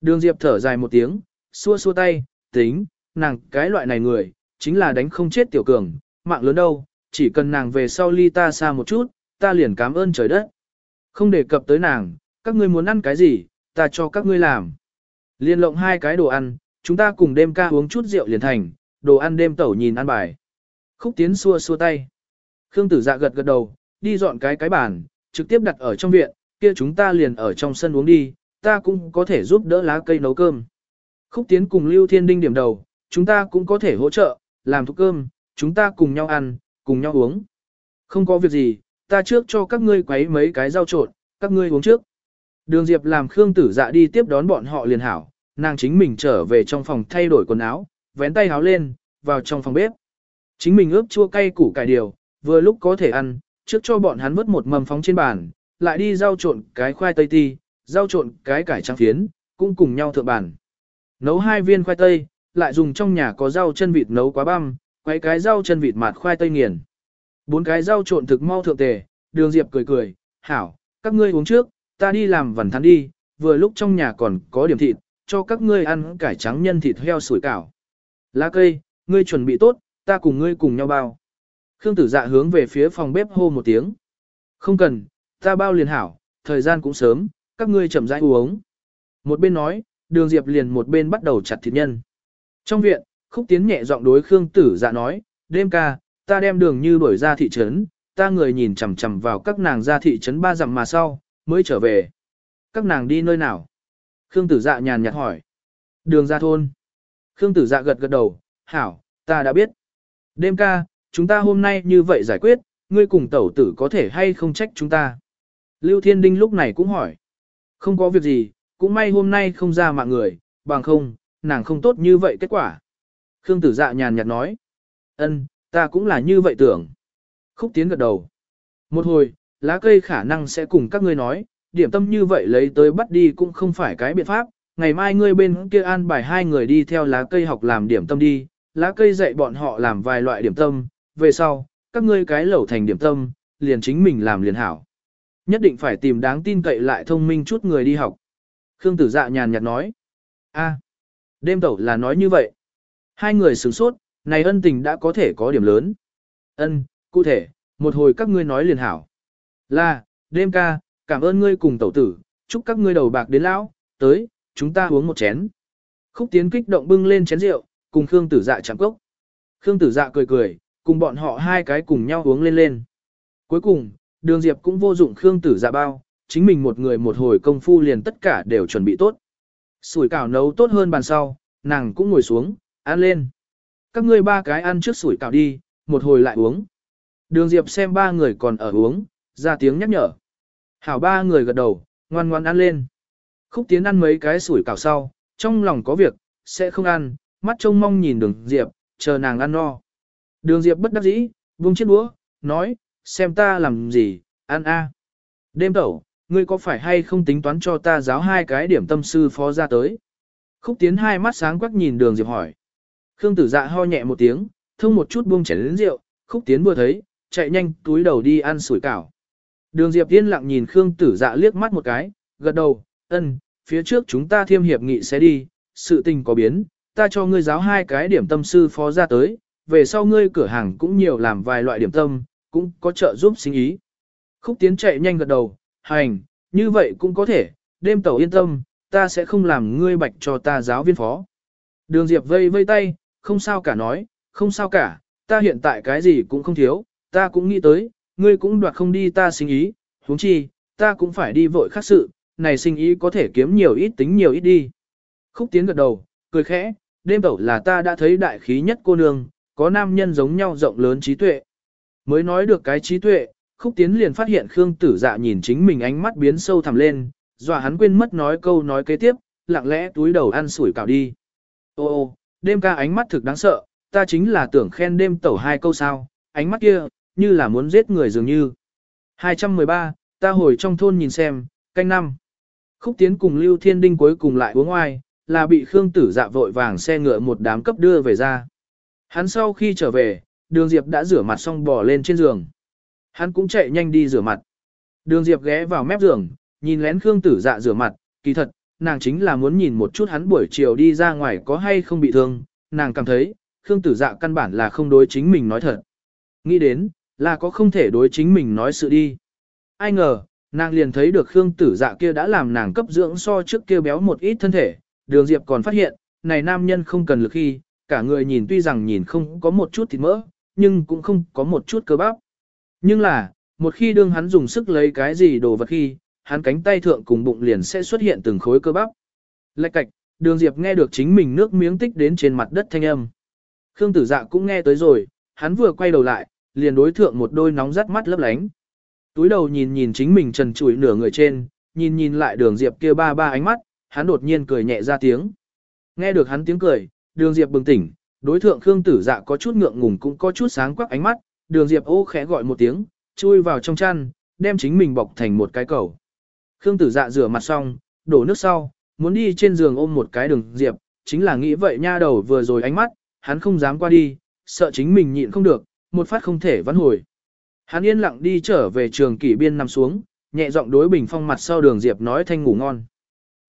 Speaker 1: Đường Diệp thở dài một tiếng, xua xua tay, tính, nàng cái loại này người, chính là đánh không chết tiểu cường, mạng lớn đâu, chỉ cần nàng về sau ly ta xa một chút, ta liền cảm ơn trời đất. Không đề cập tới nàng, các ngươi muốn ăn cái gì, ta cho các ngươi làm. Liên lộng hai cái đồ ăn, chúng ta cùng đêm ca uống chút rượu liền thành, đồ ăn đêm tẩu nhìn ăn bài. Khúc tiến xua xua tay. Khương tử dạ gật gật đầu, đi dọn cái cái bàn, trực tiếp đặt ở trong viện, kia chúng ta liền ở trong sân uống đi, ta cũng có thể giúp đỡ lá cây nấu cơm. Khúc tiến cùng Lưu Thiên Đinh điểm đầu, chúng ta cũng có thể hỗ trợ, làm thuốc cơm, chúng ta cùng nhau ăn, cùng nhau uống. Không có việc gì, ta trước cho các ngươi quấy mấy cái rau trộn, các ngươi uống trước. Đường Diệp làm Khương Tử Dạ đi tiếp đón bọn họ liền hảo, nàng chính mình trở về trong phòng thay đổi quần áo, vén tay áo lên, vào trong phòng bếp. Chính mình ướp chua cay củ cải điều, vừa lúc có thể ăn, trước cho bọn hắn vớt một mầm phóng trên bàn, lại đi rau trộn cái khoai tây ti, rau trộn cái cải trắng phiến, cũng cùng nhau thượng bàn. Nấu hai viên khoai tây, lại dùng trong nhà có rau chân vịt nấu quá băm, quấy cái rau chân vịt mạt khoai tây nghiền. Bốn cái rau trộn thực mau thượng tề, đường diệp cười cười, hảo, các ngươi uống trước, ta đi làm vần thắn đi, vừa lúc trong nhà còn có điểm thịt, cho các ngươi ăn cải trắng nhân thịt heo sủi cảo. Lá cây, ngươi chuẩn bị tốt, ta cùng ngươi cùng nhau bao. Khương tử dạ hướng về phía phòng bếp hô một tiếng. Không cần, ta bao liền hảo, thời gian cũng sớm, các ngươi chậm rãi uống. Một bên nói, đường diệp liền một bên bắt đầu chặt thịt nhân. Trong viện, khúc tiến nhẹ giọng đối Khương tử dạ nói, đêm ca, ta đem đường như đuổi ra thị trấn, ta người nhìn chằm chằm vào các nàng ra thị trấn ba dặm mà sau, mới trở về. Các nàng đi nơi nào? Khương tử dạ nhàn nhạt hỏi. Đường ra thôn. Khương tử dạ gật gật đầu, hảo, ta đã biết. Đêm ca, chúng ta hôm nay như vậy giải quyết, ngươi cùng tẩu tử có thể hay không trách chúng ta. Lưu Thiên Đinh lúc này cũng hỏi. Không có việc gì, cũng may hôm nay không ra mạng người, bằng không, nàng không tốt như vậy kết quả. Khương tử dạ nhàn nhạt nói. ân, ta cũng là như vậy tưởng. Khúc tiến gật đầu. Một hồi, lá cây khả năng sẽ cùng các ngươi nói, điểm tâm như vậy lấy tới bắt đi cũng không phải cái biện pháp, ngày mai ngươi bên kia an bài hai người đi theo lá cây học làm điểm tâm đi, lá cây dạy bọn họ làm vài loại điểm tâm, về sau, các ngươi cái lẩu thành điểm tâm, liền chính mình làm liền hảo. Nhất định phải tìm đáng tin cậy lại thông minh chút người đi học. Khương tử dạ nhàn nhạt nói. a đêm tẩu là nói như vậy. Hai người sửng sốt, này ân tình đã có thể có điểm lớn. Ân, cụ thể, một hồi các ngươi nói liền hảo. Là, đêm ca, cảm ơn ngươi cùng tẩu tử, chúc các ngươi đầu bạc đến lão, tới, chúng ta uống một chén. Khúc tiến kích động bưng lên chén rượu, cùng Khương tử dạ chạm cốc. Khương tử dạ cười cười, cùng bọn họ hai cái cùng nhau uống lên lên. Cuối cùng, đường diệp cũng vô dụng Khương tử dạ bao, chính mình một người một hồi công phu liền tất cả đều chuẩn bị tốt. Sủi cảo nấu tốt hơn bàn sau, nàng cũng ngồi xuống, ăn lên. Các ngươi ba cái ăn trước sủi cảo đi, một hồi lại uống. Đường diệp xem ba người còn ở uống, ra tiếng nhắc nhở. Hảo ba người gật đầu, ngoan ngoan ăn lên. Khúc tiến ăn mấy cái sủi cảo sau, trong lòng có việc, sẽ không ăn, mắt trông mong nhìn đường diệp, chờ nàng ăn no. Đường diệp bất đắc dĩ, buông chiếc đũa, nói, xem ta làm gì, ăn a. Đêm tẩu, ngươi có phải hay không tính toán cho ta giáo hai cái điểm tâm sư phó ra tới? Khúc tiến hai mắt sáng quắc nhìn đường diệp hỏi. Khương tử dạ ho nhẹ một tiếng, thông một chút buông chén đến rượu, khúc tiến vừa thấy, chạy nhanh túi đầu đi ăn sủi cảo. Đường diệp yên lặng nhìn Khương tử dạ liếc mắt một cái, gật đầu, ân, phía trước chúng ta thiêm hiệp nghị sẽ đi, sự tình có biến, ta cho ngươi giáo hai cái điểm tâm sư phó ra tới, về sau ngươi cửa hàng cũng nhiều làm vài loại điểm tâm, cũng có trợ giúp sinh ý. Khúc tiến chạy nhanh gật đầu, hành, như vậy cũng có thể, đêm tàu yên tâm, ta sẽ không làm ngươi bạch cho ta giáo viên phó. Đường Diệp vây vây tay, không sao cả nói, không sao cả, ta hiện tại cái gì cũng không thiếu, ta cũng nghĩ tới, ngươi cũng đoạt không đi ta sinh ý, huống chi, ta cũng phải đi vội khác sự, này sinh ý có thể kiếm nhiều ít tính nhiều ít đi. Khúc tiến gật đầu, cười khẽ, đêm tẩu là ta đã thấy đại khí nhất cô nương, có nam nhân giống nhau rộng lớn trí tuệ. Mới nói được cái trí tuệ, khúc tiến liền phát hiện Khương tử dạ nhìn chính mình ánh mắt biến sâu thẳm lên, dọa hắn quên mất nói câu nói kế tiếp, lặng lẽ túi đầu ăn sủi cảo đi. Ô ô, đêm ca ánh mắt thực đáng sợ, ta chính là tưởng khen đêm tẩu hai câu sao, ánh mắt kia, như là muốn giết người dường như. 213, ta hồi trong thôn nhìn xem, canh năm. Khúc tiến cùng Lưu Thiên Đinh cuối cùng lại uống oai, là bị Khương tử dạ vội vàng xe ngựa một đám cấp đưa về ra. Hắn sau khi trở về, đường Diệp đã rửa mặt xong bỏ lên trên giường. Hắn cũng chạy nhanh đi rửa mặt. Đường Diệp ghé vào mép giường, nhìn lén Khương tử dạ rửa mặt, kỳ thật, nàng chính là muốn nhìn một chút hắn buổi chiều đi ra ngoài có hay không bị thương, nàng cảm thấy, Khương tử dạ căn bản là không đối chính mình nói thật. Nghĩ đến, là có không thể đối chính mình nói sự đi. Ai ngờ, nàng liền thấy được Khương tử dạ kia đã làm nàng cấp dưỡng so trước kia béo một ít thân thể, đường Diệp còn phát hiện, này nam nhân không cần lực khi, cả người nhìn tuy rằng nhìn không có một chút thịt mỡ, nhưng cũng không có một chút cơ bắp. Nhưng là, một khi đương hắn dùng sức lấy cái gì đồ vật khi, hắn cánh tay thượng cùng bụng liền sẽ xuất hiện từng khối cơ bắp. Lạch cạch, đường Diệp nghe được chính mình nước miếng tích đến trên mặt đất thanh âm. Khương tử dạ cũng nghe tới rồi, hắn vừa quay đầu lại, liền đối thượng một đôi nóng rắt mắt lấp lánh. Túi đầu nhìn nhìn chính mình trần trụi nửa người trên, nhìn nhìn lại đường Diệp kia ba ba ánh mắt, hắn đột nhiên cười nhẹ ra tiếng. Nghe được hắn tiếng cười, đường Diệp bừng tỉnh, đối thượng Khương tử dạ có chút ngượng ngùng cũng có chút sáng quắc ánh mắt, đường Diệp ô khẽ gọi một tiếng, chui vào trong chăn, đem chính mình bọc thành một cái cầu. Khương tử dạ rửa mặt xong, đổ nước sau, muốn đi trên giường ôm một cái đường Diệp, chính là nghĩ vậy nha đầu vừa rồi ánh mắt, hắn không dám qua đi, sợ chính mình nhịn không được, một phát không thể vãn hồi. Hắn yên lặng đi trở về trường kỷ biên nằm xuống, nhẹ giọng đối bình phong mặt sau đường Diệp nói thanh ngủ ngon.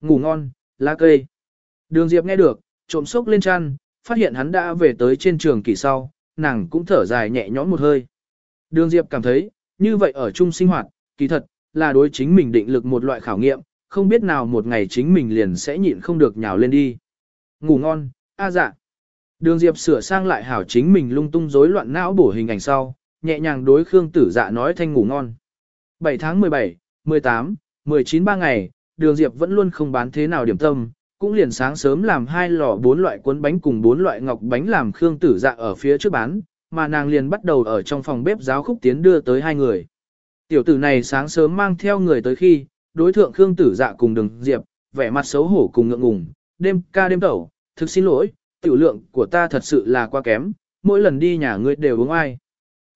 Speaker 1: Ngủ ngon, lá cây. Đường Diệp nghe được, trộm sốc lên chăn, phát hiện hắn đã về tới trên trường kỷ sau, nàng cũng thở dài nhẹ nhõm một hơi. Đường Diệp cảm thấy, như vậy ở chung sinh hoạt, kỳ thật, là đối chính mình định lực một loại khảo nghiệm, không biết nào một ngày chính mình liền sẽ nhịn không được nhào lên đi. Ngủ ngon, a dạ. Đường Diệp sửa sang lại hảo chính mình lung tung rối loạn não bổ hình ảnh sau, nhẹ nhàng đối Khương Tử Dạ nói thanh ngủ ngon. 7 tháng 17, 18, 19 ba ngày, Đường Diệp vẫn luôn không bán thế nào điểm tâm, cũng liền sáng sớm làm hai lò bốn loại cuốn bánh cùng bốn loại ngọc bánh làm Khương Tử Dạ ở phía trước bán, mà nàng liền bắt đầu ở trong phòng bếp giáo khúc tiến đưa tới hai người. Tiểu tử này sáng sớm mang theo người tới khi, đối thượng Khương Tử Dạ cùng Đường Diệp, vẻ mặt xấu hổ cùng ngượng ngùng, đêm ca đêm tẩu, thực xin lỗi, tiểu lượng của ta thật sự là quá kém, mỗi lần đi nhà ngươi đều uống ai.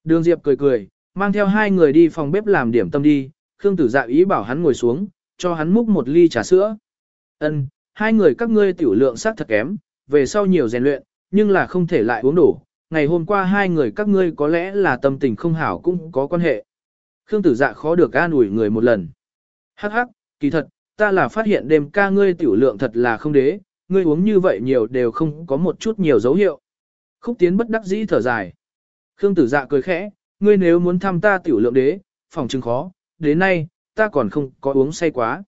Speaker 1: Đường Diệp cười cười, mang theo hai người đi phòng bếp làm điểm tâm đi, Khương Tử Dạ ý bảo hắn ngồi xuống, cho hắn múc một ly trà sữa. Ân, hai người các ngươi tiểu lượng sát thật kém, về sau nhiều rèn luyện, nhưng là không thể lại uống đủ. Ngày hôm qua hai người các ngươi có lẽ là tâm tình không hảo cũng có quan hệ. Khương tử dạ khó được an ủi người một lần. Hắc hắc, kỳ thật, ta là phát hiện đêm ca ngươi tiểu lượng thật là không đế, ngươi uống như vậy nhiều đều không có một chút nhiều dấu hiệu. Khúc tiến bất đắc dĩ thở dài. Khương tử dạ cười khẽ, ngươi nếu muốn thăm ta tiểu lượng đế, phòng trừng khó, đến nay, ta còn không có uống say quá.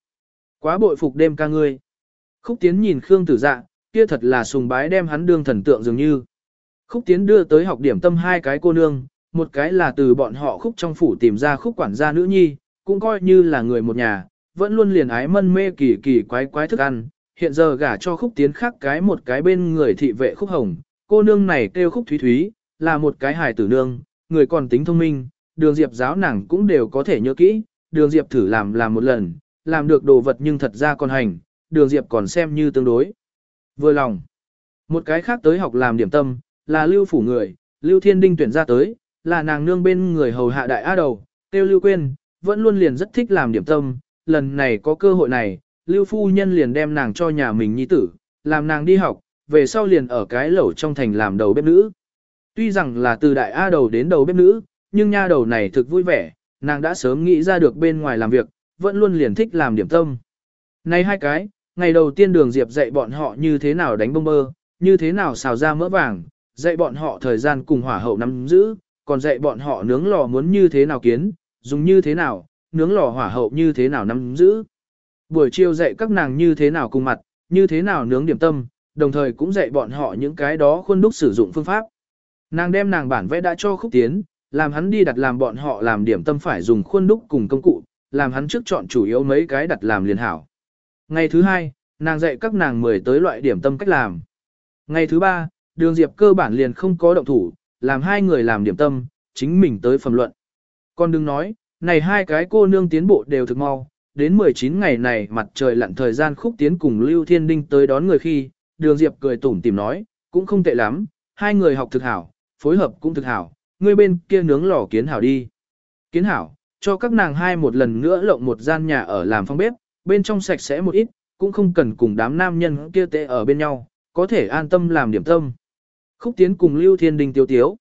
Speaker 1: Quá bội phục đêm ca ngươi. Khúc tiến nhìn Khương tử dạ, kia thật là sùng bái đem hắn đương thần tượng dường như. Khúc tiến đưa tới học điểm tâm hai cái cô nương, một cái là từ bọn họ khúc trong phủ tìm ra khúc quản gia nữ nhi, cũng coi như là người một nhà, vẫn luôn liền ái mân mê kỳ kỳ quái quái thức ăn, hiện giờ gả cho khúc tiến khác cái một cái bên người thị vệ khúc hồng, cô nương này kêu khúc thúy thúy, là một cái hài tử nương, người còn tính thông minh, đường diệp giáo nàng cũng đều có thể nhớ kỹ, đường diệp thử làm làm một lần, làm được đồ vật nhưng thật ra còn hành, đường diệp còn xem như tương đối. Vừa lòng. Một cái khác tới học làm điểm tâm, là lưu phủ người, lưu thiên đinh tuyển ra tới, là nàng nương bên người hầu hạ đại á đầu, tiêu lưu quên, vẫn luôn liền rất thích làm điểm tâm, lần này có cơ hội này, lưu phu nhân liền đem nàng cho nhà mình nhi tử, làm nàng đi học, về sau liền ở cái lẩu trong thành làm đầu bếp nữ. Tuy rằng là từ đại A đầu đến đầu bếp nữ, nhưng nha đầu này thực vui vẻ, nàng đã sớm nghĩ ra được bên ngoài làm việc, vẫn luôn liền thích làm điểm tâm. Này hai cái, ngày đầu tiên đường Diệp dạy bọn họ như thế nào đánh bông bơ, như thế nào xào ra mỡ vàng, dạy bọn họ thời gian cùng hỏa hậu nắm giữ, còn dạy bọn họ nướng lò muốn như thế nào kiến, dùng như thế nào, nướng lò hỏa hậu như thế nào nắm giữ. Buổi chiều dạy các nàng như thế nào cùng mặt, như thế nào nướng điểm tâm, đồng thời cũng dạy bọn họ những cái đó khuôn đúc sử dụng phương pháp. Nàng đem nàng bản vẽ đã cho khúc tiến, làm hắn đi đặt làm bọn họ làm điểm tâm phải dùng khuôn đúc cùng công cụ, làm hắn trước chọn chủ yếu mấy cái đặt làm liền hảo. Ngày thứ hai, nàng dạy các nàng mười tới loại điểm tâm cách làm. Ngày thứ ba, đường diệp cơ bản liền không có động thủ, làm hai người làm điểm tâm, chính mình tới phẩm luận. Còn đừng nói, này hai cái cô nương tiến bộ đều thực mau, đến 19 ngày này mặt trời lặn thời gian khúc tiến cùng Lưu Thiên Đinh tới đón người khi, đường diệp cười tủm tìm nói, cũng không tệ lắm, hai người học thực hảo, phối hợp cũng thực hảo, người bên kia nướng lò kiến hảo đi. Kiến hảo, cho các nàng hai một lần nữa lộng một gian nhà ở làm phòng bếp, bên trong sạch sẽ một ít, cũng không cần cùng đám nam nhân kia tệ ở bên nhau, có thể an tâm làm điểm tâm. Khúc Tiến cùng Lưu Thiên Đình tiêu tiếu.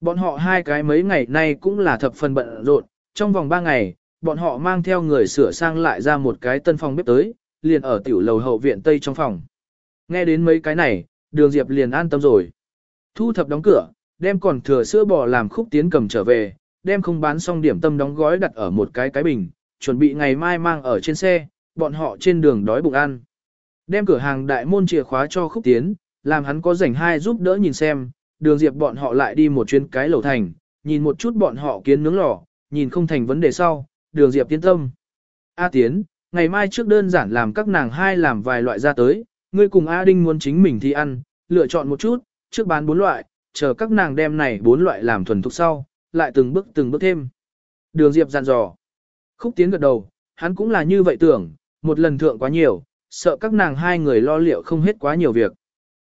Speaker 1: Bọn họ hai cái mấy ngày nay cũng là thập phần bận rộn, trong vòng ba ngày, bọn họ mang theo người sửa sang lại ra một cái tân phòng bếp tới, liền ở tiểu lầu hậu viện Tây trong phòng. Nghe đến mấy cái này, đường Diệp liền an tâm rồi. Thu thập đóng cửa, đem còn thừa sữa bò làm khúc tiến cầm trở về, đem không bán xong điểm tâm đóng gói đặt ở một cái cái bình, chuẩn bị ngày mai mang ở trên xe, bọn họ trên đường đói bụng ăn. Đem cửa hàng đại môn chìa khóa cho khúc tiến, làm hắn có rảnh hai giúp đỡ nhìn xem, đường diệp bọn họ lại đi một chuyến cái lầu thành, nhìn một chút bọn họ kiến nướng lò, nhìn không thành vấn đề sau, đường diệp tiến tâm. A tiến, ngày mai trước đơn giản làm các nàng hai làm vài loại ra tới, ngươi cùng A Đinh muốn chính mình thì ăn, lựa chọn một chút, trước bán bốn loại, chờ các nàng đem này bốn loại làm thuần thục sau, lại từng bước từng bước thêm. Đường Diệp dặn dò. Khúc Tiến gật đầu, hắn cũng là như vậy tưởng, một lần thượng quá nhiều, sợ các nàng hai người lo liệu không hết quá nhiều việc.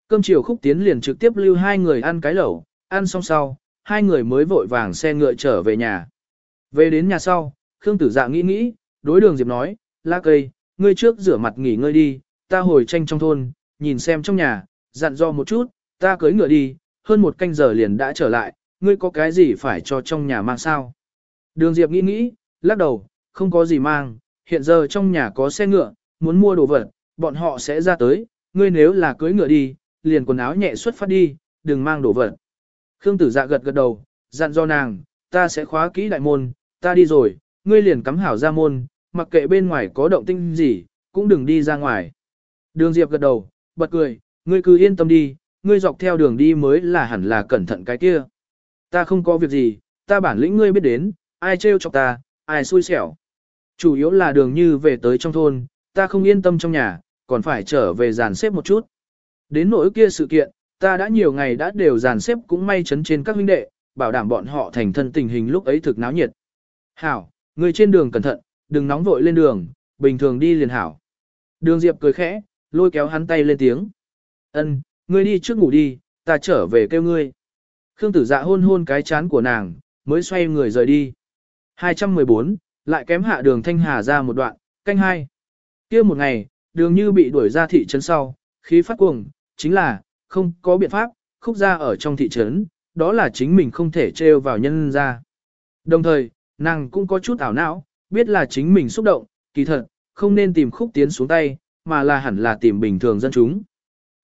Speaker 1: Cơm chiều Khúc Tiến liền trực tiếp lưu hai người ăn cái lẩu, ăn xong sau, hai người mới vội vàng xe ngựa trở về nhà. Về đến nhà sau, Khương Tử Dạ nghĩ nghĩ, đối đường Diệp nói, La cây, ngươi trước rửa mặt nghỉ ngơi đi, ta hồi tranh trong thôn, nhìn xem trong nhà, dặn dò một chút, ta cưới ngựa đi, hơn một canh giờ liền đã trở lại, ngươi có cái gì phải cho trong nhà mang sao? Đường Diệp nghĩ nghĩ, lắc đầu, không có gì mang, hiện giờ trong nhà có xe ngựa, muốn mua đồ vật, bọn họ sẽ ra tới, ngươi nếu là cưới ngựa đi, liền quần áo nhẹ xuất phát đi, đừng mang đồ vật. Khương tử dạ gật gật đầu, dặn do nàng, ta sẽ khóa kỹ đại môn, ta đi rồi, ngươi liền cắm hảo ra môn, mặc kệ bên ngoài có động tinh gì, cũng đừng đi ra ngoài. Đường Diệp gật đầu, bật cười, ngươi cứ yên tâm đi, ngươi dọc theo đường đi mới là hẳn là cẩn thận cái kia. Ta không có việc gì, ta bản lĩnh ngươi biết đến, ai trêu chọc ta, ai xui xẻo. Chủ yếu là đường như về tới trong thôn, ta không yên tâm trong nhà, còn phải trở về dàn xếp một chút. Đến nỗi kia sự kiện, ta đã nhiều ngày đã đều dàn xếp cũng may chấn trên các huynh đệ, bảo đảm bọn họ thành thân tình hình lúc ấy thực náo nhiệt. Hảo, người trên đường cẩn thận, đừng nóng vội lên đường, bình thường đi liền hảo. Đường Diệp cười khẽ, lôi kéo hắn tay lên tiếng. Ân, ngươi đi trước ngủ đi, ta trở về kêu ngươi. Khương tử dạ hôn hôn cái chán của nàng, mới xoay người rời đi. 214, lại kém hạ đường thanh hà ra một đoạn, canh hai. kia một ngày, đường như bị đuổi ra thị trấn sau, khí phát cuồng, chính là, không có biện pháp, khúc gia ở trong thị trấn, đó là chính mình không thể trêu vào nhân ra. Đồng thời, nàng cũng có chút ảo não, biết là chính mình xúc động, kỳ thật, không nên tìm khúc tiến xuống tay, mà là hẳn là tìm bình thường dân chúng.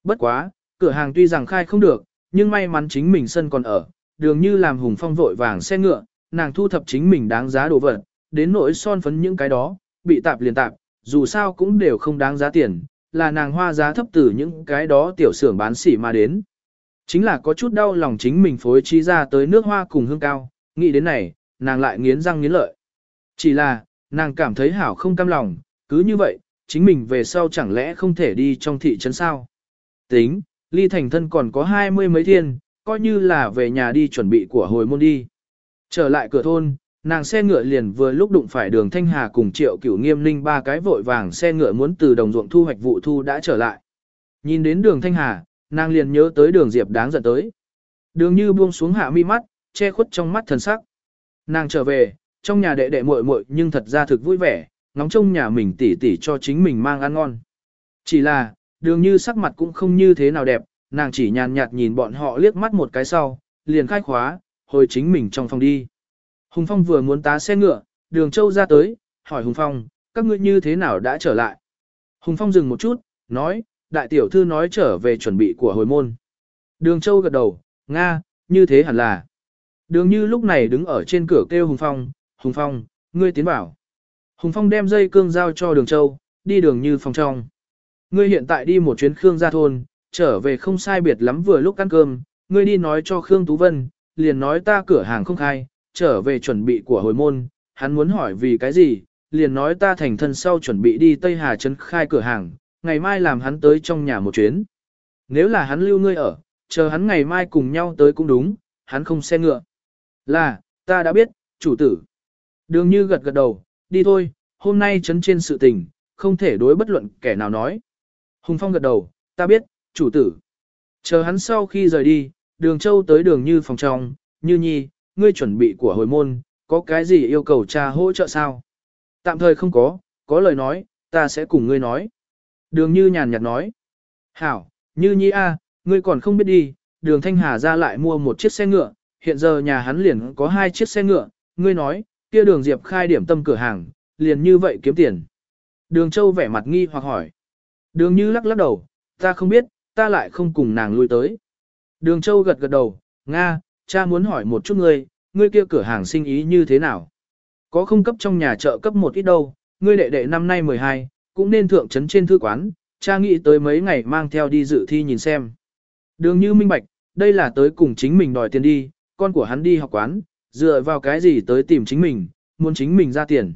Speaker 1: Bất quá, cửa hàng tuy rằng khai không được, nhưng may mắn chính mình sân còn ở, đường như làm hùng phong vội vàng xe ngựa, nàng thu thập chính mình đáng giá đồ vật, đến nỗi son phấn những cái đó, bị tạp liền tạp, dù sao cũng đều không đáng giá tiền, là nàng hoa giá thấp từ những cái đó tiểu xưởng bán xỉ mà đến. Chính là có chút đau lòng chính mình phối trí ra tới nước hoa cùng hương cao, nghĩ đến này, nàng lại nghiến răng nghiến lợi. Chỉ là, nàng cảm thấy hảo không cam lòng, cứ như vậy, chính mình về sau chẳng lẽ không thể đi trong thị trấn sao. Tính, ly thành thân còn có hai mươi mấy thiên, coi như là về nhà đi chuẩn bị của hồi môn đi. Trở lại cửa thôn, nàng xe ngựa liền vừa lúc đụng phải đường Thanh Hà cùng triệu cửu nghiêm ninh ba cái vội vàng xe ngựa muốn từ đồng ruộng thu hoạch vụ thu đã trở lại. Nhìn đến đường Thanh Hà, nàng liền nhớ tới đường Diệp đáng giận tới. Đường như buông xuống hạ mi mắt, che khuất trong mắt thần sắc. Nàng trở về, trong nhà đệ đệ muội muội nhưng thật ra thực vui vẻ, ngóng trông nhà mình tỉ tỉ cho chính mình mang ăn ngon. Chỉ là, đường như sắc mặt cũng không như thế nào đẹp, nàng chỉ nhàn nhạt nhìn bọn họ liếc mắt một cái sau, liền khai khóa, hồi chính mình trong phòng đi. Hùng Phong vừa muốn tá xe ngựa, đường châu ra tới, hỏi Hùng Phong, các ngươi như thế nào đã trở lại? Hùng Phong dừng một chút, nói, đại tiểu thư nói trở về chuẩn bị của hồi môn. Đường châu gật đầu, Nga, như thế hẳn là. Đường như lúc này đứng ở trên cửa kêu Hùng Phong, Hùng Phong, ngươi tiến bảo. Hùng Phong đem dây cương giao cho đường châu, đi đường như phòng trong. Ngươi hiện tại đi một chuyến Khương ra thôn, trở về không sai biệt lắm vừa lúc ăn cơm, ngươi đi nói cho Khương Tú Vân, liền nói ta cửa hàng không khai, trở về chuẩn bị của hồi môn, hắn muốn hỏi vì cái gì, liền nói ta thành thân sau chuẩn bị đi Tây Hà Trấn khai cửa hàng, ngày mai làm hắn tới trong nhà một chuyến. Nếu là hắn lưu ngươi ở, chờ hắn ngày mai cùng nhau tới cũng đúng, hắn không xe ngựa. Là, ta đã biết, chủ tử. Đường như gật gật đầu, đi thôi, hôm nay chấn trên sự tình, không thể đối bất luận kẻ nào nói. Hùng Phong gật đầu, ta biết, chủ tử. Chờ hắn sau khi rời đi, đường châu tới đường như phòng trong, như nhi, ngươi chuẩn bị của hồi môn, có cái gì yêu cầu cha hỗ trợ sao? Tạm thời không có, có lời nói, ta sẽ cùng ngươi nói. Đường như nhàn nhạt nói. Hảo, như nhi a, ngươi còn không biết đi, đường Thanh Hà ra lại mua một chiếc xe ngựa, hiện giờ nhà hắn liền có hai chiếc xe ngựa, ngươi nói, kia đường Diệp khai điểm tâm cửa hàng, liền như vậy kiếm tiền. Đường Châu vẻ mặt nghi hoặc hỏi. Đường Như lắc lắc đầu, ta không biết, ta lại không cùng nàng lui tới. Đường Châu gật gật đầu, Nga, cha muốn hỏi một chút ngươi, ngươi kia cửa hàng sinh ý như thế nào? Có không cấp trong nhà chợ cấp một ít đâu, ngươi đệ đệ năm nay 12, cũng nên thượng trấn trên thư quán, cha nghĩ tới mấy ngày mang theo đi dự thi nhìn xem. Đường Như minh bạch, đây là tới cùng chính mình đòi tiền đi, con của hắn đi học quán, dựa vào cái gì tới tìm chính mình, muốn chính mình ra tiền.